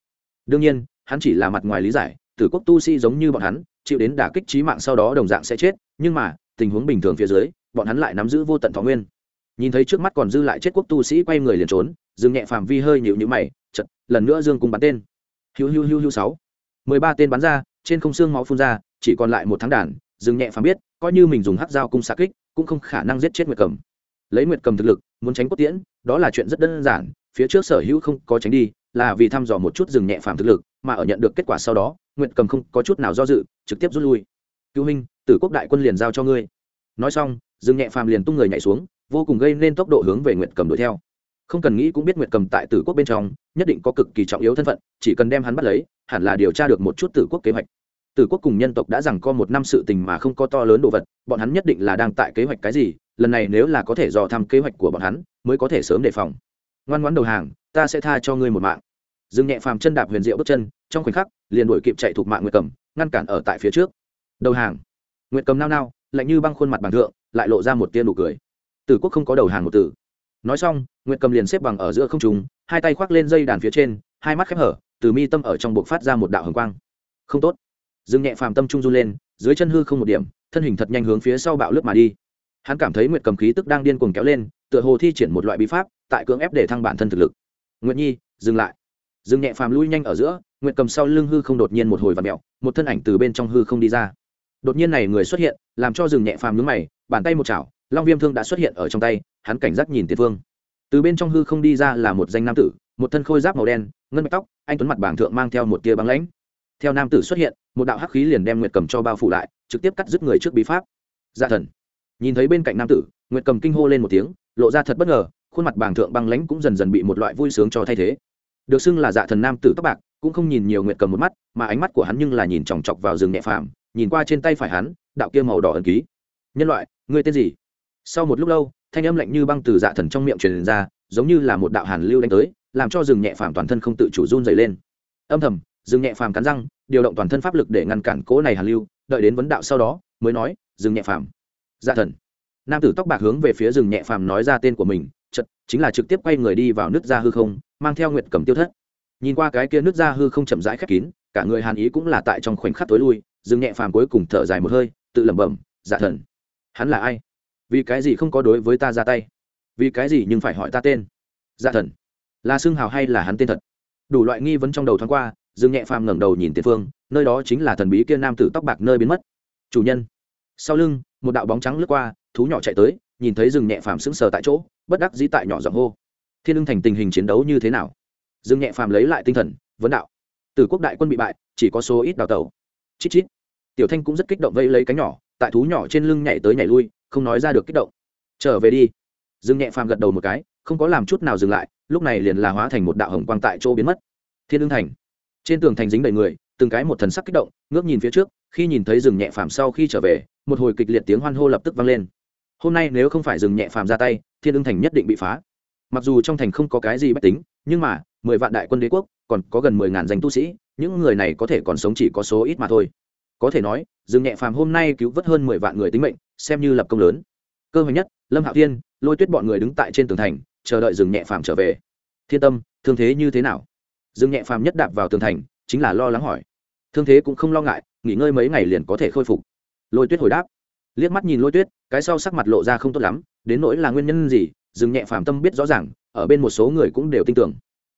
Đương nhiên, hắn chỉ là mặt ngoài lý giải, tử quốc tu sĩ giống như bọn hắn, chịu đến đả kích trí mạng sau đó đồng dạng sẽ chết, nhưng mà, tình huống bình thường phía dưới, bọn hắn lại nắm giữ vô tận thọ nguyên nhìn thấy trước mắt còn dư lại chết quốc tu sĩ quay người liền trốn, dương nhẹ phàm vi hơi nhịu nhữ mày chật lần nữa dương cùng bắn tên. Hiu hiu hiu hiu sáu. Mười ba tên bắn ra, trên không xương máu phun ra, chỉ còn lại một tháng đàn, dương nhẹ phàm biết, coi như mình dùng hắc dao cung xa kích, cũng không khả năng giết chết nguyệt cầm. Lấy nguyệt cầm thực lực, muốn tránh cốt tiễn, đó là chuyện rất đơn giản, phía trước sở hữu không có tránh đi, là vì thăm dò một chút dừng nhẹ phàm thực lực, mà ở nhận được kết quả sau đó, nguyệt cầm không có chút nào do dự, trực tiếp rút lui. Cứu minh tử quốc đại quân liền giao cho ngươi. Nói xong dừng nhẹ phàm liền tung người nhảy xuống vô cùng gây nên tốc độ hướng về nguyệt cầm đuổi theo. Không cần nghĩ cũng biết nguyệt cầm tại tử quốc bên trong, nhất định có cực kỳ trọng yếu thân phận, chỉ cần đem hắn bắt lấy, hẳn là điều tra được một chút tử quốc kế hoạch. Tử quốc cùng nhân tộc đã rằng có một năm sự tình mà không có to lớn đồ vật, bọn hắn nhất định là đang tại kế hoạch cái gì, lần này nếu là có thể dò thăm kế hoạch của bọn hắn, mới có thể sớm đề phòng. Ngoan ngoãn đầu hàng, ta sẽ tha cho ngươi một mạng. Dừng nhẹ phàm chân đạp huyền diệu bước chân, trong khoảnh khắc, liền đuổi kịp chạy thuộc mạng nguyệt cầm, ngăn cản ở tại phía trước. Đầu hàng. Nguyệt cầm nao nao, lạnh như băng khuôn mặt bằng thượng, lại lộ ra một tia nụ cười tử quốc không có đầu hàng một tử nói xong, nguyệt cầm liền xếp bằng ở giữa không trùng hai tay khoác lên dây đàn phía trên, hai mắt khép hở, từ mi tâm ở trong buộc phát ra một đạo hồng quang. Không tốt. Dương nhẹ phàm tâm trung run lên, dưới chân hư không một điểm, thân hình thật nhanh hướng phía sau bạo lướt mà đi. Hắn cảm thấy nguyệt cầm khí tức đang điên cuồng kéo lên, tựa hồ thi triển một loại bí pháp, tại cưỡng ép để thăng bản thân thực lực. Nguyệt nhi, dừng lại. Dương nhẹ phàm lui nhanh ở giữa, nguyệt cầm sau lưng hư không đột nhiên một hồi và mẹo một thân ảnh từ bên trong hư không đi ra. Đột nhiên này người xuất hiện, làm cho Dừng nhẹ phàm nhướng mày, bàn tay một chảo long viêm thương đã xuất hiện ở trong tay, hắn cảnh giác nhìn tiền phương từ bên trong hư không đi ra là một danh nam tử, một thân khôi giáp màu đen, ngân mạch tóc, anh tuấn mặt bảng thượng mang theo một tia băng lãnh. Theo nam tử xuất hiện, một đạo hắc khí liền đem nguyệt cầm cho bao phủ lại, trực tiếp cắt dứt người trước bí pháp. Dạ thần. Nhìn thấy bên cạnh nam tử, nguyệt cầm kinh hô lên một tiếng, lộ ra thật bất ngờ, khuôn mặt bàng thượng băng lãnh cũng dần dần bị một loại vui sướng cho thay thế. Được xưng là dạ thần nam tử tóc bạc, cũng không nhìn nhiều nguyệt cầm một mắt, mà ánh mắt của hắn nhưng là nhìn chòng chọc vào rừng nhẹ phàm, nhìn qua trên tay phải hắn, đạo kia màu đỏ ẩn ký. Nhân loại, ngươi tên gì? Sau một lúc lâu, thanh âm lạnh như băng từ dạ thần trong miệng truyền ra, giống như là một đạo hàn lưu đánh tới, làm cho rừng nhẹ phàm toàn thân không tự chủ run dày lên. Âm thầm, rừng nhẹ phàm cắn răng, điều động toàn thân pháp lực để ngăn cản cỗ này hàn lưu, đợi đến vấn đạo sau đó, mới nói, rừng nhẹ phàm. Dạ thần. Nam tử tóc bạc hướng về phía rừng nhẹ phàm nói ra tên của mình chật chính là trực tiếp quay người đi vào nước ra hư không, mang theo nguyệt cầm tiêu thất. Nhìn qua cái kia nước ra hư không chậm rãi khép kín, cả người hàn ý cũng là tại trong khoảnh khắc tối lui, rừng nhẹ phàm cuối cùng thở dài một hơi, tự lẩm bẩm dạ thần, hắn là ai? Vì cái gì không có đối với ta ra tay? Vì cái gì nhưng phải hỏi ta tên? Dạ thần. Là xương hào hay là hắn tên thật? Đủ loại nghi vấn trong đầu thoáng qua, dương nhẹ phàm ngẩng đầu nhìn tiền phương, nơi đó chính là thần bí kia nam tử tóc bạc nơi biến mất. Chủ nhân. Sau lưng, một đạo bóng trắng lướt qua, thú nhỏ chạy tới, nhìn thấy rừng nhẹ phàm sững sờ tại chỗ, bất đắc dĩ tại nhỏ giọng hô. Thiên ưng thành tình hình chiến đấu như thế nào? Dương nhẹ phàm lấy lại tinh thần, vấn đạo. Từ quốc đại quân bị bại, chỉ có số ít đào tẩu. Chít chít. Tiểu thanh cũng rất kích động vây lấy cánh nhỏ, tại thú nhỏ trên lưng nhảy tới nhảy lui không nói ra được kích động. Trở về đi. Dương nhẹ phàm gật đầu một cái, không có làm chút nào dừng lại, lúc này liền là hóa thành một đạo hồng quang tại chỗ biến mất. Thiên ương thành. Trên tường thành dính đầy người, từng cái một thần sắc kích động, ngước nhìn phía trước, khi nhìn thấy rừng nhẹ phàm sau khi trở về, một hồi kịch liệt tiếng hoan hô lập tức vang lên. Hôm nay nếu không phải rừng nhẹ phàm ra tay, thiên ương thành nhất định bị phá. Mặc dù trong thành không có cái gì bất tính, nhưng mà, mười vạn đại quân đế quốc, còn có gần mười ngàn danh tu sĩ, những người này có thể còn sống chỉ có số ít mà thôi. Có thể nói rừng nhẹ phàm hôm nay cứu vớt hơn mười vạn người tính mệnh xem như lập công lớn. Cơ hội nhất, lâm hạo thiên, lôi tuyết bọn người đứng tại trên tường thành, chờ đợi rừng nhẹ phàm trở về. Thiên tâm, thương thế như thế nào? Rừng nhẹ phàm nhất đạp vào tường thành, chính là lo lắng hỏi. Thương thế cũng không lo ngại, nghỉ ngơi mấy ngày liền có thể khôi phục. Lôi tuyết hồi đáp. Liếc mắt nhìn lôi tuyết, cái sau sắc mặt lộ ra không tốt lắm, đến nỗi là nguyên nhân gì, rừng nhẹ phàm tâm biết rõ ràng, ở bên một số người cũng đều tin tưởng.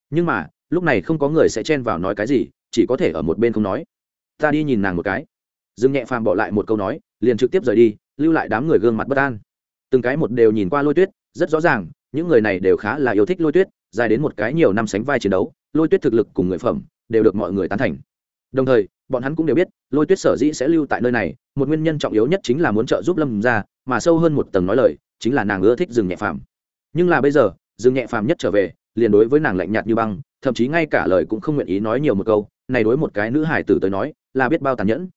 Nhưng mà, lúc này không có người sẽ chen vào nói cái gì, chỉ có thể ở một bên không nói. Ta đi nhìn nàng một cái. Dương nhẹ phàm bỏ lại một câu nói, liền trực tiếp rời đi lưu lại đám người gương mặt bất an. Từng cái một đều nhìn qua lôi tuyết, rất rõ ràng, những người này đều khá là yêu thích lôi tuyết, dài đến một cái nhiều năm sánh vai chiến đấu, lôi tuyết thực lực cùng người phẩm đều được mọi người tán thành. Đồng thời, bọn hắn cũng đều biết, lôi tuyết sở dĩ sẽ lưu tại nơi này, một nguyên nhân trọng yếu nhất chính là muốn trợ giúp lâm ra mà sâu hơn một tầng nói lời, chính là nàng ưa thích rừng nhẹ phàm. Nhưng là bây giờ, rừng nhẹ phàm nhất trở về, liền đối với nàng lạnh nhạt như băng, thậm chí ngay cả lời cũng không nguyện ý nói nhiều một câu, này đối một cái nữ hải tử tới nói, là biết bao tàn nhẫn.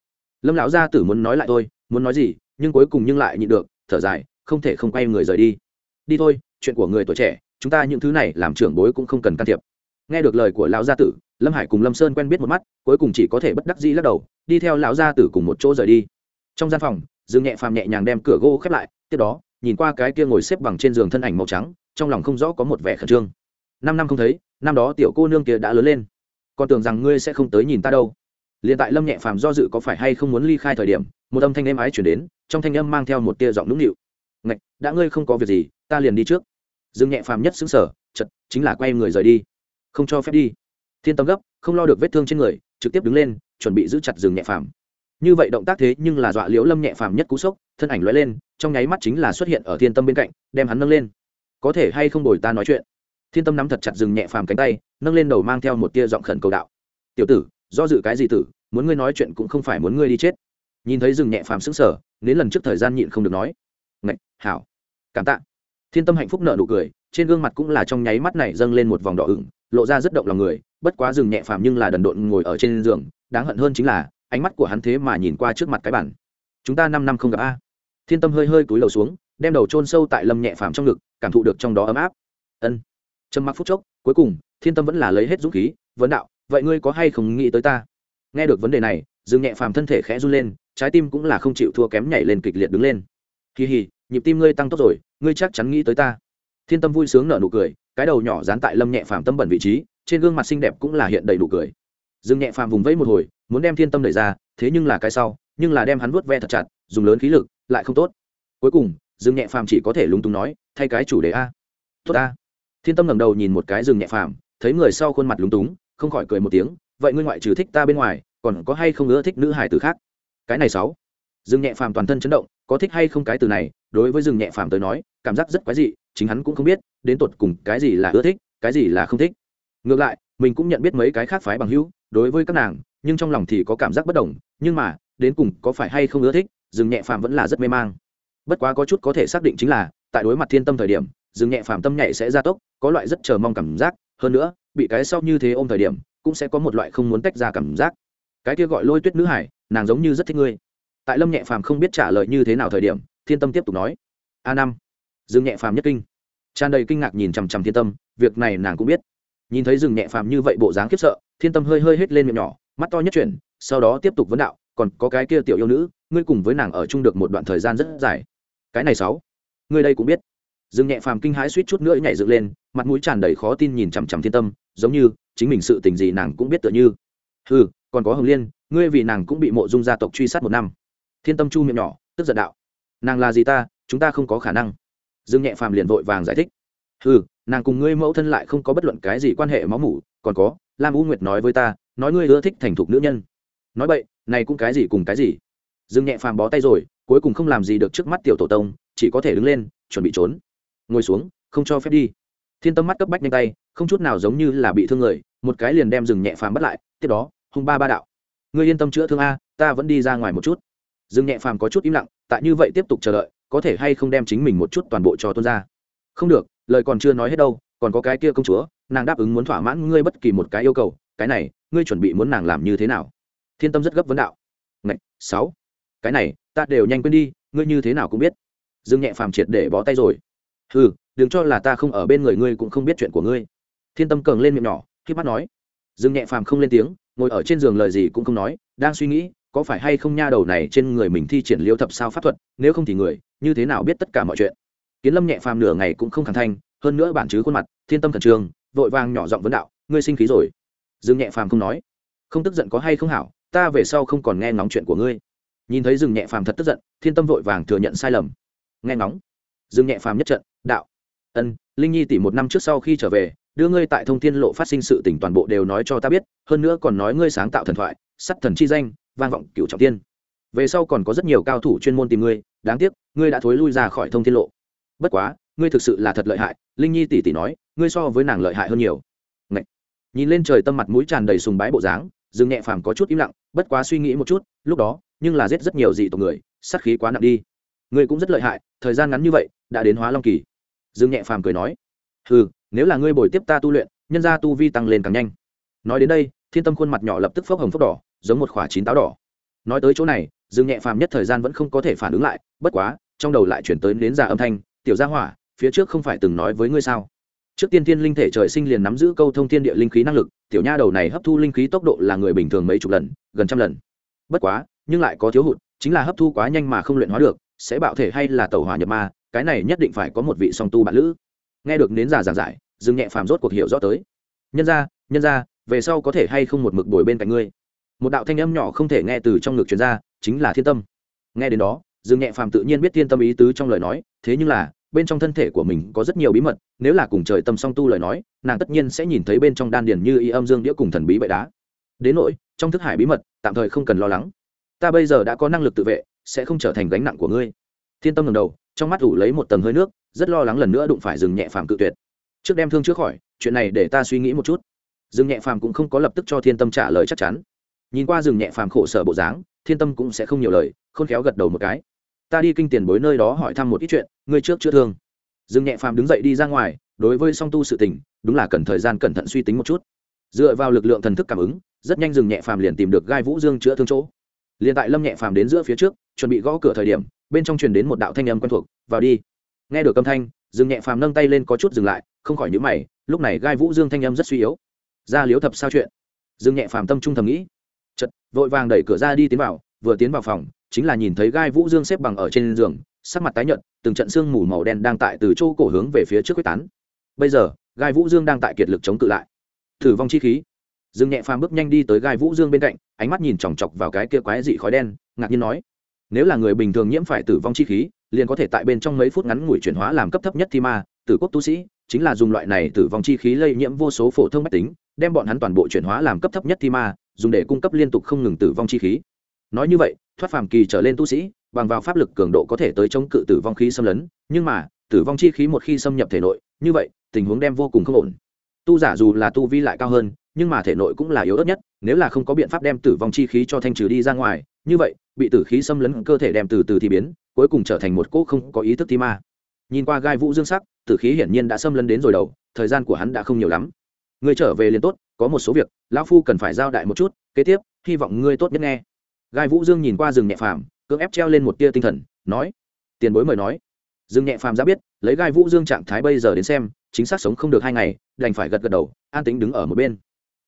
Lâm lão gia tử muốn nói lại tôi muốn nói gì nhưng cuối cùng nhưng lại nhịn được, thở dài, không thể không quay người rời đi. Đi thôi, chuyện của người tuổi trẻ, chúng ta những thứ này làm trưởng bối cũng không cần can thiệp. Nghe được lời của lão gia tử, lâm hải cùng lâm sơn quen biết một mắt, cuối cùng chỉ có thể bất đắc dĩ lắc đầu, đi theo lão gia tử cùng một chỗ rời đi. Trong gian phòng, dương nhẹ phàm nhẹ nhàng đem cửa gỗ khép lại, tiếp đó, nhìn qua cái kia ngồi xếp bằng trên giường thân ảnh màu trắng, trong lòng không rõ có một vẻ khẩn trương. Năm năm không thấy, năm đó tiểu cô nương kia đã lớn lên. Còn tưởng rằng ngươi sẽ không tới nhìn ta đâu. Liền tại lâm nhẹ phàm do dự có phải hay không muốn ly khai thời điểm, một âm thanh êm ái chuyển đến trong thanh âm mang theo một tia giọng nũng nịu. Ngạch, đã ngươi không có việc gì, ta liền đi trước. Dương nhẹ phàm nhất xứng sở chật, chính là quay người rời đi. Không cho phép đi. Thiên tâm gấp, không lo được vết thương trên người, trực tiếp đứng lên, chuẩn bị giữ chặt rừng nhẹ phàm. Như vậy động tác thế nhưng là dọa liễu lâm nhẹ phàm nhất cú sốc, thân ảnh l lên, trong nháy mắt chính là xuất hiện ở thiên tâm bên cạnh, đem hắn nâng lên. Có thể hay không đổi ta nói chuyện? Thiên tâm nắm thật chặt rừng nhẹ phàm cánh tay, nâng lên đầu mang theo một tia giọng khẩn cầu đạo. Tiểu tử, do dự cái gì tử, muốn ngươi nói chuyện cũng không phải muốn ngươi đi chết. Nhìn thấy rừng nhẹ phàm sững sờ đến lần trước thời gian nhịn không được nói. Ngạch, hảo. Cảm tạ. Thiên tâm hạnh phúc nợ nụ cười, trên gương mặt cũng là trong nháy mắt này dâng lên một vòng đỏ ửng, lộ ra rất động lòng người, bất quá dừng nhẹ phàm nhưng là đần độn ngồi ở trên giường, đáng hận hơn chính là, ánh mắt của hắn thế mà nhìn qua trước mặt cái bản chúng ta năm năm không gặp a. Thiên tâm hơi hơi cúi đầu xuống, đem đầu chôn sâu tại lâm nhẹ phàm trong ngực, cảm thụ được trong đó ấm áp. Ân. Trầm mặc phút chốc, cuối cùng, thiên tâm vẫn là lấy hết dũng khí, vấn đạo, vậy ngươi có hay không nghĩ tới ta? Nghe được vấn đề này dương nhẹ phàm thân thể khẽ run lên trái tim cũng là không chịu thua kém nhảy lên kịch liệt đứng lên. Kỳ hì, nhịp tim ngươi tăng tốc rồi, ngươi chắc chắn nghĩ tới ta. Thiên tâm vui sướng nở nụ cười, cái đầu nhỏ dán tại lâm nhẹ phàm tâm bẩn vị trí, trên gương mặt xinh đẹp cũng là hiện đầy nụ cười. Dương nhẹ phàm vùng vẫy một hồi, muốn đem thiên tâm đẩy ra, thế nhưng là cái sau, nhưng là đem hắn vuốt ve thật chặt, dùng lớn khí lực, lại không tốt. Cuối cùng, dương nhẹ phàm chỉ có thể lúng túng nói, thay cái chủ đề a. Tốt a. Thiên tâm ngẩng đầu nhìn một cái dương nhẹ phàm, thấy người sau khuôn mặt lúng túng, không khỏi cười một tiếng, vậy ngươi ngoại trừ thích ta bên ngoài, còn có hay không ưa thích nữ hải tử khác? Cái này sáu. Dương nhẹ phàm toàn thân chấn động, có thích hay không cái từ này, đối với dương nhẹ phàm tới nói, cảm giác rất quái dị, chính hắn cũng không biết, đến tột cùng cái gì là ưa thích, cái gì là không thích. Ngược lại, mình cũng nhận biết mấy cái khác phái bằng hữu, đối với các nàng, nhưng trong lòng thì có cảm giác bất đồng, nhưng mà, đến cùng có phải hay không ưa thích dương nhẹ phàm vẫn là rất mê mang. Bất quá có chút có thể xác định chính là, tại đối mặt thiên tâm thời điểm dương nhẹ phàm tâm nhạy sẽ gia tốc, có loại rất chờ mong cảm giác, hơn nữa, bị cái sau như thế ôm thời điểm, cũng sẽ có một loại không muốn tách ra cảm giác. Cái kia gọi lôi tuyết nữ hải nàng giống như rất thích ngươi. Tại lâm nhẹ phàm không biết trả lời như thế nào thời điểm, thiên tâm tiếp tục nói, a năm, dương nhẹ phàm nhất kinh. Tràn đầy kinh ngạc nhìn chằm chằm thiên tâm, việc này nàng cũng biết. Nhìn thấy rừng nhẹ phàm như vậy bộ dáng khiếp sợ, thiên tâm hơi hơi hết lên miệng nhỏ, mắt to nhất chuyển, sau đó tiếp tục vấn đạo, còn có cái kia tiểu yêu nữ, ngươi cùng với nàng ở chung được một đoạn thời gian rất dài. Cái này sáu, ngươi đây cũng biết. Rừng nhẹ phàm kinh hãi suýt chút nữa nhảy dựng lên, mặt mũi tràn đầy khó tin nhìn chằm chằm thiên tâm, giống như chính mình sự tình gì nàng cũng biết tựa như. Ừ còn có hồng liên ngươi vì nàng cũng bị mộ dung gia tộc truy sát một năm. Thiên tâm chu miệng nhỏ, tức giận đạo. Nàng là gì ta? Chúng ta không có khả năng. Dương nhẹ phàm liền vội vàng giải thích. Ừ nàng cùng ngươi mẫu thân lại không có bất luận cái gì quan hệ máu mủ, còn có, lam u nguyệt nói với ta, nói ngươi ưa thích thành thục nữ nhân. Nói vậy này cũng cái gì cùng cái gì. Dương nhẹ phàm bó tay rồi, cuối cùng không làm gì được trước mắt tiểu tổ tông, chỉ có thể đứng lên, chuẩn bị trốn. Ngồi xuống, không cho phép đi. Thiên tâm mắt cấp bách nhanh tay, không chút nào giống như là bị thương người, một cái liền đem rừng nhẹ phàm bắt lại, tiếp đó, hung ba ba đạo ngươi yên tâm chữa thương a ta vẫn đi ra ngoài một chút. Dương nhẹ phàm có chút im lặng tại như vậy tiếp tục chờ đợi có thể hay không đem chính mình một chút toàn bộ cho tuân ra? Không được lời còn chưa nói hết đâu còn có cái kia công chúa nàng đáp ứng muốn thỏa mãn ngươi bất kỳ một cái yêu cầu cái này ngươi chuẩn bị muốn nàng làm như thế nào? Thiên tâm rất gấp vấn đạo. Ngạch, sáu. Cái này ta đều nhanh quên đi ngươi như thế nào cũng biết. Dương nhẹ phàm triệt để bó tay rồi. Ừ đừng cho là ta không ở bên người ngươi cũng không biết chuyện của ngươi. Thiên tâm cường lên miệng nhỏ khi mắt nói. Dương nhẹ phàm không lên tiếng ngồi ở trên giường lời gì cũng không nói, đang suy nghĩ, có phải hay không nha đầu này trên người mình thi triển liêu thập sao pháp thuật, nếu không thì người, như thế nào biết tất cả mọi chuyện? Kiến lâm nhẹ phàm nửa ngày cũng không khẳng thanh hơn nữa bản chứ khuôn mặt, thiên tâm khẩn trương, vội vàng nhỏ giọng vấn đạo, ngươi sinh khí rồi? Dương nhẹ phàm không nói, không tức giận có hay không hảo, ta về sau không còn nghe ngóng chuyện của ngươi. Nhìn thấy dương nhẹ phàm thật tức giận, thiên tâm vội vàng thừa nhận sai lầm. Nghe ngóng. Dương nhẹ phàm nhất trận, đạo, ân, linh nhi tỷ một năm trước sau khi trở về đưa ngươi tại thông thiên lộ phát sinh sự tỉnh toàn bộ đều nói cho ta biết, hơn nữa còn nói ngươi sáng tạo thần thoại, sắt thần chi danh, vang vọng cựu trọng tiên. Về sau còn có rất nhiều cao thủ chuyên môn tìm ngươi, đáng tiếc, ngươi đã thối lui ra khỏi thông thiên lộ. Bất quá, ngươi thực sự là thật lợi hại, linh nhi tỷ tỷ nói, ngươi so với nàng lợi hại hơn nhiều. Ngậy! nhìn lên trời tâm mặt mũi tràn đầy sùng bái bộ dáng, dương nhẹ phàm có chút im lặng, bất quá suy nghĩ một chút, lúc đó, nhưng là giết rất nhiều dị tộc người, sát khí quá nặng đi. Ngươi cũng rất lợi hại, thời gian ngắn như vậy, đã đến hóa long kỳ. Dương nhẹ phàm cười nói, hừ nếu là ngươi bồi tiếp ta tu luyện, nhân ra tu vi tăng lên càng nhanh. Nói đến đây, thiên tâm khuôn mặt nhỏ lập tức phốc hồng phốc đỏ, giống một khoả chín táo đỏ. Nói tới chỗ này, dương nhẹ phàm nhất thời gian vẫn không có thể phản ứng lại, bất quá, trong đầu lại chuyển tới đến già âm thanh, tiểu gia hỏa, phía trước không phải từng nói với ngươi sao? Trước tiên thiên linh thể trời sinh liền nắm giữ câu thông thiên địa linh khí năng lực, tiểu nha đầu này hấp thu linh khí tốc độ là người bình thường mấy chục lần, gần trăm lần. Bất quá, nhưng lại có thiếu hụt, chính là hấp thu quá nhanh mà không luyện hóa được, sẽ bạo thể hay là tẩu hỏa nhập ma, cái này nhất định phải có một vị song tu bản lữ nghe được nến già giảng giải, dương nhẹ phàm rốt cuộc hiểu rõ tới. Nhân ra nhân ra về sau có thể hay không một mực bồi bên cạnh ngươi? Một đạo thanh âm nhỏ không thể nghe từ trong ngực truyền ra, chính là thiên tâm. Nghe đến đó, dương nhẹ phàm tự nhiên biết thiên tâm ý tứ trong lời nói, thế nhưng là, bên trong thân thể của mình có rất nhiều bí mật, nếu là cùng trời tâm song tu lời nói, nàng tất nhiên sẽ nhìn thấy bên trong đan điền như y âm dương đĩa cùng thần bí bệ đá. Đến nỗi, trong thức hải bí mật, tạm thời không cần lo lắng. Ta bây giờ đã có năng lực tự vệ, sẽ không trở thành gánh nặng của ngươi. Thiên tâm ngầm đầu trong mắt ủ lấy một tầng hơi nước, rất lo lắng lần nữa đụng phải rừng nhẹ phàm cự tuyệt. Trước đem thương trước khỏi, chuyện này để ta suy nghĩ một chút. Rừng nhẹ phàm cũng không có lập tức cho thiên tâm trả lời chắc chắn. Nhìn qua rừng nhẹ phàm khổ sở bộ dáng, thiên tâm cũng sẽ không nhiều lời, khôn khéo gật đầu một cái. Ta đi kinh tiền bối nơi đó hỏi thăm một ít chuyện, ngươi trước chữa thương. Rừng nhẹ phàm đứng dậy đi ra ngoài, đối với song tu sự tình, đúng là cần thời gian cẩn thận suy tính một chút. Dựa vào lực lượng thần thức cảm ứng, rất nhanh rừng nhẹ phàm liền tìm được gai vũ dương chữa thương chỗ liền tại lâm nhẹ phàm đến giữa phía trước, chuẩn bị gõ cửa thời điểm, bên trong truyền đến một đạo thanh âm quen thuộc, vào đi. Nghe được âm thanh, dương nhẹ phàm nâng tay lên có chút dừng lại, không khỏi nhữ mày, lúc này gai vũ dương thanh âm rất suy yếu. Ra liếu thập sao chuyện? Dương nhẹ phàm tâm trung thầm nghĩ. Chật vội vàng đẩy cửa ra đi tiến vào, vừa tiến vào phòng, chính là nhìn thấy gai vũ dương xếp bằng ở trên giường, sắc mặt tái nhợt, từng trận xương mù màu đen đang tại từ chỗ cổ hướng về phía trước quyết tán. Bây giờ, gai vũ dương đang tại kiệt lực chống cự lại. Thử vong chi khí. Dương nhẹ phàm bước nhanh đi tới gai vũ dương bên cạnh ánh mắt nhìn chòng chọc vào cái kia quái dị khói đen, ngạc nhiên nói, nếu là người bình thường nhiễm phải tử vong chi khí, liền có thể tại bên trong mấy phút ngắn ngủi chuyển hóa làm cấp thấp nhất thi ma, tử quốc tu sĩ, chính là dùng loại này tử vong chi khí lây nhiễm vô số phổ thông mách tính, đem bọn hắn toàn bộ chuyển hóa làm cấp thấp nhất thi ma, dùng để cung cấp liên tục không ngừng tử vong chi khí. Nói như vậy, thoát phàm kỳ trở lên tu sĩ, bằng vào pháp lực cường độ có thể tới chống cự tử vong khí xâm lấn, nhưng mà, tử vong chi khí một khi xâm nhập thể nội, như vậy, tình huống đem vô cùng không ổn. Tu giả dù là tu vi lại cao hơn nhưng mà thể nội cũng là yếu ớt nhất, nếu là không có biện pháp đem tử vong chi khí cho thanh trừ đi ra ngoài, như vậy, bị tử khí xâm lấn cơ thể đem từ từ thì biến, cuối cùng trở thành một cỗ không có ý thức thi ma. Nhìn qua gai vũ dương sắc, tử khí hiển nhiên đã xâm lấn đến rồi đầu, thời gian của hắn đã không nhiều lắm. Người trở về liền tốt, có một số việc, lão phu cần phải giao đại một chút, kế tiếp, hy vọng ngươi tốt nhất nghe. Gai vũ dương nhìn qua rừng nhẹ phàm, cưỡng ép treo lên một tia tinh thần, nói, tiền bối mời nói. Dương nhẹ phàm ra biết, lấy gai vũ dương trạng thái bây giờ đến xem, chính xác sống không được hai ngày, đành phải gật gật đầu, an tính đứng ở một bên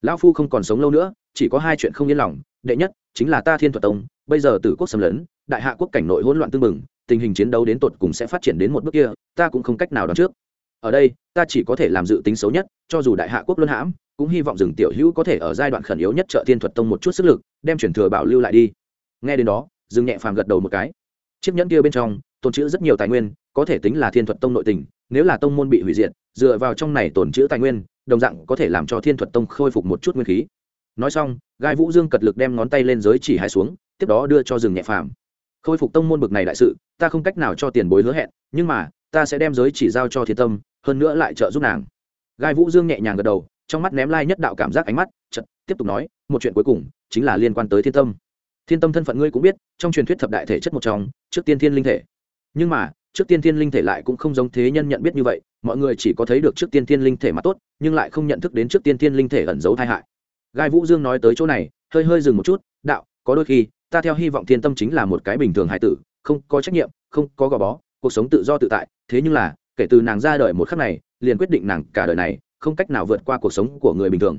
lão phu không còn sống lâu nữa, chỉ có hai chuyện không yên lòng, đệ nhất, chính là ta thiên thuật tông, bây giờ tử quốc xâm lấn, đại hạ quốc cảnh nội hỗn loạn tương mừng, tình hình chiến đấu đến tột cùng sẽ phát triển đến một bước kia, ta cũng không cách nào đoán trước. Ở đây, ta chỉ có thể làm dự tính xấu nhất, cho dù đại hạ quốc luân hãm, cũng hy vọng rừng tiểu hữu có thể ở giai đoạn khẩn yếu nhất trợ thiên thuật tông một chút sức lực, đem chuyển thừa bảo lưu lại đi. Nghe đến đó, dương nhẹ phàm gật đầu một cái. Chiếc nhẫn kia bên trong, tồn chữ rất nhiều tài nguyên, có thể tính là thiên thuật tông nội tình, nếu là tông môn bị hủy diệt, dựa vào trong này tồn chữ tài nguyên đồng dạng có thể làm cho thiên thuật tông khôi phục một chút nguyên khí. Nói xong, gai vũ dương cật lực đem ngón tay lên giới chỉ hai xuống, tiếp đó đưa cho rừng nhẹ phàm. Khôi phục tông môn bực này đại sự, ta không cách nào cho tiền bối hứa hẹn, nhưng mà, ta sẽ đem giới chỉ giao cho thiên tâm, hơn nữa lại trợ giúp nàng. Gai vũ dương nhẹ nhàng gật đầu, trong mắt ném lai nhất đạo cảm giác ánh mắt chật tiếp tục nói, một chuyện cuối cùng, chính là liên quan tới thiên tâm. Thiên tâm thân phận ngươi cũng biết, trong truyền thuyết thập đại thể chất một trong, trước tiên thiên linh thể. Nhưng mà, trước tiên thiên linh thể lại cũng không giống thế nhân nhận biết như vậy mọi người chỉ có thấy được trước tiên thiên linh thể mà tốt, nhưng lại không nhận thức đến trước tiên thiên linh thể ẩn giấu tai hại. Gai vũ dương nói tới chỗ này, hơi hơi dừng một chút, đạo, có đôi khi, ta theo hy vọng thiên tâm chính là một cái bình thường hải tử, không có trách nhiệm, không có gò bó, cuộc sống tự do tự tại, thế nhưng là, kể từ nàng ra đời một khắc này, liền quyết định nàng cả đời này, không cách nào vượt qua cuộc sống của người bình thường.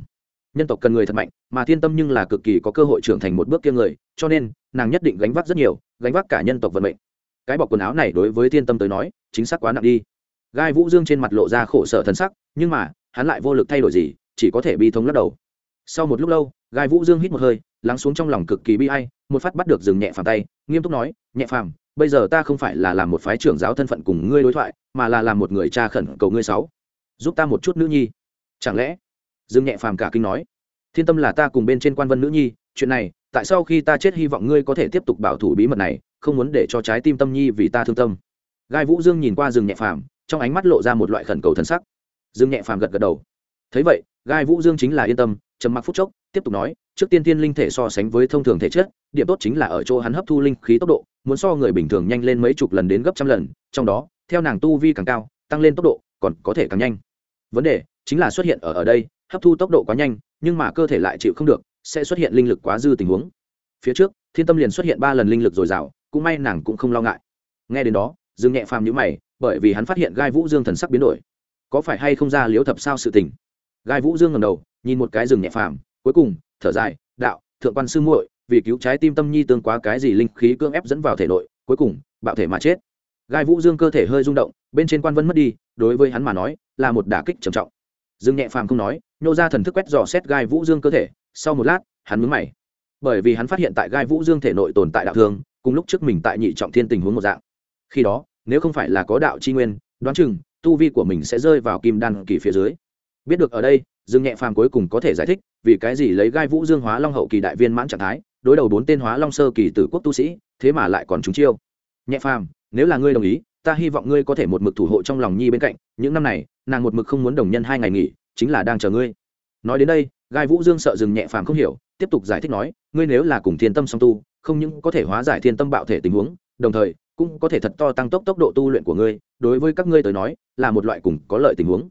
Nhân tộc cần người thật mạnh, mà thiên tâm nhưng là cực kỳ có cơ hội trưởng thành một bước kia người, cho nên, nàng nhất định gánh vác rất nhiều, gánh vác cả nhân tộc vận mệnh. Cái bọc quần áo này đối với thiên tâm tới nói, chính xác quá nặng đi gai vũ dương trên mặt lộ ra khổ sở thân sắc, nhưng mà, hắn lại vô lực thay đổi gì, chỉ có thể bi thống lắc đầu. Sau một lúc lâu, gai vũ dương hít một hơi, lắng xuống trong lòng cực kỳ bi ai, một phát bắt được dừng nhẹ phàm tay, nghiêm túc nói, nhẹ phàm, bây giờ ta không phải là làm một phái trưởng giáo thân phận cùng ngươi đối thoại, mà là làm một người cha khẩn cầu ngươi sáu. Giúp ta một chút nữ nhi. Chẳng lẽ? Dương nhẹ phàm cả kinh nói. Thiên tâm là ta cùng bên trên quan vân nữ nhi, chuyện này, tại sao khi ta chết hy vọng ngươi có thể tiếp tục bảo thủ bí mật này, không muốn để cho trái tim tâm nhi vì ta thương tâm? Gai vũ dương nhìn qua rừng nhẹ phàm trong ánh mắt lộ ra một loại khẩn cầu thân sắc. Dương nhẹ phàm gật gật đầu. Thấy vậy, gai vũ dương chính là yên tâm, trầm mặc phút chốc, tiếp tục nói, trước tiên tiên linh thể so sánh với thông thường thể chất, điểm tốt chính là ở chỗ hắn hấp thu linh khí tốc độ, muốn so người bình thường nhanh lên mấy chục lần đến gấp trăm lần, trong đó, theo nàng tu vi càng cao, tăng lên tốc độ, còn có thể càng nhanh. Vấn đề, chính là xuất hiện ở ở đây, hấp thu tốc độ quá nhanh, nhưng mà cơ thể lại chịu không được, sẽ xuất hiện linh lực quá dư tình huống. Phía trước, thiên tâm liền xuất hiện ba lần linh lực dồi dào, cũng may nàng cũng không lo ngại. Nghe đến đó, dương nhẹ phàm nhữ mày bởi vì hắn phát hiện gai vũ dương thần sắc biến đổi. Có phải hay không ra liếu thập sao sự tình? Gai vũ dương ngầm đầu, nhìn một cái rừng nhẹ phàm, cuối cùng, thở dài, đạo, thượng quan sư muội, vì cứu trái tim tâm nhi tương quá cái gì linh khí cưỡng ép dẫn vào thể nội, cuối cùng, bạo thể mà chết. Gai vũ dương cơ thể hơi rung động, bên trên quan vân mất đi, đối với hắn mà nói, là một đả kích trầm trọng. Dương nhẹ phàm không nói, nhô ra thần thức quét dò xét gai vũ dương cơ thể, sau một lát, hắn mướn mày. Bởi vì hắn phát hiện tại gai vũ dương thể nội tồn tại đạo thương, cùng lúc trước mình tại nhị trọng thiên tình huống một dạng. Khi đó nếu không phải là có đạo chi nguyên, đoán chừng, tu vi của mình sẽ rơi vào kim đan kỳ phía dưới. Biết được ở đây, dương nhẹ phàm cuối cùng có thể giải thích, vì cái gì lấy gai vũ dương hóa long hậu kỳ đại viên mãn trạng thái, đối đầu bốn tên hóa long sơ kỳ tử quốc tu sĩ, thế mà lại còn trúng chiêu. Nhẹ phàm, nếu là ngươi đồng ý, ta hy vọng ngươi có thể một mực thủ hộ trong lòng nhi bên cạnh, những năm này, nàng một mực không muốn đồng nhân hai ngày nghỉ, chính là đang chờ ngươi. Nói đến đây, gai vũ dương sợ dừng nhẹ phàm không hiểu, tiếp tục giải thích nói, ngươi nếu là cùng thiên tâm song tu, không những có thể hóa giải thiên tâm bạo thể tình huống, đồng thời cũng có thể thật to tăng tốc tốc độ tu luyện của ngươi, đối với các ngươi tới nói, là một loại cùng có lợi tình huống.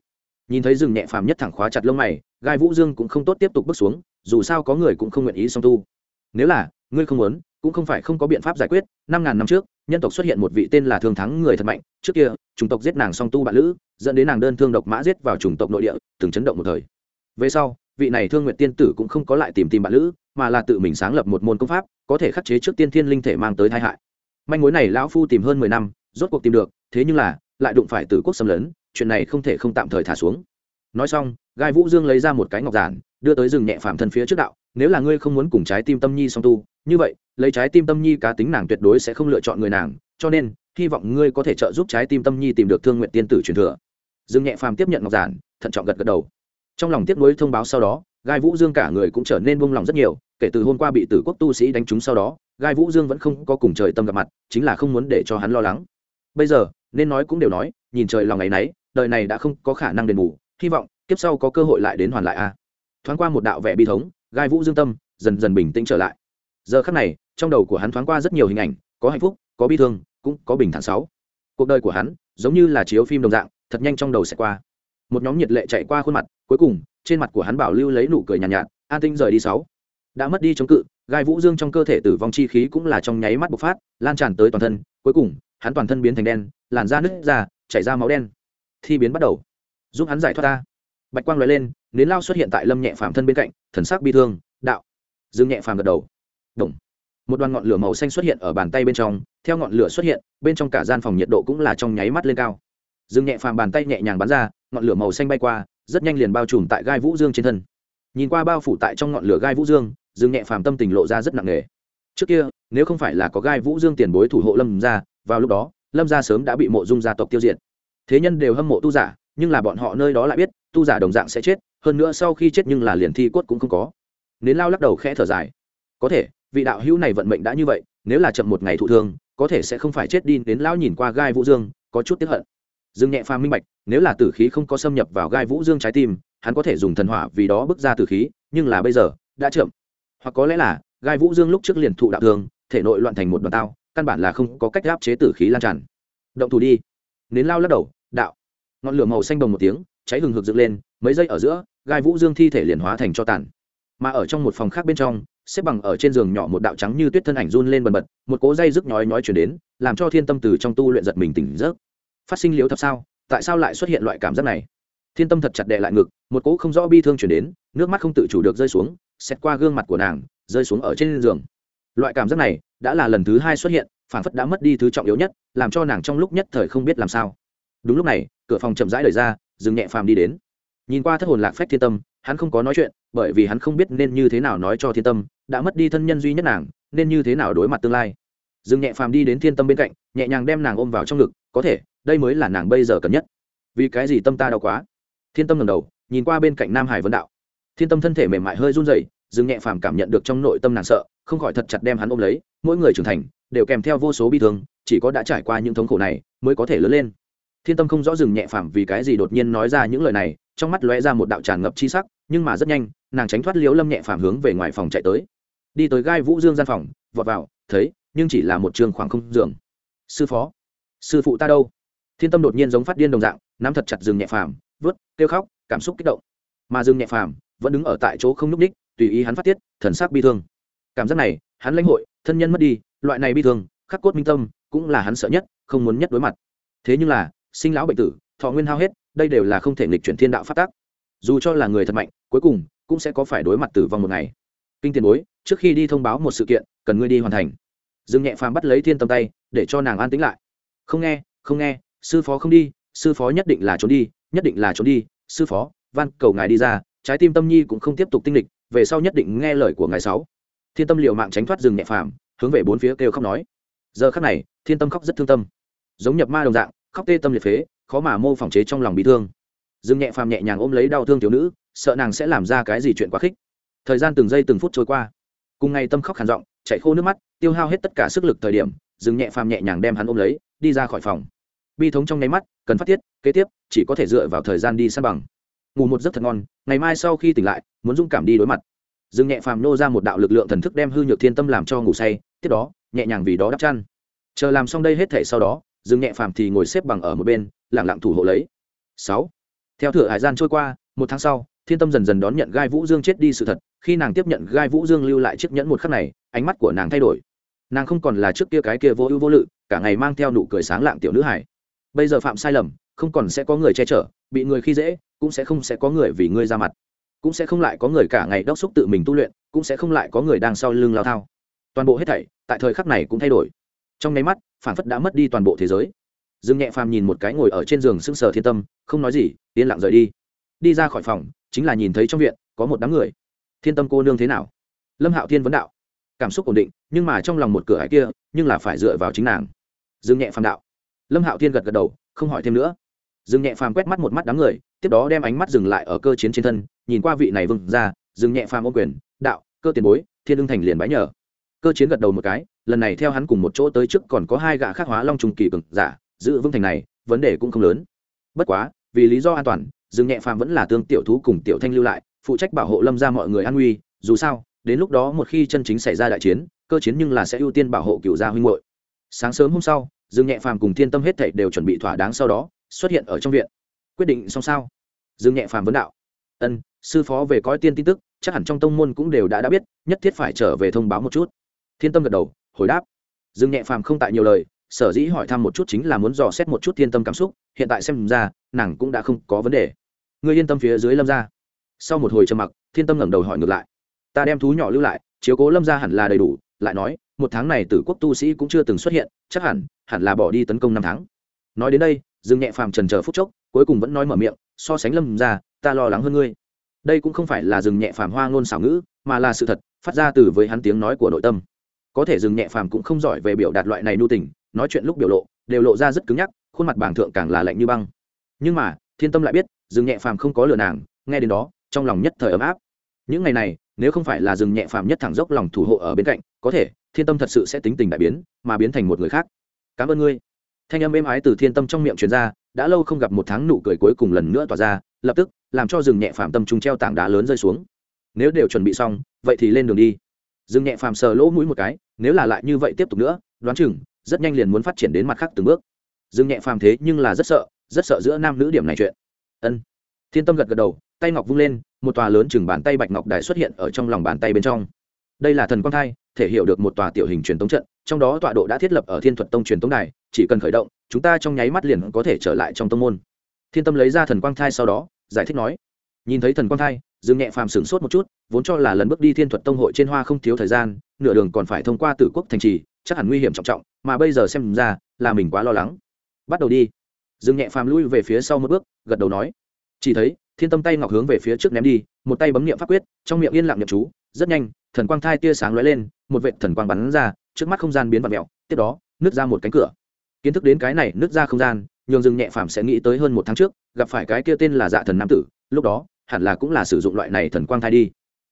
Nhìn thấy rừng nhẹ phàm nhất thẳng khóa chặt lông mày, gai vũ dương cũng không tốt tiếp tục bước xuống, dù sao có người cũng không nguyện ý song tu. Nếu là, ngươi không muốn, cũng không phải không có biện pháp giải quyết, năm ngàn năm trước, nhân tộc xuất hiện một vị tên là thương thắng người thật mạnh, trước kia, chủng tộc giết nàng song tu bạn lữ, dẫn đến nàng đơn thương độc mã giết vào chủng tộc nội địa, từng chấn động một thời. Về sau, vị này thương nguyện tiên tử cũng không có lại tìm tìm bạn lữ, mà là tự mình sáng lập một môn công pháp, có thể khắc chế trước tiên thiên linh thể mang tới tai hại manh mối này lão phu tìm hơn mười năm, rốt cuộc tìm được, thế nhưng là, lại đụng phải tử quốc xâm lấn, chuyện này không thể không tạm thời thả xuống. Nói xong, gai vũ dương lấy ra một cái ngọc giản, đưa tới rừng nhẹ phàm thân phía trước đạo, nếu là ngươi không muốn cùng trái tim tâm nhi song tu, như vậy, lấy trái tim tâm nhi cá tính nàng tuyệt đối sẽ không lựa chọn người nàng, cho nên, hy vọng ngươi có thể trợ giúp trái tim tâm nhi tìm được thương nguyện tiên tử truyền thừa. Dương nhẹ phàm tiếp nhận ngọc giản, thận trọng gật gật đầu. Trong lòng tiếc nối thông báo sau đó gai vũ dương cả người cũng trở nên buông lòng rất nhiều, kể từ hôm qua bị tử quốc tu sĩ đánh trúng sau đó, gai vũ dương vẫn không có cùng trời tâm gặp mặt, chính là không muốn để cho hắn lo lắng. Bây giờ, nên nói cũng đều nói, nhìn trời lòng ngày nấy, đời này đã không có khả năng đền bù, hy vọng kiếp sau có cơ hội lại đến hoàn lại a thoáng qua một đạo vẻ bi thống, gai vũ dương tâm dần dần bình tĩnh trở lại. Giờ khắc này, trong đầu của hắn thoáng qua rất nhiều hình ảnh, có hạnh phúc, có bi thương, cũng có bình thản sáu. Cuộc đời của hắn giống như là chiếu phim đồng dạng, thật nhanh trong đầu sẽ qua một nhóm nhiệt lệ chạy qua khuôn mặt cuối cùng trên mặt của hắn bảo lưu lấy nụ cười nhàn nhạt, nhạt an tinh rời đi sáu. Đã mất đi chống cự gai vũ dương trong cơ thể tử vong chi khí cũng là trong nháy mắt bộc phát lan tràn tới toàn thân cuối cùng hắn toàn thân biến thành đen làn da nứt ra chảy ra máu đen. Thi biến bắt đầu. Giúp hắn giải thoát ta. Bạch quang l lên nến lao xuất hiện tại lâm nhẹ phàm thân bên cạnh thần sắc bi thương đạo. Dương nhẹ phàm gật đầu. Động. một đoàn ngọn lửa màu xanh xuất hiện ở bàn tay bên trong theo ngọn lửa xuất hiện bên trong cả gian phòng nhiệt độ cũng là trong nháy mắt lên cao. Dương nhẹ phàm bàn tay nhẹ nhàng bắn ra ngọn lửa màu xanh bay qua, rất nhanh liền bao trùm tại gai vũ dương trên thân. Nhìn qua bao phủ tại trong ngọn lửa gai vũ dương dương nhẹ phàm tâm tình lộ ra rất nặng nề. Trước kia, nếu không phải là có gai vũ dương tiền bối thủ hộ lâm ra vào lúc đó, lâm gia sớm đã bị mộ dung gia tộc tiêu diệt. Thế nhân đều hâm mộ tu giả, nhưng là bọn họ nơi đó lại biết, tu giả đồng dạng sẽ chết, hơn nữa sau khi chết nhưng là liền thi cốt cũng không có. Nến lao lắc đầu khẽ thở dài. Có thể, vị đạo hữu này vận mệnh đã như vậy, nếu là chậm một ngày thụ thương, có thể sẽ không phải chết đi. Đến lão nhìn qua gai vũ dương, có chút tiếp hận dương nhẹ pha minh bạch, nếu là tử khí không có xâm nhập vào gai vũ dương trái tim, hắn có thể dùng thần hỏa vì đó bước ra tử khí, nhưng là bây giờ, đã chậm. Hoặc có lẽ là, gai vũ dương lúc trước liền thụ đạo thường thể nội loạn thành một đoàn tao, căn bản là không có cách áp chế tử khí lan tràn. Động thủ đi. Nến lao lắc đầu, đạo. Ngọn lửa màu xanh đồng một tiếng, cháy hừng hực dựng lên, mấy giây ở giữa, gai vũ dương thi thể liền hóa thành cho tàn. Mà ở trong một phòng khác bên trong, xếp bằng ở trên giường nhỏ một đạo trắng như tuyết thân ảnh run lên bần bật, một cố dây rức nhói nhói chuyển đến, làm cho thiên tâm từ trong tu luyện giật mình tỉnh giấc phát sinh liếu thập sao, tại sao lại xuất hiện loại cảm giác này? Thiên tâm thật chặt đè lại ngực, một cỗ không rõ bi thương chuyển đến, nước mắt không tự chủ được rơi xuống xét qua gương mặt của nàng, rơi xuống ở trên giường. Loại cảm giác này đã là lần thứ hai xuất hiện, phản phất đã mất đi thứ trọng yếu nhất, làm cho nàng trong lúc nhất thời không biết làm sao. Đúng lúc này, cửa phòng chậm rãi đời ra, dừng nhẹ phàm đi đến. Nhìn qua thất hồn lạc phách thiên tâm, hắn không có nói chuyện, bởi vì hắn không biết nên như thế nào nói cho thiên tâm, đã mất đi thân nhân duy nhất nàng, nên như thế nào đối mặt tương lai. Dừng nhẹ phàm đi đến thiên tâm bên cạnh, nhẹ nhàng đem nàng ôm vào trong ngực, có thể đây mới là nàng bây giờ cần nhất. Vì cái gì tâm ta đau quá? Thiên tâm ngầm đầu, nhìn qua bên cạnh nam hải vân đạo. Thiên tâm thân thể mềm mại hơi run rẩy, dừng nhẹ phàm cảm nhận được trong nội tâm nàng sợ, không khỏi thật chặt đem hắn ôm lấy, mỗi người trưởng thành đều kèm theo vô số bi thương, chỉ có đã trải qua những thống khổ này mới có thể lớn lên. Thiên tâm không rõ dừng nhẹ phàm vì cái gì đột nhiên nói ra những lời này, trong mắt lóe ra một đạo tràn ngập chi sắc, nhưng mà rất nhanh, nàng tránh thoát liếu lâm nhẹ phàm hướng về ngoài phòng chạy tới. Đi tới gai vũ dương gian phòng, vọt vào, thấy, nhưng chỉ là một trường khoảng không giường. Sư phó, sư phụ ta đâu? Thiên tâm đột nhiên giống phát điên đồng dạng, nắm thật chặt rừng nhẹ phàm, vớt, kêu khóc, cảm xúc kích động. Mà rừng nhẹ phàm vẫn đứng ở tại chỗ không nhúc ních tùy ý hắn phát tiết, thần sắc bi thương. Cảm giác này, hắn lãnh hội, thân nhân mất đi, loại này bi thương, khắc cốt minh tâm, cũng là hắn sợ nhất, không muốn nhất đối mặt. Thế nhưng là, sinh lão bệnh tử, thọ nguyên hao hết, đây đều là không thể nghịch chuyển thiên đạo phát tác dù cho là người thật mạnh, cuối cùng cũng sẽ có phải đối mặt tử vong một ngày. Kinh tiền bối, trước khi đi thông báo một sự kiện, cần ngươi đi hoàn thành. Dương nhẹ phàm bắt lấy thiên tâm tay, để cho nàng an tĩnh lại. Không nghe không nghe sư phó không đi, sư phó nhất định là trốn đi, nhất định là trốn đi, sư phó, van cầu ngài đi ra, trái tim tâm nhi cũng không tiếp tục tinh lịch, về sau nhất định nghe lời của ngài sáu. Thiên tâm liệu mạng tránh thoát rừng nhẹ phàm, hướng về bốn phía kêu khóc nói. Giờ khắc này, thiên tâm khóc rất thương tâm. Giống nhập ma đồng dạng, khóc tê tâm liệt phế, khó mà mô phỏng chế trong lòng bị thương. Rừng nhẹ phàm nhẹ nhàng ôm lấy đau thương thiếu nữ, sợ nàng sẽ làm ra cái gì chuyện quá khích. Thời gian từng giây từng phút trôi qua. Cùng ngày tâm khóc khản giọng, chạy khô nước mắt, tiêu hao hết tất cả sức lực thời điểm, rừng nhẹ phàm nhẹ nhàng đem hắn ôm lấy, đi ra khỏi phòng bi thống trong nháy mắt, cần phát tiết, kế tiếp, chỉ có thể dựa vào thời gian đi săn bằng. Ngủ một giấc thật ngon, ngày mai sau khi tỉnh lại, muốn dũng cảm đi đối mặt. Dương nhẹ phàm nô ra một đạo lực lượng thần thức đem hư nhược thiên tâm làm cho ngủ say, tiếp đó, nhẹ nhàng vì đó đắp chăn. Chờ làm xong đây hết thể sau đó, dương nhẹ phàm thì ngồi xếp bằng ở một bên lẳng lặng thủ hộ lấy. Sáu. Theo thửa hải gian trôi qua, một tháng sau, thiên tâm dần dần đón nhận gai vũ dương chết đi sự thật. Khi nàng tiếp nhận gai vũ dương lưu lại chiếc nhẫn một khắc này, ánh mắt của nàng thay đổi. Nàng không còn là trước kia cái kia vô ưu vô lự, cả ngày mang theo nụ cười sáng lạng tiểu nữ hải bây giờ phạm sai lầm, không còn sẽ có người che chở, bị người khi dễ, cũng sẽ không sẽ có người vì ngươi ra mặt. Cũng sẽ không lại có người cả ngày đốc xúc tự mình tu luyện, cũng sẽ không lại có người đang sau lưng lao thao. Toàn bộ hết thảy, tại thời khắc này cũng thay đổi. Trong nháy mắt, phản phất đã mất đi toàn bộ thế giới. Dương nhẹ phàm nhìn một cái ngồi ở trên giường sững sờ thiên tâm, không nói gì, yên lặng rời đi. Đi ra khỏi phòng, chính là nhìn thấy trong viện, có một đám người. Thiên tâm cô nương thế nào? Lâm hạo thiên vấn đạo. Cảm xúc ổn định, nhưng mà trong lòng một cửa hải kia, nhưng là phải dựa vào chính nàng. Dương nhẹ phàm đạo lâm hạo thiên gật gật đầu, không hỏi thêm nữa. Dương nhẹ phàm quét mắt một mắt đám người, tiếp đó đem ánh mắt dừng lại ở cơ chiến trên thân, nhìn qua vị này vừng ra dương nhẹ phàm ô quyền, đạo, cơ tiền bối, thiên ưng thành liền bái nhờ. Cơ chiến gật đầu một cái, lần này theo hắn cùng một chỗ tới trước còn có hai gã khác hóa long trùng kỳ cực giả, giữ vững thành này, vấn đề cũng không lớn. Bất quá, vì lý do an toàn dương nhẹ phàm vẫn là tương tiểu thú cùng tiểu thanh lưu lại, phụ trách bảo hộ lâm ra mọi người an nguy, dù sao, đến lúc đó một khi chân chính xảy ra đại chiến, cơ chiến nhưng là sẽ ưu tiên bảo hộ cựu gia huynh hội sáng sớm hôm sau dương nhẹ phàm cùng thiên tâm hết thảy đều chuẩn bị thỏa đáng sau đó, xuất hiện ở trong viện. Quyết định xong sao? Dương nhẹ phàm vấn đạo. Ân, sư phó về coi tiên tin tức, chắc hẳn trong tông môn cũng đều đã đã biết, nhất thiết phải trở về thông báo một chút. Thiên tâm gật đầu, hồi đáp. Dương nhẹ phàm không tại nhiều lời, sở dĩ hỏi thăm một chút chính là muốn dò xét một chút thiên tâm cảm xúc, hiện tại xem ra, nàng cũng đã không có vấn đề. Người yên tâm phía dưới lâm ra sau một hồi trầm mặc, thiên tâm ngẩng đầu hỏi ngược lại. Ta đem thú nhỏ lưu lại, chiếu cố lâm ra hẳn là đầy đủ, lại nói một tháng này tử quốc tu sĩ cũng chưa từng xuất hiện, chắc hẳn hẳn là bỏ đi tấn công năm tháng. Nói đến đây, dương nhẹ phàm trần chờ phút chốc, cuối cùng vẫn nói mở miệng, so sánh lâm ra ta lo lắng hơn ngươi. Đây cũng không phải là dừng nhẹ phàm hoa ngôn xảo ngữ, mà là sự thật, phát ra từ với hắn tiếng nói của nội tâm. Có thể dừng nhẹ phàm cũng không giỏi về biểu đạt loại này nu tình, nói chuyện lúc biểu lộ, đều lộ ra rất cứng nhắc, khuôn mặt bảng thượng càng là lạnh như băng. Nhưng mà, thiên tâm lại biết dừng nhẹ phàm không có lừa nàng, nghe đến đó, trong lòng nhất thời ấm áp. Những ngày này, nếu không phải là dừng nhẹ phàm nhất thẳng dốc lòng thủ hộ ở bên cạnh, có thể thiên tâm thật sự sẽ tính tình đại biến, mà biến thành một người khác. Cảm ơn ngươi. Thanh âm êm ái từ thiên tâm trong miệng truyền ra, đã lâu không gặp một tháng nụ cười cuối cùng lần nữa tỏa ra, lập tức, làm cho rừng nhẹ phàm tâm trung treo tảng đá lớn rơi xuống. Nếu đều chuẩn bị xong, vậy thì lên đường đi. Rừng nhẹ phàm sờ lỗ mũi một cái, nếu là lại như vậy tiếp tục nữa, đoán chừng, rất nhanh liền muốn phát triển đến mặt khác từng bước. Rừng nhẹ phàm thế nhưng là rất sợ rất sợ giữa nam nữ điểm này chuyện. Ân. Thiên tâm gật gật đầu, tay ngọc vung lên, một tòa lớn chừng bàn tay bạch ngọc đài xuất hiện ở trong lòng bàn tay bên trong. Đây là thần quang thai thể hiểu được một tòa tiểu hình truyền tống trận, trong đó tọa độ đã thiết lập ở thiên thuật tông truyền tống đài, chỉ cần khởi động, chúng ta trong nháy mắt liền có thể trở lại trong tông môn. Thiên tâm lấy ra thần quang thai sau đó, giải thích nói, nhìn thấy thần quang thai, dương nhẹ phàm sửng sốt một chút, vốn cho là lần bước đi thiên thuật tông hội trên hoa không thiếu thời gian, nửa đường còn phải thông qua tử quốc thành trì, chắc hẳn nguy hiểm trọng trọng, mà bây giờ xem ra, là mình quá lo lắng. Bắt đầu đi. Dương nhẹ phàm lui về phía sau một bước, gật đầu nói, chỉ thấy, thiên tâm tay ngọc hướng về phía trước ném đi, một tay bấm niệm pháp quyết, trong miệng yên lặng niệm chú, rất nhanh, thần quang thai tia sáng lóe lên một vệ thần quang bắn ra, trước mắt không gian biến vật mẹo tiếp đó, nứt ra một cánh cửa. Kiến thức đến cái này nứt ra không gian, nhường rừng nhẹ phàm sẽ nghĩ tới hơn một tháng trước, gặp phải cái kia tên là dạ thần nam tử, lúc đó, hẳn là cũng là sử dụng loại này thần quang thai đi.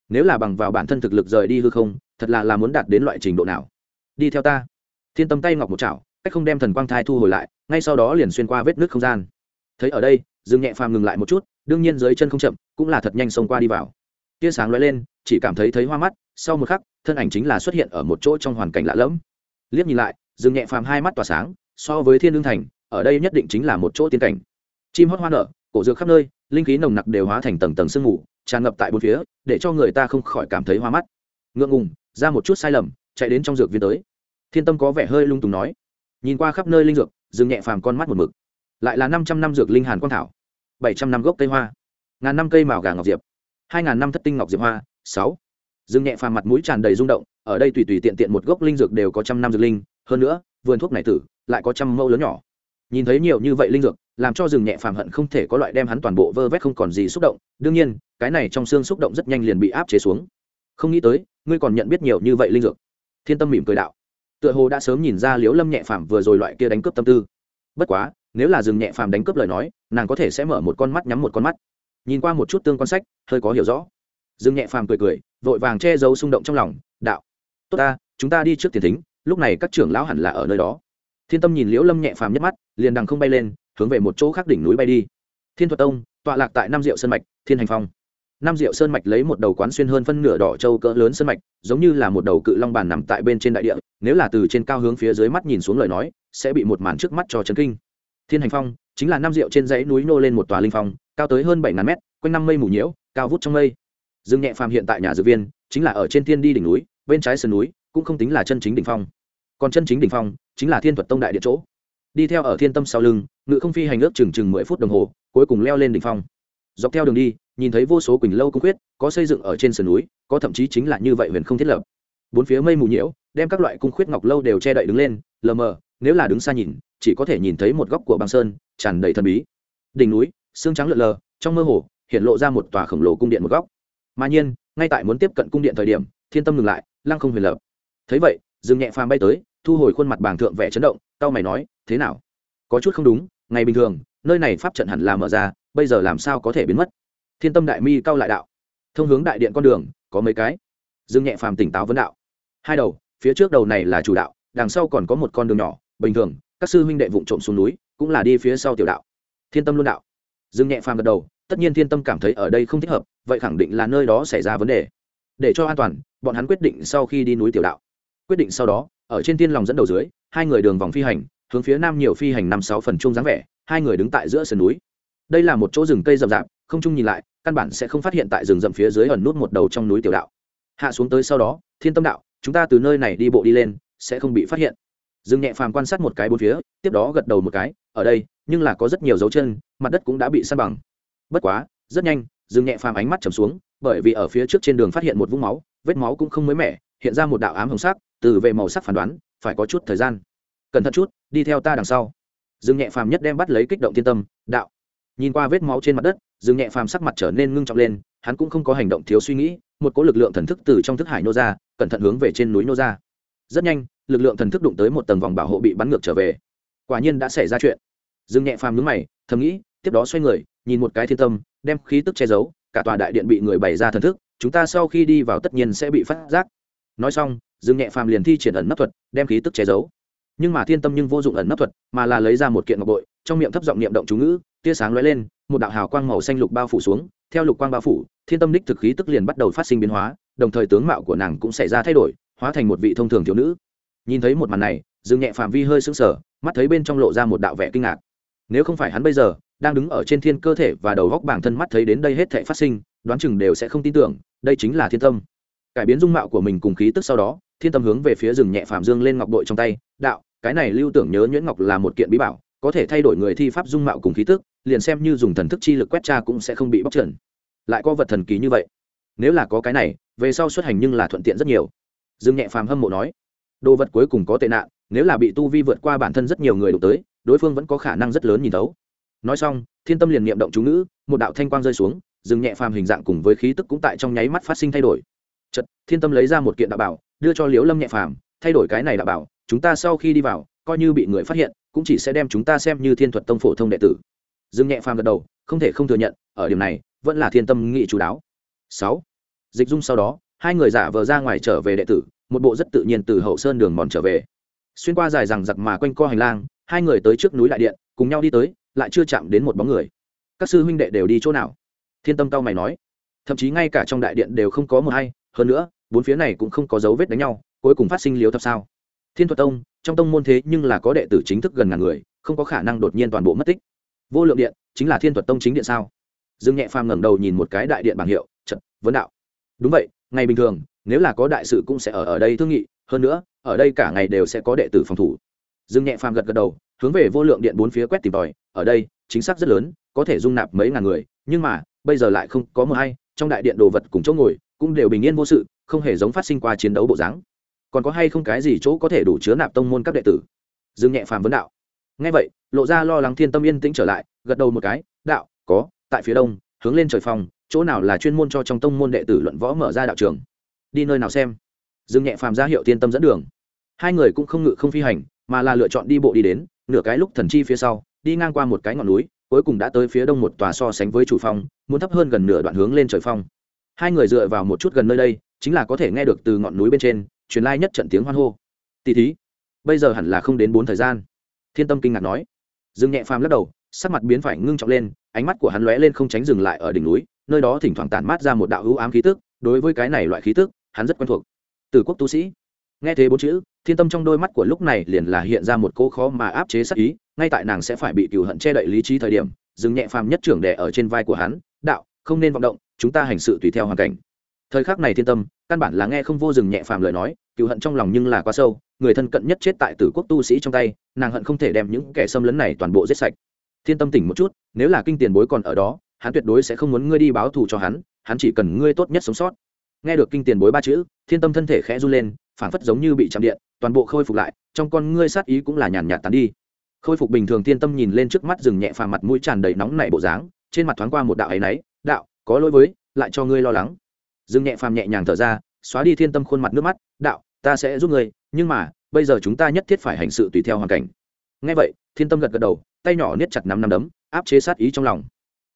Nếu là bằng vào bản thân thực lực rời đi hư không, thật là là muốn đạt đến loại trình độ nào? Đi theo ta. Thiên tâm tay ngọc một chảo, cách không đem thần quang thai thu hồi lại, ngay sau đó liền xuyên qua vết nước không gian. Thấy ở đây dương nhẹ phàm ngừng lại một chút, đương nhiên dưới chân không chậm, cũng là thật nhanh xông qua đi vào. Tia sáng lóe lên, chỉ cảm thấy thấy hoa mắt, sau một khắc thân ảnh chính là xuất hiện ở một chỗ trong hoàn cảnh lạ lẫm. Liếc nhìn lại, dương nhẹ phàm hai mắt tỏa sáng, so với thiên lương thành, ở đây nhất định chính là một chỗ tiên cảnh. Chim hót hoa nở, cổ dược khắp nơi, linh khí nồng nặc đều hóa thành tầng tầng sương mù, tràn ngập tại bốn phía, để cho người ta không khỏi cảm thấy hoa mắt. Ngượng ngùng, ra một chút sai lầm, chạy đến trong dược viên tới. Thiên tâm có vẻ hơi lung tùng nói. Nhìn qua khắp nơi linh dược, Dương nhẹ phàm con mắt một mực. Lại là năm trăm năm dược linh hàn quang thảo, bảy trăm năm gốc cây hoa, ngàn năm cây màu gà ngọc diệp, hai ngàn năm thất tinh ngọc diệp hoa, sáu Dương nhẹ phàm mặt mũi tràn đầy rung động, ở đây tùy tùy tiện tiện một gốc linh dược đều có trăm năm dược linh, hơn nữa, vườn thuốc này tử lại có trăm mẫu lớn nhỏ. Nhìn thấy nhiều như vậy linh dược, làm cho rừng nhẹ phàm hận không thể có loại đem hắn toàn bộ vơ vét không còn gì xúc động, đương nhiên, cái này trong xương xúc động rất nhanh liền bị áp chế xuống. Không nghĩ tới, ngươi còn nhận biết nhiều như vậy linh dược. Thiên tâm mỉm cười đạo. Tựa hồ đã sớm nhìn ra Liễu lâm nhẹ phàm vừa rồi loại kia đánh cướp tâm tư. Bất quá, nếu là rừng nhẹ phàm đánh cướp lời nói, nàng có thể sẽ mở một con mắt nhắm một con mắt. Nhìn qua một chút tương quan sách, hơi có hiểu rõ. Rừng nhẹ phàm cười cười vội vàng che giấu xung động trong lòng, đạo, tốt ta, chúng ta đi trước tiền thính, lúc này các trưởng lão hẳn là ở nơi đó. Thiên tâm nhìn liễu lâm nhẹ phàm nhất mắt, liền đằng không bay lên, hướng về một chỗ khác đỉnh núi bay đi. Thiên thuật tông, tọa lạc tại nam diệu sơn mạch, thiên hành phong. Nam diệu sơn mạch lấy một đầu quán xuyên hơn phân nửa đỏ châu cỡ lớn sơn mạch, giống như là một đầu cự long bàn nằm tại bên trên đại địa, nếu là từ trên cao hướng phía dưới mắt nhìn xuống lời nói, sẽ bị một màn trước mắt cho chấn kinh. Thiên hành phong chính là nam diệu trên dãy núi nô lên một tòa linh phong, cao tới hơn bảy ngàn mét, quanh năm mây mù nhiễu, cao vút trong mây dương nhẹ phàm hiện tại nhà dược viên, chính là ở trên thiên đi đỉnh núi, bên trái sườn núi, cũng không tính là chân chính đỉnh phong. Còn chân chính đỉnh phong, chính là thiên thuật tông đại địa chỗ. Đi theo ở thiên tâm sau lưng, ngự không phi hành ước chừng chừng mười phút đồng hồ, cuối cùng leo lên đỉnh phong. Dọc theo đường đi, nhìn thấy vô số quỳnh lâu cung quyết có xây dựng ở trên sườn núi, có thậm chí chính là như vậy huyền không thiết lập. Bốn phía mây mù nhiễu, đem các loại cung khuyết ngọc lâu đều che đậy đứng lên, lờ mờ, nếu là đứng xa nhìn, chỉ có thể nhìn thấy một góc của băng sơn, tràn đầy thần bí. Đỉnh núi, xương trắng lượn lờ, trong mơ hồ, hiện lộ ra một tòa khổng lồ cung điện một góc mà nhiên, ngay tại muốn tiếp cận cung điện thời điểm, thiên tâm ngừng lại, lăng không huyền lập. Thấy vậy dừng nhẹ phàm bay tới, thu hồi khuôn mặt bảng thượng vẻ chấn động tao mày nói, thế nào? Có chút không đúng, ngày bình thường, nơi này pháp trận hẳn là mở ra, bây giờ làm sao có thể biến mất? Thiên tâm đại mi cao lại đạo, thông hướng đại điện con đường, có mấy cái? Dương nhẹ phàm tỉnh táo vấn đạo, hai đầu, phía trước đầu này là chủ đạo, đằng sau còn có một con đường nhỏ, bình thường, các sư huynh đệ vụng trộm xuống núi, cũng là đi phía sau tiểu đạo. Thiên tâm luôn đạo. Dương nhẹ phàm gật đầu tất nhiên thiên tâm cảm thấy ở đây không thích hợp, vậy khẳng định là nơi đó xảy ra vấn đề. Để cho an toàn, bọn hắn quyết định sau khi đi núi tiểu đạo. Quyết định sau đó, ở trên thiên lòng dẫn đầu dưới, hai người đường vòng phi hành, hướng phía nam nhiều phi hành năm sáu phần chung dáng vẻ, hai người đứng tại giữa sườn núi. Đây là một chỗ rừng cây rậm rạp, không chung nhìn lại, căn bản sẽ không phát hiện tại rừng rậm phía dưới ẩn nút một đầu trong núi tiểu đạo. Hạ xuống tới sau đó, thiên tâm đạo, chúng ta từ nơi này đi bộ đi lên, sẽ không bị phát hiện. Dương nhẹ phàm quan sát một cái bốn phía, tiếp đó gật đầu một cái, ở đây, nhưng là có rất nhiều dấu chân, mặt đất cũng đã bị săn bằng bất quá, rất nhanh, dương nhẹ phàm ánh mắt trầm xuống, bởi vì ở phía trước trên đường phát hiện một vũng máu, vết máu cũng không mới mẻ, hiện ra một đạo ám hồng sắc, từ về màu sắc phán đoán, phải có chút thời gian. Cẩn thận chút, đi theo ta đằng sau. Dương nhẹ phàm nhất đem bắt lấy kích động thiên tâm, đạo. Nhìn qua vết máu trên mặt đất, dương nhẹ phàm sắc mặt trở nên ngưng trọng lên, hắn cũng không có hành động thiếu suy nghĩ, một cỗ lực lượng thần thức từ trong thức hải nô ra, cẩn thận hướng về trên núi nô ra. Rất nhanh, lực lượng thần thức đụng tới một tầng vòng bảo hộ bị bắn ngược trở về. Quả nhiên đã xảy ra chuyện. Dương nhẹ phàm nhướng mày, thầm nghĩ tiếp đó xoay người, nhìn một cái thiên tâm, đem khí tức che giấu, cả tòa đại điện bị người bày ra thần thức, chúng ta sau khi đi vào tất nhiên sẽ bị phát giác. Nói xong, dương nhẹ phàm liền thi triển ẩn nấp thuật, đem khí tức che giấu. Nhưng mà thiên tâm nhưng vô dụng ẩn nấp thuật, mà là lấy ra một kiện ngọc bội, trong miệng thấp giọng niệm động chú ngữ, tia sáng lóe lên, một đạo hào quang màu xanh lục bao phủ xuống, theo lục quang bao phủ, thiên tâm đích thực khí tức liền bắt đầu phát sinh biến hóa, đồng thời tướng mạo của nàng cũng xảy ra thay đổi, hóa thành một vị thông thường thiếu nữ. Nhìn thấy một màn này, dương nhẹ phàm vi hơi sững sờ, mắt thấy bên trong lộ ra một đạo vẻ kinh ngạc. Nếu không phải hắn bây giờ đang đứng ở trên thiên cơ thể và đầu góc bản thân mắt thấy đến đây hết thể phát sinh, đoán chừng đều sẽ không tin tưởng, đây chính là thiên tâm. Cải biến dung mạo của mình cùng khí tức sau đó, thiên tâm hướng về phía rừng nhẹ phạm dương lên ngọc bội trong tay, đạo, cái này lưu tưởng nhớ nhuyễn ngọc là một kiện bí bảo, có thể thay đổi người thi pháp dung mạo cùng khí tức, liền xem như dùng thần thức chi lực quét tra cũng sẽ không bị bóc trần. Lại có vật thần kỳ như vậy. Nếu là có cái này, về sau xuất hành nhưng là thuận tiện rất nhiều. Dương nhẹ phàm hâm mộ nói, đồ vật cuối cùng có tệ nạn, nếu là bị tu vi vượt qua bản thân rất nhiều người đụng tới, đối phương vẫn có khả năng rất lớn nhìn thấu nói xong, thiên tâm liền niệm động chú ngữ, một đạo thanh quang rơi xuống, dừng nhẹ phàm hình dạng cùng với khí tức cũng tại trong nháy mắt phát sinh thay đổi. Chật thiên tâm lấy ra một kiện đạo bảo, đưa cho liễu lâm nhẹ phàm, thay đổi cái này đạo bảo, chúng ta sau khi đi vào, coi như bị người phát hiện, cũng chỉ sẽ đem chúng ta xem như thiên thuật tông phổ thông đệ tử. Dừng nhẹ phàm gật đầu, không thể không thừa nhận, ở điểm này, vẫn là thiên tâm nghị chú đáo. Sáu, dịch dung sau đó, hai người giả vờ ra ngoài trở về đệ tử, một bộ rất tự nhiên từ hậu sơn đường mòn trở về. Xuyên qua dài rằng giặc mà quanh co hành lang, hai người tới trước núi đại điện, cùng nhau đi tới lại chưa chạm đến một bóng người. Các sư huynh đệ đều đi chỗ nào? Thiên tâm cao mày nói. Thậm chí ngay cả trong đại điện đều không có một hay hơn nữa, bốn phía này cũng không có dấu vết đánh nhau, cuối cùng phát sinh liếu thập sao. Thiên thuật tông, trong tông môn thế nhưng là có đệ tử chính thức gần ngàn người, không có khả năng đột nhiên toàn bộ mất tích. Vô lượng điện, chính là thiên thuật tông chính điện sao? Dương nhẹ phàm ngẩng đầu nhìn một cái đại điện bảng hiệu trận vấn đạo. Đúng vậy, ngày bình thường, nếu là có đại sự cũng sẽ ở ở đây thương nghị, hơn nữa, ở đây cả ngày đều sẽ có đệ tử phòng thủ. Dương nhẹ phàm gật gật đầu hướng về vô lượng điện bốn phía quét tìm tòi, ở đây, chính xác rất lớn, có thể dung nạp mấy ngàn người, nhưng mà, bây giờ lại không có mờ hay, trong đại điện đồ vật cùng chỗ ngồi, cũng đều bình yên vô sự, không hề giống phát sinh qua chiến đấu bộ dáng. Còn có hay không cái gì chỗ có thể đủ chứa nạp tông môn các đệ tử? Dương nhẹ phàm vấn đạo. Ngay vậy, lộ ra lo lắng thiên tâm yên tĩnh trở lại, gật đầu một cái, đạo, có, tại phía đông, hướng lên trời phòng, chỗ nào là chuyên môn cho trong tông môn đệ tử luận võ mở ra đạo trường? Đi nơi nào xem? Dương nhẹ phàm ra hiệu thiên tâm dẫn đường. Hai người cũng không ngự không phi hành, mà là lựa chọn đi bộ đi đến nửa cái lúc thần chi phía sau, đi ngang qua một cái ngọn núi, cuối cùng đã tới phía đông một tòa so sánh với chủ phong, muốn thấp hơn gần nửa đoạn hướng lên trời phong. Hai người dựa vào một chút gần nơi đây, chính là có thể nghe được từ ngọn núi bên trên, truyền lai nhất trận tiếng hoan hô. Tỷ thí, bây giờ hẳn là không đến bốn thời gian. Thiên tâm kinh ngạc nói. Dương nhẹ phàm lắc đầu, sắc mặt biến phải ngưng trọng lên, ánh mắt của hắn lóe lên không tránh dừng lại ở đỉnh núi, nơi đó thỉnh thoảng tản mát ra một đạo hữu ám khí tức, đối với cái này loại khí tức, hắn rất quen thuộc. Từ quốc tu sĩ nghe thế bốn chữ, thiên tâm trong đôi mắt của lúc này liền là hiện ra một cỗ khó mà áp chế sắc ý, ngay tại nàng sẽ phải bị cựu hận che đậy lý trí thời điểm, dừng nhẹ phàm nhất trưởng đẻ ở trên vai của hắn, đạo, không nên vọng động, chúng ta hành sự tùy theo hoàn cảnh. Thời khắc này thiên tâm, căn bản là nghe không vô dừng nhẹ phàm lời nói cựu hận trong lòng nhưng là quá sâu, người thân cận nhất chết tại tử quốc tu sĩ trong tay, nàng hận không thể đem những kẻ xâm lấn này toàn bộ giết sạch. Thiên tâm tỉnh một chút, nếu là kinh tiền bối còn ở đó, hắn tuyệt đối sẽ không muốn ngươi đi báo thù cho hắn hắn chỉ cần ngươi tốt nhất sống sót. Nghe được kinh tiền bối ba chữ, thiên tâm thân thể khẽ run lên phảng phất giống như bị chạm điện, toàn bộ khôi phục lại, trong con ngươi sát ý cũng là nhàn nhạt tán đi. Khôi phục bình thường thiên tâm nhìn lên trước mắt rừng nhẹ phàm mặt mũi tràn đầy nóng nảy bộ dáng, trên mặt thoáng qua một đạo ấy náy, đạo, có lỗi với, lại cho ngươi lo lắng. Rừng nhẹ phàm nhẹ nhàng thở ra, xóa đi thiên tâm khuôn mặt nước mắt, đạo, ta sẽ giúp ngươi, nhưng mà, bây giờ chúng ta nhất thiết phải hành sự tùy theo hoàn cảnh. Ngay vậy, thiên tâm gật gật đầu, tay nhỏ niết chặt nắm nắm đấm, áp chế sát ý trong lòng.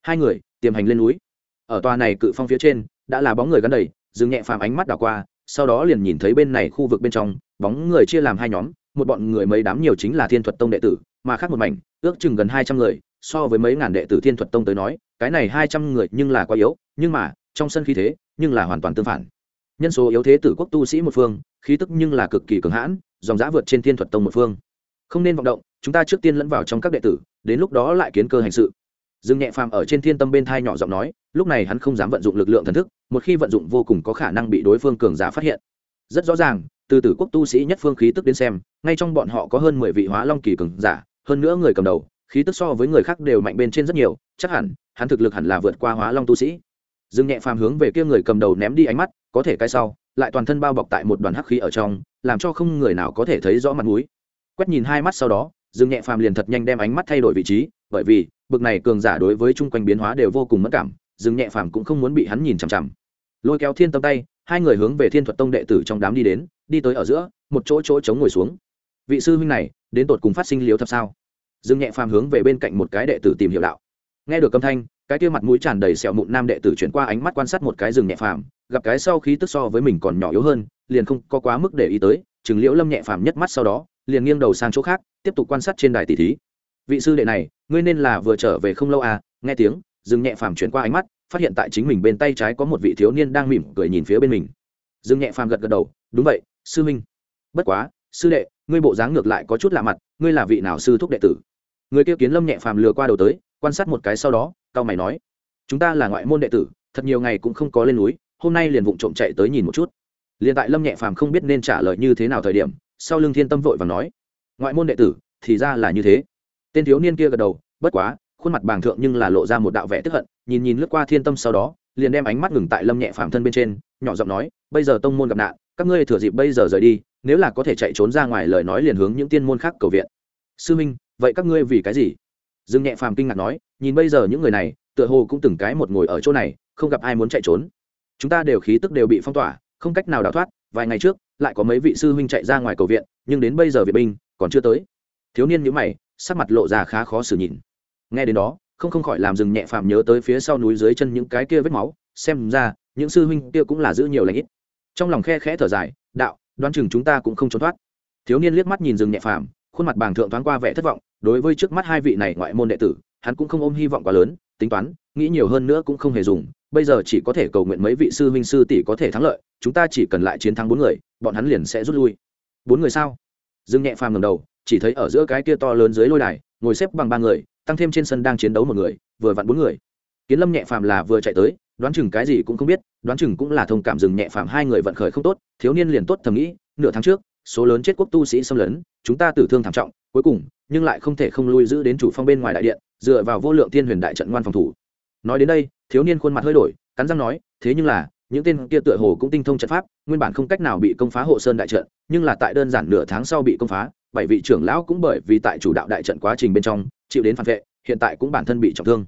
Hai người tiềm hành lên núi. Ở tòa này cự phong phía trên, đã là bóng người gắn đầy dừng nhẹ phàm ánh mắt đảo qua sau đó liền nhìn thấy bên này khu vực bên trong, bóng người chia làm hai nhóm, một bọn người mấy đám nhiều chính là thiên thuật tông đệ tử, mà khác một mảnh, ước chừng gần hai trăm người, so với mấy ngàn đệ tử thiên thuật tông tới nói, cái này hai trăm người nhưng là quá yếu, nhưng mà, trong sân khí thế, nhưng là hoàn toàn tương phản. Nhân số yếu thế tử quốc tu sĩ một phương, khí tức nhưng là cực kỳ cường hãn, dòng giã vượt trên thiên thuật tông một phương. Không nên vọng động, chúng ta trước tiên lẫn vào trong các đệ tử, đến lúc đó lại kiến cơ hành sự dương nhẹ phàm ở trên thiên tâm bên thai nhỏ giọng nói, lúc này hắn không dám vận dụng lực lượng thần thức, một khi vận dụng vô cùng có khả năng bị đối phương cường giả phát hiện. Rất rõ ràng, từ tử quốc tu sĩ nhất phương khí tức đến xem, ngay trong bọn họ có hơn mười vị hóa long kỳ cường giả, hơn nữa người cầm đầu, khí tức so với người khác đều mạnh bên trên rất nhiều, chắc hẳn, hắn thực lực hẳn là vượt qua hóa long tu sĩ. Dương nhẹ phàm hướng về kia người cầm đầu ném đi ánh mắt, có thể cái sau, lại toàn thân bao bọc tại một đoàn hắc khí ở trong, làm cho không người nào có thể thấy rõ mặt mũi. Quét nhìn hai mắt sau đó, dương nhẹ phàm liền thật nhanh đem ánh mắt thay đổi vị trí bởi vì, bực này cường giả đối với chung quanh biến hóa đều vô cùng mất cảm, dương nhẹ phàm cũng không muốn bị hắn nhìn chằm chằm. Lôi kéo thiên tâm tay, hai người hướng về thiên thuật tông đệ tử trong đám đi đến, đi tới ở giữa, một chỗ chỗ chống ngồi xuống. Vị sư huynh này, đến tột cùng phát sinh liếu thật sao? Dương nhẹ phàm hướng về bên cạnh một cái đệ tử tìm hiểu đạo. Nghe được âm thanh, cái kia mặt mũi tràn đầy sẹo mụn nam đệ tử chuyển qua ánh mắt quan sát một cái rừng nhẹ phàm, gặp cái sau khí tức so với mình còn nhỏ yếu hơn, liền không có quá mức để ý tới chừng liễu lâm nhẹ phàm nhất mắt sau đó, liền nghiêng đầu sang chỗ khác, tiếp tục quan sát trên đài tỷ thí. Vị sư đệ này ngươi nên là vừa trở về không lâu à nghe tiếng rừng nhẹ phàm chuyển qua ánh mắt, phát hiện tại chính mình bên tay trái có một vị thiếu niên đang mỉm cười nhìn phía bên mình. Rừng nhẹ phàm gật gật đầu, đúng vậy, sư minh bất quá, sư đệ, ngươi bộ dáng ngược lại có chút lạ mặt, ngươi là vị nào sư thúc đệ tử? Người kia kiến lâm nhẹ phàm lừa qua đầu tới, quan sát một cái sau đó cao mày nói, chúng ta là ngoại môn đệ tử, thật nhiều ngày cũng không có lên núi, hôm nay liền vụng trộm chạy tới nhìn một chút. Liền tại lâm nhẹ phàm không biết nên trả lời như thế nào thời điểm, sau lưng thiên tâm vội và nói, ngoại môn đệ tử, thì ra là như thế tên thiếu niên kia gật đầu, bất quá, khuôn mặt bàng thượng nhưng là lộ ra một đạo vẽ tức hận, nhìn nhìn lướt qua thiên tâm sau đó, liền đem ánh mắt ngừng tại lâm nhẹ phàm thân bên trên, nhỏ giọng nói, bây giờ tông môn gặp nạn, các ngươi thừa dịp bây giờ rời đi, nếu là có thể chạy trốn ra ngoài lời nói liền hướng những tiên môn khác cầu viện. Sư minh, vậy các ngươi vì cái gì? Dương nhẹ phàm kinh ngạc nói, nhìn bây giờ những người này, tựa hồ cũng từng cái một ngồi ở chỗ này, không gặp ai muốn chạy trốn. Chúng ta đều khí tức đều bị phong tỏa, không cách nào đào thoát, vài ngày trước, lại có mấy vị sư huynh chạy ra ngoài cầu viện, nhưng đến bây giờ viện binh còn chưa tới. Thiếu niên nhữ mày sắc mặt lộ ra khá khó xử nhìn. Nghe đến đó, không không khỏi làm dừng nhẹ phàm nhớ tới phía sau núi dưới chân những cái kia vết máu, xem ra, những sư huynh kia cũng là giữ nhiều lãnh ít. Trong lòng khe khẽ thở dài, đạo, đoán chừng chúng ta cũng không trốn thoát. Thiếu niên liếc mắt nhìn dừng nhẹ phàm, khuôn mặt bàng thượng thoáng qua vẻ thất vọng, đối với trước mắt hai vị này ngoại môn đệ tử, hắn cũng không ôm hy vọng quá lớn, tính toán, nghĩ nhiều hơn nữa cũng không hề dùng, bây giờ chỉ có thể cầu nguyện mấy vị sư huynh sư tỷ có thể thắng lợi, chúng ta chỉ cần lại chiến thắng bốn người, bọn hắn liền sẽ rút lui. Bốn người sao? Dương nhẹ phàm ngầm đầu chỉ thấy ở giữa cái kia to lớn dưới lôi đài, ngồi xếp bằng ba người, tăng thêm trên sân đang chiến đấu một người, vừa vặn bốn người. Kiến lâm nhẹ phàm là vừa chạy tới, đoán chừng cái gì cũng không biết, đoán chừng cũng là thông cảm dừng nhẹ phàm hai người vận khởi không tốt, thiếu niên liền tốt thầm nghĩ, nửa tháng trước, số lớn chết quốc tu sĩ xâm lấn, chúng ta tử thương thảm trọng, cuối cùng, nhưng lại không thể không lui giữ đến chủ phong bên ngoài đại điện, dựa vào vô lượng thiên huyền đại trận ngoan phòng thủ. Nói đến đây, thiếu niên khuôn mặt hơi đổi, cắn răng nói, thế nhưng là, những tên kia tựa hồ cũng tinh thông trận pháp, nguyên bản không cách nào bị công phá hộ sơn đại trận, nhưng là tại đơn giản nửa tháng sau bị công phá bảy vị trưởng lão cũng bởi vì tại chủ đạo đại trận quá trình bên trong, chịu đến phản vệ, hiện tại cũng bản thân bị trọng thương.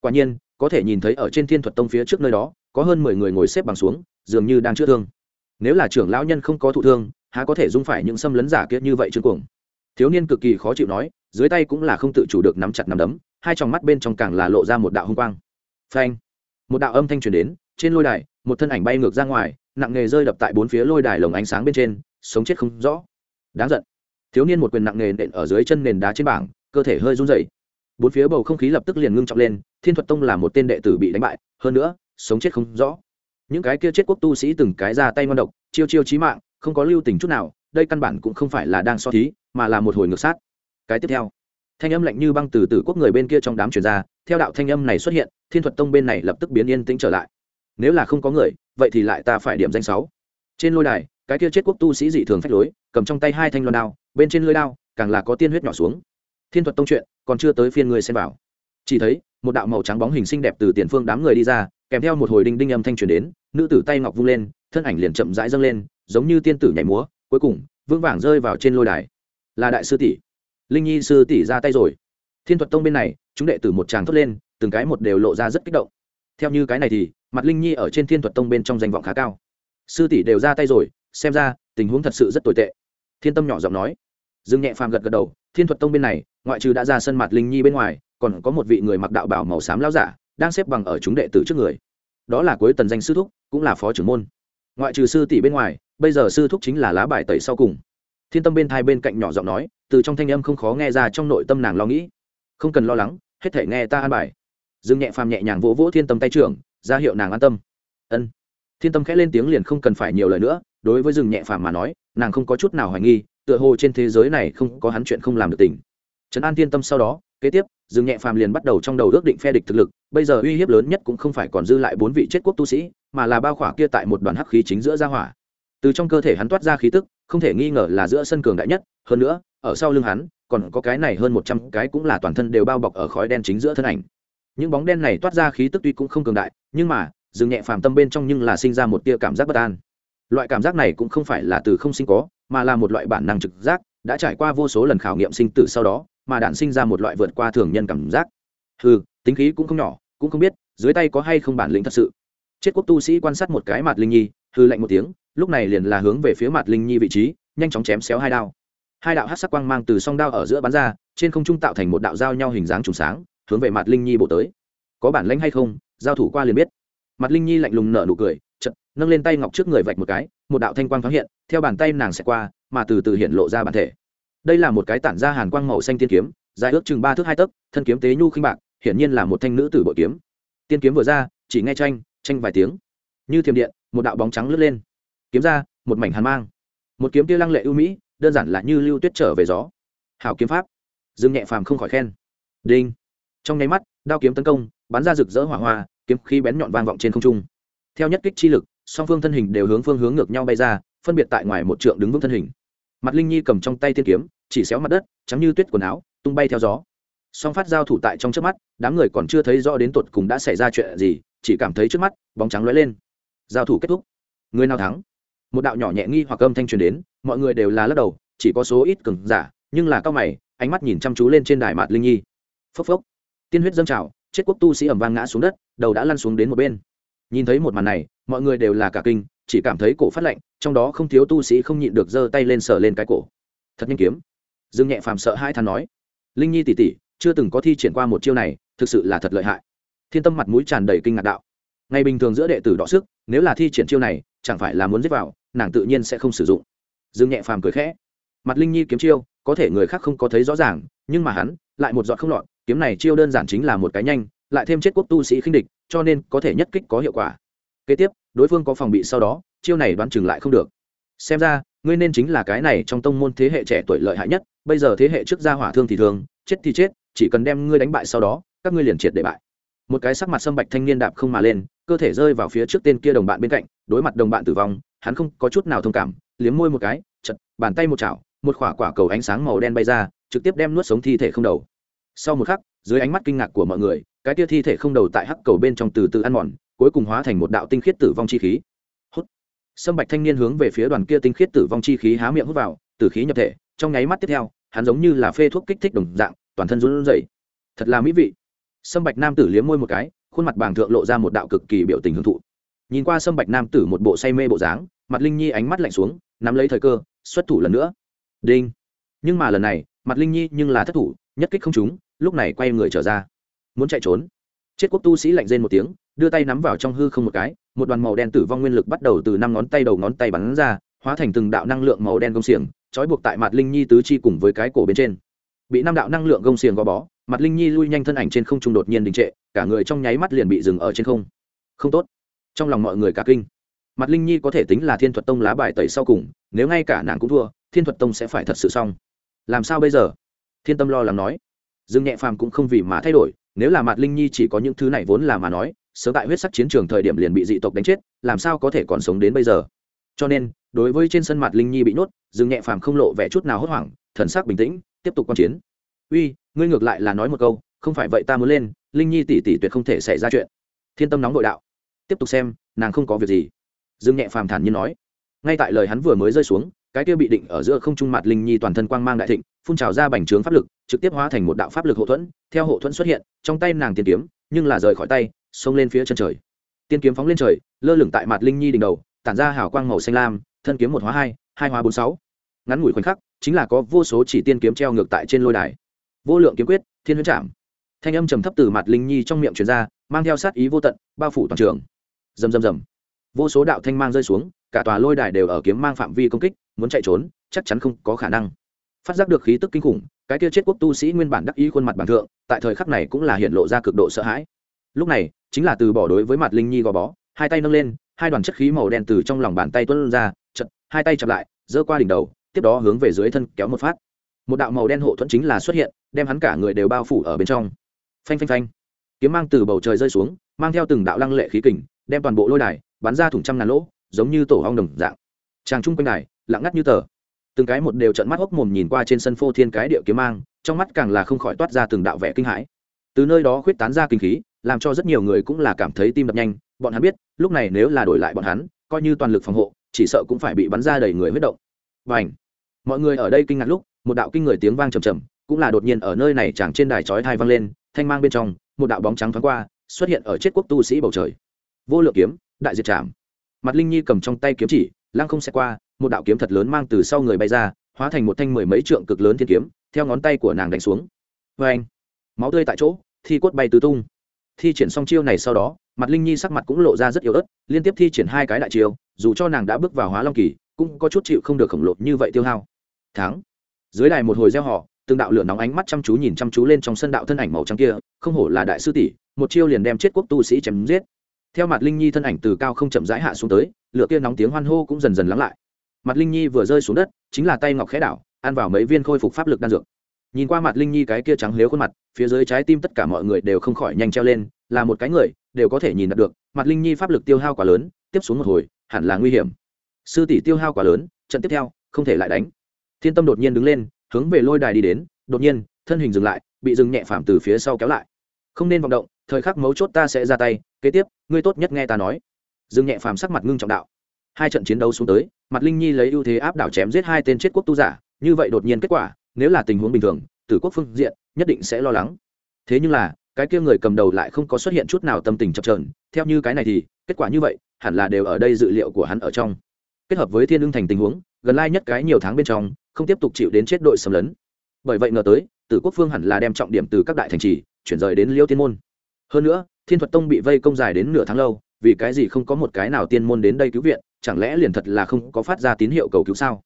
Quả nhiên, có thể nhìn thấy ở trên thiên thuật tông phía trước nơi đó, có hơn mười người ngồi xếp bằng xuống, dường như đang chữa thương. Nếu là trưởng lão nhân không có thụ thương, há có thể dung phải những xâm lấn giả kiết như vậy chứ cuồng? Thiếu niên cực kỳ khó chịu nói, dưới tay cũng là không tự chủ được nắm chặt nắm đấm, hai tròng mắt bên trong càng là lộ ra một đạo hung quang. Phanh! Một đạo âm thanh truyền đến, trên lôi đài, một thân ảnh bay ngược ra ngoài, nặng nghề rơi đập tại bốn phía lôi đài lồng ánh sáng bên trên, sống chết không rõ. Đáng giận thiếu niên một quyền nặng nề nện ở dưới chân nền đá trên bảng, cơ thể hơi run rẩy. Bốn phía bầu không khí lập tức liền ngưng trọng lên, thiên thuật tông là một tên đệ tử bị đánh bại, hơn nữa, sống chết không rõ. Những cái kia chết quốc tu sĩ từng cái ra tay ngon độc, chiêu chiêu chí mạng, không có lưu tình chút nào, đây căn bản cũng không phải là đang so thí, mà là một hồi ngược sát. Cái tiếp theo, thanh âm lạnh như băng từ tử quốc người bên kia trong đám truyền ra, theo đạo thanh âm này xuất hiện, thiên thuật tông bên này lập tức biến yên tĩnh trở lại. Nếu là không có người, vậy thì lại ta phải điểm danh sáu. Trên lôi đài, cái kia chết quốc tu sĩ dị thường phách lối, cầm trong tay hai thanh loan đao bên trên lưới đao, càng là có tiên huyết nhỏ xuống. Thiên thuật tông chuyện, còn chưa tới phiên người xem vào. Chỉ thấy, một đạo màu trắng bóng hình xinh đẹp từ tiền phương đám người đi ra, kèm theo một hồi đinh đinh âm thanh truyền đến, nữ tử tay ngọc vung lên, thân ảnh liền chậm rãi dâng lên, giống như tiên tử nhảy múa, cuối cùng, vững vàng rơi vào trên lôi đài. Là đại sư tỷ. Linh nhi sư tỷ ra tay rồi. Thiên thuật tông bên này, chúng đệ tử một tràng thốt lên, từng cái một đều lộ ra rất kích động. Theo như cái này thì, mặt linh nhi ở trên thiên thuật tông bên trong danh vọng khá cao. Sư tỷ đều ra tay rồi, xem ra, tình huống thật sự rất tồi tệ. Thiên tâm nhỏ giọng nói dương nhẹ phàm gật gật đầu, thiên thuật tông bên này, ngoại trừ đã ra sân mặt linh nhi bên ngoài, còn có một vị người mặc đạo bảo màu xám lao giả, đang xếp bằng ở chúng đệ tử trước người. Đó là cuối tần danh sư thúc, cũng là phó trưởng môn. Ngoại trừ sư tỷ bên ngoài, bây giờ sư thúc chính là lá bài tẩy sau cùng. Thiên tâm bên thai bên cạnh nhỏ giọng nói, từ trong thanh âm không khó nghe ra trong nội tâm nàng lo nghĩ. Không cần lo lắng, hết thể nghe ta an bài. Dương nhẹ phàm nhẹ nhàng vỗ vỗ thiên tâm tay trưởng, ra hiệu nàng an tâm. Ân. Thiên tâm khẽ lên tiếng liền không cần phải nhiều lời nữa, đối với Dương nhẹ phàm mà nói, nàng không có chút nào hoài nghi tựa hồ trên thế giới này không có hắn chuyện không làm được tình. Trấn an thiên tâm sau đó, kế tiếp dương nhẹ phàm liền bắt đầu trong đầu ước định phe địch thực lực, bây giờ uy hiếp lớn nhất cũng không phải còn dư lại bốn vị chết quốc tu sĩ, mà là bao khỏa kia tại một đoàn hắc khí chính giữa gia hỏa. Từ trong cơ thể hắn toát ra khí tức, không thể nghi ngờ là giữa sân cường đại nhất, hơn nữa, ở sau lưng hắn, còn có cái này hơn một trăm cái cũng là toàn thân đều bao bọc ở khói đen chính giữa thân ảnh. Những bóng đen này toát ra khí tức tuy cũng không cường đại, nhưng mà, dừng nhẹ phàm tâm bên trong nhưng là sinh ra một tia cảm giác bất an loại cảm giác này cũng không phải là từ không sinh có, mà là một loại bản năng trực giác, đã trải qua vô số lần khảo nghiệm sinh tử sau đó, mà đạn sinh ra một loại vượt qua thường nhân cảm giác. Ừ tính khí cũng không nhỏ, cũng không biết, dưới tay có hay không bản lĩnh thật sự. Chết quốc tu sĩ quan sát một cái mặt linh nhi hư lạnh một tiếng, lúc này liền là hướng về phía mặt linh nhi vị trí, nhanh chóng chém xéo hai đao. Hai đạo hát sắc quang mang từ song đao ở giữa bắn ra, trên không trung tạo thành một đạo giao nhau hình dáng trùng sáng, hướng về mặt linh nhi bộ tới. Có bản lãnh hay không, giao thủ qua liền biết mặt linh nhi lạnh lùng nở nụ cười chật nâng lên tay ngọc trước người vạch một cái, một đạo thanh quang thoáng hiện, theo bàn tay nàng sẽ qua, mà từ từ hiện lộ ra bản thể. Đây là một cái tản ra hàn quang màu xanh tiên kiếm, dài ước chừng ba thước hai tấc, thân kiếm tế nhu khinh bạc, hiển nhiên là một thanh nữ tử bội kiếm. Tiên kiếm vừa ra, chỉ nghe tranh tranh vài tiếng. Như thiềm điện, một đạo bóng trắng lướt lên. Kiếm ra, một mảnh hàn mang. Một kiếm tia lăng lệ ưu mỹ, đơn giản là như lưu tuyết trở về gió. Hảo kiếm pháp. Dương nhẹ phàm không khỏi khen. Đinh. Trong nháy mắt, đao kiếm tấn công, bắn ra rực rỡ hỏa hoa kiếm khí bén nhọn vang vọng trên không trung. Theo nhất kích chi lực, song phương thân hình đều hướng phương hướng ngược nhau bay ra, phân biệt tại ngoài một trượng đứng vững thân hình. Mặt linh nhi cầm trong tay tiên kiếm, chỉ xéo mặt đất trắng như tuyết quần áo, tung bay theo gió. Song phát giao thủ tại trong trước mắt, đám người còn chưa thấy rõ đến tột cùng đã xảy ra chuyện gì, chỉ cảm thấy trước mắt, bóng trắng lóe lên. Giao thủ kết thúc. Người nào thắng? Một đạo nhỏ nhẹ nghi hoặc âm thanh truyền đến, mọi người đều là lắc đầu, chỉ có số ít cường giả, nhưng là cao mày, ánh mắt nhìn chăm chú lên trên đài mạt linh nhi. Phốc phốc. Tiên huyết dâng trào chết quốc tu sĩ ẩm vang ngã xuống đất, đầu đã lăn xuống đến một bên. Nhìn thấy một màn này, mọi người đều là cả kinh, chỉ cảm thấy cổ phát lạnh, trong đó không thiếu tu sĩ không nhịn được giơ tay lên sờ lên cái cổ. Thật nhanh kiếm. Dương nhẹ phàm sợ hai than nói. Linh nhi tỉ tỉ chưa từng có thi triển qua một chiêu này, thực sự là thật lợi hại. Thiên tâm mặt mũi tràn đầy kinh ngạc đạo. Ngày bình thường giữa đệ tử đọ sức, nếu là thi triển chiêu này, chẳng phải là muốn giết vào, nàng tự nhiên sẽ không sử dụng. Dương nhẹ phàm cười khẽ. Mặt linh nhi kiếm chiêu, có thể người khác không có thấy rõ ràng, nhưng mà hắn, lại một giọt không lọt kiếm này chiêu đơn giản chính là một cái nhanh lại thêm chết quốc tu sĩ khinh địch cho nên có thể nhất kích có hiệu quả. Kế tiếp đối phương có phòng bị sau đó chiêu này đoán chừng lại không được. Xem ra ngươi nên chính là cái này trong tông môn thế hệ trẻ tuổi lợi hại nhất bây giờ thế hệ trước gia hỏa thương thì thường, chết thì chết chỉ cần đem ngươi đánh bại sau đó các ngươi liền triệt để bại. Một cái sắc mặt sâm bạch thanh niên đạp không mà lên cơ thể rơi vào phía trước tên kia đồng bạn bên cạnh đối mặt đồng bạn tử vong hắn không có chút nào thông cảm liếm môi một cái chật bàn tay một chảo một quả quả cầu ánh sáng màu đen bay ra trực tiếp đem nuốt sống thi thể không đầu sau một khắc, dưới ánh mắt kinh ngạc của mọi người, cái tia thi thể không đầu tại hắc cầu bên trong từ từ ăn mòn, cuối cùng hóa thành một đạo tinh khiết tử vong chi khí. Hút. Sâm bạch thanh niên hướng về phía đoàn kia tinh khiết tử vong chi khí há miệng hút vào, tử khí nhập thể, trong nháy mắt tiếp theo, hắn giống như là phê thuốc kích thích đồng dạng, toàn thân run rẩy. Thật là mỹ vị. Sâm bạch nam tử liếm môi một cái, khuôn mặt bàng thượng lộ ra một đạo cực kỳ biểu tình hưởng thụ. Nhìn qua sâm bạch nam tử một bộ say mê bộ dáng, mặt linh nhi ánh mắt lạnh xuống, nắm lấy thời cơ, xuất thủ lần nữa. Đinh. Nhưng mà lần này, mặt linh nhi nhưng là thất thủ, nhất kích không trúng lúc này quay người trở ra. Muốn chạy trốn. Chết quốc tu sĩ lạnh rên một tiếng, đưa tay nắm vào trong hư không một cái, một đoàn màu đen tử vong nguyên lực bắt đầu từ năm ngón tay đầu ngón tay bắn ra, hóa thành từng đạo năng lượng màu đen công xiềng, trói buộc tại mặt linh nhi tứ chi cùng với cái cổ bên trên. Bị năm đạo năng lượng gông xiềng gò bó, mặt linh nhi lui nhanh thân ảnh trên không trung đột nhiên đình trệ, cả người trong nháy mắt liền bị dừng ở trên không. Không tốt. Trong lòng mọi người cả kinh. Mặt linh nhi có thể tính là thiên thuật tông lá bài tẩy sau cùng, nếu ngay cả nàng cũng thua, thiên thuật tông sẽ phải thật sự xong. Làm sao bây giờ? Thiên tâm lo lắng nói dương nhẹ phàm cũng không vì mà thay đổi, nếu là mặt linh nhi chỉ có những thứ này vốn là mà nói, sớm tại huyết sắc chiến trường thời điểm liền bị dị tộc đánh chết, làm sao có thể còn sống đến bây giờ? Cho nên, đối với trên sân mặt linh nhi bị nhốt, dương nhẹ phàm không lộ vẻ chút nào hốt hoảng, thần sắc bình tĩnh, tiếp tục quan chiến. Uy, ngươi ngược lại là nói một câu, không phải vậy ta muốn lên, linh nhi tỷ tỷ tuyệt không thể xảy ra chuyện. Thiên tâm nóng nội đạo. Tiếp tục xem, nàng không có việc gì. Dương nhẹ phàm thản nhiên nói. Ngay tại lời hắn vừa mới rơi xuống, cái kia bị định ở giữa không trung mặt linh nhi toàn thân quang mang đại thịnh, phun trào ra bành trướng pháp lực trực tiếp hóa thành một đạo pháp lực hộ thuẫn, theo hộ thuẫn xuất hiện, trong tay nàng tiên kiếm, nhưng là rời khỏi tay, xông lên phía chân trời. Tiên kiếm phóng lên trời, lơ lửng tại mặt linh nhi đỉnh đầu, tản ra hào quang màu xanh lam, thân kiếm một hóa hai hai hóa bốn sáu. Ngắn ngủi khoảnh khắc, chính là có vô số chỉ tiên kiếm treo ngược tại trên lôi đài. Vô lượng kiếm quyết, thiên huyễn trạm thanh âm trầm thấp từ mặt linh nhi trong miệng truyền ra, mang theo sát ý vô tận, bao phủ toàn trường. Rầm rầm rầm. Vô số đạo thanh mang rơi xuống, cả tòa lôi đài đều ở kiếm mang phạm vi công kích, muốn chạy trốn, chắc chắn không có khả năng phát giác được khí tức kinh khủng, cái kia chết quốc tu sĩ nguyên bản đắc ý khuôn mặt bản thượng, tại thời khắc này cũng là hiện lộ ra cực độ sợ hãi. Lúc này, chính là từ bỏ đối với mặt linh nhi gò bó, hai tay nâng lên, hai đoàn chất khí màu đen từ trong lòng bàn tay tuân ra, chật, hai tay chặp lại, giơ qua đỉnh đầu, tiếp đó hướng về dưới thân kéo một phát. Một đạo màu đen hộ thuẫn chính là xuất hiện, đem hắn cả người đều bao phủ ở bên trong. Phanh phanh phanh. Kiếm mang từ bầu trời rơi xuống, mang theo từng đạo lăng lệ khí kình, đem toàn bộ lôi đài, bắn ra thủng trăm ngàn lỗ, giống như tổ hong đồng dạng. Tràng trung quanh đài, lặng ngắt như tờ từng cái một đều trận mắt hốc mồm nhìn qua trên sân phô thiên cái địa kiếm mang, trong mắt càng là không khỏi toát ra từng đạo vẻ kinh hãi. Từ nơi đó khuyết tán ra kinh khí, làm cho rất nhiều người cũng là cảm thấy tim đập nhanh, bọn hắn biết, lúc này nếu là đổi lại bọn hắn, coi như toàn lực phòng hộ, chỉ sợ cũng phải bị bắn ra đầy người huyết động. Và ảnh mọi người ở đây kinh ngạc lúc, một đạo kinh người tiếng vang trầm trầm, cũng là đột nhiên ở nơi này chẳng trên đài chói thai vang lên, thanh mang bên trong, một đạo bóng trắng thoáng qua, xuất hiện ở chết quốc tu sĩ bầu trời. Vô lượng kiếm, đại diệt trảm. Mặt linh nhi cầm trong tay kiếm chỉ, lăng không xe qua một đạo kiếm thật lớn mang từ sau người bay ra hóa thành một thanh mười mấy trượng cực lớn thiên kiếm theo ngón tay của nàng đánh xuống. Vê anh máu tươi tại chỗ thi cốt bay tứ tung. Thi triển xong chiêu này sau đó mặt linh nhi sắc mặt cũng lộ ra rất yếu ớt liên tiếp thi triển hai cái đại chiêu dù cho nàng đã bước vào hóa long kỳ cũng có chút chịu không được khổng lồ như vậy tiêu hao. Tháng, dưới đài một hồi gieo họ từng đạo lửa nóng ánh mắt chăm chú nhìn chăm chú lên trong sân đạo thân ảnh màu trắng kia không hổ là đại sư tỷ một chiêu liền đem chết quốc tu sĩ chém giết. Theo mặt linh nhi thân ảnh từ cao không chậm rãi hạ xuống tới lửa kia nóng tiếng hoan hô cũng dần dần lắng lại mặt linh nhi vừa rơi xuống đất, chính là tay ngọc khẽ đảo, ăn vào mấy viên khôi phục pháp lực đan dược. Nhìn qua mặt linh nhi cái kia trắng lếu khuôn mặt, phía dưới trái tim tất cả mọi người đều không khỏi nhanh treo lên, là một cái người, đều có thể nhìn được mặt linh nhi pháp lực tiêu hao quá lớn, tiếp xuống một hồi, hẳn là nguy hiểm. Sư tỷ tiêu hao quá lớn, trận tiếp theo, không thể lại đánh. Thiên tâm đột nhiên đứng lên, hướng về lôi đài đi đến, đột nhiên, thân hình dừng lại, bị dừng nhẹ phàm từ phía sau kéo lại. Không nên vọng động, thời khắc mấu chốt ta sẽ ra tay, kế tiếp, ngươi tốt nhất nghe ta nói. Dừng nhẹ phàm sắc mặt ngưng trọng đạo. Hai trận chiến đấu xuống tới mặt linh nhi lấy ưu thế áp đảo chém giết hai tên chết quốc tu giả, như vậy đột nhiên kết quả, nếu là tình huống bình thường, tử quốc phương diện, nhất định sẽ lo lắng. Thế nhưng là, cái kia người cầm đầu lại không có xuất hiện chút nào tâm tình chập trờn theo như cái này thì, kết quả như vậy, hẳn là đều ở đây dự liệu của hắn ở trong. Kết hợp với thiên ưng thành tình huống, gần lai nhất cái nhiều tháng bên trong, không tiếp tục chịu đến chết đội xâm lấn. Bởi vậy ngờ tới, tử quốc phương hẳn là đem trọng điểm từ các đại thành trì, chuyển rời đến liêu tiên môn. Hơn nữa, thiên thuật tông bị vây công dài đến nửa tháng lâu vì cái gì không có một cái nào tiên môn đến đây cứu viện, chẳng lẽ liền thật là không có phát ra tín hiệu cầu cứu sao?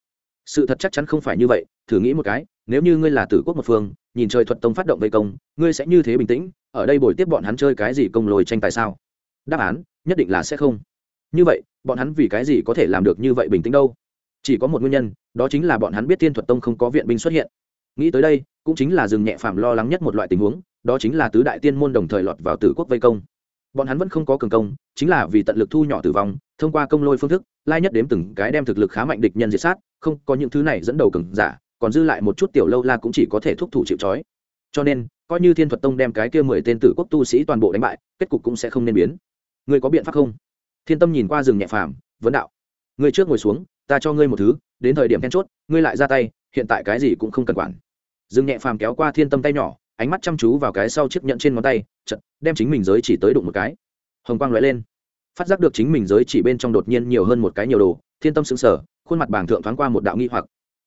Sự thật chắc chắn không phải như vậy, thử nghĩ một cái, nếu như ngươi là tử quốc một phương, nhìn trời thuật tông phát động vây công, ngươi sẽ như thế bình tĩnh, ở đây bồi tiếp bọn hắn chơi cái gì công lồi tranh tài sao? Đáp án, nhất định là sẽ không. Như vậy, bọn hắn vì cái gì có thể làm được như vậy bình tĩnh đâu? Chỉ có một nguyên nhân, đó chính là bọn hắn biết thiên thuật tông không có viện binh xuất hiện. Nghĩ tới đây, cũng chính là dừng nhẹ phạm lo lắng nhất một loại tình huống, đó chính là tứ đại tiên môn đồng thời lọt vào tử quốc vây công bọn hắn vẫn không có cường công, chính là vì tận lực thu nhỏ tử vong, thông qua công lôi phương thức, lai nhất đếm từng cái đem thực lực khá mạnh địch nhân diệt sát, không có những thứ này dẫn đầu cường giả, còn dư lại một chút tiểu lâu la cũng chỉ có thể thúc thủ chịu trói. Cho nên, coi như thiên thuật tông đem cái kia mười tên tử quốc tu sĩ toàn bộ đánh bại, kết cục cũng sẽ không nên biến. Người có biện pháp không? Thiên tâm nhìn qua rừng nhẹ phàm, vấn đạo. Người trước ngồi xuống, ta cho ngươi một thứ, đến thời điểm then chốt, ngươi lại ra tay, hiện tại cái gì cũng không cần quản. Rừng nhẹ phàm kéo qua thiên tâm tay nhỏ ánh mắt chăm chú vào cái sau chiếc nhẫn trên ngón tay chật đem chính mình giới chỉ tới đụng một cái. Hồng quang lóe lên. Phát giác được chính mình giới chỉ bên trong đột nhiên nhiều hơn một cái nhiều đồ, thiên tâm sững sờ, khuôn mặt bàng thượng thoáng qua một đạo nghi hoặc.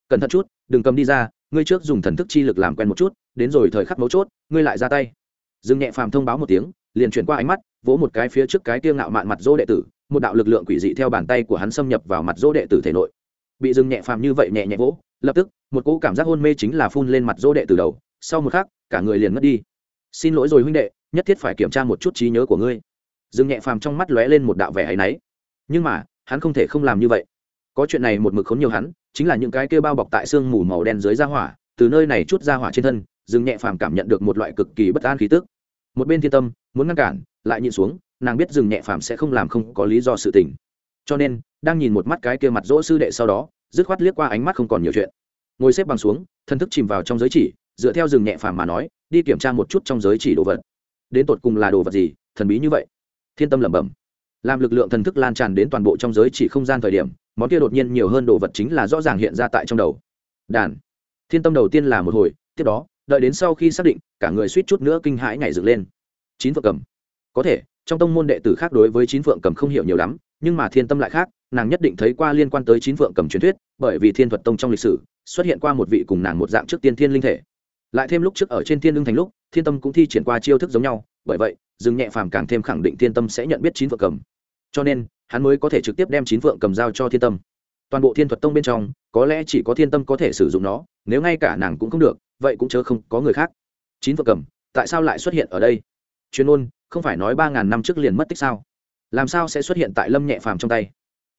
Cẩn thận chút, đừng cầm đi ra, ngươi trước dùng thần thức chi lực làm quen một chút, đến rồi thời khắc mấu chốt, ngươi lại ra tay. Dương nhẹ phàm thông báo một tiếng, liền chuyển qua ánh mắt, vỗ một cái phía trước cái tiêu ngạo mạn mặt dỗ đệ tử, một đạo lực lượng quỷ dị theo bàn tay của hắn xâm nhập vào mặt dỗ đệ tử thể nội. Bị dương nhẹ phàm như vậy nhẹ nhẹ vỗ, lập tức, một cỗ cảm giác hôn mê chính là phun lên mặt dỗ đệ tử đầu sau một khắc, cả người liền mất đi. Xin lỗi rồi huynh đệ, nhất thiết phải kiểm tra một chút trí nhớ của ngươi. Dương nhẹ phàm trong mắt lóe lên một đạo vẻ áy náy. Nhưng mà, hắn không thể không làm như vậy. Có chuyện này một mực khốn nhiều hắn, chính là những cái kia bao bọc tại sương mù màu đen dưới da hỏa, từ nơi này chút da hỏa trên thân, dương nhẹ phàm cảm nhận được một loại cực kỳ bất an khí tức. Một bên thiên tâm, muốn ngăn cản, lại nhìn xuống, nàng biết dương nhẹ phàm sẽ không làm không có lý do sự tình. Cho nên, đang nhìn một mắt cái kia mặt rỗ sư đệ sau đó, dứt khoát liếc qua ánh mắt không còn nhiều chuyện. Ngồi xếp bằng xuống thân thức chìm vào trong giới chỉ dựa theo rừng nhẹ phàm mà nói, đi kiểm tra một chút trong giới chỉ đồ vật. Đến tột cùng là đồ vật gì, thần bí như vậy? Thiên tâm lẩm bẩm. Làm lực lượng thần thức lan tràn đến toàn bộ trong giới chỉ không gian thời điểm, món kia đột nhiên nhiều hơn đồ vật chính là rõ ràng hiện ra tại trong đầu. Đàn. Thiên tâm đầu tiên là một hồi, tiếp đó, đợi đến sau khi xác định, cả người suýt chút nữa kinh hãi nhảy dựng lên. Chín phượng cầm. Có thể, trong tông môn đệ tử khác đối với chín phượng cầm không hiểu nhiều lắm, nhưng mà thiên tâm lại khác, nàng nhất định thấy qua liên quan tới chín phượng cầm truyền thuyết, bởi vì thiên thuật tông trong lịch sử, xuất hiện qua một vị cùng nàng một dạng trước tiên thiên linh thể lại thêm lúc trước ở trên thiên lương thành lúc, thiên tâm cũng thi triển qua chiêu thức giống nhau, bởi vậy dừng nhẹ phàm càng thêm khẳng định thiên tâm sẽ nhận biết chín vợ cầm. Cho nên, hắn mới có thể trực tiếp đem chín vượng cầm giao cho thiên tâm. Toàn bộ thiên thuật tông bên trong, có lẽ chỉ có thiên tâm có thể sử dụng nó, nếu ngay cả nàng cũng không được, vậy cũng chớ không có người khác. Chín vượng cầm, tại sao lại xuất hiện ở đây? Chuyên ôn không phải nói ba ngàn năm trước liền mất tích sao? Làm sao sẽ xuất hiện tại lâm nhẹ phàm trong tay?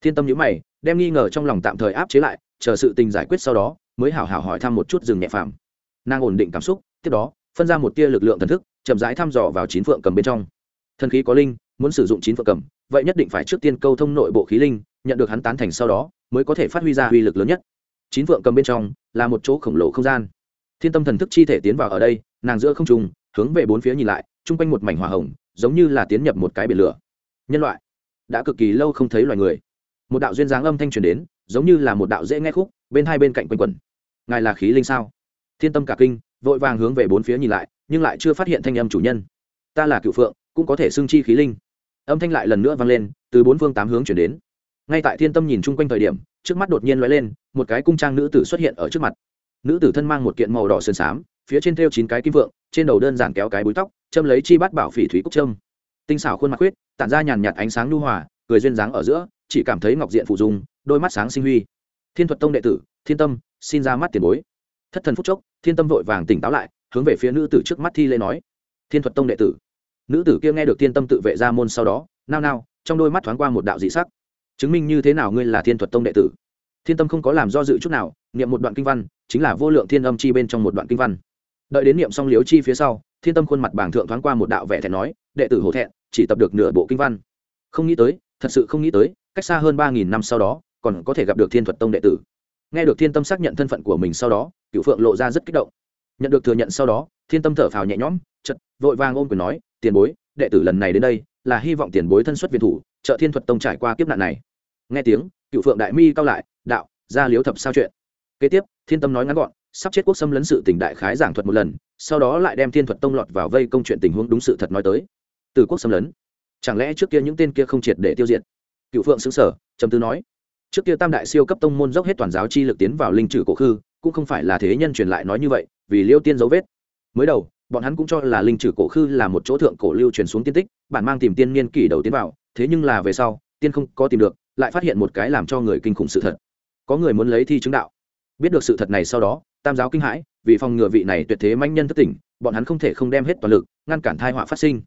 Thiên tâm nhữ mày, đem nghi ngờ trong lòng tạm thời áp chế lại, chờ sự tình giải quyết sau đó, mới hảo hảo hỏi thăm một chút rừng nhẹ phàm nàng ổn định cảm xúc, tiếp đó, phân ra một tia lực lượng thần thức, chậm rãi thăm dò vào chín phượng cầm bên trong. Thần khí có linh, muốn sử dụng chín phượng cầm, vậy nhất định phải trước tiên câu thông nội bộ khí linh, nhận được hắn tán thành sau đó, mới có thể phát huy ra uy lực lớn nhất. Chín phượng cầm bên trong, là một chỗ khổng lồ không gian. Thiên tâm thần thức chi thể tiến vào ở đây, nàng giữa không trùng hướng về bốn phía nhìn lại, chung quanh một mảnh hỏa hồng, giống như là tiến nhập một cái biển lửa. Nhân loại, đã cực kỳ lâu không thấy loài người. Một đạo duyên dáng âm thanh truyền đến, giống như là một đạo dễ nghe khúc, bên hai bên cạnh quanh quẩn. Ngài là khí linh sao? Thiên tâm cả kinh, vội vàng hướng về bốn phía nhìn lại, nhưng lại chưa phát hiện thanh âm chủ nhân. Ta là cựu phượng, cũng có thể xưng chi khí linh. Âm thanh lại lần nữa vang lên, từ bốn phương tám hướng chuyển đến. Ngay tại thiên tâm nhìn chung quanh thời điểm, trước mắt đột nhiên lóe lên, một cái cung trang nữ tử xuất hiện ở trước mặt. Nữ tử thân mang một kiện màu đỏ sơn xám, phía trên thêu chín cái kim vượng, trên đầu đơn giản kéo cái búi tóc, châm lấy chi bát bảo phỉ thúy cúc trâm tinh xảo khuôn mặt khuyết, tản ra nhàn nhạt ánh sáng nhu hòa, cười duyên dáng ở giữa, chỉ cảm thấy ngọc diện phụ dung, đôi mắt sáng sinh huy. Thiên thuật tông đệ tử, thiên tâm, xin ra mắt tiền bối thất thần phúc chốc, thiên tâm vội vàng tỉnh táo lại, hướng về phía nữ tử trước mắt thi lễ nói, thiên thuật tông đệ tử. Nữ tử kia nghe được thiên tâm tự vệ ra môn sau đó, nao nao, trong đôi mắt thoáng qua một đạo dị sắc. Chứng minh như thế nào ngươi là thiên thuật tông đệ tử? Thiên tâm không có làm do dự chút nào, niệm một đoạn kinh văn, chính là vô lượng thiên âm chi bên trong một đoạn kinh văn. Đợi đến niệm xong liếu chi phía sau, thiên tâm khuôn mặt bảng thượng thoáng qua một đạo vẻ thẹn nói, đệ tử hổ thẹn, chỉ tập được nửa bộ kinh văn. Không nghĩ tới, thật sự không nghĩ tới, cách xa hơn ba nghìn năm sau đó, còn có thể gặp được thiên thuật tông đệ tử nghe được thiên tâm xác nhận thân phận của mình sau đó cựu phượng lộ ra rất kích động. Nhận được thừa nhận sau đó, thiên tâm thở phào nhẹ nhõm chật vội vàng ôm quyền nói, tiền bối, đệ tử lần này đến đây, là hy vọng tiền bối thân xuất viên thủ, trợ thiên thuật tông trải qua kiếp nạn này. Nghe tiếng cựu phượng đại mi cao lại, đạo, ra liếu thập sao chuyện? Kế tiếp, thiên tâm nói ngắn gọn, sắp chết quốc xâm lấn sự tỉnh đại khái giảng thuật một lần, sau đó lại đem thiên thuật tông lọt vào vây công chuyện tình huống đúng sự thật nói tới. Từ quốc xâm lấn, chẳng lẽ trước kia những tên kia không triệt để tiêu diệt? Cựu phượng xứng sở trầm tư nói trước kia tam đại siêu cấp tông môn dốc hết toàn giáo chi lực tiến vào linh trừ cổ khư, cũng không phải là thế nhân truyền lại nói như vậy, vì liêu tiên dấu vết. Mới đầu, bọn hắn cũng cho là linh trừ cổ khư là một chỗ thượng cổ lưu truyền xuống tiên tích, bản mang tìm tiên niên kỷ đầu tiến vào, thế nhưng là về sau, tiên không có tìm được, lại phát hiện một cái làm cho người kinh khủng sự thật. Có người muốn lấy thi chứng đạo. Biết được sự thật này sau đó, tam giáo kinh hãi, vì phòng ngừa vị này tuyệt thế manh nhân thất tỉnh, bọn hắn không thể không đem hết toàn lực, ngăn cản thai họa phát sinh.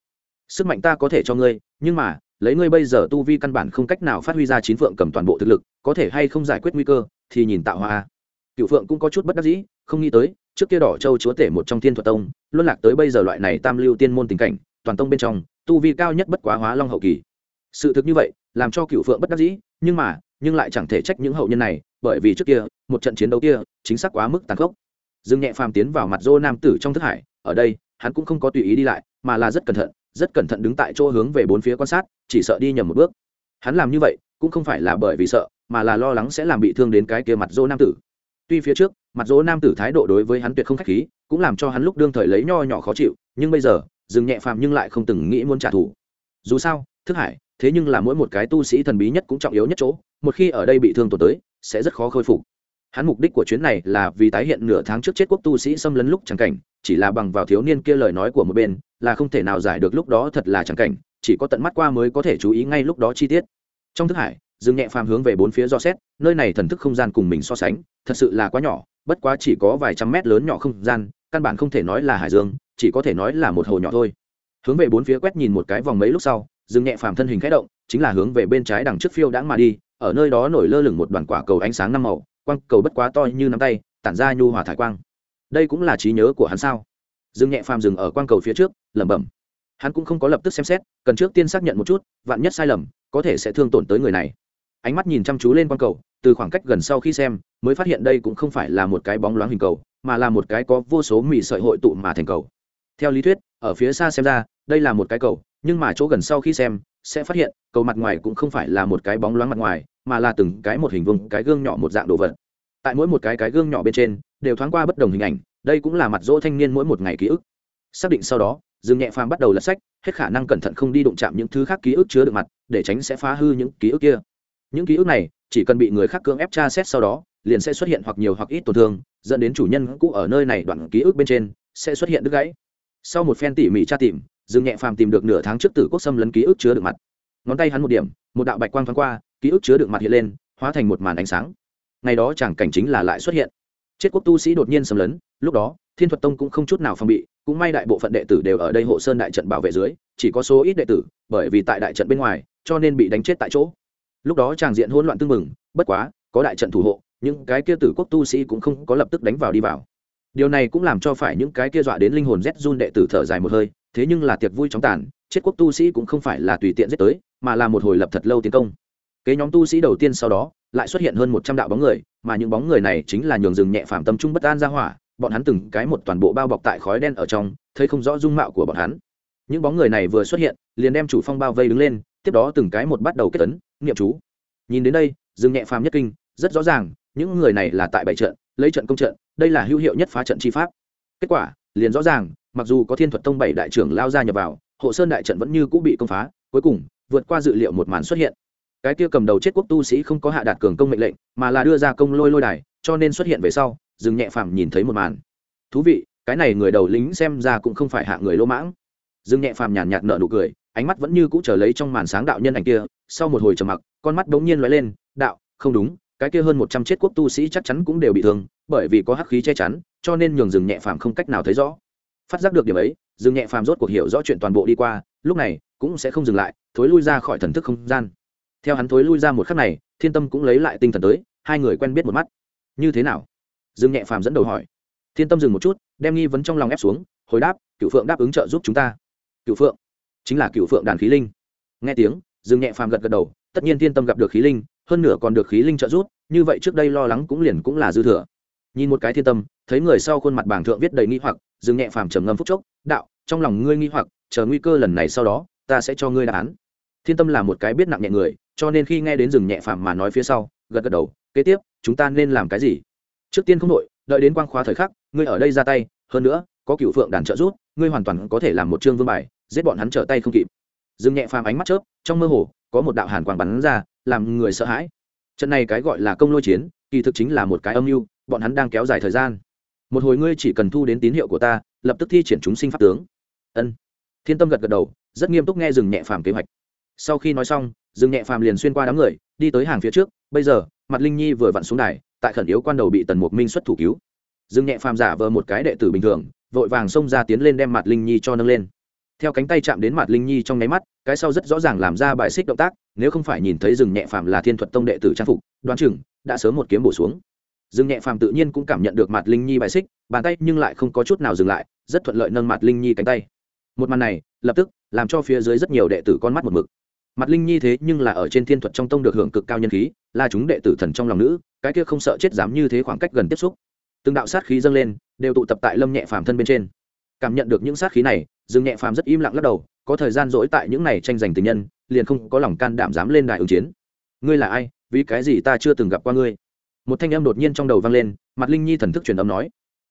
Sức mạnh ta có thể cho ngươi, nhưng mà lấy ngươi bây giờ tu vi căn bản không cách nào phát huy ra chín phượng cầm toàn bộ thực lực, có thể hay không giải quyết nguy cơ, thì nhìn tạo hoa cựu phượng cũng có chút bất đắc dĩ, không nghĩ tới, trước kia đỏ châu chúa tể một trong thiên thuật tông luân lạc tới bây giờ loại này tam lưu tiên môn tình cảnh, toàn tông bên trong, tu vi cao nhất bất quá hóa long hậu kỳ. Sự thực như vậy, làm cho cựu phượng bất đắc dĩ, nhưng mà, nhưng lại chẳng thể trách những hậu nhân này, bởi vì trước kia, một trận chiến đấu kia, chính xác quá mức tàn khốc. Dương nhẹ phàm tiến vào mặt dô nam tử trong thức hải, ở đây, hắn cũng không có tùy ý đi lại, mà là rất cẩn thận rất cẩn thận đứng tại chỗ hướng về bốn phía quan sát, chỉ sợ đi nhầm một bước. Hắn làm như vậy, cũng không phải là bởi vì sợ, mà là lo lắng sẽ làm bị thương đến cái kia mặt dỗ nam tử. Tuy phía trước, mặt dỗ nam tử thái độ đối với hắn tuyệt không k h á c h khí, cũng làm cho hắn lúc đương thời lấy nho nhỏ khó chịu, nhưng bây giờ, dừng nhẹ phàm nhưng lại không từng nghĩ muốn trả thù. Dù sao, thức hải, thế nhưng là mỗi một cái tu sĩ thần bí nhất cũng trọng yếu nhất chỗ, một khi ở đây bị thương tổn tới, sẽ rất khó khôi phục hắn mục đích của chuyến này là vì tái hiện nửa tháng trước chết quốc tu sĩ xâm lấn lúc chẳng cảnh, chỉ là bằng vào thiếu niên kia lời nói của một bên, là không thể nào giải được lúc đó thật là chẳng cảnh, chỉ có tận mắt qua mới có thể chú ý ngay lúc đó chi tiết. Trong thức hải, dương nhẹ phàm hướng về bốn phía do xét, nơi này thần thức không gian cùng mình so sánh, thật sự là quá nhỏ, bất quá chỉ có vài trăm mét lớn nhỏ không gian, căn bản không thể nói là hải dương, chỉ có thể nói là một hồ nhỏ thôi. Hướng về bốn phía quét nhìn một cái vòng mấy lúc sau, dương nhẹ phàm thân hình khẽ động, chính là hướng về bên trái đằng trước phiêu đãng mà đi, ở nơi đó nổi lơ lửng một đoàn quả cầu ánh sáng năm màu quang cầu bất quá to như nắm tay, tản ra nhu hòa thải quang. Đây cũng là trí nhớ của hắn sao? Dương nhẹ phàm dừng ở quang cầu phía trước, lẩm bẩm. Hắn cũng không có lập tức xem xét, cần trước tiên xác nhận một chút, vạn nhất sai lầm, có thể sẽ thương tổn tới người này. Ánh mắt nhìn chăm chú lên quang cầu, từ khoảng cách gần sau khi xem, mới phát hiện đây cũng không phải là một cái bóng loáng hình cầu, mà là một cái có vô số mì sợi hội tụ mà thành cầu. Theo lý thuyết, ở phía xa xem ra, đây là một cái cầu, nhưng mà chỗ gần sau khi xem, sẽ phát hiện, cầu mặt ngoài cũng không phải là một cái bóng loáng mặt ngoài mà là từng cái một hình vuông, cái gương nhỏ một dạng đồ vật. Tại mỗi một cái cái gương nhỏ bên trên, đều thoáng qua bất đồng hình ảnh, đây cũng là mặt dỗ thanh niên mỗi một ngày ký ức. Xác định sau đó, dương nhẹ phàm bắt đầu lật sách, hết khả năng cẩn thận không đi đụng chạm những thứ khác ký ức chứa được mặt, để tránh sẽ phá hư những ký ức kia. Những ký ức này, chỉ cần bị người khác cưỡng ép tra xét sau đó, liền sẽ xuất hiện hoặc nhiều hoặc ít tổn thương, dẫn đến chủ nhân cũ ở nơi này đoạn ký ức bên trên, sẽ xuất hiện đứt gãy. Sau một phen tỉ mỉ tra tìm, dương nhẹ phàm tìm được nửa tháng trước tử quốc xâm lấn ký ức chứa được mặt. Ngón tay hắn một điểm, một đạo bạch quang thoáng qua ký ức chứa đựng mặt hiện lên, hóa thành một màn ánh sáng. Ngày đó chẳng cảnh chính là lại xuất hiện. Chết quốc tu sĩ đột nhiên xâm lấn, lúc đó, thiên thuật tông cũng không chút nào phòng bị, cũng may đại bộ phận đệ tử đều ở đây hộ sơn đại trận bảo vệ dưới, chỉ có số ít đệ tử, bởi vì tại đại trận bên ngoài, cho nên bị đánh chết tại chỗ. Lúc đó tràng diện hỗn loạn tưng mừng bất quá, có đại trận thủ hộ, những cái kia tử quốc tu sĩ cũng không có lập tức đánh vào đi vào. Điều này cũng làm cho phải những cái kia dọa đến linh hồn rét run đệ tử thở dài một hơi, thế nhưng là tiệc vui chóng tàn, chết quốc tu sĩ cũng không phải là tùy tiện giết tới, mà là một hồi lập thật lâu tiến công kế nhóm tu sĩ đầu tiên sau đó, lại xuất hiện hơn một trăm đạo bóng người, mà những bóng người này chính là nhường rừng nhẹ phàm tâm trung bất an ra hỏa, bọn hắn từng cái một toàn bộ bao bọc tại khói đen ở trong, thấy không rõ dung mạo của bọn hắn. Những bóng người này vừa xuất hiện, liền đem chủ phong bao vây đứng lên, tiếp đó từng cái một bắt đầu kết tấn niệm chú. Nhìn đến đây, rừng nhẹ phàm nhất kinh, rất rõ ràng, những người này là tại bảy trận, lấy trận công trận, đây là hữu hiệu nhất phá trận chi pháp. Kết quả, liền rõ ràng, mặc dù có thiên thuật tông bảy đại trưởng lao ra nhập vào, hộ sơn đại trận vẫn như cũng bị công phá, cuối cùng, vượt qua dự liệu một màn xuất hiện cái kia cầm đầu chết quốc tu sĩ không có hạ đạt cường công mệnh lệnh, mà là đưa ra công lôi lôi đài, cho nên xuất hiện về sau dừng nhẹ phàm nhìn thấy một màn. Thú vị, cái này người đầu lính xem ra cũng không phải hạ người lỗ mãng. Dừng nhẹ phàm nhàn nhạt nở nụ cười, ánh mắt vẫn như cũ chờ lấy trong màn sáng đạo nhân ảnh kia, sau một hồi trầm mặc, con mắt bỗng nhiên lóe lên, đạo, không đúng, cái kia hơn một trăm chết quốc tu sĩ chắc chắn cũng đều bị thương, bởi vì có hắc khí che chắn, cho nên nhường rừng nhẹ phàm không cách nào thấy rõ. Phát giác được điểm ấy, rừng nhẹ phàm rốt cuộc hiểu rõ chuyện toàn bộ đi qua, lúc này cũng sẽ không dừng lại, thối lui ra khỏi thần thức không gian theo hắn thối lui ra một khắc này, thiên tâm cũng lấy lại tinh thần tới, hai người quen biết một mắt. Như thế nào? Dương nhẹ phàm dẫn đầu hỏi. Thiên tâm dừng một chút, đem nghi vấn trong lòng ép xuống, hồi đáp, cựu phượng đáp ứng trợ giúp chúng ta. Cựu phượng? Chính là cựu phượng đàn khí linh. Nghe tiếng, dương nhẹ phàm gật gật đầu, tất nhiên thiên tâm gặp được khí linh, hơn nửa còn được khí linh trợ giúp, như vậy trước đây lo lắng cũng liền cũng là dư thừa. Nhìn một cái thiên tâm, thấy người sau khuôn mặt bảng thượng viết đầy nghi hoặc, dương nhẹ phàm trầm ngâm phúc chốc, đạo, trong lòng ngươi nghi hoặc, chờ nguy cơ lần này sau đó, ta sẽ cho ngươi đáp án. Thiên tâm là một cái biết nặng nhẹ người cho nên khi nghe đến rừng nhẹ phàm mà nói phía sau, gật gật đầu, kế tiếp, chúng ta nên làm cái gì? Trước tiên không đội, đợi đến quang khóa thời khắc, ngươi ở đây ra tay, hơn nữa, có cựu phượng đàn trợ giúp, ngươi hoàn toàn có thể làm một chương vương bài, giết bọn hắn trở tay không kịp. Dừng nhẹ phàm ánh mắt chớp, trong mơ hồ, có một đạo hàn quang bắn ra, làm người sợ hãi. Trận này cái gọi là công lôi chiến, kỳ thực chính là một cái âm mưu, bọn hắn đang kéo dài thời gian. Một hồi ngươi chỉ cần thu đến tín hiệu của ta, lập tức thi triển chúng sinh pháp tướng. Ân. Thiên tâm gật gật đầu, rất nghiêm túc nghe dừng nhẹ phàm kế hoạch. Sau khi nói xong dừng nhẹ phàm liền xuyên qua đám người, đi tới hàng phía trước, bây giờ, mặt linh nhi vừa vặn xuống đài, tại khẩn yếu quan đầu bị tần mục minh xuất thủ cứu. Dừng nhẹ phàm giả vờ một cái đệ tử bình thường, vội vàng xông ra tiến lên đem mặt linh nhi cho nâng lên. Theo cánh tay chạm đến mặt linh nhi trong nháy mắt, cái sau rất rõ ràng làm ra bài xích động tác, nếu không phải nhìn thấy rừng nhẹ phàm là thiên thuật tông đệ tử trang phục, đoán chừng đã sớm một kiếm bổ xuống. Rừng nhẹ phàm tự nhiên cũng cảm nhận được mặt linh nhi bài xích, bàn tay nhưng lại không có chút nào dừng lại, rất thuận lợi nâng mặt linh nhi cánh tay. Một màn này, lập tức, làm cho phía dưới rất nhiều đệ tử con mắt một mực mặt linh nhi thế nhưng là ở trên thiên thuật trong tông được hưởng cực cao nhân khí, là chúng đệ tử thần trong lòng nữ, cái kia không sợ chết dám như thế khoảng cách gần tiếp xúc. Từng đạo sát khí dâng lên, đều tụ tập tại lâm nhẹ phàm thân bên trên. Cảm nhận được những sát khí này, dương nhẹ phàm rất im lặng lắc đầu, có thời gian dỗi tại những này tranh giành tình nhân, liền không có lòng can đảm dám lên đài ứng chiến. Ngươi là ai? Vì cái gì ta chưa từng gặp qua ngươi? Một thanh âm đột nhiên trong đầu vang lên, mặt linh nhi thần thức truyền âm nói.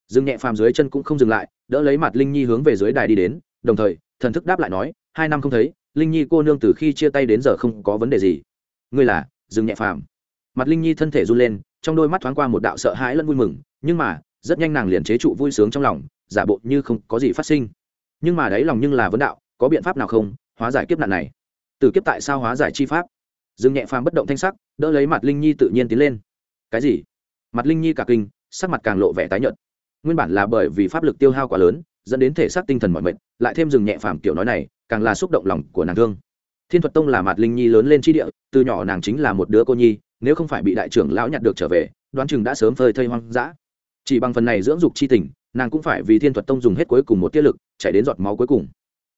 Dương nhẹ phàm dưới chân cũng không dừng lại, đỡ lấy mặt linh nhi hướng về dưới đài đi đến, đồng thời, thần thức đáp lại nói, hai năm không thấy linh nhi cô nương từ khi chia tay đến giờ không có vấn đề gì. Ngươi là dương nhẹ phàm. Mặt linh nhi thân thể run lên, trong đôi mắt thoáng qua một đạo sợ hãi lẫn vui mừng, nhưng mà, rất nhanh nàng liền chế trụ vui sướng trong lòng, giả bộ như không có gì phát sinh. Nhưng mà đấy lòng nhưng là vấn đạo, có biện pháp nào không, hóa giải kiếp nạn này? Từ kiếp tại sao hóa giải chi pháp? Dương nhẹ phàm bất động thanh sắc, đỡ lấy mặt linh nhi tự nhiên tiến lên. Cái gì? Mặt linh nhi cả kinh, sắc mặt càng lộ vẻ tái nhợt. Nguyên bản là bởi vì pháp lực tiêu hao quá lớn, dẫn đến thể xác tinh thần mọi mệnh lại thêm Dừng nhẹ phàm kiểu nói này càng là xúc động lòng của nàng thương. Thiên thuật tông là mặt linh nhi lớn lên tri địa, từ nhỏ nàng chính là một đứa cô nhi, nếu không phải bị đại trưởng lão nhặt được trở về, đoán chừng đã sớm phơi thây hoang dã. Chỉ bằng phần này dưỡng dục chi tình, nàng cũng phải vì thiên thuật tông dùng hết cuối cùng một tiết lực, chạy đến giọt máu cuối cùng.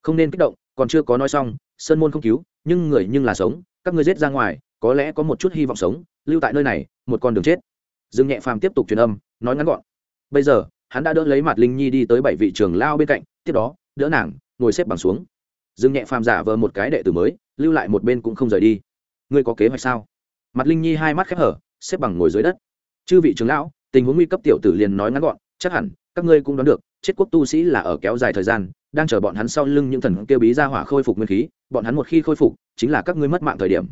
Không nên kích động, còn chưa có nói xong, sơn môn không cứu, nhưng người nhưng là sống, các ngươi giết ra ngoài, có lẽ có một chút hy vọng sống, lưu tại nơi này, một con đường chết. Dương nhẹ phàm tiếp tục truyền âm, nói ngắn gọn. Bây giờ, hắn đã đỡ lấy mặt linh nhi đi tới bảy vị trường lao bên cạnh, tiếp đó, đỡ nàng, ngồi xếp bằng xuống dương nhẹ phàm giả vờ một cái đệ tử mới, lưu lại một bên cũng không rời đi. Ngươi có kế hoạch sao? Mặt linh nhi hai mắt khép hở, xếp bằng ngồi dưới đất. Chư vị trưởng lão, tình huống nguy cấp tiểu tử liền nói ngắn gọn, chắc hẳn các ngươi cũng đoán được, chết quốc tu sĩ là ở kéo dài thời gian, đang chờ bọn hắn sau lưng những thần kêu bí ra hỏa khôi phục nguyên khí, bọn hắn một khi khôi phục, chính là các ngươi mất mạng thời điểm.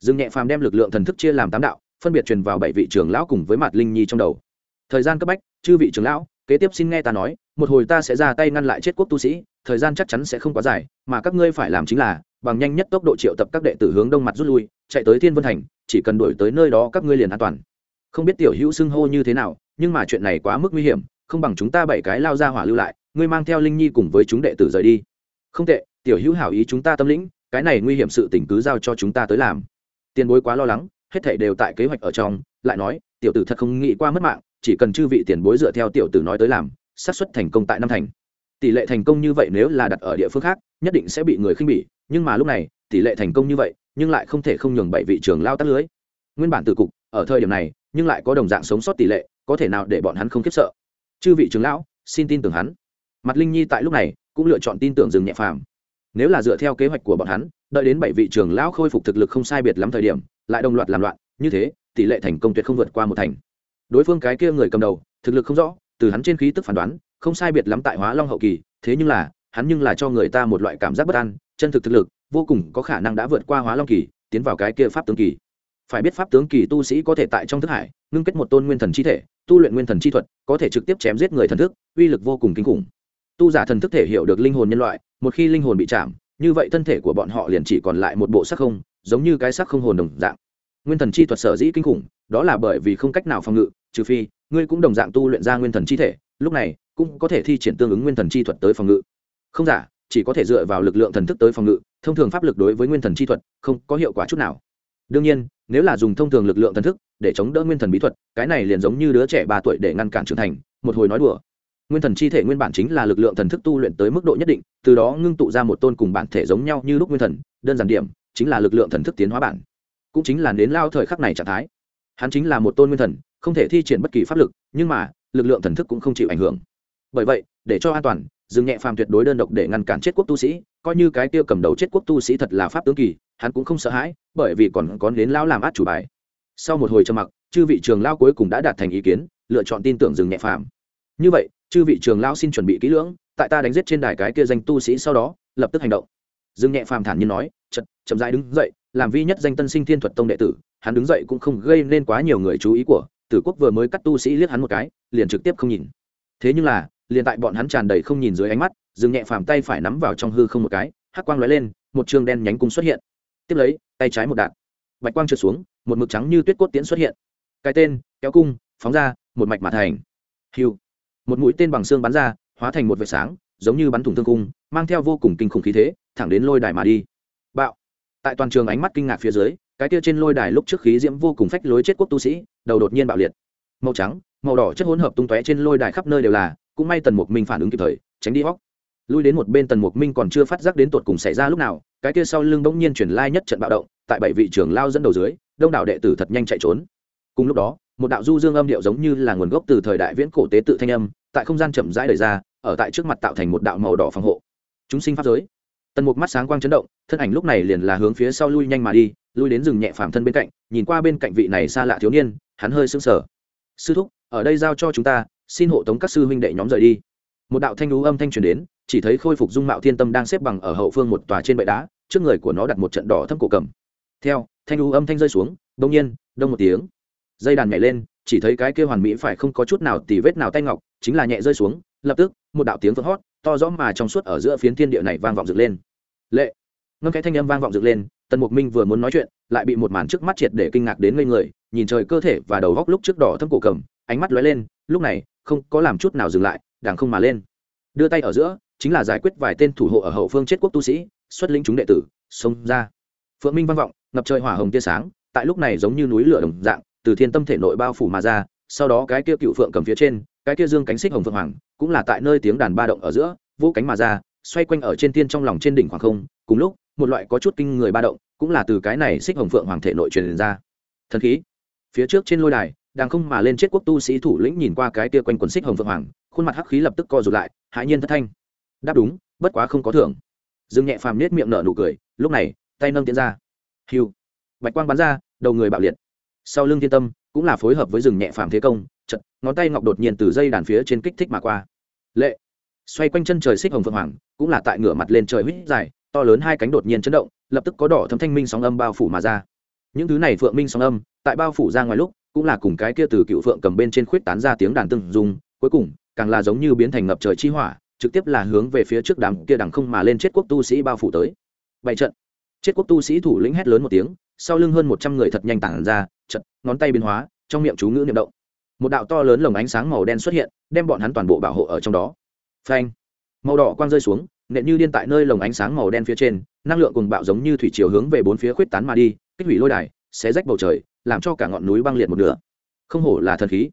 Dương nhẹ phàm đem lực lượng thần thức chia làm tám đạo, phân biệt truyền vào bảy vị trưởng lão cùng với mặt linh nhi trong đầu. Thời gian cấp bách, chư vị trưởng lão, kế tiếp xin nghe ta nói, một hồi ta sẽ ra tay ngăn lại chết quốc tu sĩ thời gian chắc chắn sẽ không quá dài, mà các ngươi phải làm chính là, bằng nhanh nhất tốc độ triệu tập các đệ tử hướng đông mặt rút lui, chạy tới thiên vân thành, chỉ cần đuổi tới nơi đó các ngươi liền an toàn. Không biết tiểu hữu xưng hô như thế nào, nhưng mà chuyện này quá mức nguy hiểm, không bằng chúng ta bảy cái lao ra hỏa lưu lại, ngươi mang theo linh nhi cùng với chúng đệ tử rời đi. Không tệ, tiểu hữu hảo ý chúng ta tâm lĩnh, cái này nguy hiểm sự tình cứ giao cho chúng ta tới làm. Tiền bối quá lo lắng, hết thảy đều tại kế hoạch ở trong, lại nói, tiểu tử thật không nghĩ qua mất mạng, chỉ cần chư vị tiền bối dựa theo tiểu tử nói tới làm, xác suất thành công tại năm thành tỷ lệ thành công như vậy nếu là đặt ở địa phương khác, nhất định sẽ bị người khinh bỉ, nhưng mà lúc này, tỷ lệ thành công như vậy, nhưng lại không thể không nhường bảy vị trường lao tắt lưới. Nguyên bản từ cục, ở thời điểm này, nhưng lại có đồng dạng sống sót tỷ lệ, có thể nào để bọn hắn không khiếp sợ? Chư vị trường lão, xin tin tưởng hắn. Mặt linh nhi tại lúc này, cũng lựa chọn tin tưởng dừng nhẹ phàm. Nếu là dựa theo kế hoạch của bọn hắn, đợi đến bảy vị trường lão khôi phục thực lực không sai biệt lắm thời điểm, lại đồng loạt làm loạn, như thế, tỷ lệ thành công tuyệt không vượt qua một thành. Đối phương cái kia người cầm đầu, thực lực không rõ từ hắn trên khí tức phán đoán, không sai biệt lắm tại hóa long hậu kỳ, thế nhưng là, hắn nhưng là cho người ta một loại cảm giác bất an, chân thực thực lực, vô cùng có khả năng đã vượt qua hóa long kỳ, tiến vào cái kia pháp tướng kỳ. Phải biết pháp tướng kỳ tu sĩ có thể tại trong thức hải, ngưng kết một tôn nguyên thần chi thể, tu luyện nguyên thần chi thuật, có thể trực tiếp chém giết người thần thức, uy lực vô cùng kinh khủng. Tu giả thần thức thể hiểu được linh hồn nhân loại, một khi linh hồn bị chạm, như vậy thân thể của bọn họ liền chỉ còn lại một bộ sắc không, giống như cái sắc không hồn đồng dạng nguyên thần chi thuật sở dĩ kinh khủng, đó là bởi vì không cách nào phòng ngự, trừ phi, ngươi cũng đồng dạng tu luyện ra nguyên thần chi thể, lúc này, cũng có thể thi triển tương ứng nguyên thần chi thuật tới phòng ngự. Không giả, chỉ có thể dựa vào lực lượng thần thức tới phòng ngự, thông thường pháp lực đối với nguyên thần chi thuật, không có hiệu quả chút nào. Đương nhiên, nếu là dùng thông thường lực lượng thần thức, để chống đỡ nguyên thần bí thuật, cái này liền giống như đứa trẻ ba tuổi để ngăn cản trưởng thành, một hồi nói đùa. Nguyên thần chi thể nguyên bản chính là lực lượng thần thức tu luyện tới mức độ nhất định, từ đó ngưng tụ ra một tôn cùng bản thể giống nhau như lúc nguyên thần, đơn giản điểm, chính là lực lượng thần thức tiến hóa bản cũng chính là đến lao thời khắc này trạng thái. Hắn chính là một tôn nguyên thần, không thể thi triển bất kỳ pháp lực, nhưng mà, lực lượng thần thức cũng không chịu ảnh hưởng. Bởi vậy, để cho an toàn dừng nhẹ phàm tuyệt đối đơn độc để ngăn cản chết quốc tu sĩ, coi như cái tiêu cầm đầu chết quốc tu sĩ thật là pháp tướng kỳ, hắn cũng không sợ hãi, bởi vì còn có đến lao làm át chủ bài. Sau một hồi trầm mặc, chư vị trường lao cuối cùng đã đạt thành ý kiến, lựa chọn tin tưởng dừng nhẹ phàm. Như vậy, chư vị trường lao xin chuẩn bị kỹ lưỡng, tại ta đánh giết trên đài cái kia danh tu sĩ sau đó, lập tức hành động dương nhẹ phàm thản nhiên nói, chậm chậm rãi đứng dậy, làm vi nhất danh tân sinh thiên thuật tông đệ tử, hắn đứng dậy cũng không gây nên quá nhiều người chú ý của, tử quốc vừa mới cắt tu sĩ liếc hắn một cái, liền trực tiếp không nhìn. Thế nhưng là, liền tại bọn hắn tràn đầy không nhìn dưới ánh mắt, dương nhẹ phàm tay phải nắm vào trong hư không một cái, hắc quang lóe lên, một trường đen nhánh cung xuất hiện. Tiếp lấy, tay trái một đạn, bạch quang trượt xuống, một mực trắng như tuyết cốt tiễn xuất hiện. Cái tên, kéo cung, phóng ra, một mạch mã thành. Hiu một mũi tên bằng xương bắn ra, hóa thành một vệt sáng, giống như bắn thủng thương cung mang theo vô cùng kinh khủng khí thế, thẳng đến lôi đài mà đi. Bạo. Tại toàn trường ánh mắt kinh ngạc phía dưới, cái kia trên lôi đài lúc trước khí diễm vô cùng phách lối chết quốc tu sĩ, đầu đột nhiên bạo liệt. Màu trắng, màu đỏ chất hỗn hợp tung tóe trên lôi đài khắp nơi đều là, cũng may tần mục minh phản ứng kịp thời, tránh đi hóc lui đến một bên tần mục minh còn chưa phát giác đến tột cùng xảy ra lúc nào, cái kia sau lưng bỗng nhiên chuyển lai nhất trận bạo động, tại bảy vị trưởng lao dẫn đầu dưới, đông đảo đệ tử thật nhanh chạy trốn. Cùng lúc đó, một đạo du dương âm điệu giống như là nguồn gốc từ thời đại viễn cổ tế tự thanh âm, tại không gian chậm rãi đời ra, ở tại trước mặt tạo thành một đạo màu đỏ phòng hộ chúng sinh pháp giới. Tần mục mắt sáng quang chấn động, thân ảnh lúc này liền là hướng phía sau lui nhanh mà đi, lui đến rừng nhẹ phàm thân bên cạnh, nhìn qua bên cạnh vị này xa lạ thiếu niên, hắn hơi sững sờ. Sư thúc, ở đây giao cho chúng ta, xin hộ tống các sư huynh đệ nhóm rời đi. Một đạo thanh lũ âm thanh truyền đến, chỉ thấy khôi phục dung mạo thiên tâm đang xếp bằng ở hậu phương một tòa trên bệ đá, trước người của nó đặt một trận đỏ thâm cổ cầm. Theo, thanh lũ âm thanh rơi xuống, đông nhiên, đông một tiếng. Dây đàn nhảy lên, chỉ thấy cái kia hoàn mỹ phải không có chút nào tì vết nào tay ngọc, chính là nhẹ rơi xuống, lập tức, một đạo tiếng vỡ hót to rõ mà trong suốt ở giữa phiến thiên địa này vang vọng dựng lên. Lệ. Ngâm cái thanh âm vang vọng dựng lên, tần mục minh vừa muốn nói chuyện, lại bị một màn trước mắt triệt để kinh ngạc đến ngây người, nhìn trời cơ thể và đầu góc lúc trước đỏ thâm cổ cầm, ánh mắt lóe lên, lúc này, không có làm chút nào dừng lại đàng không mà lên. Đưa tay ở giữa, chính là giải quyết vài tên thủ hộ ở hậu phương chết quốc tu sĩ, xuất lĩnh chúng đệ tử, xông ra. Phượng minh vang vọng, ngập trời hỏa hồng tia sáng, tại lúc này giống như núi lửa đồng dạng, từ thiên tâm thể nội bao phủ mà ra, sau đó cái kia cựu phượng cầm phía trên cái kia dương cánh xích hồng phượng hoàng, cũng là tại nơi tiếng đàn ba động ở giữa vũ cánh mà ra, xoay quanh ở trên thiên trong lòng trên đỉnh khoảng không, cùng lúc, một loại có chút kinh người ba động, cũng là từ cái này xích hồng phượng hoàng thể nội truyền ra. Thần khí. Phía trước trên lôi đài, đang không mà lên chết quốc tu sĩ thủ lĩnh nhìn qua cái kia quanh quần xích hồng phượng hoàng, khuôn mặt hắc khí lập tức co rụt lại, hãi nhiên thất thanh. Đáp đúng, bất quá không có thưởng. Dương nhẹ phàm nết miệng nở nụ cười, lúc này, tay nâng tiến ra. Hiu bạch quang bắn ra, đầu người bạo liệt. Sau lưng thiên tâm, cũng là phối hợp với rừng nhẹ phàm thế công chật, ngón tay ngọc đột nhiên từ dây đàn phía trên kích thích mà qua. Lệ. Xoay quanh chân trời xích hồng phượng hoàng, cũng là tại ngửa mặt lên trời huýt dài, to lớn hai cánh đột nhiên chấn động, lập tức có đỏ thấm thanh minh sóng âm bao phủ mà ra. Những thứ này phượng minh sóng âm, tại bao phủ ra ngoài lúc, cũng là cùng cái kia từ cựu phượng cầm bên trên khuyết tán ra tiếng đàn từng dùng cuối cùng, càng là giống như biến thành ngập trời chi hỏa, trực tiếp là hướng về phía trước đám kia đằng không mà lên chết quốc tu sĩ bao phủ tới. Bảy trận. Chết quốc tu sĩ thủ lĩnh hét lớn một tiếng, sau lưng hơn một trăm người thật nhanh tản ra trận ngón tay biến hóa, trong miệng chú ngữ niệm động một đạo to lớn lồng ánh sáng màu đen xuất hiện, đem bọn hắn toàn bộ bảo hộ ở trong đó. Phanh! Màu đỏ quang rơi xuống, nện như điên tại nơi lồng ánh sáng màu đen phía trên, năng lượng cùng bạo giống như thủy chiều hướng về bốn phía khuyết tán mà đi, kích hủy lôi đài, xé rách bầu trời, làm cho cả ngọn núi băng liệt một nửa. Không hổ là thần khí.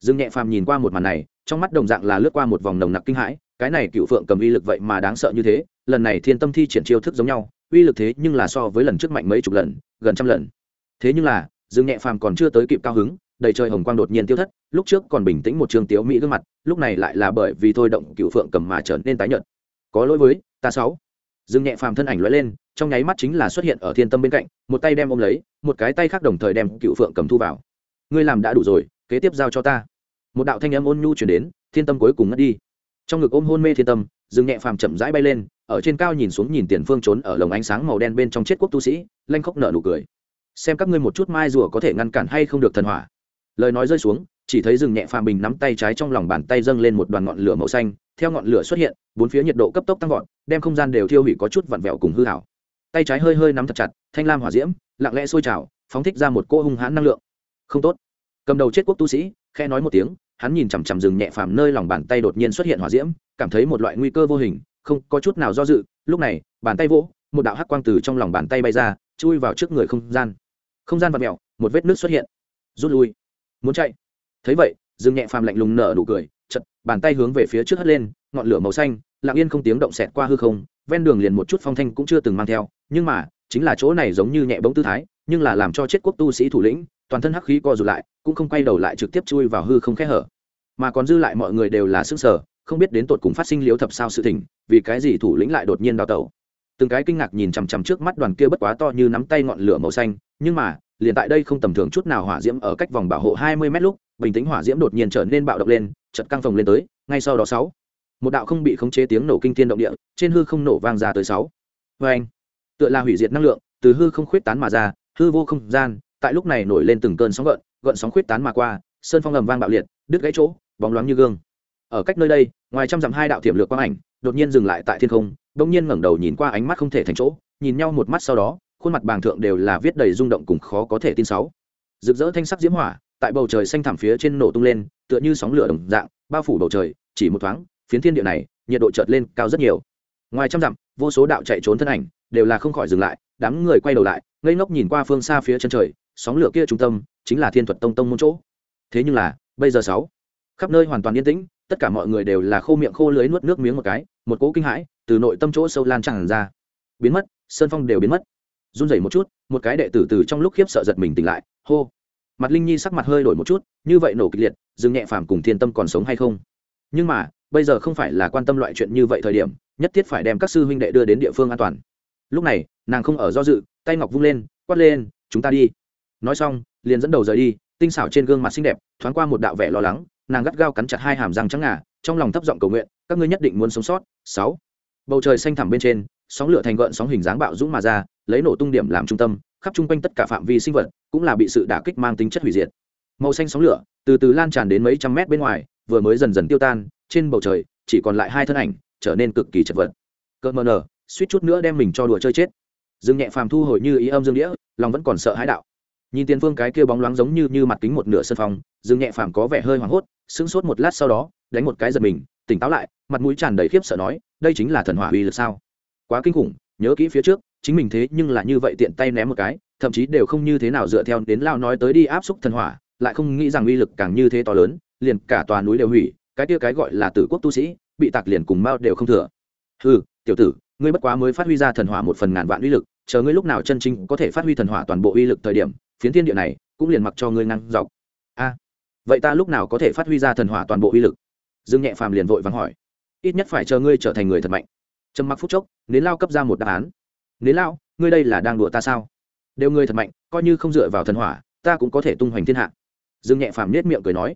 Dương nhẹ phàm nhìn qua một màn này, trong mắt đồng dạng là lướt qua một vòng nồng nặc kinh hãi, cái này cựu phượng cầm uy lực vậy mà đáng sợ như thế, lần này thiên tâm thi triển chiêu thức giống nhau, uy lực thế nhưng là so với lần trước mạnh mấy chục lần, gần trăm lần. Thế nhưng là, dương nhẹ phàm còn chưa tới kịp cao hứng đầy trời hồng quang đột nhiên tiêu thất, lúc trước còn bình tĩnh một trường tiếu mỹ gương mặt, lúc này lại là bởi vì thôi động cựu phượng cầm mà trở nên tái nhợt. Có lỗi với ta sáu. Dương nhẹ phàm thân ảnh lóe lên, trong nháy mắt chính là xuất hiện ở thiên tâm bên cạnh, một tay đem ôm lấy, một cái tay khác đồng thời đem cựu phượng cầm thu vào. Ngươi làm đã đủ rồi, kế tiếp giao cho ta. Một đạo thanh âm ôn nhu chuyển đến, thiên tâm cuối cùng ngất đi. Trong ngực ôm hôn mê thiên tâm, dương nhẹ phàm chậm rãi bay lên, ở trên cao nhìn xuống nhìn tiền phương trốn ở lồng ánh sáng màu đen bên trong chết quốc tu sĩ, lanh khóc nở nụ cười. Xem các ngươi một chút mai rùa có thể ngăn cản hay không được thần hỏa lời nói rơi xuống, chỉ thấy rừng nhẹ phàm bình nắm tay trái trong lòng bàn tay dâng lên một đoàn ngọn lửa màu xanh, theo ngọn lửa xuất hiện, bốn phía nhiệt độ cấp tốc tăng vọt, đem không gian đều thiêu hủy có chút vặn vẹo cùng hư hảo tay trái hơi hơi nắm thật chặt, thanh lam hỏa diễm, lặng lẽ sôi trào, phóng thích ra một cỗ hung hãn năng lượng. Không tốt. Cầm đầu chết quốc tu sĩ khe nói một tiếng, hắn nhìn chằm chằm rừng nhẹ phàm nơi lòng bàn tay đột nhiên xuất hiện hỏa diễm, cảm thấy một loại nguy cơ vô hình, không có chút nào do dự, lúc này, bàn tay vỗ, một đạo hắc quang từ trong lòng bàn tay bay ra, chui vào trước người không gian. Không gian vặn mẹo một vết nước xuất hiện. Rút lui muốn chạy. Thấy vậy, dương nhẹ phàm lạnh lùng nở nụ cười, chật, bàn tay hướng về phía trước hất lên, ngọn lửa màu xanh, lặng yên không tiếng động xẹt qua hư không, ven đường liền một chút phong thanh cũng chưa từng mang theo, nhưng mà, chính là chỗ này giống như nhẹ bóng tư thái, nhưng là làm cho chết quốc tu sĩ thủ lĩnh, toàn thân hắc khí co rụt lại, cũng không quay đầu lại trực tiếp chui vào hư không khẽ hở. Mà còn dư lại mọi người đều là sức sở không biết đến tột cùng phát sinh liếu thập sao sự tình, vì cái gì thủ lĩnh lại đột nhiên đào tẩu. Từng cái kinh ngạc nhìn chằm chằm trước mắt đoàn kia bất quá to như nắm tay ngọn lửa màu xanh, nhưng mà liền tại đây không tầm thường chút nào hỏa diễm ở cách vòng bảo hộ hai mươi mét lúc, bình tĩnh hỏa diễm đột nhiên trở nên bạo động lên chật căng phồng lên tới, ngay sau đó sáu. Một đạo không bị khống chế tiếng nổ kinh thiên động địa, trên hư không nổ vang ra tới sáu. Vê anh, tựa là hủy diệt năng lượng, từ hư không khuyết tán mà ra, hư vô không gian, tại lúc này nổi lên từng cơn sóng gợn gợn sóng khuyết tán mà qua, sơn phong ầm vang bạo liệt, đứt gãy chỗ, bóng loáng như gương. Ở cách nơi đây, ngoài trăm dặm hai đạo thiểm lược quang ảnh, đột nhiên dừng lại tại thiên không, bỗng nhiên ngẩng đầu nhìn qua ánh mắt không thể thành chỗ, nhìn nhau một mắt sau đó khuôn mặt bàng thượng đều là viết đầy rung động cùng khó có thể tin sáu. Rực rỡ thanh sắc diễm hỏa, tại bầu trời xanh thẳm phía trên nổ tung lên, tựa như sóng lửa đồng dạng, bao phủ bầu trời, chỉ một thoáng, phiến thiên địa này, nhiệt độ chợt lên cao rất nhiều. Ngoài trăm dặm, vô số đạo chạy trốn thân ảnh, đều là không khỏi dừng lại, đám người quay đầu lại, ngây ngốc nhìn qua phương xa phía chân trời, sóng lửa kia trung tâm, chính là thiên thuật tông tông môn chỗ. Thế nhưng là, bây giờ sáu, khắp nơi hoàn toàn yên tĩnh, tất cả mọi người đều là khô miệng khô lưới nuốt nước miếng một cái, một cỗ kinh hãi từ nội tâm chỗ sâu lan tràn ra. Biến mất, sơn phong đều biến mất run rẩy một chút, một cái đệ tử từ trong lúc khiếp sợ giật mình tỉnh lại, hô. Mặt linh nhi sắc mặt hơi đổi một chút, như vậy nổ kịch liệt dừng nhẹ phàm cùng thiên tâm còn sống hay không? Nhưng mà, bây giờ không phải là quan tâm loại chuyện như vậy thời điểm, nhất thiết phải đem các sư huynh đệ đưa đến địa phương an toàn. Lúc này, nàng không ở do dự, tay ngọc vung lên, quát lên, chúng ta đi. Nói xong, liền dẫn đầu rời đi, tinh xảo trên gương mặt xinh đẹp, thoáng qua một đạo vẻ lo lắng, nàng gắt gao cắn chặt hai hàm răng trắng ngà, trong lòng thấp giọng cầu nguyện, các ngươi nhất định muốn sống sót. Sáu. Bầu trời xanh thẳm bên trên sóng lửa thành gợn sóng hình dáng bạo dũng mà ra, lấy nổ tung điểm làm trung tâm, khắp chung quanh tất cả phạm vi sinh vật cũng là bị sự đả kích mang tính chất hủy diệt. Màu xanh sóng lửa từ từ lan tràn đến mấy trăm mét bên ngoài, vừa mới dần dần tiêu tan, trên bầu trời chỉ còn lại hai thân ảnh, trở nên cực kỳ chật vật. Cợt mờ nở, suýt chút nữa đem mình cho đùa chơi chết. Dương nhẹ phàm thu hồi như ý âm dương đĩa, lòng vẫn còn sợ hãi đạo. Nhìn tiền phương cái kia bóng loáng giống như như mặt kính một nửa sân phòng, dương nhẹ phàm có vẻ hơi hoảng hốt, sững sốt một lát sau đó, đánh một cái giật mình, tỉnh táo lại, mặt mũi tràn đầy khiếp sợ nói, đây chính là thần hỏa uy lực sao? Quá kinh khủng, nhớ kỹ phía trước, chính mình thế nhưng là như vậy tiện tay ném một cái, thậm chí đều không như thế nào dựa theo đến lao nói tới đi áp xúc thần hỏa, lại không nghĩ rằng uy lực càng như thế to lớn, liền cả tòa núi đều hủy, cái kia cái gọi là tử quốc tu sĩ, bị tạc liền cùng mao đều không thừa. Ừ tiểu tử, ngươi bất quá mới phát huy ra thần hỏa một phần ngàn vạn uy lực, chờ ngươi lúc nào chân chính có thể phát huy thần hỏa toàn bộ uy lực thời điểm, phiến thiên địa này cũng liền mặc cho ngươi ngăn dọc. A, vậy ta lúc nào có thể phát huy ra thần hỏa toàn bộ uy lực? Dương nhẹ phàm liền vội vắng hỏi. Ít nhất phải chờ ngươi trở thành người thật mạnh trầm mặc phút chốc, nến lao cấp ra một đáp án. Nến lao, ngươi đây là đang đùa ta sao? Đều ngươi thật mạnh, coi như không dựa vào thần hỏa, ta cũng có thể tung hoành thiên hạ. Dương nhẹ phàm nết miệng cười nói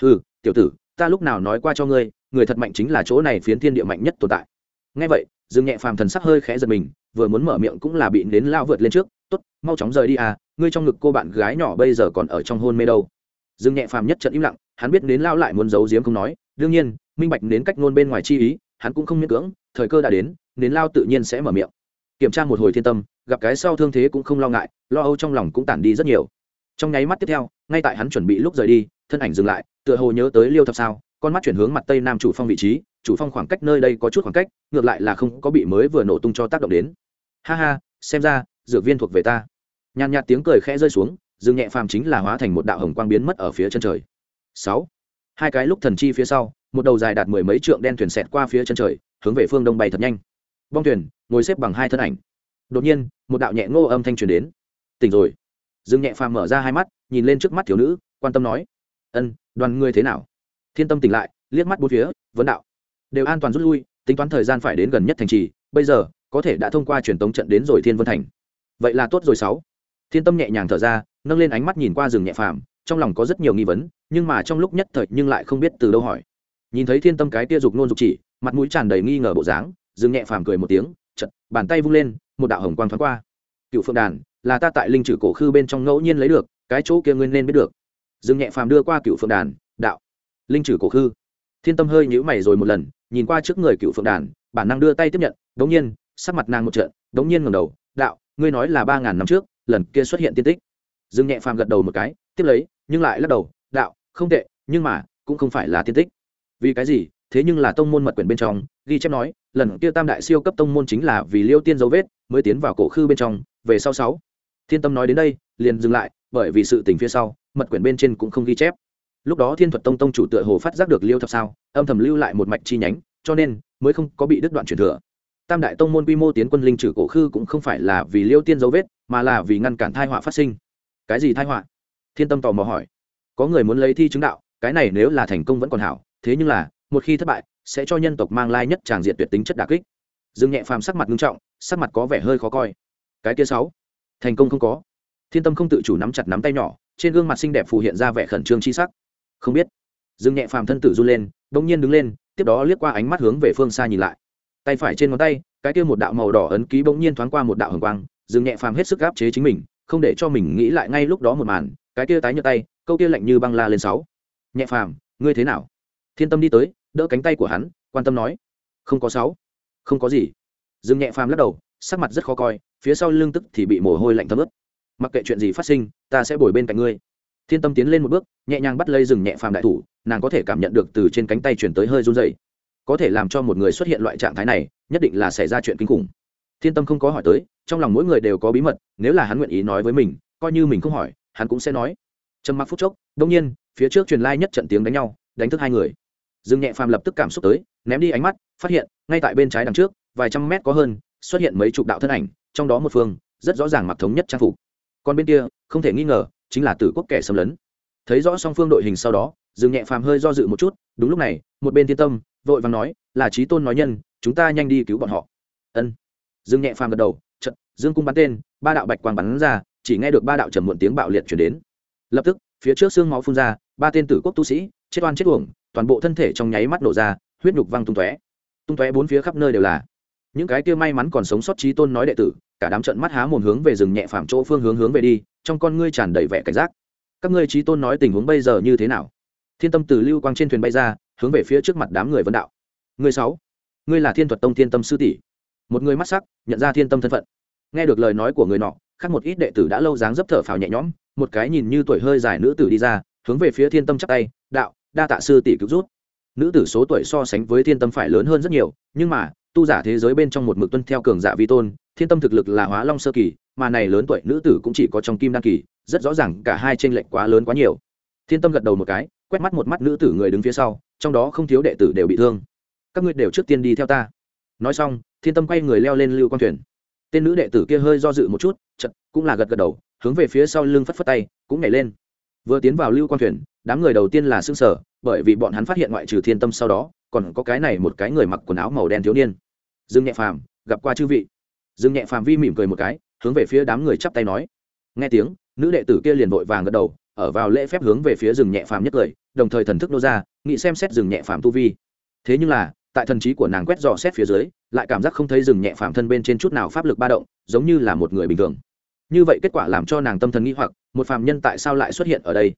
ừ tiểu tử, ta lúc nào nói qua cho ngươi, người thật mạnh chính là chỗ này phiến thiên địa mạnh nhất tồn tại. Ngay vậy, dương nhẹ phàm thần sắc hơi khẽ giật mình, vừa muốn mở miệng cũng là bị nến lao vượt lên trước, tốt, mau chóng rời đi à ngươi trong ngực cô bạn gái nhỏ bây giờ còn ở trong hôn mê đâu? Dương nhẹ phàm nhất trận im lặng, hắn biết nến lao lại muốn giấu giếm không nói, đương nhiên, minh bạch đến cách ngôn bên ngoài chi ý, hắn cũng không miễn cưỡng thời cơ đã đến nến lao tự nhiên sẽ mở miệng. Kiểm tra một hồi thiên tâm, gặp cái sau thương thế cũng không lo ngại, lo âu trong lòng cũng tản đi rất nhiều. Trong nháy mắt tiếp theo, ngay tại hắn chuẩn bị lúc rời đi, thân ảnh dừng lại, tựa hồ nhớ tới liêu thập sao, con mắt chuyển hướng mặt tây nam chủ phong vị trí, chủ phong khoảng cách nơi đây có chút khoảng cách, ngược lại là không có bị mới vừa nổ tung cho tác động đến. Ha ha, xem ra, dược viên thuộc về ta. Nhàn nhạt tiếng cười khẽ rơi xuống, dương nhẹ phàm chính là hóa thành một đạo hồng quang biến mất ở phía chân trời. Sáu. Hai cái lúc thần chi phía sau, một đầu dài đạt mười mấy trượng đen thuyền xẹt qua phía chân trời hướng về phương đông bay thật nhanh. Bong thuyền, ngồi xếp bằng hai thân ảnh. Đột nhiên, một đạo nhẹ ngô âm thanh truyền đến. Tỉnh rồi. Dương nhẹ phàm mở ra hai mắt, nhìn lên trước mắt thiếu nữ, quan tâm nói, ân, đoàn ngươi thế nào? Thiên tâm tỉnh lại, liếc mắt bốn phía, vấn đạo, đều an toàn rút lui, tính toán thời gian phải đến gần nhất thành trì, bây giờ, có thể đã thông qua truyền tống trận đến rồi thiên vân thành. Vậy là tốt rồi sáu. Thiên tâm nhẹ nhàng thở ra, nâng lên ánh mắt nhìn qua rừng nhẹ phàm, trong lòng có rất nhiều nghi vấn, nhưng mà trong lúc nhất thời nhưng lại không biết từ đâu hỏi nhìn thấy thiên tâm cái tia dục nôn dục chỉ, mặt mũi tràn đầy nghi ngờ bộ dáng dừng nhẹ phàm cười một tiếng chật bàn tay vung lên, một đạo hồng quang thoáng qua. Cựu phượng đàn, là ta tại linh trừ cổ khư bên trong ngẫu nhiên lấy được, cái chỗ kia nguyên nên biết được. Dừng nhẹ phàm đưa qua cựu phượng đàn, đạo, linh trừ cổ khư. Thiên tâm hơi nhữ mày rồi một lần, nhìn qua trước người cựu phượng đàn, bản năng đưa tay tiếp nhận, đống nhiên, sắc mặt nàng một trận, đống nhiên ngầm đầu, đạo, ngươi nói là ba ngàn năm trước, lần kia xuất hiện tiên tích. Dương nhẹ phàm gật đầu một cái, tiếp lấy, nhưng lại lắc đầu, đạo, không tệ, nhưng mà, cũng không phải là tiên tích vì cái gì? Thế nhưng là tông môn mật quyển bên trong, ghi chép nói, lần kia tam đại siêu cấp tông môn chính là vì liêu tiên dấu vết, mới tiến vào cổ khư bên trong, về sau sáu. Thiên tâm nói đến đây, liền dừng lại, bởi vì sự tình phía sau, mật quyển bên trên cũng không ghi chép. Lúc đó thiên thuật tông tông chủ tựa hồ phát giác được liêu thập sao, âm thầm lưu lại một mạch chi nhánh, cho nên mới không có bị đứt đoạn truyền thừa. Tam đại tông môn quy mô tiến quân linh trừ cổ khư cũng không phải là vì liêu tiên dấu vết, mà là vì ngăn cản thai họa phát sinh. Cái gì thai họa? Thiên tâm tò mò hỏi. Có người muốn lấy thi chứng đạo, cái này nếu là thành công vẫn còn hảo thế nhưng là, một khi thất bại, sẽ cho nhân tộc mang lai nhất tràng diện tuyệt tính chất đà kích. Dương nhẹ phàm sắc mặt nghiêm trọng, sắc mặt có vẻ hơi khó coi. Cái kia sáu, thành công không có. Thiên tâm không tự chủ nắm chặt nắm tay nhỏ, trên gương mặt xinh đẹp phù hiện ra vẻ khẩn trương chi sắc. Không biết. Dương nhẹ phàm thân tử run lên, bỗng nhiên đứng lên, tiếp đó liếc qua ánh mắt hướng về phương xa nhìn lại. Tay phải trên ngón tay, cái kia một đạo màu đỏ ấn ký bỗng nhiên thoáng qua một đạo hồng quang, dương nhẹ phàm hết sức gáp chế chính mình, không để cho mình nghĩ lại ngay lúc đó một màn, cái kia tái nhợt tay, câu kia lạnh như băng la lên sáu. Nhẹ phàm, ngươi thế nào? Thiên tâm đi tới, đỡ cánh tay của hắn, quan tâm nói, không có sáu, không có gì. Dương nhẹ phàm lắc đầu, sắc mặt rất khó coi, phía sau lưng tức thì bị mồ hôi lạnh thấm ướt. Mặc kệ chuyện gì phát sinh, ta sẽ bồi bên cạnh ngươi. Thiên tâm tiến lên một bước, nhẹ nhàng bắt lấy rừng nhẹ phàm đại thủ, nàng có thể cảm nhận được từ trên cánh tay chuyển tới hơi run dày có thể làm cho một người xuất hiện loại trạng thái này, nhất định là xảy ra chuyện kinh khủng. Thiên tâm không có hỏi tới, trong lòng mỗi người đều có bí mật, nếu là hắn nguyện ý nói với mình, coi như mình không hỏi, hắn cũng sẽ nói. Trầm mặc phút chốc đông nhiên, phía trước truyền lai nhất trận tiếng đánh nhau, đánh thức hai người dương nhẹ phàm lập tức cảm xúc tới, ném đi ánh mắt, phát hiện, ngay tại bên trái đằng trước, vài trăm mét có hơn, xuất hiện mấy chục đạo thân ảnh, trong đó một phương, rất rõ ràng mặc thống nhất trang phục. Còn bên kia, không thể nghi ngờ, chính là tử quốc kẻ xâm lấn. Thấy rõ song phương đội hình sau đó dương nhẹ phàm hơi do dự một chút, đúng lúc này, một bên thiên tâm, vội vàng nói, là trí tôn nói nhân, chúng ta nhanh đi cứu bọn họ. Ân. Dương nhẹ phàm gật đầu trận dương cung bắn tên, ba đạo bạch quang bắn ra, chỉ nghe được ba đạo trầm muộn tiếng bạo liệt chuyển đến. Lập tức, phía trước xương máu phun ra, ba tên tử quốc tu sĩ, chết oan chết uổng toàn bộ thân thể trong nháy mắt nổ ra, huyết nhục văng tung tóe. Tung tóe bốn phía khắp nơi đều là. Những cái kia may mắn còn sống sót trí tôn nói đệ tử, cả đám trận mắt há mồm hướng về rừng nhẹ phạm chỗ phương hướng hướng về đi, trong con ngươi tràn đầy vẻ cảnh giác. Các ngươi trí tôn nói tình huống bây giờ như thế nào? Thiên tâm từ lưu quang trên thuyền bay ra, hướng về phía trước mặt đám người vân đạo. Người sáu, ngươi là thiên thuật tông thiên tâm sư tỷ. Một người mắt sắc, nhận ra thiên tâm thân phận. Nghe được lời nói của người nọ, khác một ít đệ tử đã lâu dáng dấp thở phào nhẹ nhõm, một cái nhìn như tuổi hơi dài nữ tử đi ra, hướng về phía thiên tâm chắc tay, đạo đa tạ sư tỷ cứu rút nữ tử số tuổi so sánh với thiên tâm phải lớn hơn rất nhiều, nhưng mà, tu giả thế giới bên trong một mực tuân theo cường giả vi tôn, thiên tâm thực lực là hóa long sơ kỳ, mà này lớn tuổi nữ tử cũng chỉ có trong kim đăng kỳ, rất rõ ràng cả hai tranh lệch quá lớn quá nhiều. Thiên tâm gật đầu một cái, quét mắt một mắt nữ tử người đứng phía sau, trong đó không thiếu đệ tử đều bị thương. Các ngươi đều trước tiên đi theo ta. Nói xong, thiên tâm quay người leo lên lưu quan thuyền. Tên nữ đệ tử kia hơi do dự một chút chật cũng là gật gật đầu, hướng về phía sau lưng phất phất tay, cũng nhảy lên. Vừa tiến vào lưu quan thuyền đám người đầu tiên là xương sở, bởi vì bọn hắn phát hiện ngoại trừ thiên tâm sau đó, còn có cái này một cái người mặc quần áo màu đen thiếu niên. Dương nhẹ phàm, gặp qua chư vị. Dương nhẹ phàm vi mỉm cười một cái, hướng về phía đám người chắp tay nói. Nghe tiếng, nữ đệ tử kia liền vội vàng gật đầu, ở vào lễ phép hướng về phía rừng nhẹ phàm nhất cười, đồng thời thần thức nô ra, nghĩ xem xét rừng nhẹ phàm tu vi. Thế nhưng là, tại thần trí của nàng quét dò xét phía dưới, lại cảm giác không thấy rừng nhẹ phàm thân bên trên chút nào pháp lực ba động, giống như là một người bình thường. Như vậy kết quả làm cho nàng tâm thần nghĩ hoặc, một phàm nhân tại sao lại xuất hiện ở đây?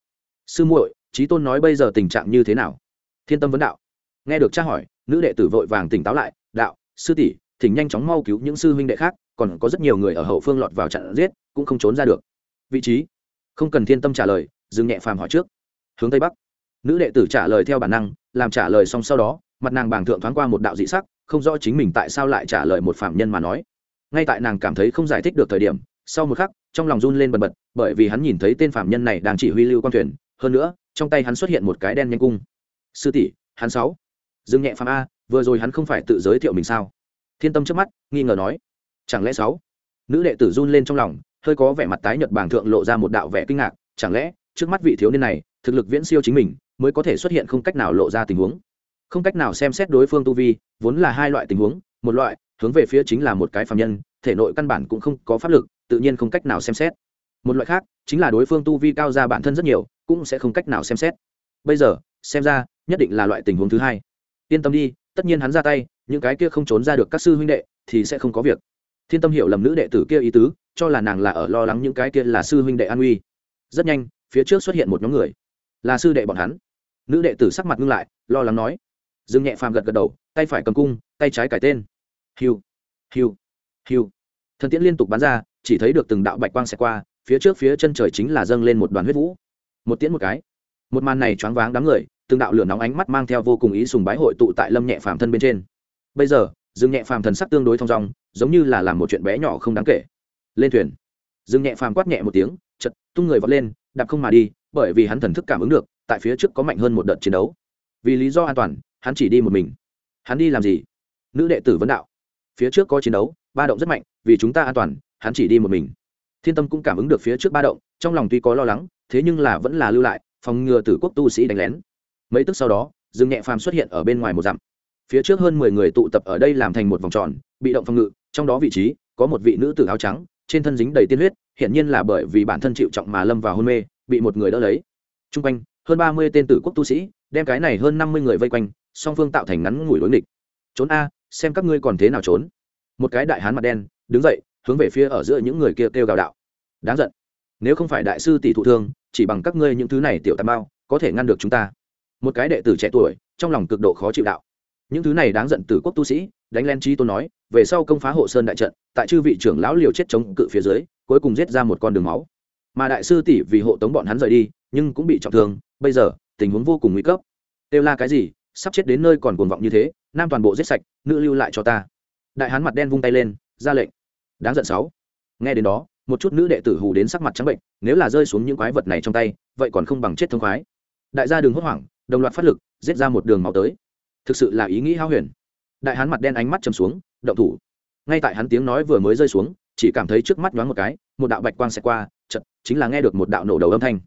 Sư muội trí tôn nói bây giờ tình trạng như thế nào? Thiên tâm vấn đạo. Nghe được tra hỏi, nữ đệ tử vội vàng tỉnh táo lại, đạo, sư tỷ, thỉnh nhanh chóng mau cứu những sư huynh đệ khác, còn có rất nhiều người ở hậu phương lọt vào trận giết, cũng không trốn ra được. Vị trí? Không cần thiên tâm trả lời, dừng nhẹ phàm hỏi trước. Hướng tây bắc. Nữ đệ tử trả lời theo bản năng, làm trả lời xong sau đó, mặt nàng bàng thượng thoáng qua một đạo dị sắc, không rõ chính mình tại sao lại trả lời một phạm nhân mà nói. Ngay tại nàng cảm thấy không giải thích được thời điểm, sau một khắc, trong lòng run lên bần bật, bởi vì hắn nhìn thấy tên phạm nhân này đang chỉ huy lưu quan thuyền hơn nữa, trong tay hắn xuất hiện một cái đen nhanh cung. Sư tỷ, hắn sáu. Dương nhẹ phàm a, vừa rồi hắn không phải tự giới thiệu mình sao? Thiên tâm trước mắt, nghi ngờ nói. Chẳng lẽ sáu? Nữ đệ tử run lên trong lòng, hơi có vẻ mặt tái nhợt bảng thượng lộ ra một đạo vẻ kinh ngạc. Chẳng lẽ, trước mắt vị thiếu niên này, thực lực viễn siêu chính mình, mới có thể xuất hiện không cách nào lộ ra tình huống? Không cách nào xem xét đối phương tu vi, vốn là hai loại tình huống. Một loại, hướng về phía chính là một cái phạm nhân, thể nội căn bản cũng không có pháp lực, tự nhiên không cách nào xem xét. Một loại khác, chính là đối phương tu vi cao ra bản thân rất nhiều cũng sẽ không cách nào xem xét. Bây giờ, xem ra, nhất định là loại tình huống thứ hai. Yên tâm đi, tất nhiên hắn ra tay, những cái kia không trốn ra được các sư huynh đệ thì sẽ không có việc. Thiên tâm hiểu lầm nữ đệ tử kia ý tứ, cho là nàng là ở lo lắng những cái kia là sư huynh đệ an uy rất nhanh, phía trước xuất hiện một nhóm người. Là sư đệ bọn hắn. Nữ đệ tử sắc mặt ngưng lại, lo lắng nói. Dương nhẹ phàm gật gật đầu, tay phải cầm cung, tay trái cải tên. Hiu hiu hiu. Thần tiễn liên tục bắn ra, chỉ thấy được từng đạo bạch quang xẹt qua, phía trước phía chân trời chính là dâng lên một đoàn huyết vũ một tiễn một cái. Một màn này choáng váng đám người, từng đạo lửa nóng ánh mắt mang theo vô cùng ý sùng bái hội tụ tại lâm nhẹ phàm thân bên trên. Bây giờ, dương nhẹ phàm thần sắc tương đối thong dong, giống như là làm một chuyện bé nhỏ không đáng kể. Lên thuyền. Dương nhẹ phàm quát nhẹ một tiếng chật tung người vọt lên, đạp không mà đi, bởi vì hắn thần thức cảm ứng được, tại phía trước có mạnh hơn một đợt chiến đấu. Vì lý do an toàn, hắn chỉ đi một mình. Hắn đi làm gì? Nữ đệ tử vấn đạo. Phía trước có chiến đấu, ba động rất mạnh, vì chúng ta an toàn, hắn chỉ đi một mình. Thiên tâm cũng cảm ứng được phía trước ba động, trong lòng tuy có lo lắng thế nhưng là vẫn là lưu lại, phòng ngừa tử quốc tu sĩ đánh lén. Mấy tức sau đó, dương nhẹ phàm xuất hiện ở bên ngoài một dặm. Phía trước hơn mười người tụ tập ở đây làm thành một vòng tròn, bị động phòng ngự, trong đó vị trí, có một vị nữ tử áo trắng, trên thân dính đầy tiên huyết, hiển nhiên là bởi vì bản thân chịu trọng mà lâm vào hôn mê, bị một người đỡ lấy. T r u n g quanh, hơn ba mươi tên tử quốc tu sĩ, đem cái này hơn năm mươi người vây quanh, song phương tạo thành ngắn ngủi đối nghịch. Trốn a, xem các ngươi còn thế nào trốn. Một cái đại hán mặt đen, đứng dậy, hướng về phía ở giữa những người kia kêu gào đạo. Đáng giận nếu không phải đại sư tỷ thụ thương, chỉ bằng các ngươi những thứ này tiểu tà bao, có thể ngăn được chúng ta. Một cái đệ tử trẻ tuổi, trong lòng cực độ khó chịu đạo. Những thứ này đáng giận từ quốc tu sĩ, đánh len chi tôn nói, về sau công phá hộ sơn đại trận, tại chư vị trưởng lão liều chết chống cự phía dưới, cuối cùng giết ra một con đường máu. Mà đại sư tỷ vì hộ tống bọn hắn rời đi, nhưng cũng bị trọng thương, bây giờ, tình huống vô cùng nguy cấp. Đều là cái gì, sắp chết đến nơi còn cuồng vọng như thế, nam toàn bộ giết sạch, nữ lưu lại cho ta. Đại hán mặt đen vung tay lên, ra lệnh. Đáng giận sáu. Nghe đến đó một chút nữ đệ tử hù đến sắc mặt trắng bệnh, nếu là rơi xuống những quái vật này trong tay, vậy còn không bằng chết thông khoái. Đại gia đường hốt hoảng, đồng loạt phát lực, giết ra một đường máu tới. Thực sự là ý nghĩ hao huyền. Đại hán mặt đen ánh mắt chầm xuống, động thủ. Ngay tại hắn tiếng nói vừa mới rơi xuống, chỉ cảm thấy trước mắt nhoáng một cái, một đạo bạch quang xẹt qua chật chính là nghe được một đạo nổ đầu âm thanh.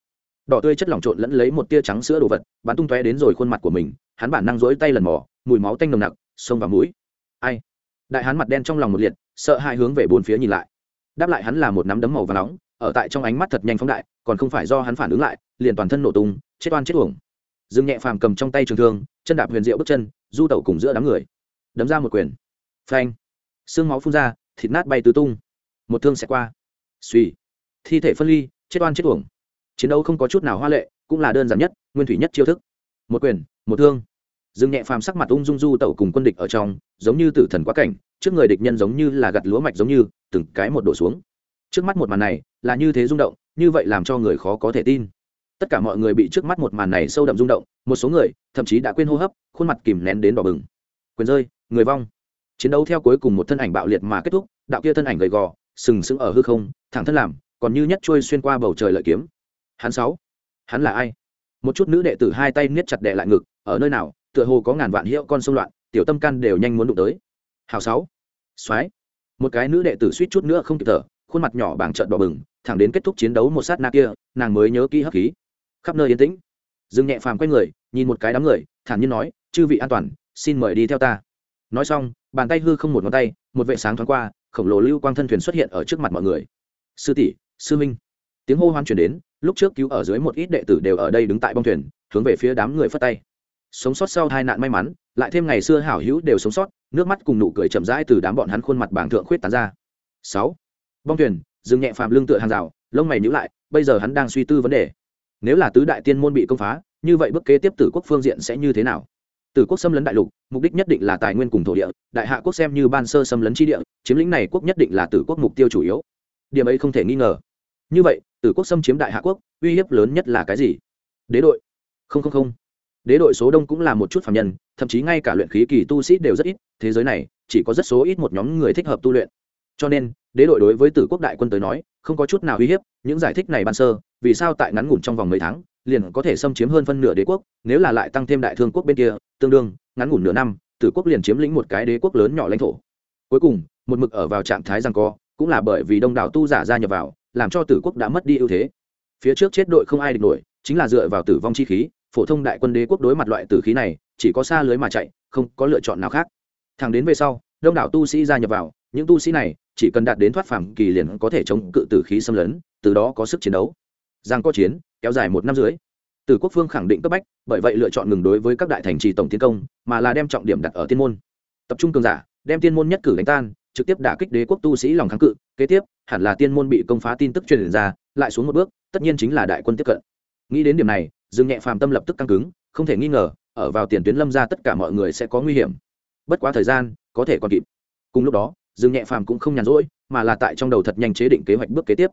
Đỏ tươi chất lỏng trộn lẫn lấy một tia trắng sữa đồ vật, bắn tung tóe đến rồi khuôn mặt của mình, hắn bản năng rỗi tay lần mò, mùi máu tanh nồng nặc, xông vào mũi. Ai? Đại hắn mặt đen trong lòng một liệt, sợ hai hướng về bốn phía nhìn lại đáp lại hắn là một nắm đấm màu và nóng, ở tại trong ánh mắt thật nhanh phóng đại, còn không phải do hắn phản ứng lại, liền toàn thân nổ tung, chết oan chết uổng. Dương nhẹ phàm cầm trong tay trường thương, chân đạp huyền diệu bước chân, du tẩu cùng giữa đám người. Đấm ra một quyền. Phanh. Xương máu phun ra, thịt nát bay tứ tung. Một thương sẽ qua. Suy thi thể phân ly, chết oan chết uổng. Chiến đấu không có chút nào hoa lệ, cũng là đơn giản nhất, nguyên thủy nhất chiêu thức. Một quyền, một thương. Dương nhẹ phàm sắc mặt ung dung du tẩu cùng quân địch ở trong, giống như tử thần quá cảnh trước người địch nhân giống như là gặt lúa mạch giống như, từng cái một đổ xuống. Trước mắt một màn này, là như thế rung động, như vậy làm cho người khó có thể tin. Tất cả mọi người bị trước mắt một màn này sâu đậm rung động, một số người, thậm chí đã quên hô hấp, khuôn mặt kìm nén đến đỏ bừng. Quyền rơi, người vong. Chiến đấu theo cuối cùng một thân ảnh bạo liệt mà kết thúc, đạo kia thân ảnh gầy gò, sừng sững ở hư không, thẳng thân làm, còn như nhất trôi xuyên qua bầu trời lợi kiếm. Hắn sáu. Hắn là ai? Một chút nữ đệ tử hai tay niết chặt đệ lại ngực, ở nơi nào, tựa hồ có ngàn vạn hiệu con sông loạn, tiểu tâm can đều nhanh muốn đụng tới hào sáu. Soái một cái nữ đệ tử suýt chút nữa không kịp thở, khuôn mặt nhỏ bảng trợn đỏ bừng, thẳng đến kết thúc chiến đấu một sát na kia, nàng mới nhớ kỹ hấp khí. Khắp nơi yên tĩnh. Dương nhẹ phàm quay người, nhìn một cái đám người, thản nhiên nói, chư vị an toàn, xin mời đi theo ta. Nói xong, bàn tay hư không một ngón tay, một vệ sáng thoáng qua, khổng lồ lưu quang thân thuyền xuất hiện ở trước mặt mọi người. Sư tỷ, sư minh. Tiếng hô hoan chuyển đến, lúc trước cứu ở dưới một ít đệ tử đều ở đây đứng tại bong thuyền, hướng về phía đám người phất tay sống sót sau hai nạn may mắn, lại thêm ngày xưa hảo hữu đều sống sót, nước mắt cùng nụ cười chậm rãi từ đám bọn hắn khuôn mặt bảng thượng khuyết tán ra. Sáu, bong thuyền, dừng nhẹ phàm lương tựa hàng rào, lông mày nhíu lại, bây giờ hắn đang suy tư vấn đề. Nếu là tứ đại tiên môn bị công phá, như vậy bước kế tiếp tử quốc phương diện sẽ như thế nào? Tử quốc xâm lấn đại lục, mục đích nhất định là tài nguyên cùng thổ địa, đại hạ quốc xem như ban sơ xâm lấn tri địa, chiếm lĩnh này quốc nhất định là tử quốc mục tiêu chủ yếu. Điểm ấy không thể nghi ngờ. Như vậy, tử quốc xâm chiếm đại hạ quốc, uy hiếp lớn nhất là cái gì? Đế đội. Không không không đế đội số đông cũng là một chút phạm nhân, thậm chí ngay cả luyện khí kỳ tu sĩ đều rất ít, thế giới này chỉ có rất số ít một nhóm người thích hợp tu luyện. Cho nên, đế đội đối với tử quốc đại quân tới nói, không có chút nào uy hiếp, những giải thích này ban sơ, vì sao tại ngắn ngủn trong vòng mấy tháng, liền có thể xâm chiếm hơn phân nửa đế quốc, nếu là lại tăng thêm đại thương quốc bên kia, tương đương, ngắn ngủn nửa năm, tử quốc liền chiếm lĩnh một cái đế quốc lớn nhỏ lãnh thổ. Cuối cùng, một mực ở vào trạng thái rằng co, cũng là bởi vì đông đảo tu giả gia nhập vào, làm cho tử quốc đã mất đi ưu thế. Phía trước chết đội không ai địch nổi, chính là dựa vào tử vong chi khí phổ thông đại quân đế quốc đối mặt loại tử khí này, chỉ có xa lưới mà chạy, không có lựa chọn nào khác. Thẳng đến về sau, đông đảo tu sĩ gia nhập vào, những tu sĩ này chỉ cần đạt đến thoát phàm kỳ liền có thể chống cự tử khí xâm lấn, từ đó có sức chiến đấu. Giang có chiến, kéo dài một năm dưới tử quốc phương khẳng định cấp bách, bởi vậy lựa chọn ngừng đối với các đại thành trì tổng tiến công, mà là đem trọng điểm đặt ở tiên môn. Tập trung cường giả, đem tiên môn nhất cử đánh tan, trực tiếp đả kích đế quốc tu sĩ lòng kháng cự, kế tiếp, hẳn là tiên môn bị công phá tin tức truyền ra, lại xuống một bước, tất nhiên chính là đại quân tiếp cận. Nghĩ đến điểm này dương nhẹ phàm tâm lập tức căng cứng, không thể nghi ngờ, ở vào tiền tuyến lâm ra tất cả mọi người sẽ có nguy hiểm. Bất quá thời gian, có thể còn kịp. Cùng lúc đó, dương nhẹ phàm cũng không nhàn rỗi, mà là tại trong đầu thật nhanh chế định kế hoạch bước kế tiếp.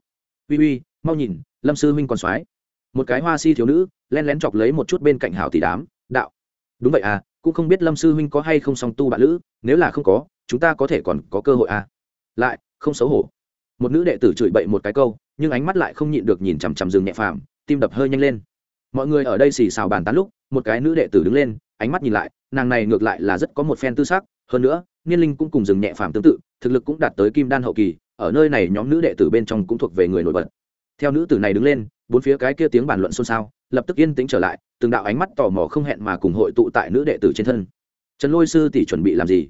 Uy uy, mau nhìn, lâm sư huynh còn soái. Một cái hoa si thiếu nữ len lén chọc lấy một chút bên cạnh hảo tỷ đám, đạo. Đúng vậy à cũng không biết lâm sư huynh có hay không song tu bạn lữ, nếu là không có, chúng ta có thể còn có cơ hội à. Lại, không xấu hổ. Một nữ đệ tử chửi bậy một cái câu, nhưng ánh mắt lại không nhịn được nhìn chằm chằm rừng nhẹ phàm, tim đập hơi nhanh lên mọi người ở đây xì xào bàn tán lúc, một cái nữ đệ tử đứng lên, ánh mắt nhìn lại, nàng này ngược lại là rất có một phen tư sắc. Hơn nữa, niên linh cũng cùng dừng nhẹ phàm tương tự, thực lực cũng đạt tới kim đan hậu kỳ, ở nơi này nhóm nữ đệ tử bên trong cũng thuộc về người nổi bật. Theo nữ tử này đứng lên, bốn phía cái kia tiếng bàn luận xôn xao, lập tức yên tĩnh trở lại, từng đạo ánh mắt tò mò không hẹn mà cùng hội tụ tại nữ đệ tử trên thân. Trần lôi sư tỷ chuẩn bị làm gì?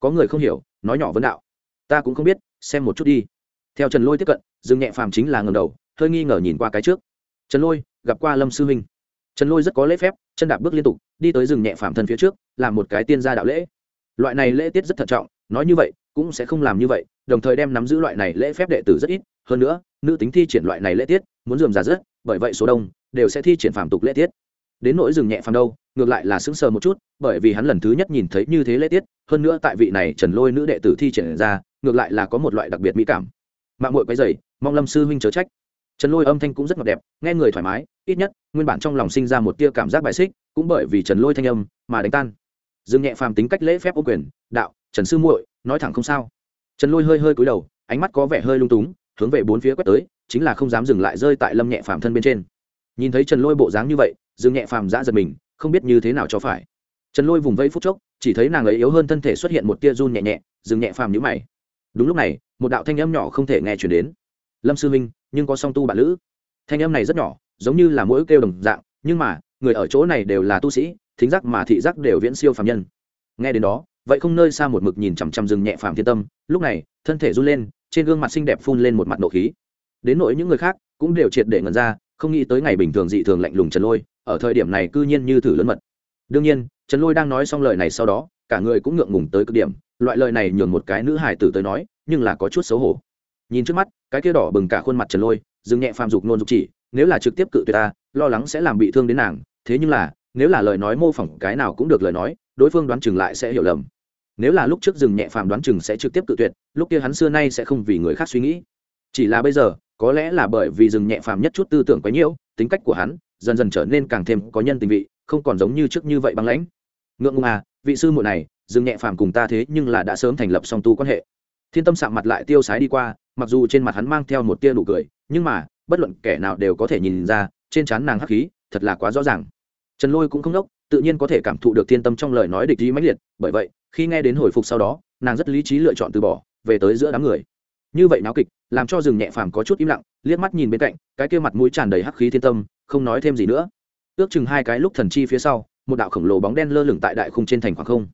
Có người không hiểu, nói nhỏ vấn đạo. Ta cũng không biết, xem một chút đi. Theo trần lôi tiếp cận dương nhẹ phàm chính là ngầm đầu, hơi nghi ngờ nhìn qua cái trước trần lôi, gặp qua lâm sư huynh trần lôi rất có lễ phép, chân đạp bước liên tục, đi tới rừng nhẹ phàm thân phía trước, làm một cái tiên gia đạo lễ. Loại này lễ tiết rất thận trọng, nói như vậy, cũng sẽ không làm như vậy, đồng thời đem nắm giữ loại này lễ phép đệ tử rất ít. Hơn nữa, nữ tính thi triển loại này lễ tiết, muốn dườm già rất, bởi vậy số đông đều sẽ thi triển phàm tục lễ tiết. Đến nỗi rừng nhẹ phàm đâu, ngược lại là sững sờ một chút, bởi vì hắn lần thứ nhất nhìn thấy như thế lễ tiết, hơn nữa tại vị này trần lôi nữ đệ tử thi triển ra, ngược lại là có một loại đặc biệt mỹ cảm. Mạng mội quay dày mong lâm sư huynh chớ trách trần lôi âm thanh cũng rất ngọt đẹp, nghe người thoải mái, ít nhất, nguyên bản trong lòng sinh ra một tia cảm giác bài xích, cũng bởi vì trần lôi thanh âm mà đánh tan. Dương nhẹ phàm tính cách lễ phép ô quyền, đạo, trần sư muội, nói thẳng không sao. Trần lôi hơi hơi cúi đầu, ánh mắt có vẻ hơi lung túng, hướng về bốn phía quét tới, chính là không dám dừng lại rơi tại lâm nhẹ phàm thân bên trên. Nhìn thấy trần lôi bộ dáng như vậy, dương nhẹ phàm giã giật mình, không biết như thế nào cho phải. Trần lôi vùng vẫy phút chốc, chỉ thấy nàng ấy yếu hơn thân thể xuất hiện một tia run nhẹ nhẹ dừng nhẹ phàm nhữ mày. Đúng lúc này, một đạo thanh âm nhỏ không thể nghe chuyển đến lâm sư minh nhưng có song tu bạn lữ. Thanh âm này rất nhỏ, giống như là mỗi kêu đồng dạng, nhưng mà, người ở chỗ này đều là tu sĩ, thính giác mà thị giác đều viễn siêu phàm nhân. Nghe đến đó, vậy không nơi xa một mực nhìn chằm chằm rừng nhẹ phàm thiên tâm, lúc này, thân thể run lên, trên gương mặt xinh đẹp phun lên một mặt nộ khí. Đến nỗi những người khác, cũng đều triệt để ngần ra, không nghĩ tới ngày bình thường dị thường lạnh lùng trần lôi, ở thời điểm này cư nhiên như thử lớn mật. Đương nhiên, trần lôi đang nói xong lời này sau đó, cả người cũng ngượng ngùng tới cực điểm, loại lời này nhường một cái nữ hải tử tới nói, nhưng là có chút xấu hổ nhìn trước mắt, cái kia đỏ bừng cả khuôn mặt trần lôi, dừng nhẹ phàm dục nôn dục chỉ, nếu là trực tiếp cự tuyệt ta, lo lắng sẽ làm bị thương đến nàng. Thế nhưng là, nếu là lời nói mô phỏng cái nào cũng được lời nói, đối phương đoán chừng lại sẽ hiểu lầm. Nếu là lúc trước dừng nhẹ phàm đoán chừng sẽ trực tiếp cự tuyệt, lúc kia hắn xưa nay sẽ không vì người khác suy nghĩ. Chỉ là bây giờ, có lẽ là bởi vì dừng nhẹ phàm nhất chút tư tưởng quấy nhiễu tính cách của hắn dần dần trở nên càng thêm có nhân tình vị, không còn giống như trước như vậy băng lãnh. Ngượng ngùng à vị sư muội này, dừng nhẹ phàm cùng ta thế nhưng là đã sớm thành lập song tu quan hệ thiên tâm sạm mặt lại tiêu sái đi qua, mặc dù trên mặt hắn mang theo một tia nụ cười, nhưng mà, bất luận kẻ nào đều có thể nhìn ra, trên trán nàng hắc khí, thật là quá rõ ràng. Trần lôi cũng không đốc, tự nhiên có thể cảm thụ được thiên tâm trong lời nói địch ý mãnh liệt, bởi vậy, khi nghe đến hồi phục sau đó, nàng rất lý trí lựa chọn từ bỏ, về tới giữa đám người. Như vậy náo kịch, làm cho rừng nhẹ phàm có chút im lặng, liếc mắt nhìn bên cạnh, cái kia mặt mũi tràn đầy hắc khí thiên tâm, không nói thêm gì nữa. Ước chừng hai cái lúc thần chi phía sau, một đạo khổng lồ bóng đen lơ lửng tại đại khung trên thành khoảng không.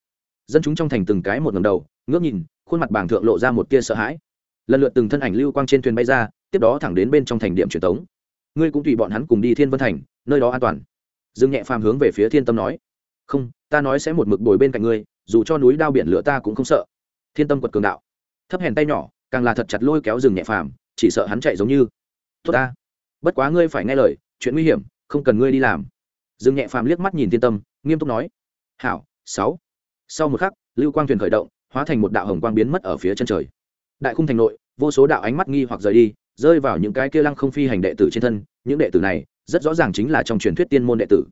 Dân chúng trong thành từng cái một ngầm đầu, ngước nhìn khuôn mặt bảng thượng lộ ra một tia sợ hãi. Lần lượt từng thân ảnh lưu quang trên thuyền bay ra, tiếp đó thẳng đến bên trong thành điểm truyền tống. Ngươi cũng tùy bọn hắn cùng đi thiên vân thành, nơi đó an toàn. Dương nhẹ phàm hướng về phía thiên tâm nói. Không, ta nói sẽ một mực bồi bên cạnh ngươi, dù cho núi đao biển lửa ta cũng không sợ. Thiên tâm quật cường đạo. Thấp hèn tay nhỏ, càng là thật chặt lôi kéo rừng nhẹ phàm, chỉ sợ hắn chạy giống như. Tốt ta. Bất quá ngươi phải nghe lời, chuyện nguy hiểm, không cần ngươi đi làm. Rừng nhẹ phàm liếc mắt nhìn thiên tâm, nghiêm túc nói. Hảo, sáu. Sau một khắc, lưu quang thuyền khởi động hóa thành một đạo hồng quang biến mất ở phía chân trời. Đại khung thành nội, vô số đạo ánh mắt nghi hoặc rời đi, rơi vào những cái kia lăng không phi hành đệ tử trên thân. Những đệ tử này, rất rõ ràng chính là trong truyền thuyết tiên môn đệ tử.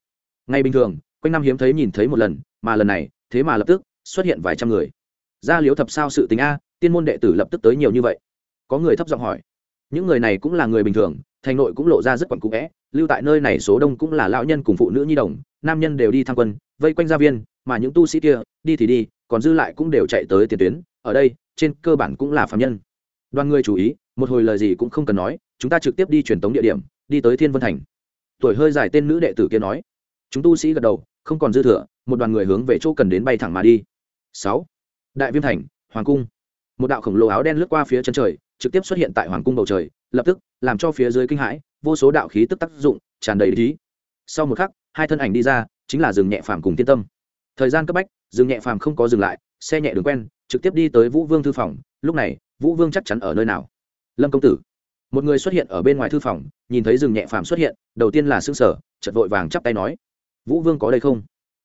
Ngay bình thường, quanh năm hiếm thấy nhìn thấy một lần, mà lần này, thế mà lập tức xuất hiện vài trăm người. Gia liếu thập sao sự tính a, tiên môn đệ tử lập tức tới nhiều như vậy. Có người thấp giọng hỏi. Những người này cũng là người bình thường, thành nội cũng lộ ra rất quẩn cũ vẽ, lưu tại nơi này số đông cũng là lão nhân cùng phụ nữ nhi đồng, nam nhân đều đi tham quân, vây quanh gia viên, mà những tu sĩ kia, đi thì đi còn dư lại cũng đều chạy tới tiền tuyến, ở đây, trên cơ bản cũng là phạm nhân. Đoàn người chú ý, một hồi lời gì cũng không cần nói, chúng ta trực tiếp đi truyền tống địa điểm, đi tới thiên vân thành. Tuổi hơi dài tên nữ đệ tử kia nói. Chúng tu sĩ gật đầu, không còn dư thừa, một đoàn người hướng về chỗ cần đến bay thẳng mà đi. Sáu. Đại viêm thành, hoàng cung. Một đạo khổng lồ áo đen lướt qua phía chân trời, trực tiếp xuất hiện tại hoàng cung bầu trời, lập tức, làm cho phía dưới kinh hãi, vô số đạo khí tức tác dụng, tràn đầy lý sau một khắc, hai thân ảnh đi ra, chính là rừng nhẹ phàm cùng tiên tâm thời gian cấp bách, dừng nhẹ phàm không có dừng lại, xe nhẹ đường quen, trực tiếp đi tới vũ vương thư phòng, lúc này, vũ vương chắc chắn ở nơi nào? Lâm công tử. Một người xuất hiện ở bên ngoài thư phòng, nhìn thấy rừng nhẹ phàm xuất hiện, đầu tiên là xương sở chật vội vàng chắp tay nói, vũ vương có đây không?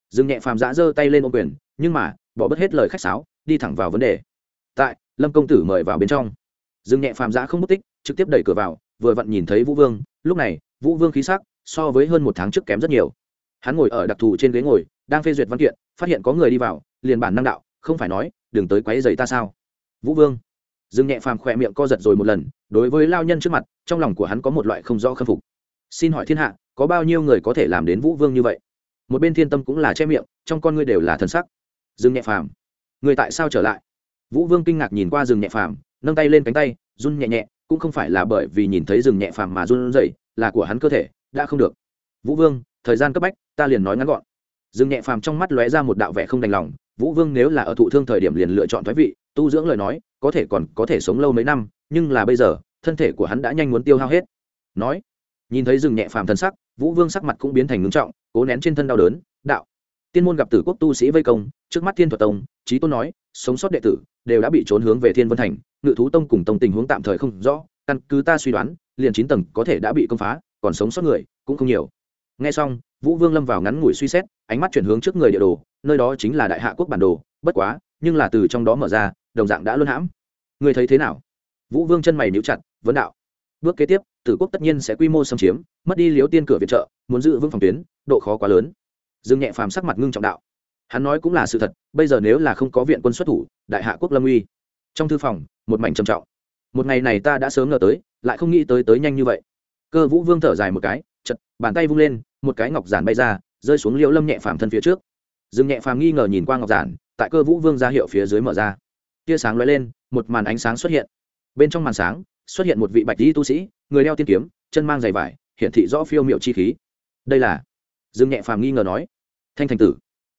Rừng nhẹ phàm giã giơ tay lên ô quyền, nhưng mà, bỏ bớt hết lời khách sáo, đi thẳng vào vấn đề. Tại, lâm công tử mời vào bên trong. Rừng nhẹ phàm giã không mất tích, trực tiếp đẩy cửa vào, vừa vặn nhìn thấy vũ vương, lúc này, vũ vương khí sắc so với hơn một tháng trước kém rất nhiều. Hắn ngồi ở đặc thù trên ghế ngồi đang phê duyệt văn kiện, phát hiện có người đi vào, liền bản năng đạo, không phải nói, đừng tới quấy giày ta sao? Vũ vương. Dương nhẹ phàm khỏe miệng co giật rồi một lần, đối với lao nhân trước mặt, trong lòng của hắn có một loại không rõ khâm phục. Xin hỏi thiên hạ, có bao nhiêu người có thể làm đến vũ vương như vậy? Một bên thiên tâm cũng là che miệng, trong con ngươi đều là thân sắc. Dương nhẹ phàm. Người tại sao trở lại? Vũ vương kinh ngạc nhìn qua rừng nhẹ phàm, nâng tay lên cánh tay, run nhẹ nhẹ, cũng không phải là bởi vì nhìn thấy rừng nhẹ phàm mà run rẩy, là của hắn cơ thể, đã không được. Vũ vương, thời gian cấp bách, ta liền nói ngắn gọn. Dương nhẹ phàm trong mắt lóe ra một đạo vẻ không đành lòng, vũ vương nếu là ở thụ thương thời điểm liền lựa chọn thoái vị, tu dưỡng lời nói, có thể còn có thể sống lâu mấy năm, nhưng là bây giờ, thân thể của hắn đã nhanh muốn tiêu hao hết. Nói, nhìn thấy rừng nhẹ phàm thân sắc, vũ vương sắc mặt cũng biến thành ngưng trọng, cố nén trên thân đau đớn, đạo, tiên môn gặp tử quốc tu sĩ vây công, trước mắt thiên thuật tông trí tôn nói, sống sót đệ tử, đều đã bị trốn hướng về thiên vân thành, ngự thú tông cùng tông tình huống tạm thời không rõ, căn cứ ta suy đoán, liền chín tầng có thể đã bị công phá, còn sống sót người cũng không nhiều. Nghe xong vũ vương lâm vào ngắn ngủi suy xét, ánh mắt chuyển hướng trước người địa đồ, nơi đó chính là đại hạ quốc bản đồ, bất quá, nhưng là từ trong đó mở ra, đồng dạng đã luân hãm. Người thấy thế nào? Vũ vương chân mày níu chặt, vấn đạo. Bước kế tiếp, tử quốc tất nhiên sẽ quy mô xâm chiếm, mất đi liếu tiên cửa viện trợ, muốn giữ vững phòng tuyến, độ khó quá lớn. Dương nhẹ phàm sắc mặt ngưng trọng đạo. Hắn nói cũng là sự thật, bây giờ nếu là không có viện quân xuất thủ, đại hạ quốc lâm uy. Trong thư phòng, một mảnh trầm trọng. Một ngày này ta đã sớm ngờ tới, lại không nghĩ tới tới nhanh như vậy. Cơ vũ vương thở dài một cái chật, bàn tay vung lên, một cái ngọc giản bay ra, rơi xuống liễu lâm nhẹ phàm thân phía trước. Dương nhẹ phàm nghi ngờ nhìn qua ngọc giản, tại cơ vũ vương ra hiệu phía dưới mở ra. Tia sáng lóe lên, một màn ánh sáng xuất hiện. Bên trong màn sáng, xuất hiện một vị bạch y tu sĩ, người đeo tiên kiếm, chân mang giày vải hiện thị rõ phiêu miệu chi khí. Đây là? Dương nhẹ phàm nghi ngờ nói. Thanh thành tử.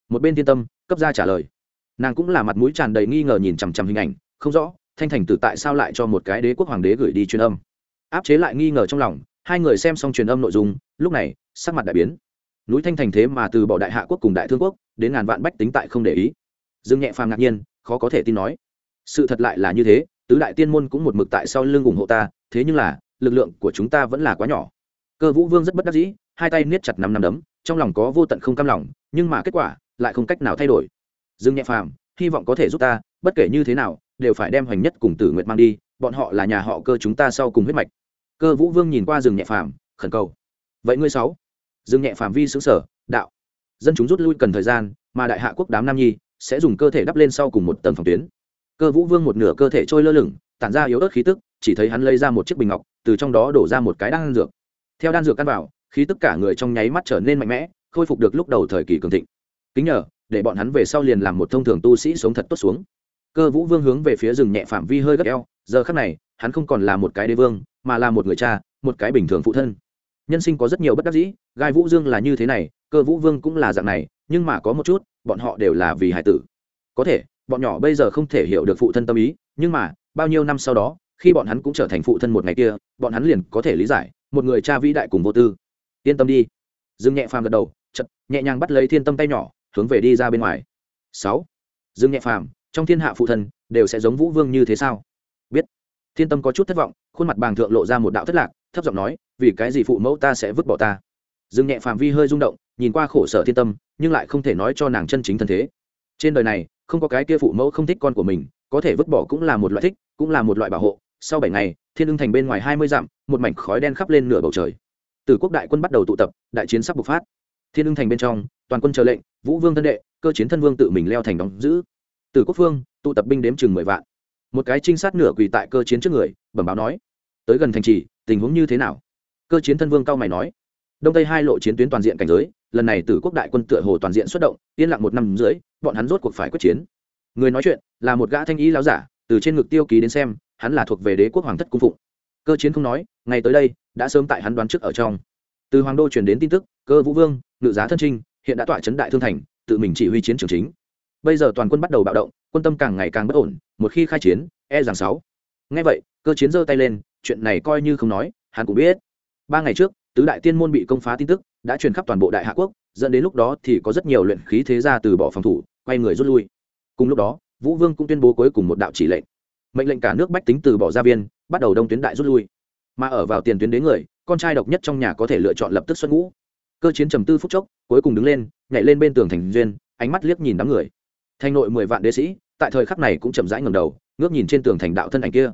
Một bên thiên tâm, cấp ra trả lời. Nàng cũng là mặt mũi tràn đầy nghi ngờ nhìn chằm chằm hình ảnh, không rõ, thanh thành tử tại sao lại cho một cái đế quốc hoàng đế gửi đi truyền âm. Áp chế lại nghi ngờ trong lòng hai người xem xong truyền âm nội dung, lúc này, sắc mặt đại biến. Núi thanh thành thế mà từ bỏ đại hạ quốc cùng đại thương quốc, đến ngàn vạn bách tính tại không để ý. Dương nhẹ phàm ngạc nhiên, khó có thể tin nói. Sự thật lại là như thế, tứ đại tiên môn cũng một mực tại sau lưng ủng hộ ta, thế nhưng là, lực lượng của chúng ta vẫn là quá nhỏ. Cơ vũ vương rất bất đắc dĩ, hai tay niết chặt năm năm đấm, trong lòng có vô tận không cam lòng, nhưng mà kết quả, lại không cách nào thay đổi. Dương nhẹ phàm, hy vọng có thể giúp ta, bất kể như thế nào, đều phải đem hoành nhất cùng tử nguyệt mang đi, bọn họ là nhà họ cơ chúng ta sau cùng huyết mạch cơ vũ vương nhìn qua rừng nhẹ phàm, khẩn cầu. Vậy ngươi sáu? Rừng nhẹ phàm vi xứ sở đạo. Dân chúng rút lui cần thời gian, mà đại hạ quốc đám nam nhi sẽ dùng cơ thể đắp lên sau cùng một tầng phòng tuyến. Cơ vũ vương một nửa cơ thể trôi lơ lửng, tản ra yếu ớt khí tức, chỉ thấy hắn lấy ra một chiếc bình ngọc, từ trong đó đổ ra một cái đan dược. Theo đan dược căn vào, khí tức cả người trong nháy mắt trở nên mạnh mẽ, khôi phục được lúc đầu thời kỳ cường thịnh. Kính nhờ, để bọn hắn về sau liền làm một thông thường tu sĩ sống thật tốt xuống. Cơ vũ vương hướng về phía rừng nhẹ phạm vi hơi gấp eo, giờ khắc này, hắn không còn là một cái đế vương mà là một người cha, một cái bình thường phụ thân. Nhân sinh có rất nhiều bất đắc dĩ, gai vũ dương là như thế này, cơ vũ vương cũng là dạng này, nhưng mà có một chút, bọn họ đều là vì hải tử. Có thể, bọn nhỏ bây giờ không thể hiểu được phụ thân tâm ý, nhưng mà, bao nhiêu năm sau đó, khi bọn hắn cũng trở thành phụ thân một ngày kia, bọn hắn liền có thể lý giải, một người cha vĩ đại cùng vô tư. Yên tâm đi. Dương nhẹ phàm gật đầu chật nhẹ nhàng bắt lấy thiên tâm tay nhỏ, hướng về đi ra bên ngoài. Sáu. Dương nhẹ phàm, trong thiên hạ phụ thân, đều sẽ giống vũ vương như thế sao? Biết. Thiên tâm có chút thất vọng khuôn mặt bàng thượng lộ ra một đạo thất lạc, thấp giọng nói, vì cái gì phụ mẫu ta sẽ vứt bỏ ta? Dương nhẹ phàm vi hơi rung động, nhìn qua khổ sở thiên tâm, nhưng lại không thể nói cho nàng chân chính thân thế. Trên đời này, không có cái kia phụ mẫu không thích con của mình, có thể vứt bỏ cũng là một loại thích, cũng là một loại bảo hộ. Sau bảy ngày, thiên ưng thành bên ngoài hai mươi dặm, một mảnh khói đen khắp lên nửa bầu trời. Từ quốc đại quân bắt đầu tụ tập, đại chiến sắp bộc phát. Thiên ưng thành bên trong, toàn quân chờ lệnh, vũ vương thân đệ, cơ chiến thân vương tự mình leo thành đóng giữ. Từ quốc phương, tụ tập binh đếm chừng mười vạn. Một cái trinh sát nửa quỳ tại cơ chiến trước người bẩm báo nói, tới gần thành trì, tình huống như thế nào? Cơ chiến thân vương cao mày nói, đông tây hai lộ chiến tuyến toàn diện cảnh giới, lần này từ quốc đại quân tựa hồ toàn diện xuất động, yên lặng một năm dưới bọn hắn rốt cuộc phải quyết chiến. Người nói chuyện là một gã thanh ý láo giả, từ trên ngực tiêu ký đến xem, hắn là thuộc về đế quốc hoàng thất cung phụng. Cơ chiến không nói ngày tới đây, đã sớm tại hắn đoán trước ở trong. Từ hoàng đô truyền đến tin tức, cơ vũ vương, ngự giá thân trinh, hiện đã tọa chấn đại thương thành, tự mình chỉ huy chiến trường chính. Bây giờ toàn quân bắt đầu bạo động, quân tâm càng ngày càng bất ổn, một khi khai chiến e rằng sáu ngay vậy, cơ chiến giơ tay lên, chuyện này coi như không nói, hắn cũng biết. Ba ngày trước, tứ đại tiên môn bị công phá tin tức, đã truyền khắp toàn bộ đại hạ quốc, dẫn đến lúc đó thì có rất nhiều luyện khí thế gia từ bỏ phòng thủ, quay người rút lui. Cùng lúc đó, vũ vương cũng tuyên bố cuối cùng một đạo chỉ lệnh. Mệnh lệnh cả nước bách tính từ bỏ gia viên, bắt đầu đông tuyến đại rút lui. Mà ở vào tiền tuyến đến người, con trai độc nhất trong nhà có thể lựa chọn lập tức xuất ngũ. Cơ chiến trầm tư phút chốc, cuối cùng đứng lên, nhảy lên bên tường thành duyên, ánh mắt liếc nhìn đám người. Thành nội mười vạn đế sĩ, tại thời khắc này cũng chậm rãi ngầm đầu, ngước nhìn trên tường thành đạo thân ảnh kia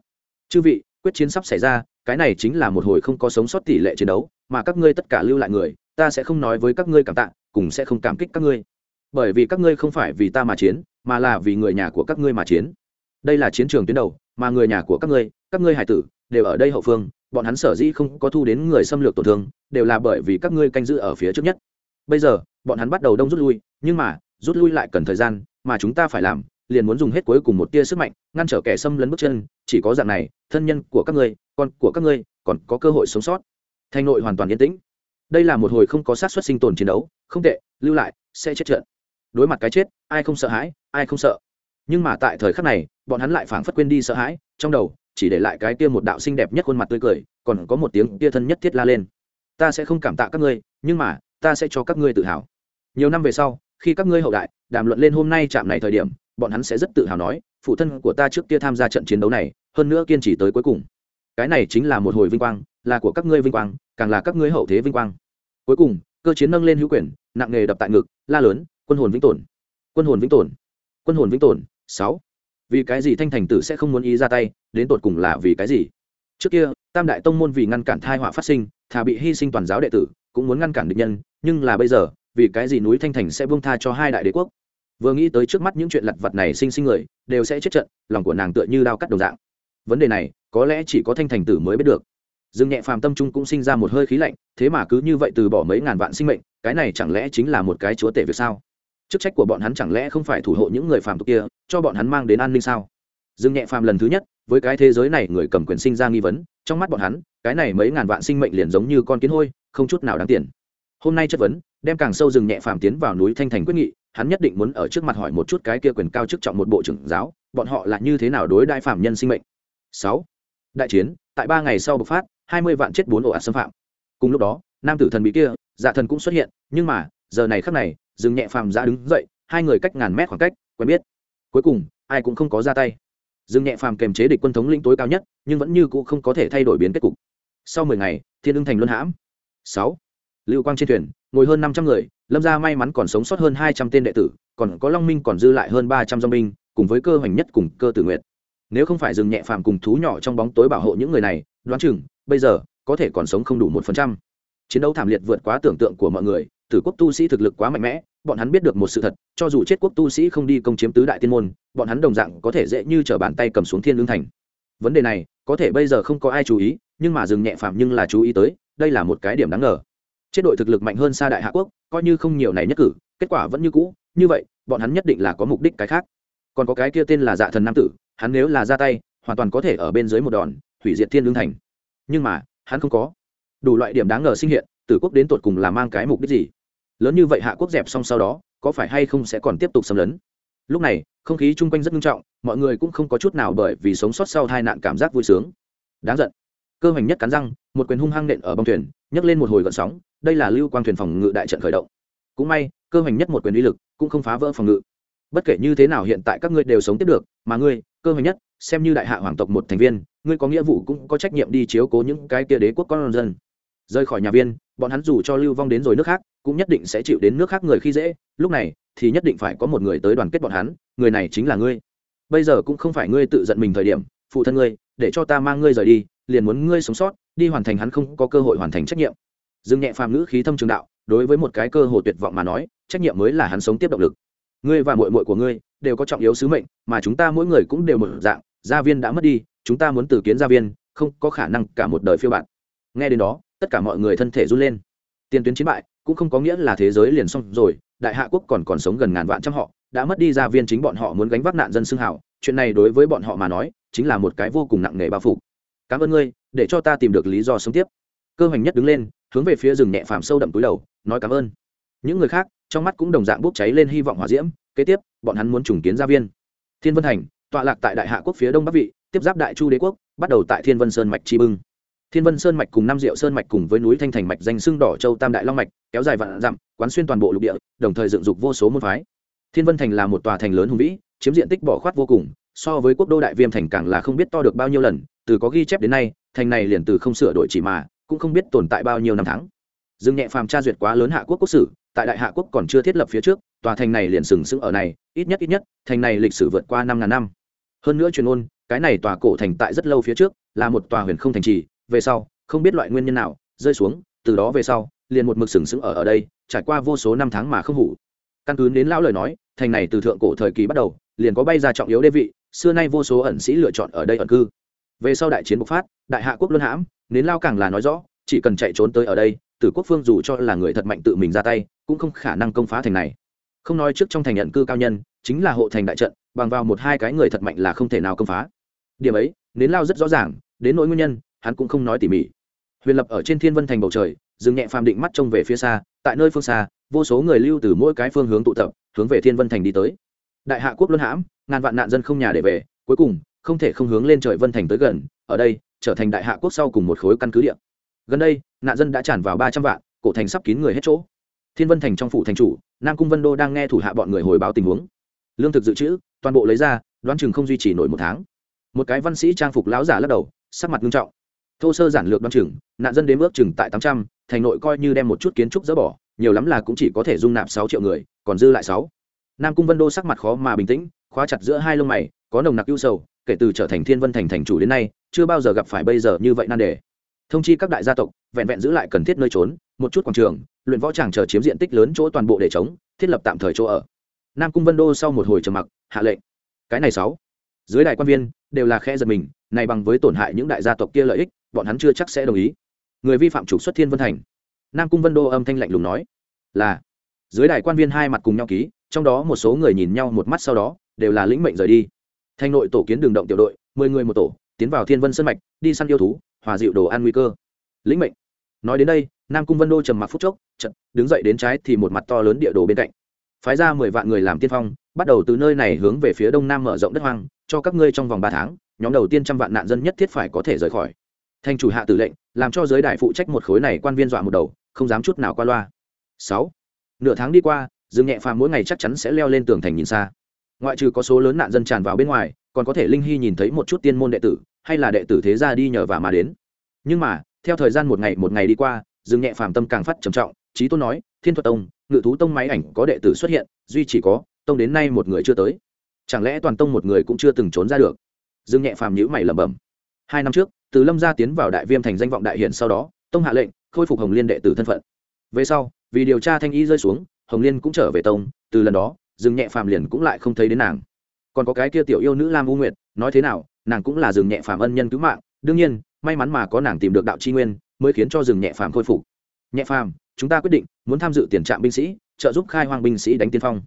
chư vị, quyết chiến sắp xảy ra, cái này chính là một hồi không có sống sót tỷ lệ chiến đấu, mà các ngươi tất cả lưu lại người, ta sẽ không nói với các ngươi cảm tạ, cùng sẽ không cảm kích các ngươi. Bởi vì các ngươi không phải vì ta mà chiến, mà là vì người nhà của các ngươi mà chiến. Đây là chiến trường tuyến đầu, mà người nhà của các ngươi các ngươi hải tử, đều ở đây hậu phương, bọn hắn sở dĩ không có thu đến người xâm lược tổn thương, đều là bởi vì các ngươi canh giữ ở phía trước nhất. Bây giờ, bọn hắn bắt đầu đông rút lui, nhưng mà, rút lui lại cần thời gian, mà chúng ta phải làm liền muốn dùng hết cuối cùng một tia sức mạnh, ngăn trở kẻ xâm lấn bước chân, chỉ có dạng này, thân nhân của các ngươi, con của các ngươi, còn có cơ hội sống sót. Thành nội hoàn toàn yên tĩnh. Đây là một hồi không có sát xuất sinh tồn chiến đấu, không tệ, lưu lại, sẽ chết trận. Đối mặt cái chết, ai không sợ hãi, ai không sợ. Nhưng mà tại thời khắc này, bọn hắn lại phảng phất quên đi sợ hãi, trong đầu, chỉ để lại cái kia một đạo xinh đẹp nhất khuôn mặt tươi cười, còn có một tiếng kia thân nhất thiết la lên. Ta sẽ không cảm tạ các ngươi, nhưng mà, ta sẽ cho các ngươi tự hào. Nhiều năm về sau, khi các ngươi hậu đại, đàm luận lên hôm nay chạm này thời điểm bọn hắn sẽ rất tự hào nói, phụ thân của ta trước kia tham gia trận chiến đấu này, hơn nữa kiên trì tới cuối cùng. Cái này chính là một hồi vinh quang, là của các ngươi vinh quang, càng là các ngươi hậu thế vinh quang. Cuối cùng, cơ chiến nâng lên hữu quyền, nặng nghề đập tại ngực, la lớn, quân hồn vĩnh tồn, quân hồn vĩnh tồn, quân hồn vĩnh tồn, sáu. Vì cái gì thanh thành tử sẽ không muốn ý ra tay, đến tột cùng là vì cái gì? Trước kia, tam đại tông môn vì ngăn cản thai họa phát sinh, thà bị hy sinh toàn giáo đệ tử, cũng muốn ngăn cản địch nhân, nhưng là bây giờ, vì cái gì núi thanh thành sẽ buông tha cho hai đại đế quốc? Vừa nghĩ tới trước mắt những chuyện lặt vặt này sinh sinh người, đều sẽ chết trận, lòng của nàng tựa như đao cắt đồng dạng. Vấn đề này, có lẽ chỉ có thanh thành tử mới biết được. Dương nhẹ phàm tâm trung cũng sinh ra một hơi khí lạnh, thế mà cứ như vậy từ bỏ mấy ngàn vạn sinh mệnh, cái này chẳng lẽ chính là một cái chúa tể việc sao? Chức trách của bọn hắn chẳng lẽ không phải thủ hộ những người phàm tục kia, cho bọn hắn mang đến an ninh sao? Dương nhẹ phàm lần thứ nhất, với cái thế giới này người cầm quyền sinh ra nghi vấn, trong mắt bọn hắn, cái này mấy ngàn vạn sinh mệnh liền giống như con kiến hôi, không chút nào đáng tiền. Hôm nay chất vấn, đem càng sâu rừng nhẹ phàm tiến vào núi thanh thành quyết nghị hắn nhất định muốn ở trước mặt hỏi một chút cái kia quyền cao chức trọng một bộ trưởng giáo, bọn họ là như thế nào đối đại phạm nhân sinh mệnh. Sáu, đại chiến, tại ba ngày sau bộc phát, hai mươi vạn chết bốn ổ ạt xâm phạm. Cùng lúc đó, nam tử thần bí kia dạ thần cũng xuất hiện, nhưng mà, giờ này khắc này dừng nhẹ phàm ra đứng dậy, hai người cách ngàn mét khoảng cách, quen biết. Cuối cùng, ai cũng không có ra tay. Dừng nhẹ phàm kềm chế địch quân thống lĩnh tối cao nhất, nhưng vẫn như cũ không có thể thay đổi biến kết cục. Sau mười ngày, thiên ưng thành luân hãm. Sáu, lưu quang trên thuyền ngồi hơn năm trăm người, lâm gia may mắn còn sống sót hơn hai trăm tên đệ tử, còn có long minh còn dư lại hơn ba trăm dong binh, cùng với cơ hoành nhất cùng cơ tử Nguyệt. nếu không phải dừng nhẹ phàm cùng thú nhỏ trong bóng tối bảo hộ những người này, đoán chừng, bây giờ, có thể còn sống không đủ một phần trăm. Chiến đấu thảm liệt vượt quá tưởng tượng của mọi người, tử quốc tu sĩ thực lực quá mạnh mẽ, bọn hắn biết được một sự thật, cho dù chết quốc tu sĩ không đi công chiếm tứ đại tiên môn, bọn hắn đồng dạng có thể dễ như t r ở bàn tay cầm xuống thiên lương thành. Vấn đề này, có thể bây giờ không có ai chú ý, nhưng mà dừng nhẹ phạm nhưng là chú ý tới, đây là một cái điểm đáng ngờ chế đội thực lực mạnh hơn xa đại hạ quốc, coi như không nhiều này nhất cử, kết quả vẫn như cũ, như vậy, bọn hắn nhất định là có mục đích cái khác. Còn có cái kia tên là dạ thần nam tử, hắn nếu là ra tay, hoàn toàn có thể ở bên dưới một đòn, hủy diệt thiên lương thành. Nhưng mà, hắn không có. Đủ loại điểm đáng ngờ sinh hiện, tử quốc đến tột cùng là mang cái mục đích gì? Lớn như vậy hạ quốc dẹp xong sau đó, có phải hay không sẽ còn tiếp tục xâm lấn? Lúc này, không khí chung quanh rất nghiêm trọng, mọi người cũng không có chút nào bởi vì sống sót sau tai nạn cảm giác vui sướng. Đáng giận. Cơ hoành nhất cắn răng, một quyền hung hăng nện ở bong thuyền, nhấc lên một hồi gợn sóng đây là lưu quang thuyền phòng ngự đại trận khởi động. Cũng may, cơ hoành nhất một quyền uy lực cũng không phá vỡ phòng ngự. Bất kể như thế nào hiện tại các ngươi đều sống tiếp được, mà ngươi, cơ hoành nhất, xem như đại hạ hoàng tộc một thành viên, ngươi có nghĩa vụ cũng có trách nhiệm đi chiếu cố những cái kia đế quốc con dân. Rời khỏi nhà viên, bọn hắn dù cho lưu vong đến rồi nước khác, cũng nhất định sẽ chịu đến nước khác người khi dễ, lúc này thì nhất định phải có một người tới đoàn kết bọn hắn, người này chính là ngươi. Bây giờ cũng không phải ngươi tự giận mình thời điểm, phụ thân ngươi, để cho ta mang ngươi rời đi, liền muốn ngươi sống sót, đi hoàn thành hắn không có cơ hội hoàn thành trách nhiệm dương nhẹ phàm ngữ khí thâm trường đạo, đối với một cái cơ hội tuyệt vọng mà nói, trách nhiệm mới là hắn sống tiếp động lực. Ngươi và muội muội của ngươi đều có trọng yếu sứ mệnh, mà chúng ta mỗi người cũng đều một dạng, gia viên đã mất đi, chúng ta muốn từ kiến gia viên, không có khả năng cả một đời phiêu bạn. Nghe đến đó, tất cả mọi người thân thể run lên. Tiền tuyến chiến bại cũng không có nghĩa là thế giới liền xong rồi, đại hạ quốc còn còn sống gần ngàn vạn trăm họ, đã mất đi gia viên chính bọn họ muốn gánh vác nạn dân xưng hảo chuyện này đối với bọn họ mà nói, chính là một cái vô cùng nặng nề bao phủ. Cảm ơn ngươi, để cho ta tìm được lý do sống tiếp. Cơ hoành nhất đứng lên hướng về phía rừng nhẹ phàm sâu đậm túi đầu, nói cảm ơn. Những người khác, trong mắt cũng đồng dạng bốc cháy lên hy vọng hòa diễm, kế tiếp, bọn hắn muốn trùng kiến gia viên. Thiên vân thành, tọa lạc tại đại hạ quốc phía đông bắc vị, tiếp giáp đại chu đế quốc, bắt đầu tại thiên vân sơn mạch chi bưng. Thiên vân sơn mạch cùng năm diệu sơn mạch cùng với núi thanh thành mạch danh xưng đỏ châu tam đại long mạch, kéo dài vạn dặm, quán xuyên toàn bộ lục địa, đồng thời dựng dục vô số môn phái. Thiên vân thành là một tòa thành lớn hùng vĩ, chiếm diện tích bỏ khoát vô cùng, so với quốc đô đại viêm thành càng là không biết to được bao nhiêu lần, từ có ghi chép đến nay, thành này liền từ không sửa đổi chỉ mà cũng không biết tồn tại bao nhiêu năm tháng. Dương nhẹ phàm tra duyệt quá lớn hạ quốc quốc sử, tại đại hạ quốc còn chưa thiết lập phía trước, tòa thành này liền sừng sững ở này, ít nhất ít nhất, thành này lịch sử vượt qua năm ngàn năm. Hơn nữa truyền ôn cái này tòa cổ thành tại rất lâu phía trước, là một tòa huyền không thành trì, về sau, không biết loại nguyên nhân nào, rơi xuống, từ đó về sau, liền một mực sừng sững ở ở đây, trải qua vô số năm tháng mà không hủ. Căn cứ đến lão lời nói, thành này từ thượng cổ thời kỳ bắt đầu, liền có bay ra trọng yếu đê vị, xưa nay vô số ẩn sĩ lựa chọn ở đây ẩn cư. Về sau đại chiến bộc phát, đại hạ quốc luân hãm nến lao càng là nói rõ, chỉ cần chạy trốn tới ở đây, tử quốc phương dù cho là người thật mạnh tự mình ra tay, cũng không khả năng công phá thành này. Không nói trước trong thành nhận cư cao nhân, chính là hộ thành đại trận, bằng vào một hai cái người thật mạnh là không thể nào công phá. Điểm ấy, nến lao rất rõ ràng, đến nỗi nguyên nhân, hắn cũng không nói tỉ mỉ. Huyền lập ở trên thiên vân thành bầu trời, dừng nhẹ phàm định mắt trông về phía xa, tại nơi phương xa, vô số người lưu từ mỗi cái phương hướng tụ tập, hướng về thiên vân thành đi tới. Đại hạ quốc luân hãm, ngàn vạn nạn dân không nhà để về, cuối cùng, không thể không hướng lên trời vân thành tới gần, ở đây trở thành đại hạ quốc sau cùng một khối căn cứ địa. Gần đây, nạn dân đã tràn vào ba trăm vạn, cổ thành sắp kín người hết chỗ. Thiên vân thành trong phủ thành chủ, nam cung vân đô đang nghe thủ hạ bọn người hồi báo tình huống. Lương thực dự trữ, toàn bộ lấy ra, đoán chừng không duy trì nổi một tháng. Một cái văn sĩ trang phục lão giả lắc đầu, sắc mặt nghiêm trọng. Thô sơ giản lược đoán chừng, nạn dân đến ước chừng tại tám trăm, thành nội coi như đem một chút kiến trúc dỡ bỏ, nhiều lắm là cũng chỉ có thể dung nạp sáu triệu người, còn dư lại sáu. Nam cung vân đô sắc mặt khó mà bình tĩnh, khóa chặt giữa hai lông mày, có nồng nặc ưu sầu, kể từ trở thành thiên vân thành thành chủ đến nay chưa bao giờ gặp phải bây giờ như vậy nan đề. Thông chi các đại gia tộc, vẹn vẹn giữ lại cần thiết nơi trốn, một chút quảng trường, luyện võ tràng chờ chiếm diện tích lớn chỗ toàn bộ để chống, thiết lập tạm thời chỗ ở. Nam cung vân đô sau một hồi trầm mặc, hạ lệnh. Cái này sáu. Dưới đại quan viên, đều là khe giật mình, này bằng với tổn hại những đại gia tộc kia lợi ích, bọn hắn chưa chắc sẽ đồng ý. Người vi phạm trục xuất thiên vân thành. Nam cung vân đô âm thanh lạnh lùng nói, là. Dưới đại quan viên hai mặt cùng nhau ký, trong đó một số người nhìn nhau một mắt sau đó, đều là lĩnh mệnh rời đi. Thanh nội tổ kiến đường động tiểu đội, mười người một tổ tiến vào thiên vân sân mạch, đi săn yêu thú, hòa dịu đồ ăn nguy cơ. Lĩnh mệnh. Nói đến đây, nam cung vân đô trầm mặc phút chốc trận đứng dậy đến trái thì một mặt to lớn địa đồ bên cạnh. Phái ra mười vạn người làm tiên phong, bắt đầu từ nơi này hướng về phía đông nam mở rộng đất hoang, cho các ngươi trong vòng ba tháng, nhóm đầu tiên trăm vạn nạn dân nhất thiết phải có thể rời khỏi. Thành chủ hạ tử lệnh, làm cho giới đại phụ trách một khối này quan viên dọa một đầu, không dám chút nào qua loa. Sáu. Nửa tháng đi qua, dương nhẹ phàm mỗi ngày chắc chắn sẽ leo lên tường thành nhìn xa. Ngoại trừ có số lớn nạn dân tràn vào bên ngoài, còn có thể linh hy nhìn thấy một chút tiên môn đệ tử hay là đệ tử thế gia đi nhờ và mà đến. Nhưng mà, theo thời gian một ngày một ngày đi qua, dương nhẹ phàm tâm càng phát trầm trọng trí tôn nói, thiên thuật tông, ngự thú tông máy ảnh có đệ tử xuất hiện, duy chỉ có, tông đến nay một người chưa tới. Chẳng lẽ toàn tông một người cũng chưa từng trốn ra được? Dương nhẹ phàm nhữ mày lẩm bẩm. Hai năm trước, từ lâm gia tiến vào đại viêm thành danh vọng đại hiển sau đó, tông hạ lệnh, khôi phục hồng liên đệ tử thân phận. Về sau, vì điều tra thanh y rơi xuống, hồng liên cũng trở về tông, từ lần đó, dương nhẹ phàm liền cũng lại không thấy đến nàng. Còn có cái kia tiểu yêu nữ lam u nguyệt, nói thế nào nàng cũng là rừng nhẹ phàm ân nhân cứu mạng, đương nhiên, may mắn mà có nàng tìm được đạo tri nguyên, mới khiến cho rừng nhẹ phàm khôi phục. Nhẹ phàm, chúng ta quyết định, muốn tham dự tiền trạm binh sĩ, trợ giúp khai hoang binh sĩ đánh tiên phong.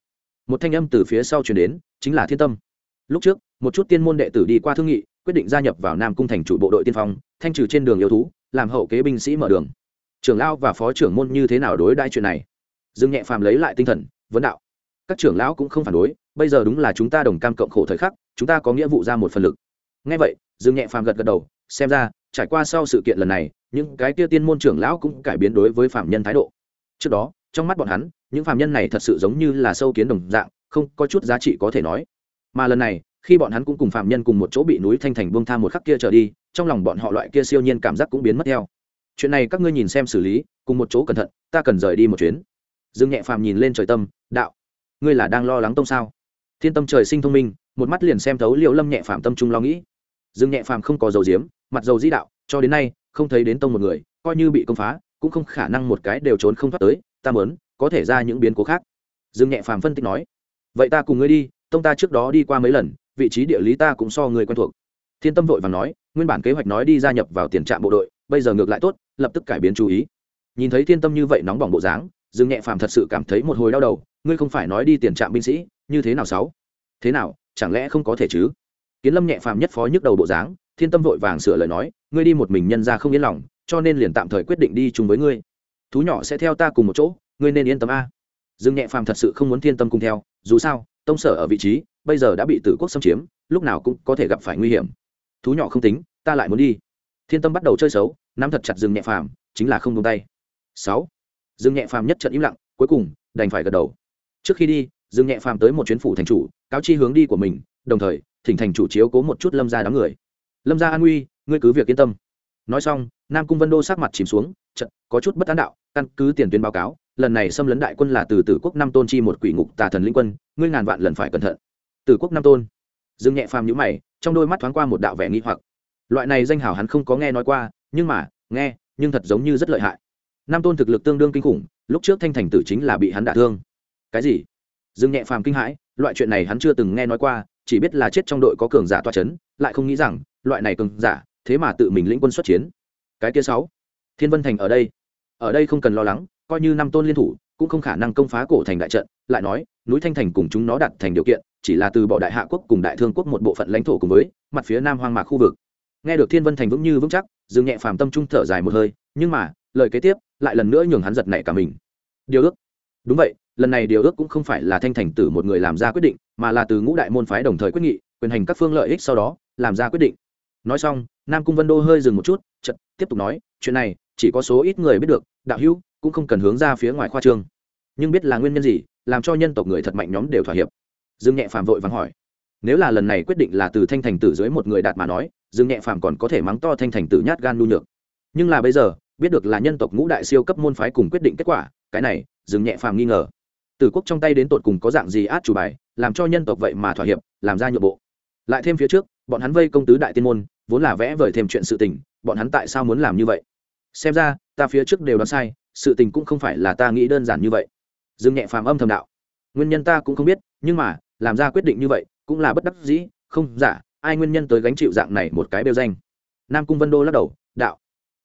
Một thanh âm từ phía sau chuyển đến, chính là thiên tâm. Lúc trước, một chút tiên môn đệ tử đi qua thương nghị, quyết định gia nhập vào nam cung thành chủ bộ đội tiên phong, thanh trừ trên đường yêu thú, làm hậu kế binh sĩ mở đường. Trưởng lão và phó trưởng môn như thế nào đối đãi chuyện này? Dương nhẹ phàm lấy lại tinh thần, vấn đạo. Các trưởng lão cũng không phản đối, bây giờ đúng là chúng ta đồng cam cộng khổ thời khắc, chúng ta có nghĩa vụ ra một phần lực ngay vậy, dương nhẹ phàm gật gật đầu, xem ra, trải qua sau sự kiện lần này, những cái kia tiên môn trưởng lão cũng cải biến đối với phạm nhân thái độ. Trước đó, trong mắt bọn hắn, những phạm nhân này thật sự giống như là sâu kiến đồng dạng, không có chút giá trị có thể nói. Mà lần này, khi bọn hắn cũng cùng phạm nhân cùng một chỗ bị núi thanh thành buông tha một khắc kia trở đi, trong lòng bọn họ loại kia siêu nhiên cảm giác cũng biến mất theo. Chuyện này các ngươi nhìn xem xử lý, cùng một chỗ cẩn thận, ta cần rời đi một chuyến. Dương nhẹ phàm nhìn lên trời tâm, đạo, ngươi là đang lo lắng tông sao? Thiên tâm trời sinh thông minh, một mắt liền xem thấu liệu lâm nhẹ phàm tâm trung lo nghĩ dương nhẹ phàm không có dầu diếm, mặt dầu di đạo, cho đến nay, không thấy đến tông một người, coi như bị công phá, cũng không khả năng một cái đều trốn không thoát tới, ta mớn có thể ra những biến cố khác. Dương nhẹ phàm phân tích nói. Vậy ta cùng ngươi đi, tông ta trước đó đi qua mấy lần, vị trí địa lý ta cũng so người quen thuộc. Thiên tâm vội và nói, nguyên bản kế hoạch nói đi gia nhập vào tiền trạm bộ đội, bây giờ ngược lại tốt, lập tức cải biến chú ý. Nhìn thấy thiên tâm như vậy nóng bỏng bộ dáng dương nhẹ phàm thật sự cảm thấy một hồi đau đầu, ngươi không phải nói đi tiền trạm binh sĩ, như thế nào sáu? Thế nào, chẳng lẽ không có thể chứ? Kiến lâm nhẹ phàm nhất phó nhức đầu bộ dáng, thiên tâm vội vàng sửa lời nói, ngươi đi một mình nhân ra không yên lòng, cho nên liền tạm thời quyết định đi chung với ngươi. Thú nhỏ sẽ theo ta cùng một chỗ, ngươi nên yên tâm a. Dương nhẹ phàm thật sự không muốn thiên tâm cùng theo, dù sao, tông sở ở vị trí, bây giờ đã bị tử quốc xâm chiếm, lúc nào cũng có thể gặp phải nguy hiểm. Thú nhỏ không tính, ta lại muốn đi. Thiên tâm bắt đầu chơi xấu, nắm thật chặt dương nhẹ phàm, chính là không tung tay. Sáu. Dương nhẹ phàm nhất trận im lặng, cuối cùng, đành phải gật đầu. Trước khi đi, dương nhẹ phàm tới một chuyến phủ thành chủ, cáo chi hướng đi của mình, đồng thời thỉnh thành chủ chiếu cố một chút lâm Gia đám người. Lâm Gia an nguy, ngươi cứ việc yên tâm. Nói xong, nam cung vân đô sắc mặt chìm xuống trận có chút bất tán đạo, căn cứ tiền tuyến báo cáo, lần này xâm lấn đại quân là từ tử quốc năm tôn chi một quỷ ngục tà thần linh quân, ngươi ngàn vạn lần phải cẩn thận. Tử quốc năm tôn. Dương nhẹ phàm nhữ mày, trong đôi mắt thoáng qua một đạo vẻ nghi hoặc. Loại này danh hảo hắn không có nghe nói qua, nhưng mà, nghe, nhưng thật giống như rất lợi hại. Nam tôn thực lực tương đương kinh khủng, lúc trước thanh thành tử chính là bị hắn đả thương. Cái gì? Dương nhẹ phàm kinh hãi, loại chuyện này hắn chưa từng nghe nói qua chỉ biết là chết trong đội có cường giả toa chấn, lại không nghĩ rằng loại này cường giả thế mà tự mình lĩnh quân xuất chiến. Cái kia sáu thiên vân thành ở đây. Ở đây không cần lo lắng coi như năm tôn liên thủ cũng không khả năng công phá cổ thành đại trận lại nói núi thanh thành cùng chúng nó đặt thành điều kiện chỉ là từ bỏ đại hạ quốc cùng đại thương quốc một bộ phận lãnh thổ cùng với mặt phía nam hoang mạc khu vực. Nghe được thiên vân thành vững như vững chắc dương nhẹ phàm tâm trung thở dài một hơi nhưng mà lời kế tiếp lại lần nữa nhường hắn giật nảy cả mình. Điều ước. Đúng vậy lần này điều ước cũng không phải là thanh thành tử một người làm ra quyết định, mà là từ ngũ đại môn phái đồng thời quyết nghị, quyền hành các phương lợi ích sau đó, làm ra quyết định. Nói xong, nam cung vân đô hơi dừng một chút chật tiếp tục nói, chuyện này, chỉ có số ít người biết được, đạo hữu cũng không cần hướng ra phía ngoài khoa trương. Nhưng biết là nguyên nhân gì, làm cho nhân tộc người thật mạnh nhóm đều thỏa hiệp. Dương nhẹ phàm vội vắng hỏi, nếu là lần này quyết định là từ thanh thành tử dưới một người đạt mà nói, dương nhẹ phàm còn có thể mắng to thanh thành tử nhát gan nhu nhược. Nhưng là bây giờ, biết được là nhân tộc ngũ đại siêu cấp môn phái cùng quyết định kết quả, cái này, dương nhẹ phàm nghi ngờ tử quốc trong tay đến tột cùng có dạng gì át chủ bài, làm cho nhân tộc vậy mà thỏa hiệp, làm ra nhượng bộ. Lại thêm phía trước, bọn hắn vây công tứ đại tiên môn, vốn là vẽ vời thêm chuyện sự tình, bọn hắn tại sao muốn làm như vậy? Xem ra, ta phía trước đều đoán sai, sự tình cũng không phải là ta nghĩ đơn giản như vậy. Dương nhẹ phàm âm thầm đạo. Nguyên nhân ta cũng không biết, nhưng mà, làm ra quyết định như vậy, cũng là bất đắc dĩ, không, giả, ai nguyên nhân tới gánh chịu dạng này một cái bêu danh? Nam cung vân đô lắc đầu, đạo.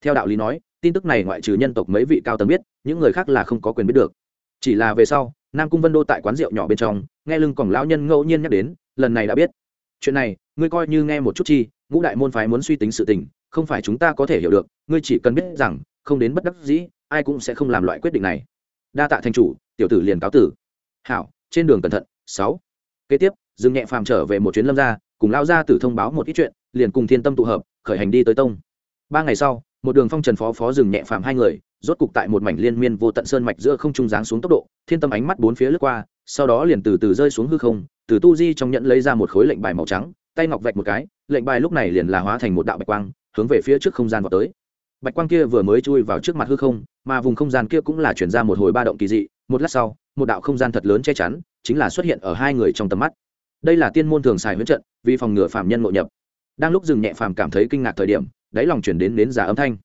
Theo đạo lý nói, tin tức này ngoại trừ nhân tộc mấy vị cao tầng biết, những người khác là không có quyền biết được. Chỉ là về sau nam cung vân đô tại quán rượu nhỏ bên trong, nghe lưng còng lão nhân ngẫu nhiên nhắc đến, lần này đã biết. Chuyện này, ngươi coi như nghe một chút chi, ngũ đại môn phái muốn suy tính sự tình, không phải chúng ta có thể hiểu được, ngươi chỉ cần biết rằng, không đến bất đắc dĩ, ai cũng sẽ không làm loại quyết định này. Đa tạ thành chủ, tiểu tử liền cáo tử. Hảo, trên đường cẩn thận, sáu. Kế tiếp, dương nhẹ phàm trở về một chuyến lâm gia, cùng lao gia tử thông báo một ít chuyện, liền cùng thiên tâm tụ hợp, khởi hành đi tới tông. Ba ngày sau, một đường phong trần phó phó dừng nhẹ phàm hai người, rốt cục tại một mảnh liên miên vô tận sơn mạch giữa không trung giáng xuống tốc độ thiên tâm ánh mắt bốn phía lướt qua, sau đó liền từ từ rơi xuống hư không, từ tu di trong nhẫn lấy ra một khối lệnh bài màu trắng, tay ngọc vạch một cái, lệnh bài lúc này liền là hóa thành một đạo bạch quang, hướng về phía trước không gian vào tới. Bạch quang kia vừa mới chui vào trước mặt hư không, mà vùng không gian kia cũng là chuyển ra một hồi ba động kỳ dị, một lát sau, một đạo không gian thật lớn che chắn, chính là xuất hiện ở hai người trong tầm mắt. Đây là tiên môn thường xài huyễn trận, vì phòng ngừa phạm nhân ngộ nhập. Đang lúc dừng nhẹ phàm cảm thấy kinh ngạc thời điểm, đáy lòng chuyển đến đến giả âm thanh.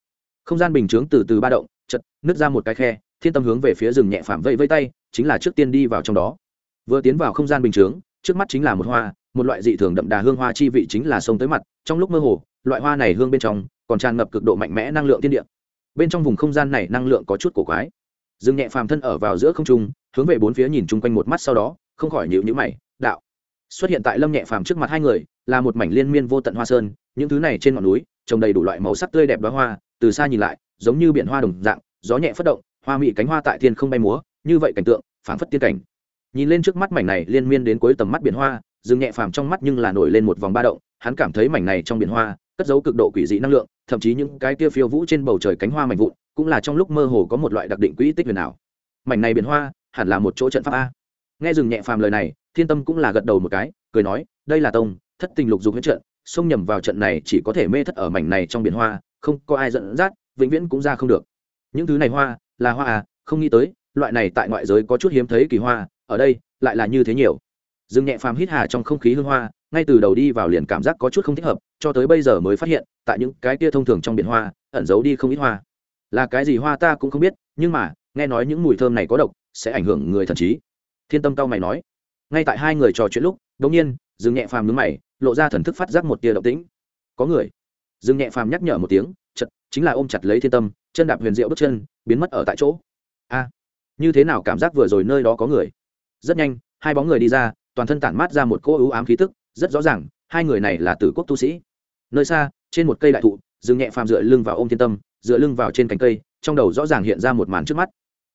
Không gian bình chướng từ từ ba động chật nứt ra một cái khe thiên tâm hướng về phía rừng nhẹ Phạm vẫy vây tay, chính là trước tiên đi vào trong đó. Vừa tiến vào không gian bình chướng, trước mắt chính là một hoa, một loại dị thường đậm đà hương hoa chi vị chính là sông tới mặt, trong lúc mơ hồ, loại hoa này hương bên trong, còn tràn ngập cực độ mạnh mẽ năng lượng tiên địa. Bên trong vùng không gian này năng lượng có chút cổ quái. Dương nhẹ phàm thân ở vào giữa không trung, hướng về bốn phía nhìn chung quanh một mắt sau đó, không khỏi nhịu nhữ mày, đạo. Xuất hiện tại lâm nhẹ phàm trước mặt hai người, là một mảnh liên miên vô tận hoa sơn, những thứ này trên ngọn núi, trồng đầy đủ loại màu sắc tươi đẹp đoá hoa, từ xa nhìn lại, giống như biển hoa đồng dạng, gió nhẹ phất động hoa mỹ cánh hoa tại thiên không bay múa, như vậy cảnh tượng, phảng phất tiên cảnh. Nhìn lên trước mắt mảnh này liên miên đến cuối tầm mắt biển hoa dừng nhẹ phàm trong mắt nhưng là nổi lên một vòng ba động, hắn cảm thấy mảnh này trong biển hoa, cất giấu cực độ quỷ dị năng lượng, thậm chí những cái kia phiêu vũ trên bầu trời cánh hoa mảnh vụn, cũng là trong lúc mơ hồ có một loại đặc định quỹ tích huyền ảo. Mảnh này biển hoa, hẳn là một chỗ trận pháp a. Nghe dừng nhẹ phàm lời này, thiên tâm cũng là gật đầu một cái, cười nói, đây là tông, thất tình lục dục huyết trận, xông nhầm vào trận này chỉ có thể mê thất ở mảnh này trong biển hoa, không có ai dẫn dắt, vĩnh viễn cũng ra không được những thứ này hoa, là hoa à không nghĩ tới, loại này tại ngoại giới có chút hiếm thấy kỳ hoa, ở đây, lại là như thế nhiều. Dương nhẹ phàm hít hà trong không khí hương hoa, ngay từ đầu đi vào liền cảm giác có chút không thích hợp, cho tới bây giờ mới phát hiện, tại những cái kia thông thường trong biển hoa, ẩn giấu đi không ít hoa. Là cái gì hoa ta cũng không biết, nhưng mà, nghe nói những mùi thơm này có độc, sẽ ảnh hưởng người thần trí. Thiên tâm cao mày nói. Ngay tại hai người trò chuyện lúc đ ỗ n g nhiên dương nhẹ phàm nhướng mày, lộ ra thần thức phát giác một tia động tĩnh. Có người. Dương nhẹ phàm nhắc nhở một tiếng chính là ôm chặt lấy thiên tâm, chân đạp huyền diệu bước chân, biến mất ở tại chỗ. A, như thế nào cảm giác vừa rồi nơi đó có người? Rất nhanh, hai bóng người đi ra, toàn thân tản mát ra một cỗ ưu ám khí tức, rất rõ ràng, hai người này là tử quốc tu sĩ. Nơi xa, trên một cây đại thụ, dừng nhẹ phàm dựa lưng vào ôm thiên tâm, dựa lưng vào trên cành cây, trong đầu rõ ràng hiện ra một màn trước mắt.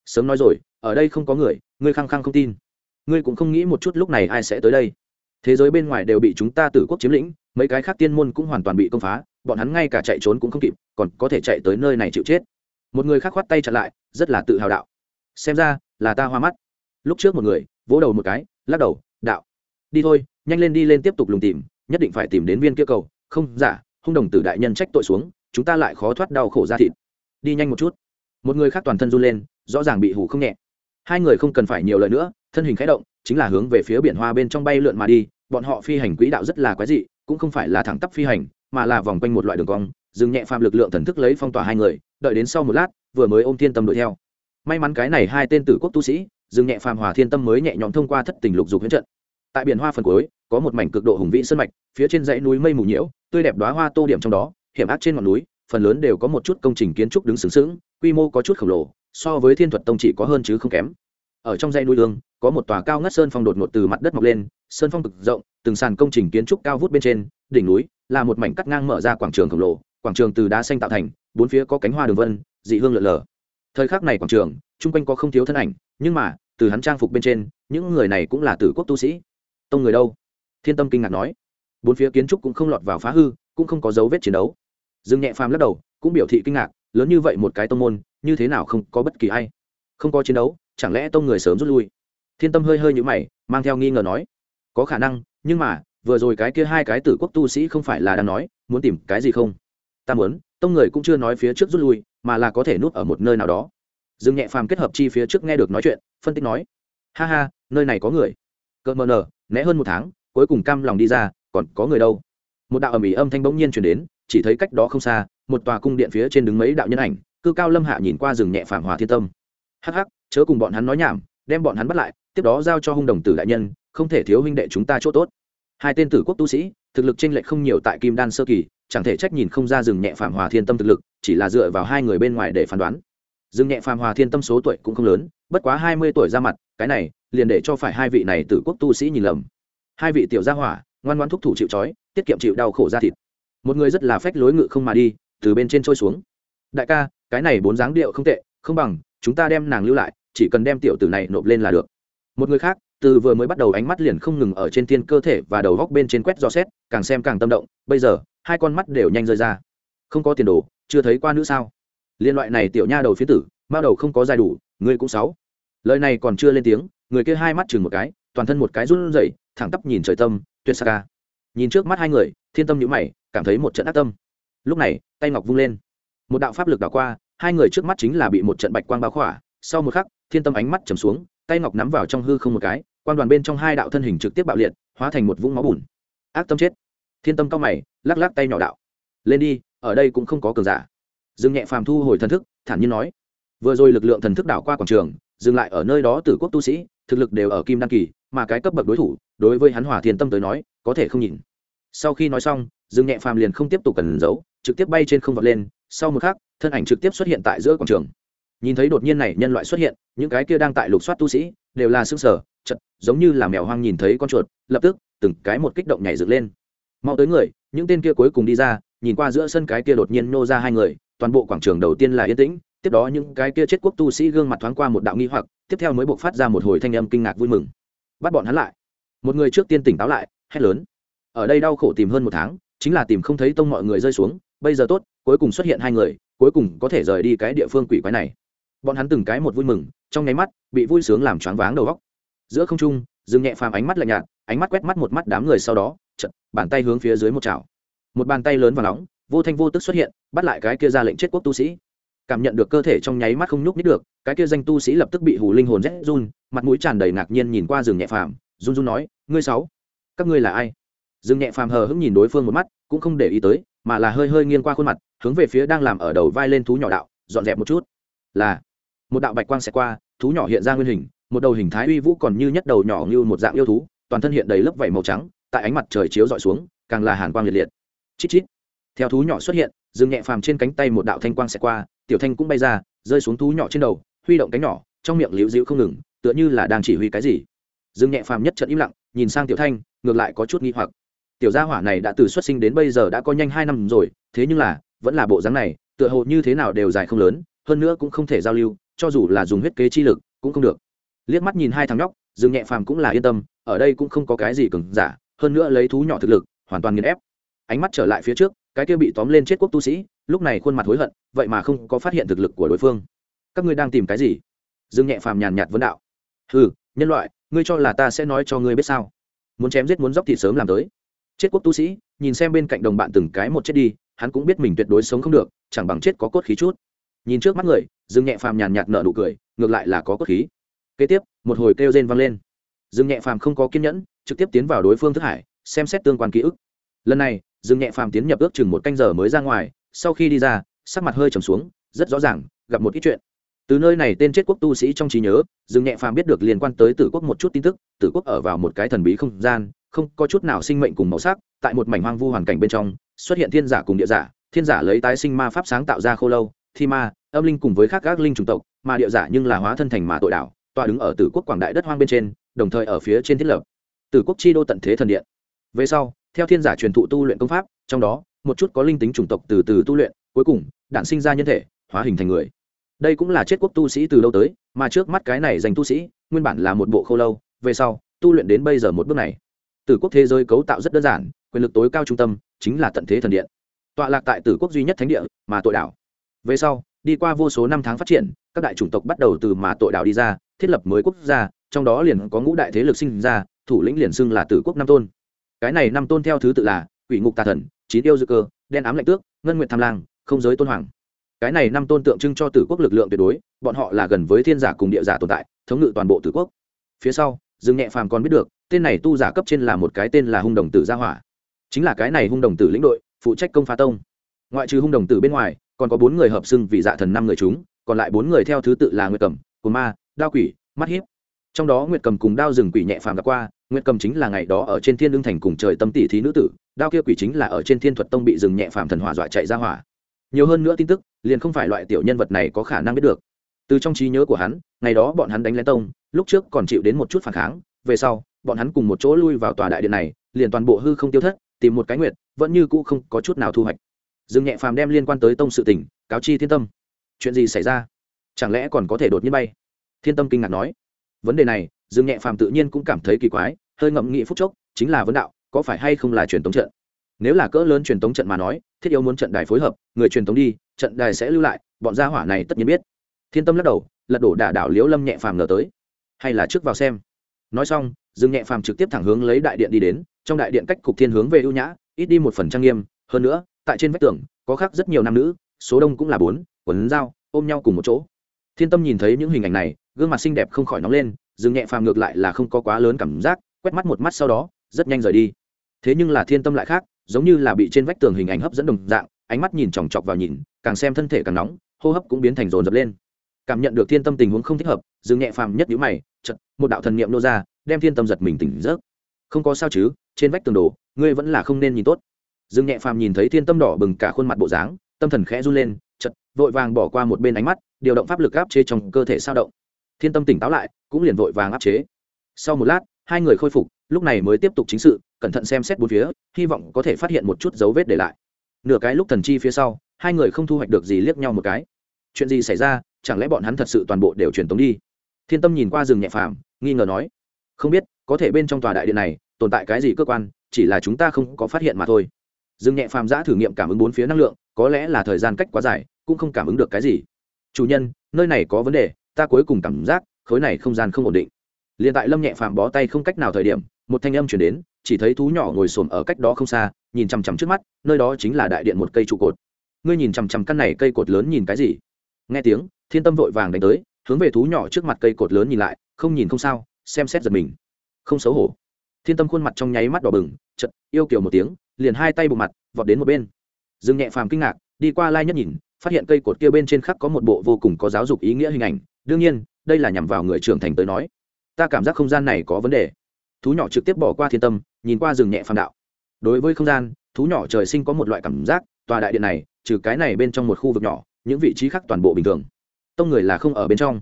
Sớm nói rồi, ở đây không có người, ngươi khăng khăng không tin. Ngươi cũng không nghĩ một chút lúc này ai sẽ tới đây. Thế giới bên ngoài đều bị chúng ta tử quốc chiếm lĩnh, mấy cái khác tiên môn cũng hoàn toàn bị công phá bọn hắn ngay cả chạy trốn cũng không kịp, còn có thể chạy tới nơi này chịu chết. Một người khác khoát tay chặn lại, rất là tự hào đạo. Xem ra, là ta hoa mắt. Lúc trước một người, vỗ đầu một cái, lắc đầu, đạo. Đi thôi, nhanh lên đi lên tiếp tục lùng tìm, nhất định phải tìm đến viên kia cầu. Không giả hung đồng tử đại nhân trách tội xuống, chúng ta lại khó thoát đau khổ ra thịt. Đi nhanh một chút. Một người khác toàn thân run lên, rõ ràng bị hủ không nhẹ. Hai người không cần phải nhiều lời nữa, thân hình khẽ động, chính là hướng về phía biển hoa bên trong bay lượn mà đi. Bọn họ phi hành quỹ đạo rất là quái dị, cũng không phải là thẳng tắp phi hành mà là vòng quanh một loại đường cong, dừng nhẹ phạm lực lượng thần thức lấy phong tỏa hai người, đợi đến sau một lát, vừa mới ôm thiên tâm đuổi theo. May mắn cái này hai tên tử quốc tu sĩ, dừng nhẹ phàm hòa thiên tâm mới nhẹ nhõm thông qua thất tình lục dục huyễn trận. Tại biển hoa phần cuối, có một mảnh cực độ hùng vĩ sơn mạch, phía trên dãy núi mây mù nhiễu, tươi đẹp đóa hoa tô điểm trong đó, hiểm ác trên ngọn núi, phần lớn đều có một chút công trình kiến trúc đứng sướng sướng quy mô có chút khổng lồ, so với thiên thuật tông chỉ có hơn chứ không kém. Ở trong dãy núi lương có một tòa cao ngất sơn phong đột ngột từ mặt đất mọc lên, sơn phong cực rộng, từng sàn công trình kiến trúc cao vút bên trên đỉnh núi, là một mảnh cắt ngang mở ra quảng trường khổng lồ, quảng trường từ đá xanh tạo thành, bốn phía có cánh hoa đường vân, dị hương lượn lờ. Thời khắc này quảng trường, chung quanh có không thiếu thân ảnh, nhưng mà, từ hắn trang phục bên trên, những người này cũng là tử quốc tu sĩ. Tông người đâu? Thiên tâm kinh ngạc nói. Bốn phía kiến trúc cũng không lọt vào phá hư, cũng không có dấu vết chiến đấu. Dương nhẹ phàm lắc đầu, cũng biểu thị kinh ngạc, lớn như vậy một cái tông môn, như thế nào không có bất kỳ ai? Không có chiến đấu, chẳng lẽ tông người sớm rút lui? Thiên tâm hơi hơi nhũ mày, mang theo nghi ngờ nói. Có khả năng, nhưng mà vừa rồi cái kia hai cái tử quốc tu sĩ không phải là đang nói, muốn tìm cái gì không? Ta muốn, tông người cũng chưa nói phía trước rút lui, mà là có thể núp ở một nơi nào đó. Dương nhẹ phàm kết hợp chi phía trước nghe được nói chuyện, phân tích nói, ha ha, nơi này có người. Cỡ mờ nở, né hơn một tháng, cuối cùng cam lòng đi ra, còn có người đâu? Một đạo ầm ĩ âm thanh bỗng nhiên chuyển đến, chỉ thấy cách đó không xa, một tòa cung điện phía trên đứng mấy đạo nhân ảnh, cư cao lâm hạ nhìn qua rừng nhẹ phàm hòa thiên tâm. Hắc hắc, chớ cùng bọn hắn nói nhảm, đem bọn hắn bắt lại, tiếp đó giao cho hung đồng tử đại nhân, không thể thiếu huynh đệ chúng ta chỗ tốt hai tên tử quốc tu sĩ, thực lực trên lệch không nhiều tại kim đan sơ kỳ, chẳng thể trách nhìn không ra rừng nhẹ phàm hòa thiên tâm thực lực, chỉ là dựa vào hai người bên ngoài để phán đoán. Rừng nhẹ phàm hòa thiên tâm số tuổi cũng không lớn, bất quá hai mươi tuổi ra mặt, cái này, liền để cho phải hai vị này tử quốc tu sĩ nhìn lầm. Hai vị tiểu gia hỏa, ngoan ngoan thúc thủ chịu trói, tiết kiệm chịu đau khổ ra thịt. Một người rất là phách lối ngự không mà đi, từ bên trên trôi xuống. Đại ca, cái này bốn dáng điệu không tệ, không bằng, chúng ta đem nàng lưu lại, chỉ cần đem tiểu tử này nộp lên là được. Một người khác từ vừa mới bắt đầu ánh mắt liền không ngừng ở trên thiên cơ thể và đầu góc bên trên quét dò xét, càng xem càng tâm động, bây giờ, hai con mắt đều nhanh rơi ra. Không có tiền đồ, chưa thấy qua nữ sao? Liên loại này tiểu nha đầu phía tử bao đầu không có dài đủ ngươi cũng sáu. Lời này còn chưa lên tiếng, người kia hai mắt chừng một cái, toàn thân một cái run rẩy, thẳng tắp nhìn trời tâm, tuyệt saka. ca à. nhìn trước mắt hai người, thiên tâm nhíu mày, cảm thấy một trận ác tâm. Lúc này, tay ngọc vung lên. Một đạo pháp lực đảo qua, hai người trước mắt chính là bị một trận bạch quang bao khỏa, sau một khắc, thiên tâm ánh mắt trầm xuống tay ngọc nắm vào trong hư không một cái, quan đoàn bên trong hai đạo thân hình trực tiếp bạo liệt, hóa thành một vũng máu bùn. Ác tâm chết. Thiên tâm cao mày, lắc lắc tay nhỏ đạo. Lên đi, ở đây cũng không có cường giả. Dương nhẹ phàm thu hồi thần thức, thản nhiên nói. Vừa rồi lực lượng thần thức đảo qua quảng trường, dừng lại ở nơi đó tử quốc tu sĩ, thực lực đều ở kim đăng kỳ, mà cái cấp bậc đối thủ, đối với hắn hòa thiên tâm tới nói, có thể không nhìn. Sau khi nói xong, dương nhẹ phàm liền không tiếp tục cần giấu, trực tiếp bay trên không vọt lên, sau một khắc, thân ảnh trực tiếp xuất hiện tại giữa quảng trường nhìn thấy đột nhiên này nhân loại xuất hiện, những cái kia đang tại lục soát tu sĩ, đều là xương sở chật, giống như là mèo hoang nhìn thấy con chuột, lập tức, từng cái một kích động nhảy dựng lên. Mau tới người, những tên kia cuối cùng đi ra, nhìn qua giữa sân cái kia đột nhiên nô ra hai người, toàn bộ quảng trường đầu tiên là yên tĩnh, tiếp đó những cái kia chết quốc tu sĩ gương mặt thoáng qua một đạo nghi hoặc, tiếp theo mới buộc phát ra một hồi thanh âm kinh ngạc vui mừng. Bắt bọn hắn lại. Một người trước tiên tỉnh táo lại, hét lớn. Ở đây đau khổ tìm hơn một tháng, chính là tìm không thấy tông mọi người rơi xuống, bây giờ tốt, cuối cùng xuất hiện hai người, cuối cùng có thể rời đi cái địa phương quỷ quái này bọn hắn từng cái một vui mừng, trong nháy mắt, bị vui sướng làm choáng váng đầu góc. Giữa không trung dừng nhẹ phàm ánh mắt lạnh nhạt, ánh mắt quét mắt một mắt đám người sau đó chật bàn tay hướng phía dưới một chảo. Một bàn tay lớn và nóng, vô thanh vô tức xuất hiện, bắt lại cái kia ra lệnh chết quốc tu sĩ. Cảm nhận được cơ thể trong nháy mắt không nhúc nít được, cái kia danh tu sĩ lập tức bị hù linh hồn rét run, mặt mũi tràn đầy ngạc nhiên nhìn qua rừng nhẹ phàm, run run nói, ngươi sáu, các ngươi là ai? Rừng nhẹ phàm hờ hững nhìn đối phương một mắt, cũng không để ý tới, mà là hơi hơi nghiêng qua khuôn mặt, hướng về phía đang làm ở đầu vai lên thú nhỏ đạo, dọn dẹp một chút. Là một đạo bạch quang sẽ qua, thú nhỏ hiện ra nguyên hình, một đầu hình thái uy vũ còn như nhất đầu nhỏ như một dạng yêu thú, toàn thân hiện đầy lớp vảy màu trắng, tại ánh mặt trời chiếu dọi xuống, càng là hàn quang liệt liệt. Chít chít. Theo thú nhỏ xuất hiện dừng nhẹ phàm trên cánh tay một đạo thanh quang sẽ qua, tiểu thanh cũng bay ra, rơi xuống thú nhỏ trên đầu, huy động cánh nhỏ, trong miệng liễu dịu không ngừng, tựa như là đang chỉ huy cái gì. Dừng nhẹ phàm nhất trận im lặng, nhìn sang tiểu thanh, ngược lại có chút nghi hoặc. Tiểu gia hỏa này đã từ xuất sinh đến bây giờ đã có nhanh hai năm rồi, thế nhưng là, vẫn là bộ dáng này, tựa hồ như thế nào đều dài không lớn, hơn nữa cũng không thể giao lưu cho dù là dùng huyết kế chi lực, cũng không được. Liếc mắt nhìn hai thằng nhóc, dương nhẹ phàm cũng là yên tâm, ở đây cũng không có cái gì cứng giả, hơn nữa lấy thú nhỏ thực lực, hoàn toàn nghiền ép. Ánh mắt trở lại phía trước, cái kia bị tóm lên chết quốc tu sĩ, lúc này khuôn mặt hối hận, vậy mà không có phát hiện thực lực của đối phương. Các ngươi đang tìm cái gì? Dương nhẹ phàm nhàn nhạt vấn đạo. Ừ nhân loại, ngươi cho là ta sẽ nói cho ngươi biết sao? Muốn chém giết muốn dốc thì sớm làm tới. Chết quốc tu sĩ, nhìn xem bên cạnh đồng bạn từng cái một chết đi, hắn cũng biết mình tuyệt đối sống không được, chẳng bằng chết có cốt khí chút. Nhìn trước mắt người dương nhẹ phàm nhàn nhạt nợ nụ cười, ngược lại là có cốt khí. Kế tiếp, một hồi kêu rên vang lên. Dương nhẹ phàm không có kiên nhẫn, trực tiếp tiến vào đối phương thức hải, xem xét tương quan ký ức. Lần này, dương nhẹ phàm tiến nhập ước chừng một canh giờ mới ra ngoài, sau khi đi ra, sắc mặt hơi trầm xuống, rất rõ ràng, gặp một ít chuyện. Từ nơi này tên chết quốc tu sĩ trong trí nhớ, dương nhẹ phàm biết được liên quan tới tử quốc một chút tin tức, tử quốc ở vào một cái thần bí không gian, không có chút nào sinh mệnh cùng màu sắc, tại một mảnh hoang vu hoàn cảnh bên trong, xuất hiện thiên giả cùng địa giả, thiên giả lấy tái sinh ma pháp sáng tạo ra khô lâu, thi ma âm linh cùng với các các linh chủng tộc, mà địa giả nhưng là hóa thân thành mà tội đảo tọa đứng ở tử quốc quảng đại đất hoang bên trên, đồng thời ở phía trên thiết lập. Tử quốc chi đô tận thế thần điện. Về sau, theo thiên giả truyền thụ tu luyện công pháp, trong đó, một chút có linh tính chủng tộc từ từ tu luyện, cuối cùng, đản sinh ra nhân thể, hóa hình thành người. Đây cũng là chết quốc tu sĩ từ lâu tới, mà trước mắt cái này dành tu sĩ, nguyên bản là một bộ khâu lâu, về sau, tu luyện đến bây giờ một bước này. Tử quốc thế giới cấu tạo rất đơn giản, quyền lực tối cao trung tâm chính là tận thế thần điện. Tọa lạc tại tử quốc duy nhất thánh địa, mà tội đảo về sau đi qua vô số năm tháng phát triển, các đại chủng tộc bắt đầu từ mà tội đảo đi ra, thiết lập mới quốc gia, trong đó liền có ngũ đại thế lực sinh ra, thủ lĩnh liền xưng là tử quốc năm tôn. Cái này năm tôn theo thứ tự là quỷ ngục tà thần, chín yêu dư cơ, đen ám lạnh tước, ngân nguyện tham lang, không giới tôn hoàng. Cái này năm tôn tượng trưng cho tử quốc lực lượng tuyệt đối, bọn họ là gần với thiên giả cùng địa giả tồn tại, thống ngự toàn bộ tử quốc. Phía sau, dương nhẹ phàm còn biết được, tên này tu giả cấp trên là một cái tên là hung đồng tử gia hỏa. Chính là cái này hung đồng tử lĩnh đội, phụ trách công phá tông. Ngoại trừ hung đồng tử bên ngoài còn có bốn người hợp xưng vì dạ thần năm người chúng, còn lại bốn người theo thứ tự là nguyệt cầm cồn ma, đao quỷ, mắt hiếp. Trong đó nguyệt cầm cùng đao rừng quỷ nhẹ phàm đã qua, nguyệt cầm chính là ngày đó ở trên thiên lương thành cùng trời tâm tỷ thí nữ tử, đao kia quỷ chính là ở trên thiên thuật tông bị rừng nhẹ phàm thần hỏa dọa chạy ra hỏa. Nhiều hơn nữa tin tức, liền không phải loại tiểu nhân vật này có khả năng biết được. Từ trong trí nhớ của hắn, ngày đó bọn hắn đánh lén tông, lúc trước còn chịu đến một chút phản kháng, về sau, bọn hắn cùng một chỗ lui vào tòa đại điện này, liền toàn bộ hư không tiêu thất, tìm một cái nguyệt, vẫn như cũ không có chút nào thu hoạch dương nhẹ phàm đem liên quan tới tông sự tình, cáo chi thiên tâm. Chuyện gì xảy ra? Chẳng lẽ còn có thể đột nhiên bay? Thiên tâm kinh ngạc nói. Vấn đề này dương nhẹ phàm tự nhiên cũng cảm thấy kỳ quái, hơi ngậm nghị phúc chốc, chính là vấn đạo, có phải hay không là truyền tống trận? Nếu là cỡ lớn truyền tống trận mà nói, thiết yếu muốn trận đài phối hợp, người truyền tống đi, trận đài sẽ lưu lại, bọn gia hỏa này tất nhiên biết. Thiên tâm lắc đầu, lật đổ đả đảo liễu lâm nhẹ phàm ngờ tới. Hay là trước vào xem. Nói xong dương nhẹ phàm trực tiếp thẳng hướng lấy đại điện đi đến, trong đại điện cách cục thiên hướng về ưu nhã, ít đi một phần trang nghiêm, hơn nữa tại trên vách tường, có khác rất nhiều nam nữ, số đông cũng là bốn, quấn dao, ôm nhau cùng một chỗ. Thiên tâm nhìn thấy những hình ảnh này, gương mặt xinh đẹp không khỏi nóng lên, dừng nhẹ phàm ngược lại là không có quá lớn cảm giác, quét mắt một mắt sau đó, rất nhanh rời đi. Thế nhưng là thiên tâm lại khác, giống như là bị trên vách tường hình ảnh hấp dẫn đồng dạng, ánh mắt nhìn chòng chọc vào nhìn, càng xem thân thể càng nóng, hô hấp cũng biến thành rồn rập lên. Cảm nhận được thiên tâm tình huống không thích hợp, dừng nhẹ phàm nhất nhíu mày chật một đạo thần niệm nô ra, đem thiên tâm giật mình tỉnh giấc. Không có sao chứ, trên vách tường đồ, ngươi vẫn là không nên nhìn tốt dương nhẹ phàm nhìn thấy thiên tâm đỏ bừng cả khuôn mặt bộ dáng, tâm thần khẽ run lên chật vội vàng bỏ qua một bên ánh mắt, điều động pháp lực áp chế trong cơ thể sao động. Thiên tâm tỉnh táo lại, cũng liền vội vàng áp chế. Sau một lát, hai người khôi phục, lúc này mới tiếp tục chính sự, cẩn thận xem xét bốn phía, hy vọng có thể phát hiện một chút dấu vết để lại. Nửa cái lúc thần chi phía sau, hai người không thu hoạch được gì liếc nhau một cái. Chuyện gì xảy ra, chẳng lẽ bọn hắn thật sự toàn bộ đều truyền tống đi? Thiên tâm nhìn qua rừng nhẹ phàm, nghi ngờ nói. Không biết, có thể bên trong tòa đại điện này, tồn tại cái gì cơ quan, chỉ là chúng ta không có phát hiện mà thôi dương nhẹ phàm giã thử nghiệm cảm ứng bốn phía năng lượng, có lẽ là thời gian cách quá dài, cũng không cảm ứng được cái gì. Chủ nhân, nơi này có vấn đề, ta cuối cùng cảm giác, khối này không gian không ổn định. Liền tại lâm nhẹ phàm bó tay không cách nào thời điểm, một thanh âm chuyển đến, chỉ thấy thú nhỏ ngồi xổm ở cách đó không xa, nhìn chằm chằm trước mắt, nơi đó chính là đại điện một cây trụ cột. Ngươi nhìn chằm chằm căn này cây cột lớn nhìn cái gì? Nghe tiếng, thiên tâm vội vàng đánh tới, hướng về thú nhỏ trước mặt cây cột lớn nhìn lại, không nhìn không sao, xem xét giật mình. Không xấu hổ. Thiên tâm khuôn mặt trong nháy mắt đỏ bừng chật yêu kiểu một tiếng liền hai tay bụng mặt, vọt đến một bên. Dương nhẹ phàm kinh ngạc, đi qua lai nhất nhìn, phát hiện cây cột kia bên trên khắc có một bộ vô cùng có giáo dục ý nghĩa hình ảnh. Đương nhiên, đây là nhằm vào người trưởng thành tới nói. Ta cảm giác không gian này có vấn đề. Thú nhỏ trực tiếp bỏ qua thiên tâm, nhìn qua rừng nhẹ phàm đạo. Đối với không gian, thú nhỏ trời sinh có một loại cảm giác, tòa đại điện này, trừ cái này bên trong một khu vực nhỏ, những vị trí khác toàn bộ bình thường. Tông người là không ở bên trong.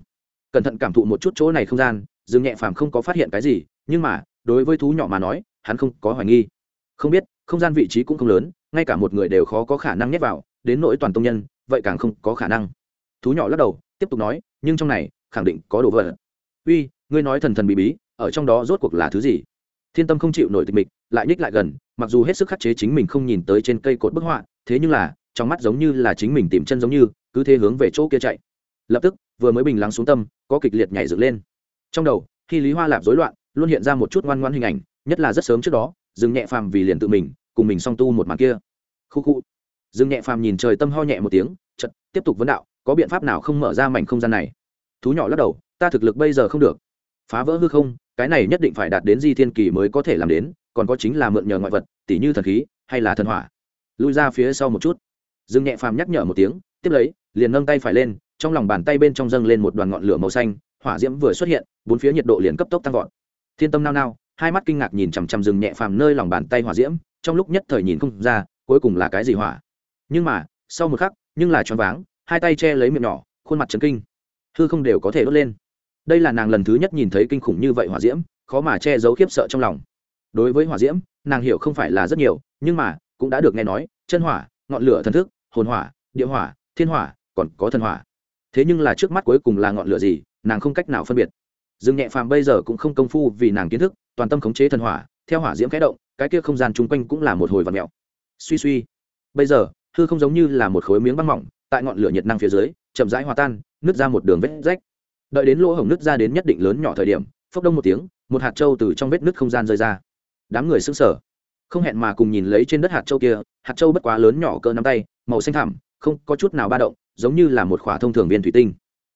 Cẩn thận cảm thụ một chút chỗ này không gian rừng nhẹ phàm không có phát hiện cái gì, nhưng mà, đối với thú nhỏ mà nói, hắn không có hoài nghi. Không biết không gian vị trí cũng không lớn, ngay cả một người đều khó có khả năng nhét vào, đến nỗi toàn tông nhân, vậy càng không có khả năng. Thú nhỏ lắc đầu, tiếp tục nói, nhưng trong này, khẳng định có đồ vật. Uy, ngươi nói thần thần bí bí, ở trong đó rốt cuộc là thứ gì? Thiên tâm không chịu nổi tịch mịch, lại nhích lại gần, mặc dù hết sức khắc chế chính mình không nhìn tới trên cây cột bức họa, thế nhưng là, trong mắt giống như là chính mình tìm chân giống như, cứ thế hướng về chỗ kia chạy. Lập tức, vừa mới bình lắng xuống tâm, có kịch liệt nhảy dựng lên. Trong đầu, khi lý hoa lạp rối loạn, luôn hiện ra một chút ngoan ngoan hình ảnh, nhất là rất sớm trước đó dừng nhẹ phàm vì liền tự mình, cùng mình song tu một màn kia. Khu khu. Dừng nhẹ phàm nhìn trời tâm ho nhẹ một tiếng chật tiếp tục vấn đạo, có biện pháp nào không mở ra mảnh không gian này? Thú nhỏ lắc đầu, ta thực lực bây giờ không được. Phá vỡ hư không, cái này nhất định phải đạt đến di thiên kỳ mới có thể làm đến, còn có chính là mượn nhờ ngoại vật, tỉ như thần khí, hay là thần hỏa. Lui ra phía sau một chút. Dương nhẹ phàm nhắc nhở một tiếng, tiếp lấy, liền nâng tay phải lên, trong lòng bàn tay bên trong dâng lên một đoàn ngọn lửa màu xanh, hỏa diễm vừa xuất hiện, bốn phía nhiệt độ liền cấp tốc tăng vọt. Thiên tâm nao nao hai mắt kinh ngạc nhìn chằm chằm rừng nhẹ phàm nơi lòng bàn tay hỏa diễm, trong lúc nhất thời nhìn không ra cuối cùng là cái gì hỏa. Nhưng mà, sau một khắc, nhưng là choáng váng, hai tay che lấy miệng nhỏ, khuôn mặt trấn kinh. Hư không đều có thể đốt lên. Đây là nàng lần thứ nhất nhìn thấy kinh khủng như vậy hỏa diễm, khó mà che giấu khiếp sợ trong lòng. Đối với hỏa diễm, nàng hiểu không phải là rất nhiều, nhưng mà, cũng đã được nghe nói, chân hỏa, ngọn lửa thần thức, hồn hỏa, địa hỏa, thiên hỏa, còn có thần hỏa. Thế nhưng là trước mắt cuối cùng là ngọn lửa gì, nàng không cách nào phân biệt. Dương nhẹ phàm bây giờ cũng không công phu vì nàng kiến thức toàn tâm khống chế thần hỏa, theo hỏa diễm kẽ động, cái kia không gian chung quanh cũng là một hồi vật mẹo suy suy, bây giờ, hư không giống như là một khối miếng băng mỏng, tại ngọn lửa nhiệt năng phía dưới, chậm rãi hòa tan, nứt ra một đường vết rách. Đợi đến lỗ hổng nứt ra đến nhất định lớn nhỏ thời điểm, phốc đông một tiếng, một hạt trâu từ trong vết nứt không gian rơi ra. Đám người sững sờ, không hẹn mà cùng nhìn lấy trên đất hạt trâu kia, hạt trâu bất quá lớn nhỏ cỡ nắm tay, màu xanh thẳm, không có chút nào ba động, giống như là một khỏa thông thường viên thủy tinh.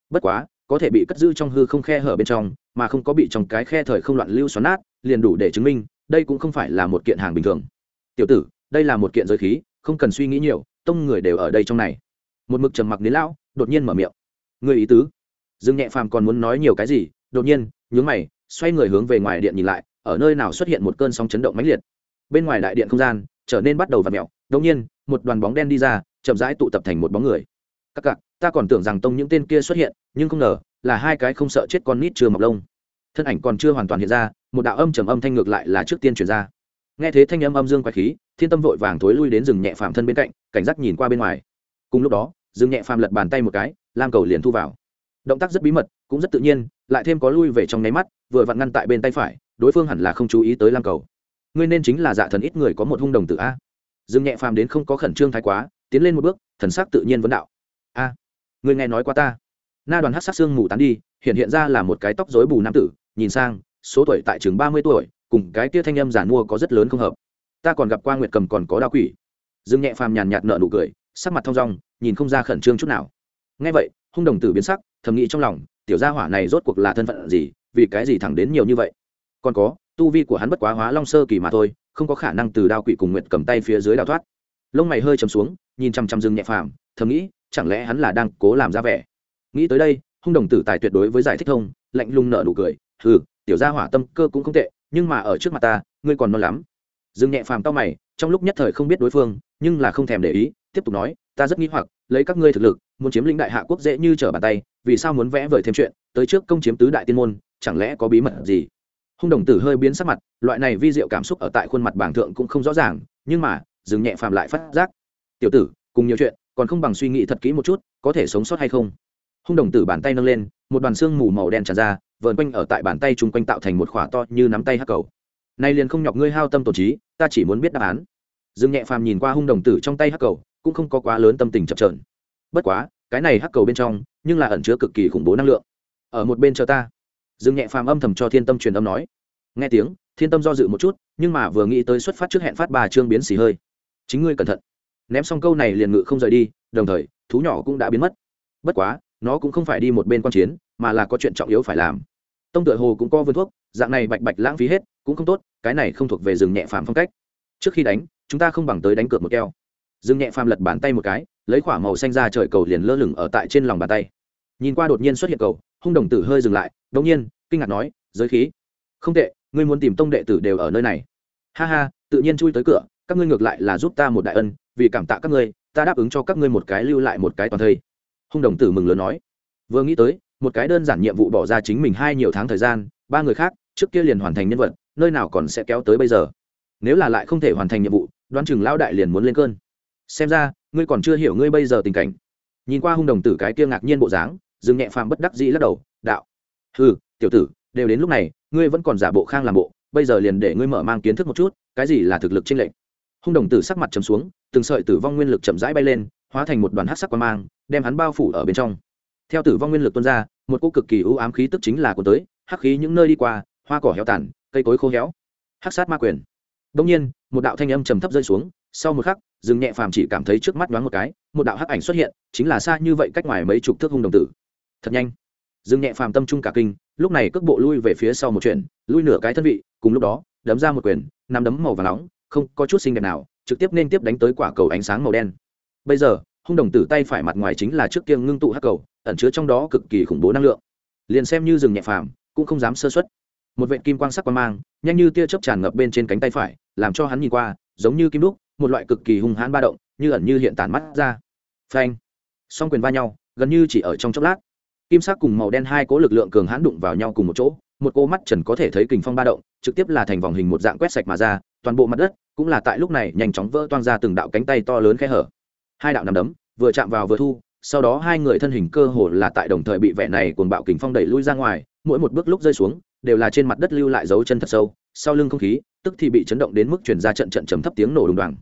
Bất quá, có thể bị cất giữ trong hư không khe hở bên trong, mà không có bị trong cái khe thời không loạn lưu xoắn nát liền đủ để chứng minh, đây cũng không phải là một kiện hàng bình thường. Tiểu tử, đây là một kiện giới khí, không cần suy nghĩ nhiều, tông người đều ở đây trong này. Một mực trầm mặc đến lão, đột nhiên mở miệng. Người ý tứ? Dương nhẹ phàm còn muốn nói nhiều cái gì, đột nhiên, nhướng mày, xoay người hướng về ngoài điện nhìn lại, ở nơi nào xuất hiện một cơn sóng chấn động mãnh liệt. Bên ngoài đại điện không gian, trở nên bắt đầu v ặ mẹo đột nhiên, một đoàn bóng đen đi ra, chậm rãi tụ tập thành một bóng người. Các cặc, ta còn tưởng rằng tông những tên kia xuất hiện, nhưng không ngờ, là hai cái không sợ chết con nít chưa mọc lông thân ảnh còn chưa hoàn toàn hiện ra, một đạo âm trầm âm thanh ngược lại là trước tiên chuyển ra. Nghe thế thanh âm âm dương quái khí, thiên tâm vội vàng thối lui đến rừng nhẹ phàm thân bên cạnh, cảnh giác nhìn qua bên ngoài. Cùng lúc đó, rừng nhẹ phàm lật bàn tay một cái, lam cầu liền thu vào. Động tác rất bí mật, cũng rất tự nhiên, lại thêm có lui về trong nháy mắt, vừa vặn ngăn tại bên tay phải, đối phương hẳn là không chú ý tới lam cầu. Ngươi nên chính là dạ thần ít người có một hung đồng tử a. Dương nhẹ phàm đến không có khẩn trương thái quá, tiến lên một bước, thần sắc tự nhiên vấn đạo. A, ngươi nghe nói qua ta. Na đoàn hát sát xương mù tán đi, hiện hiện ra là một cái tóc rối bù nam tử nhìn sang, số tuổi tại chừng ba mươi tuổi, cùng cái tia thanh âm giản mua có rất lớn không hợp. Ta còn gặp qua nguyệt cầm còn có đao quỷ. Dương nhẹ phàm nhàn nhạt nợ nụ cười, sắc mặt thong dong, nhìn không ra khẩn trương chút nào. Ngay vậy, hung đồng tử biến sắc, thầm nghĩ trong lòng, tiểu gia hỏa này rốt cuộc là thân phận gì, vì cái gì thẳng đến nhiều như vậy? Còn có, tu vi của hắn bất quá hóa long sơ kỳ mà thôi, không có khả năng từ đao quỷ cùng nguyệt cầm tay phía dưới đào thoát. Lông mày hơi chầm xuống, nhìn chăm chăm dương nhẹ phàm, thầm nghĩ, chẳng lẽ hắn là đang cố làm ra vẻ? Nghĩ tới đây, hung đồng tử tài tuyệt đối với giải thích thông, lạnh lùng nợ nụ cười hừ, tiểu gia hỏa tâm cơ cũng không tệ, nhưng mà ở trước mặt ta, ngươi còn non lắm. Dương nhẹ phàm tao mày, trong lúc nhất thời không biết đối phương, nhưng là không thèm để ý, tiếp tục nói, ta rất nghĩ hoặc, lấy các ngươi thực lực, muốn chiếm lĩnh đại hạ quốc dễ như trở bàn tay, vì sao muốn vẽ vời thêm chuyện, tới trước công chiếm tứ đại tiên môn, chẳng lẽ có bí mật gì? Hung đồng tử hơi biến sắc mặt, loại này vi diệu cảm xúc ở tại khuôn mặt bảng thượng cũng không rõ ràng, nhưng mà dừng nhẹ phàm lại phát giác, tiểu tử, cùng nhiều chuyện, còn không bằng suy nghĩ thật kỹ một chút, có thể sống sót hay không? Hung đồng tử bàn tay nâng lên, một đoàn xương mù màu đen tràn ra, vờn quanh ở tại bàn tay chung quanh tạo thành một khỏa to như nắm tay hắc cầu. Nay liền không nhọc ngươi hao tâm tổ trí, ta chỉ muốn biết đáp án. Dương nhẹ phàm nhìn qua hung đồng tử trong tay hắc cầu, cũng không có quá lớn tâm tình chập trờn bất quá, cái này hắc cầu bên trong, nhưng là ẩn chứa cực kỳ khủng bố năng lượng. Ở một bên chờ ta. Dương nhẹ phàm âm thầm cho thiên tâm truyền âm nói. Nghe tiếng, thiên tâm do dự một chút, nhưng mà vừa nghĩ tới xuất phát trước hẹn phát bà trương biến xì hơi. Chính ngươi cẩn thận. Ném xong câu này liền ngự không rời đi, đồng thời, thú nhỏ cũng đã biến mất. Bất quá nó cũng không phải đi một bên quan chiến, mà là có chuyện trọng yếu phải làm. Tông tựa hồ cũng có vườn thuốc, dạng này bạch bạch lãng phí hết, cũng không tốt, cái này không thuộc về rừng nhẹ phàm phong cách. Trước khi đánh, chúng ta không bằng tới đánh cược một keo. Rừng nhẹ phàm lật bàn tay một cái, lấy quả màu xanh ra trời cầu liền lơ lửng ở tại trên lòng bàn tay. Nhìn qua đột nhiên xuất hiện cầu, hung đồng tử hơi dừng lại, đột nhiên, kinh ngạc nói, giới khí. Không tệ, ngươi muốn tìm tông đệ tử đều ở nơi này. Ha ha, tự nhiên chui tới cửa, các ngươi ngược lại là giúp ta một đại ân, vì cảm tạ các ngươi, ta đáp ứng cho các ngươi một cái lưu lại một cái toàn thây hung đồng tử mừng lớn nói, vừa nghĩ tới, một cái đơn giản nhiệm vụ bỏ ra chính mình hai nhiều tháng thời gian, ba người khác, trước kia liền hoàn thành nhân vật, nơi nào còn sẽ kéo tới bây giờ. Nếu là lại không thể hoàn thành nhiệm vụ, đoán chừng lão đại liền muốn lên cơn. Xem ra, ngươi còn chưa hiểu ngươi bây giờ tình cảnh. Nhìn qua hung đồng tử cái kia ngạc nhiên bộ dáng dừng nhẹ phàm bất đắc dĩ lắc đầu, đạo ừ tiểu tử, đều đến lúc này, ngươi vẫn còn giả bộ khang làm bộ, bây giờ liền để ngươi mở mang kiến thức một chút, cái gì là thực lực chênh lệch. Hung đồng tử sắc mặt chấm xuống, từng sợi tử vong nguyên lực chậm rãi bay lên hóa thành một đoàn hắc sắc quang mang, đem hắn bao phủ ở bên trong. Theo tử vong nguyên lực tuôn ra, một cô cực kỳ ưu ám khí tức chính là của tới, hắc khí những nơi đi qua, hoa cỏ héo tàn, cây cối khô héo. Hắc sát ma quyền. Đông nhiên, một đạo thanh âm trầm thấp rơi xuống, sau một khắc, dừng nhẹ phàm chỉ cảm thấy trước mắt nhoáng một cái, một đạo hắc ảnh xuất hiện, chính là xa như vậy cách ngoài mấy chục thước hung đồng tử. Thật nhanh. Dừng nhẹ phàm tâm trung cả kinh, lúc này cước bộ lui về phía sau một chuyện, lui nửa cái thân vị, cùng lúc đó, đấm ra một quyền nằm đấm màu và nóng, không có chút xinh đẹp nào, trực tiếp nên tiếp đánh tới quả cầu ánh sáng màu đen bây giờ, hung đồng tử tay phải mặt ngoài chính là trước kia ngưng tụ hắc cầu, ẩn chứa trong đó cực kỳ khủng bố năng lượng. Liền xem như rừng nhẹ phàm, cũng không dám sơ xuất một vệ kim quang sắc quang mang, nhanh như tia chớp tràn ngập bên trên cánh tay phải, làm cho hắn nhìn qua, giống như kim đúc, một loại cực kỳ hung hãn ba động, như ẩn như hiện tản mắt ra. Phanh! Song quyền va nhau, gần như chỉ ở trong chốc lát. Kim sắc cùng màu đen hai cố lực lượng cường hãn đụng vào nhau cùng một chỗ, một cô mắt trần có thể thấy kình phong ba động, trực tiếp là thành vòng hình một dạng quét sạch mà ra, toàn bộ mặt đất cũng là tại lúc này nhanh chóng vỡ toang ra từng đạo cánh tay to lớn khe hở hai đạo nằm đấm, vừa chạm vào vừa thu, sau đó hai người thân hình cơ hồ là tại đồng thời bị vẻ này cuồng bạo kình phong đẩy lui ra ngoài, mỗi một bước lúc rơi xuống, đều là trên mặt đất lưu lại dấu chân thật sâu, sau lưng không khí, tức thì bị chấn động đến mức chuyển ra trận trận trầm thấp tiếng nổ đùng đoàng.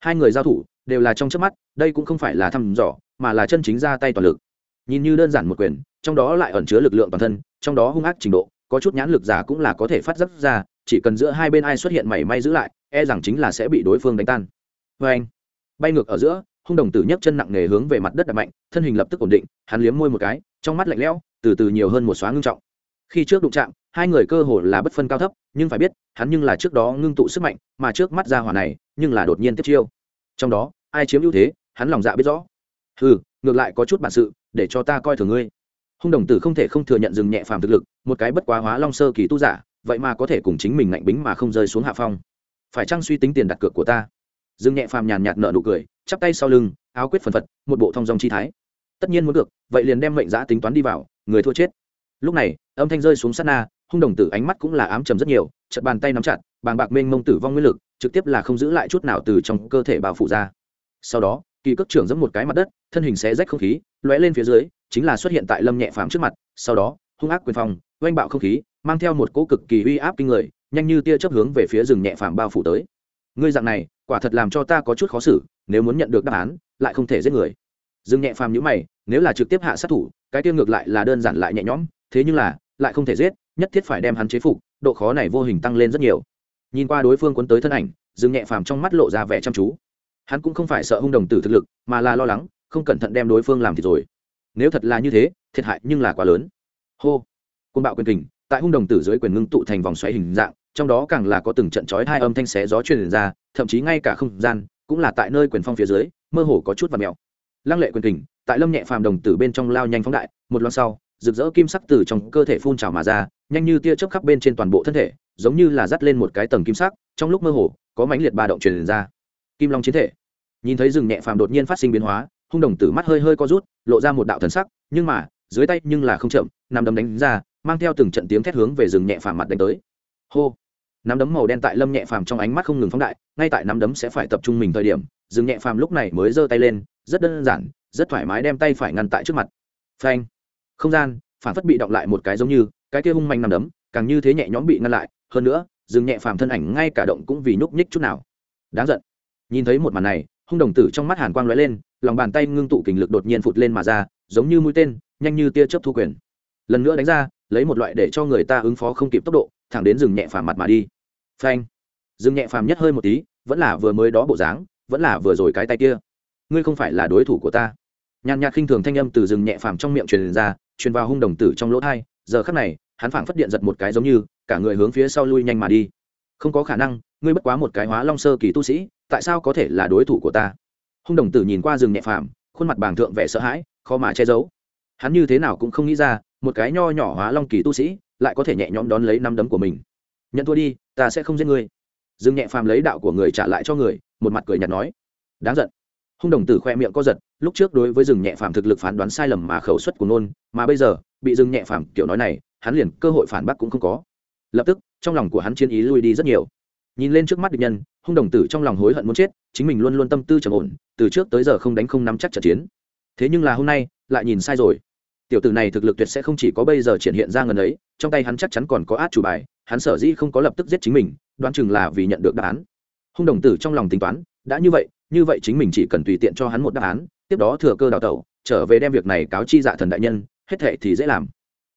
Hai người giao thủ, đều là trong trước mắt, đây cũng không phải là thăm dò, mà là chân chính ra tay toàn lực. Nhìn như đơn giản một quyền, trong đó lại ẩn chứa lực lượng toàn thân, trong đó hung ác trình độ, có chút nhãn lực giả cũng là có thể phát giác ra, chỉ cần giữa hai bên ai xuất hiện mảy may giữ lại e rằng chính là sẽ bị đối phương đánh tan. Vê anh. Bay ngược ở giữa hung đồng tử nhấc chân nặng nề hướng về mặt đất đập mạnh, thân hình lập tức ổn định, hắn liếm môi một cái, trong mắt lạnh lẽo, từ từ nhiều hơn một xóa ngưng trọng. Khi trước đụng chạm, hai người cơ hồ là bất phân cao thấp, nhưng phải biết, hắn nhưng là trước đó ngưng tụ sức mạnh, mà trước mắt ra hỏa này, nhưng là đột nhiên tiếp chiêu. Trong đó, ai chiếm ưu thế, hắn lòng dạ biết rõ. Ừ ngược lại có chút bản sự, để cho ta coi thường ngươi. Hung đồng tử không thể không thừa nhận dừng nhẹ phàm thực lực, một cái bất quá hóa long sơ kỳ tu giả, vậy mà có thể cùng chính mình ngạnh bính mà không rơi xuống hạ phong. Phải chăng suy tính tiền đặt cược của ta? Dương nhẹ phàm nhàn nhạt nở nụ cười, chắp tay sau lưng, áo quyết phần phật, một bộ thong dong chi thái. Tất nhiên muốn được, vậy liền đem mệnh giá tính toán đi vào, người thua chết. Lúc này, âm thanh rơi xuống sát na, hung đồng tử ánh mắt cũng là ám trầm rất nhiều chật bàn tay nắm chặt, bàng bạc mênh mông tử vong nguyên lực, trực tiếp là không giữ lại chút nào từ trong cơ thể bao phủ ra. Sau đó, kỳ cước trưởng giẫm một cái mặt đất, thân hình xé rách không khí, lóe lên phía dưới, chính là xuất hiện tại lâm nhẹ phàm trước mặt, sau đó, hung ác quyền phòng oanh bạo không khí, mang theo một cỗ cực kỳ uy áp kinh người, nhanh như tia chớp hướng về phía rừng nhẹ phàm bao phủ tới. Ngươi dạng này quả thật làm cho ta có chút khó xử, nếu muốn nhận được đáp án, lại không thể giết người. Dương nhẹ phàm nhữ mày, nếu là trực tiếp hạ sát thủ, cái tiêu ngược lại là đơn giản lại nhẹ nhõm, thế nhưng là, lại không thể giết, nhất thiết phải đem hắn chế phục, độ khó này vô hình tăng lên rất nhiều. Nhìn qua đối phương quấn tới thân ảnh, Dương nhẹ phàm trong mắt lộ ra vẻ chăm chú. Hắn cũng không phải sợ hung đồng tử thực lực, mà là lo lắng, không cẩn thận đem đối phương làm thì rồi. Nếu thật là như thế, thiệt hại nhưng là quá lớn. Hô. Côn bạo quyền kình, tại hung đồng tử dưới quyền ngưng tụ thành vòng xoáy hình dạng trong đó càng là có từng trận chói hai âm thanh xé gió truyền ra, thậm chí ngay cả không gian cũng là tại nơi quyền phong phía dưới, mơ hồ có chút và mèo lăng lệ quyền kình, tại lâm nhẹ phàm đồng tử bên trong lao nhanh phóng đại, một lần sau, rực rỡ kim sắc từ trong cơ thể phun trào mà ra, nhanh như tia chớp khắp bên trên toàn bộ thân thể, giống như là dắt lên một cái tầng kim sắc, trong lúc mơ hồ, có mãnh liệt ba động truyền ra. Kim long chiến thể. Nhìn thấy rừng nhẹ phàm đột nhiên phát sinh biến hóa, hung đồng tử mắt hơi hơi co rút, lộ ra một đạo thần sắc, nhưng mà, dưới tay nhưng là không chậm, nằm đấm đánh ra, mang theo từng trận tiếng thét hướng về rừng nhẹ phàm mặt đánh tới. Hô nắm đấm màu đen tại lâm nhẹ phàm trong ánh mắt không ngừng phóng đại, ngay tại nắm đấm sẽ phải tập trung mình thời điểm Dừng nhẹ phàm lúc này mới giơ tay lên, rất đơn giản, rất thoải mái đem tay phải ngăn tại trước mặt. Phanh. Không gian, phản phất bị động lại một cái giống như, cái kia hung manh nằm đấm, càng như thế nhẹ nhõm bị ngăn lại, hơn nữa dừng nhẹ phàm thân ảnh ngay cả động cũng vì nhúc nhích chút nào. Đáng giận. Nhìn thấy một màn này, hung đồng tử trong mắt hàn quang lóe lên, lòng bàn tay ngưng tụ kình lực đột nhiên phụt lên mà ra, giống như mũi tên, nhanh như tia chớp thu quyền. Lần nữa đánh ra lấy một loại để cho người ta ứng phó không kịp tốc độ, thẳng đến rừng nhẹ phàm mặt mà đi. Phanh. Rừng nhẹ phàm nhất hơi một tí, vẫn là vừa mới đó bộ dáng, vẫn là vừa rồi cái tay kia. Ngươi không phải là đối thủ của ta. Nhàn nhạt khinh thường thanh âm từ rừng nhẹ phàm trong miệng truyền ra, truyền vào hung đồng tử trong lỗ thai, giờ khắc này, hắn phảng phất điện giật một cái giống như, cả người hướng phía sau lui nhanh mà đi. Không có khả năng, ngươi bất quá một cái hóa long sơ kỳ tu sĩ, tại sao có thể là đối thủ của ta? Hung đồng tử nhìn qua rừng nhẹ phàm, khuôn mặt bàng thượng vẻ sợ hãi, khó mà che giấu. Hắn như thế nào cũng không nghĩ ra một cái nho nhỏ hóa long kỳ tu sĩ lại có thể nhẹ nhõm đón lấy năm đấm của mình. Nhận thua đi, ta sẽ không giết ngươi. Dương nhẹ phàm lấy đạo của người trả lại cho người, một mặt cười nhạt nói. Đáng giận. Hung đồng tử khoe miệng co giật, lúc trước đối với rừng nhẹ phàm thực lực phán đoán sai lầm mà khẩu suất của nôn, mà bây giờ, bị rừng nhẹ phàm kiểu nói này, hắn liền cơ hội phản bác cũng không có. Lập tức, trong lòng của hắn chiến ý lui đi rất nhiều. Nhìn lên trước mắt địch nhân, hung đồng tử trong lòng hối hận muốn chết, chính mình luôn luôn tâm tư trầm ổn, từ trước tới giờ không đánh không nắm chắc trận chiến. Thế nhưng là hôm nay, lại nhìn sai rồi tiểu tử này thực lực tuyệt sẽ không chỉ có bây giờ triển hiện ra ngần ấy, trong tay hắn chắc chắn còn có át chủ bài, hắn sở dĩ không có lập tức giết chính mình, đoán chừng là vì nhận được đáp án. Hung đồng tử trong lòng tính toán, đã như vậy như vậy chính mình chỉ cần tùy tiện cho hắn một đáp án, tiếp đó thừa cơ đào tẩu, trở về đem việc này cáo chi dạ thần đại nhân, hết thệ thì dễ làm.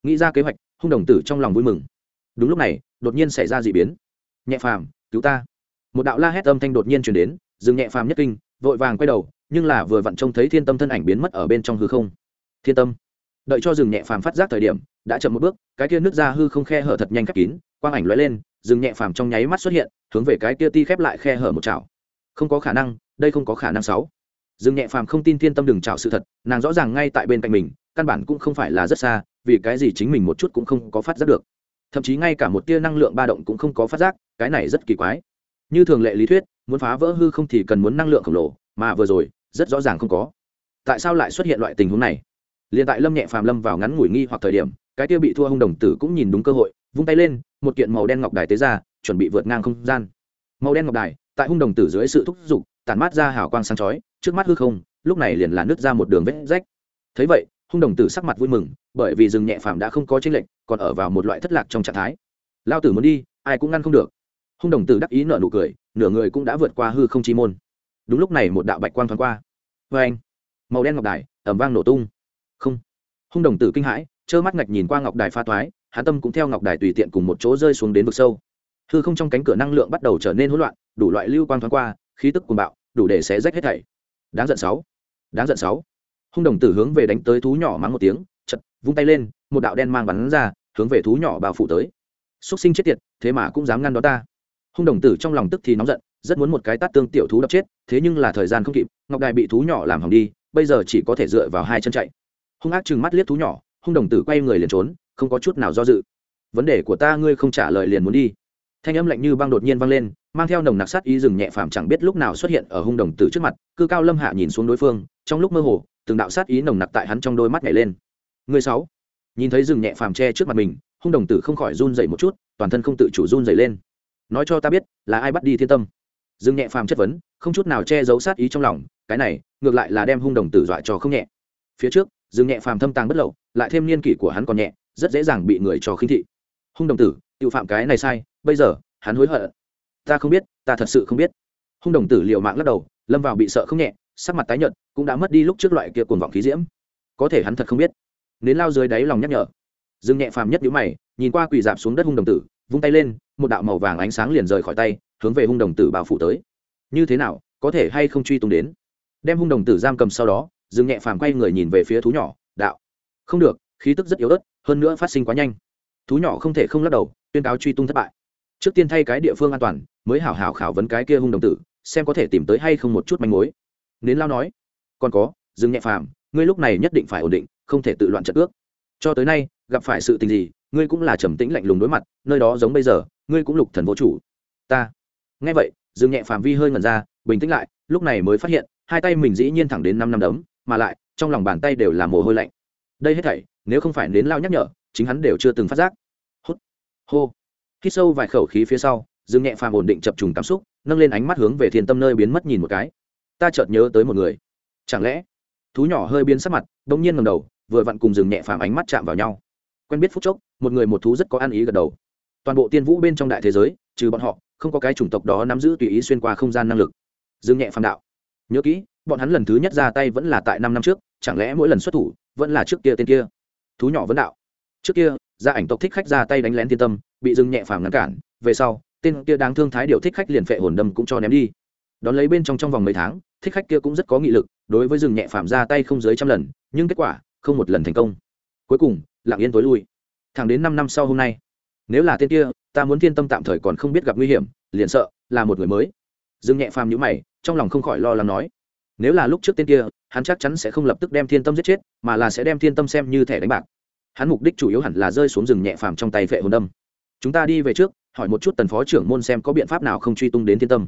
Nghĩ ra kế hoạch, hung đồng tử trong lòng vui mừng. Đúng lúc này, đột nhiên xảy ra d ị biến. Nhẹ phàm, cứu ta. Một đạo la hét âm thanh đột nhiên chuyển đến, dừng nhẹ phàm nhất kinh, vội vàng quay đầu, nhưng là vừa vặn trông thấy thiên tâm thân ảnh biến mất ở bên trong hư không. Thiên tâm đợi cho rừng nhẹ phàm phát giác thời điểm, đã chậm một bước, cái kia nước ra hư không khe hở thật nhanh khép kín, quang ảnh lóe lên, rừng nhẹ phàm trong nháy mắt xuất hiện, hướng về cái kia ti khép lại khe hở một chảo. Không có khả năng, đây không có khả năng sáu. Rừng nhẹ phàm không tin thiên tâm đừng chảo sự thật, nàng rõ ràng ngay tại bên cạnh mình, căn bản cũng không phải là rất xa, vì cái gì chính mình một chút cũng không có phát giác được. Thậm chí ngay cả một tia năng lượng ba động cũng không có phát giác, cái này rất kỳ quái. Như thường lệ lý thuyết, muốn phá vỡ hư không thì cần muốn năng lượng khổng lồ, mà vừa rồi, rất rõ ràng không có. Tại sao lại xuất hiện loại tình huống này? Liền tại lâm nhẹ phàm lâm vào ngắn ngủi nghi hoặc thời điểm, cái kia bị thua hung đồng tử cũng nhìn đúng cơ hội, vung tay lên, một kiện màu đen ngọc đài tế ra, chuẩn bị vượt ngang không gian. Màu đen ngọc đài, tại hung đồng tử dưới sự thúc giục, tản mát ra hào quang sáng chói, trước mắt hư không, lúc này liền là nứt ra một đường vết rách. Thấy vậy, hung đồng tử sắc mặt vui mừng, bởi vì rừng nhẹ phàm đã không có chênh lệnh còn ở vào một loại thất lạc trong trạng thái. Lao tử muốn đi, ai cũng ngăn không được. Hung đồng tử đắc ý nợ nụ cười, nửa người cũng đã vượt qua hư không chi môn. Đúng lúc này một đạo bạch quang thoáng qua. Vê anh màu đen ngọc đài ẩm vang nổ tung hung đồng tử kinh hãi, trơ mắt ngạch nhìn qua ngọc đài pha toái hán tâm cũng theo ngọc đài tùy tiện cùng một chỗ rơi xuống đến vực sâu. Hư không trong cánh cửa năng lượng bắt đầu trở nên hỗn loạn, đủ loại lưu quang thoáng qua, khí tức cuồng bạo, đủ để xé rách hết thảy. Đáng giận sáu, đáng giận sáu. Hung đồng tử hướng về đánh tới thú nhỏ mắng một tiếng, chật, vung tay lên, một đạo đen mang bắn ra, hướng về thú nhỏ bao phủ tới. Xúc sinh chết tiệt, thế mà cũng dám ngăn đó ta. Hung đồng tử trong lòng tức thì nóng giận, rất muốn một cái tát tương tiểu thú đập chết, thế nhưng là thời gian không kịp, ngọc đài bị thú nhỏ làm hỏng đi, bây giờ chỉ có thể dựa vào hai chân chạy hung ác chừng mắt liếc thú nhỏ, hung đồng tử quay người liền trốn, không có chút nào do dự. Vấn đề của ta ngươi không trả lời liền muốn đi. Thanh âm lạnh như băng đột nhiên vang lên, mang theo nồng nặc sát ý rừng nhẹ phàm chẳng biết lúc nào xuất hiện ở hung đồng tử trước mặt, cư cao lâm hạ nhìn xuống đối phương, trong lúc mơ hồ, từng đạo sát ý nồng nặc tại hắn trong đôi mắt nhảy lên. Người sáu, nhìn thấy rừng nhẹ phàm che trước mặt mình, hung đồng tử không khỏi run dậy một chút, toàn thân không tự chủ run dậy lên. Nói cho ta biết, là ai bắt đi thiên tâm? Rừng nhẹ phàm chất vấn, không chút nào che giấu sát ý trong lòng, cái này, ngược lại là đem hung đồng tử dọa cho không nhẹ. Phía trước Dừng nhẹ phàm thâm tàng bất lậu, lại thêm niên kỷ của hắn còn nhẹ, rất dễ dàng bị người cho khinh thị. Hung đồng tử tự phạm cái này sai, bây giờ, hắn hối hận. Ta không biết, ta thật sự không biết. Hung đồng tử liệu mạng lắc đầu, lâm vào bị sợ không nhẹ, sắc mặt tái nhợt, cũng đã mất đi lúc trước loại kia cuồng vọng khí diễm. Có thể hắn thật không biết. Nến lao dưới đáy lòng nhắc nhở. Dương nhẹ phàm nhất nhíu mày, nhìn qua quỳ dạp xuống đất hung đồng tử, vung tay lên, một đạo màu vàng ánh sáng liền rời khỏi tay, hướng về hung đồng tử bao phủ tới. Như thế nào, có thể hay không truy tung đến? Đem hung đồng tử giam cầm sau đó dương nhẹ phàm quay người nhìn về phía thú nhỏ, đạo. Không được, khí tức rất yếu ớt, hơn nữa phát sinh quá nhanh. Thú nhỏ không thể không lắc đầu, tuyên cáo truy tung thất bại. Trước tiên thay cái địa phương an toàn, mới hảo hảo khảo vấn cái kia hung đồng tử, xem có thể tìm tới hay không một chút manh mối. Nến lao nói, còn có dương nhẹ phàm, ngươi lúc này nhất định phải ổn định, không thể tự loạn trận ước. Cho tới nay, gặp phải sự tình gì, ngươi cũng là trầm tĩnh lạnh lùng đối mặt, nơi đó giống bây giờ, ngươi cũng lục thần vô chủ. Ta. Nghe vậy dương nhẹ phàm vi hơi ngẩn ra, bình tĩnh lại, lúc này mới phát hiện, hai tay mình dĩ nhiên thẳng đến năm năm đấm mà lại, trong lòng bàn tay đều là mồ hôi lạnh. Đây hết thảy, nếu không phải đến lao nhắc nhở, chính hắn đều chưa từng phát giác. Hốt hô. Hít sâu vài khẩu khí phía sau, dương nhẹ phàm ổn định chập trùng cảm xúc, nâng lên ánh mắt hướng về thiên tâm nơi biến mất nhìn một cái. Ta chợt nhớ tới một người. Chẳng lẽ? Thú nhỏ hơi biến sắc mặt, bỗng nhiên ngầm đầu, vừa vặn cùng dừng nhẹ phàm ánh mắt chạm vào nhau. Quen biết phút chốc, một người một thú rất có ăn ý gật đầu. Toàn bộ tiên vũ bên trong đại thế giới, trừ bọn họ, không có cái chủng tộc đó nắm giữ tùy ý xuyên qua không gian năng lực. Dương nhẹ phàm đạo. Nhớ kỹ bọn hắn lần thứ nhất ra tay vẫn là tại năm năm trước, chẳng lẽ mỗi lần xuất thủ vẫn là trước kia tên kia? Thú nhỏ vẫn đạo. Trước kia, gia ảnh tộc thích khách ra tay đánh lén thiên tâm, bị dừng nhẹ phàm ngăn cản, về sau, tên kia đáng thương thái điệu thích khách liền phệ hồn đâm cũng cho ném đi. Đón lấy bên trong trong vòng mấy tháng, thích khách kia cũng rất có nghị lực, đối với rừng nhẹ phàm ra tay không dưới trăm lần, nhưng kết quả, không một lần thành công. Cuối cùng, lặng yên tối lui. Thẳng đến năm năm sau hôm nay, nếu là tên kia, ta muốn thiên tâm tạm thời còn không biết gặp nguy hiểm, liền sợ là một người mới. Dừng nhẹ phàm nhữ mày, trong lòng không khỏi lo lắng nói nếu là lúc trước tên kia, hắn chắc chắn sẽ không lập tức đem thiên tâm giết chết, mà là sẽ đem thiên tâm xem như thẻ đánh bạc. Hắn mục đích chủ yếu hẳn là rơi xuống rừng nhẹ phàm trong tay vệ hồn đâm chúng ta đi về trước, hỏi một chút tần phó trưởng môn xem có biện pháp nào không truy tung đến thiên tâm.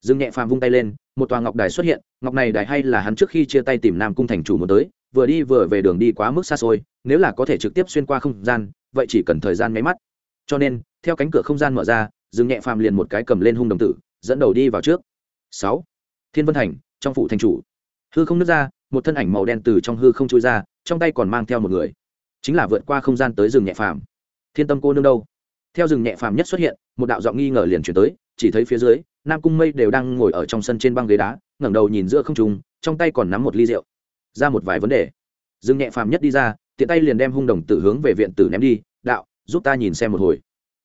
Rừng nhẹ phàm vung tay lên, một tòa ngọc đài xuất hiện, ngọc này đài hay là hắn trước khi chia tay tìm nam cung thành chủ muốn tới, vừa đi vừa về đường đi quá mức xa xôi, nếu là có thể trực tiếp xuyên qua không gian, vậy chỉ cần thời gian máy mắt. Cho nên, theo cánh cửa không gian mở ra, rừng nhẹ phàm liền một cái cầm lên hung đồng tử, dẫn đầu đi vào trước. Sáu. Thiên vân thành trong phủ thành chủ. Hư không nứt ra, một thân ảnh màu đen từ trong hư không trôi ra, trong tay còn mang theo một người. Chính là vượt qua không gian tới rừng nhẹ phàm. Thiên tâm cô nương đâu? Theo rừng nhẹ phàm nhất xuất hiện, một đạo giọng nghi ngờ liền chuyển tới, chỉ thấy phía dưới, nam cung mây đều đang ngồi ở trong sân trên băng ghế đá, ngẩng đầu nhìn giữa không trùng trong tay còn nắm một ly rượu. Ra một vài vấn đề. Rừng nhẹ phàm nhất đi ra, tiện tay liền đem hung đồng tử hướng về viện tử ném đi, đạo, giúp ta nhìn xem một hồi.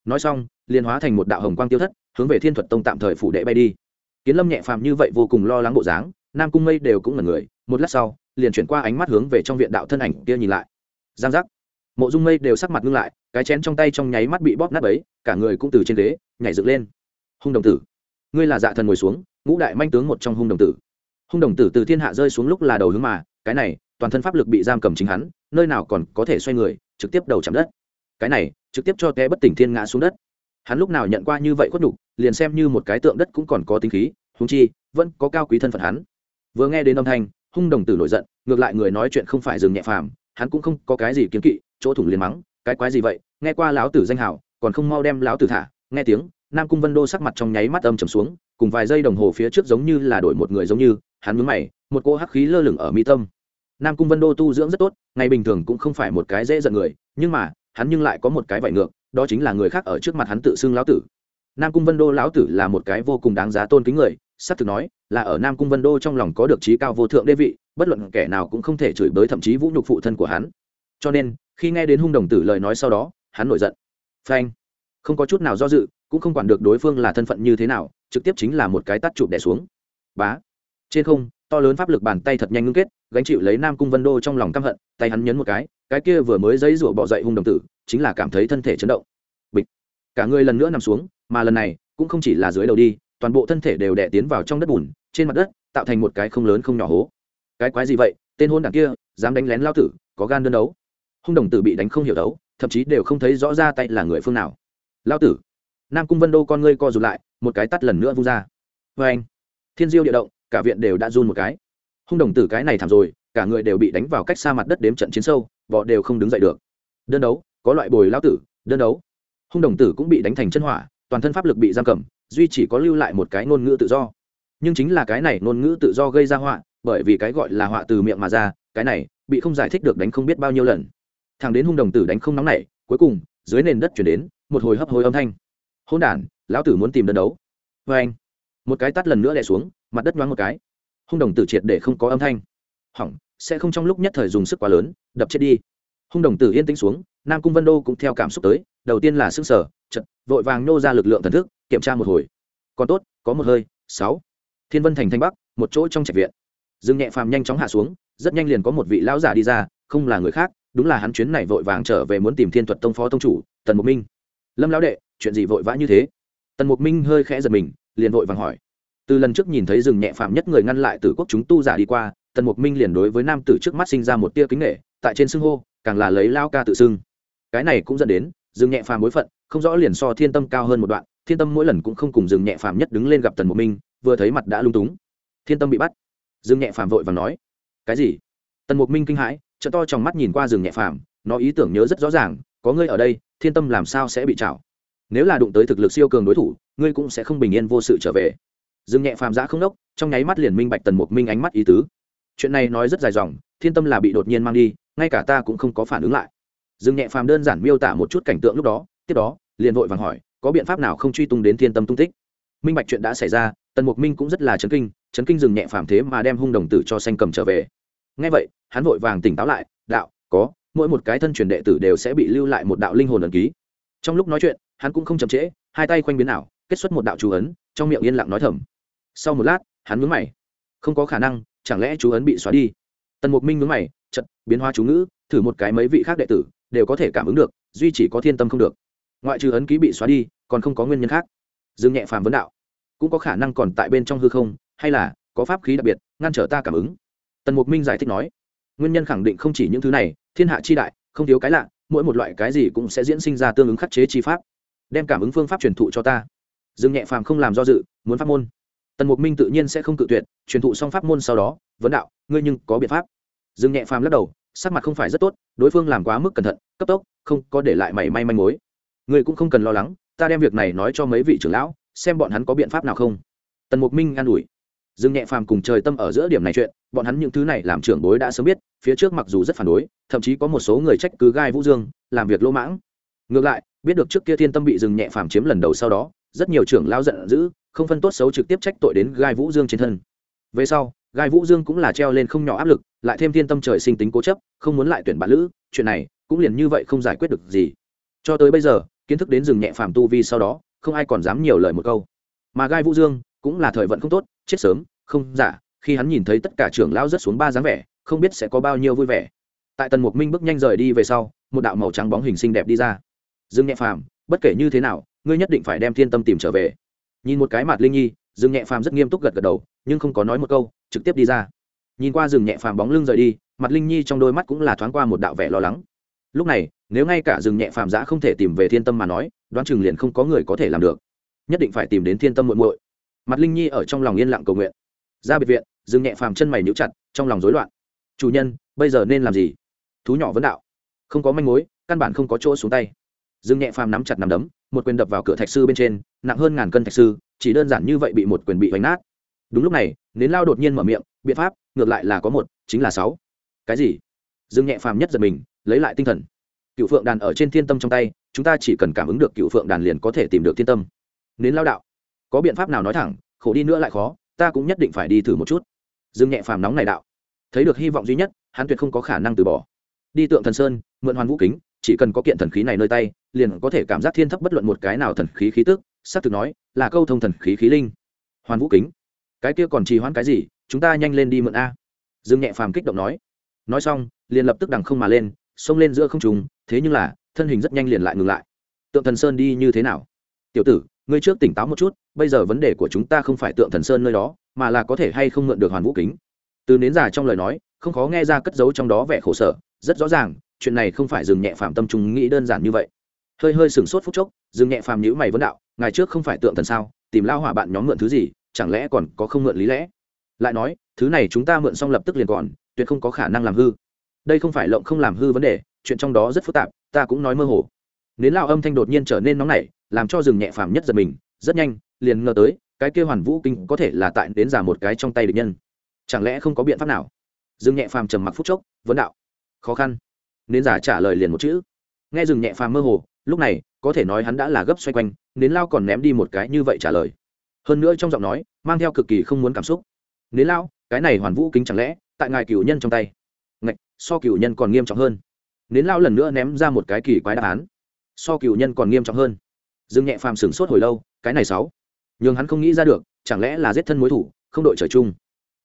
Nói xong, liền hóa thành một đạo hồng quang tiêu thất, hướng về thiên thuật tông tạm thời phủ đệ bay đi kiến lâm nhẹ phàm như vậy vô cùng lo lắng bộ dáng, nam cung mây đều cũng là người, một lát sau, liền chuyển qua ánh mắt hướng về trong viện đạo thân ảnh kia nhìn lại. Giang giác. Mộ dung mây đều sắc mặt ngưng lại, cái chén trong tay trong nháy mắt bị bóp nát ấy cả người cũng từ trên ghế nhảy dựng lên. Hung đồng tử. Ngươi là dạ thần ngồi xuống, ngũ đại manh tướng một trong hung đồng tử. Hung đồng tử từ thiên hạ rơi xuống lúc là đầu hướng mà, cái này, toàn thân pháp lực bị giam cầm chính hắn, nơi nào còn có thể xoay người, trực tiếp đầu chạm đất. Cái này, trực tiếp cho té bất tỉnh thiên ngã xuống đất hắn lúc nào nhận qua như vậy khuất nhục liền xem như một cái tượng đất cũng còn có tính khí húng chi vẫn có cao quý thân phận hắn. Vừa nghe đến âm thanh hung đồng tử nổi giận ngược lại người nói chuyện không phải dừng nhẹ phàm hắn cũng không có cái gì kiêng kỵ chỗ thủng liền mắng cái quái gì vậy? Nghe qua lão tử danh hào, còn không mau đem lão tử thả. Nghe tiếng nam cung vân đô sắc mặt trong nháy mắt âm trầm xuống cùng vài giây đồng hồ phía trước giống như là đổi một người giống như hắn mướn mày một cô hắc khí lơ lửng ở mi tâm. Nam cung vân đô tu dưỡng rất tốt ngày bình thường cũng không phải một cái dễ giận người nhưng mà hắn nhưng lại có một cái vải ngược đó chính là người khác ở trước mặt hắn tự xưng lão tử. Nam cung vân đô lão tử là một cái vô cùng đáng giá tôn kính người s ắ c thực nói, là ở nam cung vân đô trong lòng có được trí cao vô thượng đế vị, bất luận kẻ nào cũng không thể chửi bới thậm chí vũ nhục phụ thân của hắn. Cho nên, khi nghe đến hung đồng tử lời nói sau đó, hắn nổi giận. Phanh. Không có chút nào do dự, cũng không quản được đối phương là thân phận như thế nào, trực tiếp chính là một cái tắt chụp đẻ xuống. Bá. Trên không to lớn pháp lực bàn tay thật nhanh ngưng kết, gánh chịu lấy nam cung vân đô trong lòng căm hận, tay hắn nhấn một cái cái kia vừa mới dấy rủa bỏ dậy hung đồng tử, chính là cảm thấy thân thể chấn động. Bịch. Cả người lần nữa nằm xuống, mà lần này, cũng không chỉ là dưới đầu đi, toàn bộ thân thể đều đè tiến vào trong đất bùn, trên mặt đất, tạo thành một cái không lớn không nhỏ hố. Cái quái gì vậy? Tên hôn đảng kia, dám đánh lén lao tử, có gan đơn đấu. Hung đồng tử bị đánh không hiểu đấu, thậm chí đều không thấy rõ ra tay là người phương nào. Lao tử. Nam cung vân đô con ngươi co rụt lại, một cái tắt lần nữa vung ra. Vê anh thiên diêu địa động cả viện đều đã run một cái. Hung đồng tử cái này thảm rồi, cả người đều bị đánh vào cách xa mặt đất đếm trận chiến sâu vọ đều không đứng dậy được. Đơn đấu, có loại bồi lao tử, đơn đấu. Hung đồng tử cũng bị đánh thành chân hỏa, toàn thân pháp lực bị giam cầm, duy chỉ có lưu lại một cái ngôn ngữ tự do. Nhưng chính là cái này ngôn ngữ tự do gây ra họa, bởi vì cái gọi là họa từ miệng mà ra, cái này bị không giải thích được đánh không biết bao nhiêu lần. Thằng đến hung đồng tử đánh không nóng nảy, cuối cùng, dưới nền đất chuyển đến một hồi hấp hồi âm thanh. Hôn đản, lão tử muốn tìm đơn đấu. Vê anh một cái tắt lần nữa đè xuống mặt đất nhoáng một cái. Hung đồng tử triệt để không có âm thanh. Hỏng, sẽ không trong lúc nhất thời dùng sức quá lớn, đập chết đi. Hung đồng tử yên tĩnh xuống, nam cung vân đô cũng theo cảm xúc tới, đầu tiên là sức sở chật vội vàng nô ra lực lượng thần thức, kiểm tra một hồi. Còn tốt, có một hơi, sáu. Thiên vân thành thanh bắc, một chỗ trong trạch viện. Dương nhẹ phàm nhanh chóng hạ xuống, rất nhanh liền có một vị lão giả đi ra, không là người khác, đúng là hắn chuyến này vội vàng trở về muốn tìm thiên thuật tông phó tông chủ, tần mục minh. Lâm lão đệ, chuyện gì vội vã như thế? Tần mục minh hơi khẽ giật mình, liền vội vàng hỏi từ lần trước nhìn thấy rừng nhẹ phàm nhất người ngăn lại từ quốc chúng tu giả đi qua, tần mục minh liền đối với nam tử trước mắt sinh ra một tia kính nghệ tại trên xưng hô, càng là lấy lao ca tự xưng. Cái này cũng dẫn đến, rừng nhẹ phàm bối phận, không rõ liền so thiên tâm cao hơn một đoạn, thiên tâm mỗi lần cũng không cùng rừng nhẹ phàm nhất đứng lên gặp tần mục minh, vừa thấy mặt đã lung túng. Thiên tâm bị bắt. Rừng nhẹ phàm vội và nói, cái gì? Tần mục minh kinh hãi trợ to trong mắt nhìn qua rừng nhẹ phàm, nó ý tưởng nhớ rất rõ ràng, có ngươi ở đây, thiên tâm làm sao sẽ bị chảo nếu là đụng tới thực lực siêu cường đối thủ, ngươi cũng sẽ không bình yên vô sự trở về. Dương nhẹ phàm giã không đốc trong nháy mắt liền minh bạch tần mục minh ánh mắt ý tứ. Chuyện này nói rất dài dòng, thiên tâm là bị đột nhiên mang đi, ngay cả ta cũng không có phản ứng lại. Dương nhẹ phàm đơn giản miêu tả một chút cảnh tượng lúc đó, tiếp đó, liền vội vàng hỏi, có biện pháp nào không truy tung đến thiên tâm tung tích? Minh bạch chuyện đã xảy ra, tần mục minh cũng rất là chấn kinh chấn kinh dừng nhẹ phàm thế mà đem hung đồng tử cho xanh cầm trở về. Ngay vậy, hắn vội vàng tỉnh táo lại, đạo, có, mỗi một cái thân truyền đệ tử đều sẽ bị lưu lại một đạo linh hồn ẩn ký. Trong lúc nói chuyện, hắn cũng không chậm trễ, hai tay khoanh biến ảo, kết xuất một đạo chú ấn, trong miệng yên lặng nói thầm sau một lát, hắn mướn mày. Không có khả năng, chẳng lẽ chú ấn bị xóa đi? Tần mục minh mướn mày chật biến hóa chú ngữ, thử một cái mấy vị khác đệ tử, đều có thể cảm ứng được, duy chỉ có thiên tâm không được. Ngoại trừ ấn ký bị xóa đi, còn không có nguyên nhân khác. Dương nhẹ phàm vấn đạo. Cũng có khả năng còn tại bên trong hư không, hay là có pháp khí đặc biệt, ngăn trở ta cảm ứng. Tần mục minh giải thích nói. Nguyên nhân khẳng định không chỉ những thứ này, thiên hạ chi đại, không thiếu cái lạ, mỗi một loại cái gì cũng sẽ diễn sinh ra tương ứng khắc chế chi pháp. Đem cảm ứng phương pháp truyền thụ cho ta. Dương nhẹ phàm không làm do dự, muốn pháp môn tần mục minh tự nhiên sẽ không cự tuyệt, truyền thụ xong pháp môn sau đó, vấn đạo, ngươi nhưng có biện pháp. Dương nhẹ phàm lắc đầu, sắc mặt không phải rất tốt, đối phương làm quá mức cẩn thận, cấp tốc, không có để lại mảy may manh mối. Ngươi cũng không cần lo lắng, ta đem việc này nói cho mấy vị trưởng lão, xem bọn hắn có biện pháp nào không. Tần mục minh an ủi. Dương nhẹ phàm cùng trời tâm ở giữa điểm này chuyện, bọn hắn những thứ này làm trưởng bối đã sớm biết, phía trước mặc dù rất phản đối, thậm chí có một số người trách cứ gai vũ dương, làm việc lỗ mãng. Ngược lại, biết được trước kia thiên tâm bị dừng nhẹ phàm chiếm lần đầu sau đó, rất nhiều trưởng lao giận dữ không phân tốt xấu trực tiếp trách tội đến gai vũ dương trên thân. Về sau, gai vũ dương cũng là treo lên không nhỏ áp lực, lại thêm thiên tâm trời sinh tính cố chấp, không muốn lại tuyển bạn lữ, chuyện này cũng liền như vậy không giải quyết được gì. Cho tới bây giờ, kiến thức đến rừng nhẹ phàm tu vi sau đó, không ai còn dám nhiều lời một câu. Mà gai vũ dương cũng là thời vận không tốt, chết sớm, không giả, khi hắn nhìn thấy tất cả trưởng lão rất xuống ba dáng vẻ, không biết sẽ có bao nhiêu vui vẻ. Tại tần mục minh bước nhanh rời đi về sau, một đạo màu trắng bóng hình xinh đẹp đi ra. Dương nhẹ phàm, bất kể như thế nào, ngươi nhất định phải đem thiên tâm tìm trở về nhìn một cái mặt linh nhi, dương nhẹ phàm rất nghiêm túc gật gật đầu, nhưng không có nói một câu, trực tiếp đi ra. Nhìn qua rừng nhẹ phàm bóng lưng rời đi, mặt linh nhi trong đôi mắt cũng là thoáng qua một đạo vẻ lo lắng. Lúc này, nếu ngay cả rừng nhẹ phàm giã không thể tìm về thiên tâm mà nói, đoán chừng liền không có người có thể làm được. Nhất định phải tìm đến thiên tâm muội muội. Mặt linh nhi ở trong lòng yên lặng cầu nguyện. Ra biệt viện rừng nhẹ phàm chân mày níu chặt, trong lòng rối loạn. Chủ nhân, bây giờ nên làm gì? Thú nhỏ vấn đạo. Không có manh mối, căn bản không có chỗ xuống tay. Rừng nhẹ phàm nắm chặt nằm đấm một quyền đập vào cửa thạch sư bên trên, nặng hơn ngàn cân thạch sư, chỉ đơn giản như vậy bị một quyền bị vánh nát. Đúng lúc này, nến lao đột nhiên mở miệng, biện pháp, ngược lại là có một, chính là sáu. Cái gì? Dương nhẹ phàm nhất giật mình, lấy lại tinh thần. Cựu phượng đàn ở trên thiên tâm trong tay, chúng ta chỉ cần cảm ứng được cựu phượng đàn liền có thể tìm được thiên tâm. Nến lao đạo. Có biện pháp nào nói thẳng, khổ đi nữa lại khó, ta cũng nhất định phải đi thử một chút. Dương nhẹ phàm nóng này đạo. Thấy được hy vọng duy nhất, hắn tuyệt không có khả năng từ bỏ. Đi tượng thần sơn, mượn hoàn vũ kính chỉ cần có kiện thần khí này nơi tay, liền có thể cảm giác thiên thấp bất luận một cái nào thần khí khí tức, xác thực nói, là câu thông thần khí khí linh. Hoàn vũ kính, cái kia còn trì hoãn cái gì, chúng ta nhanh lên đi mượn a. Dương nhẹ phàm kích động nói. Nói xong, liền lập tức đằng không mà lên, xông lên giữa không trùng thế nhưng là, thân hình rất nhanh liền lại ngừng lại. Tượng thần sơn đi như thế nào? Tiểu tử, ngươi trước tỉnh táo một chút, bây giờ vấn đề của chúng ta không phải tượng thần sơn nơi đó, mà là có thể hay không mượn được hoàn vũ kính. Từ nến giả trong lời nói, không khó nghe ra cất giấu trong đó vẻ khổ sở, rất rõ ràng chuyện này không phải dừng nhẹ phàm tâm trung nghĩ đơn giản như vậy. Hơi hơi sừng sốt phút chốc, dừng nhẹ phàm nhữ mày vấn đạo ngày trước không phải tượng thần sao? Tìm lao hỏa bạn nhóm mượn thứ gì? Chẳng lẽ còn có không mượn lý lẽ? Lại nói, thứ này chúng ta mượn xong lập tức liền còn, tuyệt không có khả năng làm hư. Đây không phải lộng không làm hư vấn đề, chuyện trong đó rất phức tạp, ta cũng nói mơ hồ. Nến lao âm thanh đột nhiên trở nên nóng nảy, làm cho rừng nhẹ phàm nhất giật mình, rất nhanh, liền ngờ tới, cái kia hoàn vũ kinh có thể là tại đến giả một cái trong tay địch nhân. Chẳng lẽ không có biện pháp nào? Rừng nhẹ phàm trầm mặc phút chốc, vấn đạo, khó khăn nến giả trả lời liền một chữ. Nghe rừng nhẹ phàm mơ hồ, lúc này, có thể nói hắn đã là gấp xoay quanh, nến lao còn ném đi một cái như vậy trả lời. Hơn nữa trong giọng nói, mang theo cực kỳ không muốn cảm xúc. Nến lao, cái này hoàn vũ kính chẳng lẽ, tại ngài cửu nhân trong tay? Ngạch, so cửu nhân còn nghiêm trọng hơn. Nến lao lần nữa ném ra một cái kỳ quái đáp án. So cửu nhân còn nghiêm trọng hơn. Dương nhẹ phàm sửng sốt hồi lâu, cái này sáu. Nhưng hắn không nghĩ ra được, chẳng lẽ là giết thân mối thủ, không đội trời chung.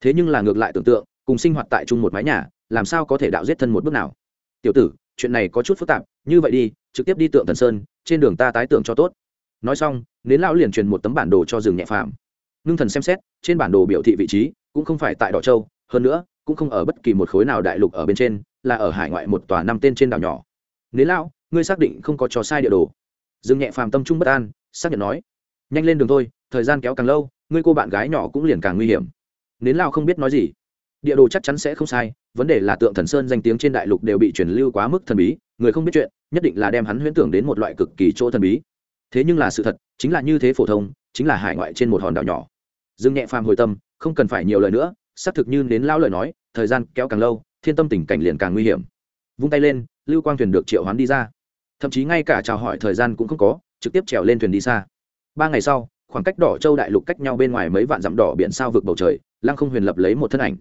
Thế nhưng là ngược lại tưởng tượng, cùng sinh hoạt tại chung một mái nhà, làm sao có thể đạo giết thân một bước nào? Tiểu tử, chuyện này có chút phức tạp, như vậy đi, trực tiếp đi tượng thần sơn, trên đường ta tái tưởng cho tốt. Nói xong, nến lão liền truyền một tấm bản đồ cho rừng nhẹ phàm. Ngưng thần xem xét, trên bản đồ biểu thị vị trí cũng không phải tại đỏ châu, hơn nữa, cũng không ở bất kỳ một khối nào đại lục ở bên trên, là ở hải ngoại một tòa năm tên trên đảo nhỏ. Nến lão, ngươi xác định không có trò sai địa đồ. Rừng nhẹ phàm tâm trung bất an, xác nhận nói. Nhanh lên đường thôi, thời gian kéo càng lâu, ngươi cô bạn gái nhỏ cũng liền càng nguy hiểm. Nến lao không biết nói gì địa đồ chắc chắn sẽ không sai, vấn đề là tượng thần sơn danh tiếng trên đại lục đều bị truyền lưu quá mức thần bí, người không biết chuyện, nhất định là đem hắn huyễn tưởng đến một loại cực kỳ chỗ thần bí. Thế nhưng là sự thật, chính là như thế phổ thông, chính là hải ngoại trên một hòn đảo nhỏ. Dương nhẹ phàm hồi tâm, không cần phải nhiều lời nữa, xác thực như đến lao lời nói, thời gian kéo càng lâu, thiên tâm tình cảnh liền càng nguy hiểm. Vung tay lên, lưu quang thuyền được triệu hoán đi ra. Thậm chí ngay cả chào hỏi thời gian cũng không có, trực tiếp trèo lên thuyền đi xa. Ba ngày sau, khoảng cách đỏ châu đại lục cách nhau bên ngoài mấy vạn dặm đỏ biển sao vực bầu trời, lăng không huyền lập lấy một thân ảnh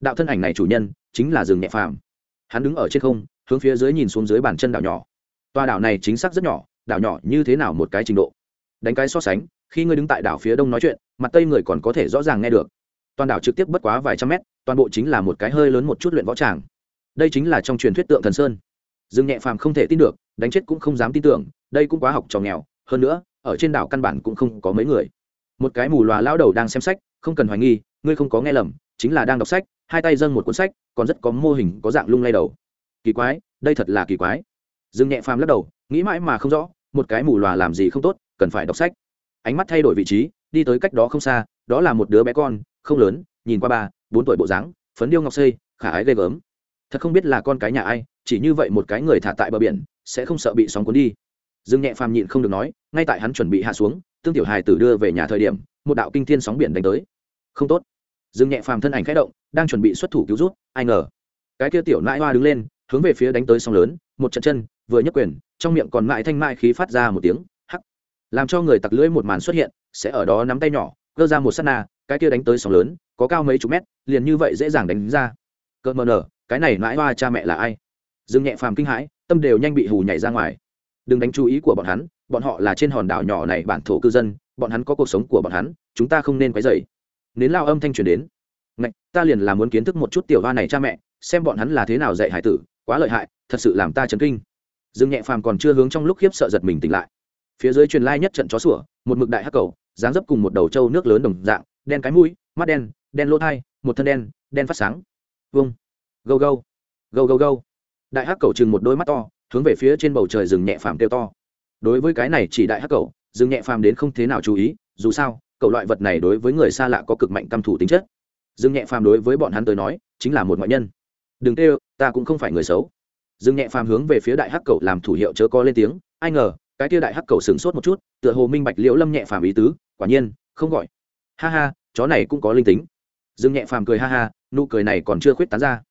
đạo thân ảnh này chủ nhân chính là rừng nhẹ phàm. Hắn đứng ở trên không, hướng phía dưới nhìn xuống dưới bàn chân đảo nhỏ. Toa đảo này chính xác rất nhỏ, đảo nhỏ như thế nào một cái trình độ? Đánh cái so sánh, khi ngươi đứng tại đảo phía đông nói chuyện, mặt tây người còn có thể rõ ràng nghe được. Toàn đảo trực tiếp bất quá vài trăm mét, toàn bộ chính là một cái hơi lớn một chút luyện võ tràng. Đây chính là trong truyền thuyết tượng thần sơn. Dương nhẹ phàm không thể tin được, đánh chết cũng không dám tin tưởng, đây cũng quá học trò nghèo, hơn nữa, ở trên đảo căn bản cũng không có mấy người. Một cái mù lòa lão đầu đang xem sách, không cần hoài nghi, ngươi không có nghe lầm, chính là đang đọc sách hai tay dâng một cuốn sách, còn rất có mô hình, có dạng lung lay đầu. Kỳ quái, đây thật là kỳ quái. Dương nhẹ phàm lắc đầu, nghĩ mãi mà không rõ, một cái mù lòa làm gì không tốt, cần phải đọc sách. Ánh mắt thay đổi vị trí, đi tới cách đó không xa, đó là một đứa bé con, không lớn, nhìn qua ba, bốn tuổi bộ dáng, phấn điêu ngọc xây khả ái ghê gớm. Thật không biết là con cái nhà ai, chỉ như vậy một cái người thả tại bờ biển, sẽ không sợ bị sóng cuốn đi. Dương nhẹ phàm nhịn không được nói, ngay tại hắn chuẩn bị hạ xuống, tương tiểu hài tử đưa về nhà thời điểm, một đạo kinh thiên sóng biển đánh tới. Không tốt dương nhẹ phàm thân ảnh khẽ động, đang chuẩn bị xuất thủ cứu rút, ai ngờ. Cái kia tiểu nãi hoa đứng lên, hướng về phía đánh tới sóng lớn, một trận chân, vừa nhấc quyền, trong miệng còn mãi thanh mai khí phát ra một tiếng, hắc. Làm cho người tặc lưỡi một màn xuất hiện, sẽ ở đó nắm tay nhỏ, cơ ra một s á t na, cái kia đánh tới sóng lớn, có cao mấy chục mét, liền như vậy dễ dàng đánh ra. Cơ mờ nở, cái này nãi hoa cha mẹ là ai? Dương nhẹ phàm kinh hãi, tâm đều nhanh bị hù nhảy ra ngoài. Đừng đánh chú ý của bọn hắn, bọn họ là trên hòn đảo nhỏ này bản thổ cư dân, bọn hắn có cuộc sống của bọn hắn, chúng ta không nên quấy dày nến lao âm thanh truyền đến. Ngạch, ta liền là muốn kiến thức một chút tiểu hoa này cha mẹ xem bọn hắn là thế nào dạy hải tử quá lợi hại thật sự làm ta chấn kinh. Dương nhẹ phàm còn chưa hướng trong lúc khiếp sợ giật mình tỉnh lại. Phía dưới truyền lai nhất trận chó sủa một mực đại hắc cầu dáng dấp cùng một đầu trâu nước lớn đồng dạng đen cái mũi mắt đen đen lỗ thai một thân đen đen phát sáng. Vung. Gâu gâu. Gâu gâu gâu. Đại hắc cầu chừng một đôi mắt to hướng về phía trên bầu trời rừng nhẹ phàm kêu to. Đối với cái này chỉ đại hắc cầu rừng nhẹ phàm đến không thế nào chú ý dù sao cầu loại vật này đối với người xa lạ có cực mạnh căm thủ tính chất. Dương nhẹ phàm đối với bọn hắn tới nói, chính là một ngoại nhân. Đừng kêu, ta cũng không phải người xấu. Dương nhẹ phàm hướng về phía đại hắc cầu làm thủ hiệu chớ có lên tiếng, ai ngờ, cái kia đại hắc cầu sửng sốt một chút, tựa hồ minh bạch liễu lâm nhẹ phàm ý tứ, quả nhiên, không gọi. Ha ha, chó này cũng có linh tính. Dương nhẹ phàm cười ha ha, nụ cười này còn chưa khuyết tán ra.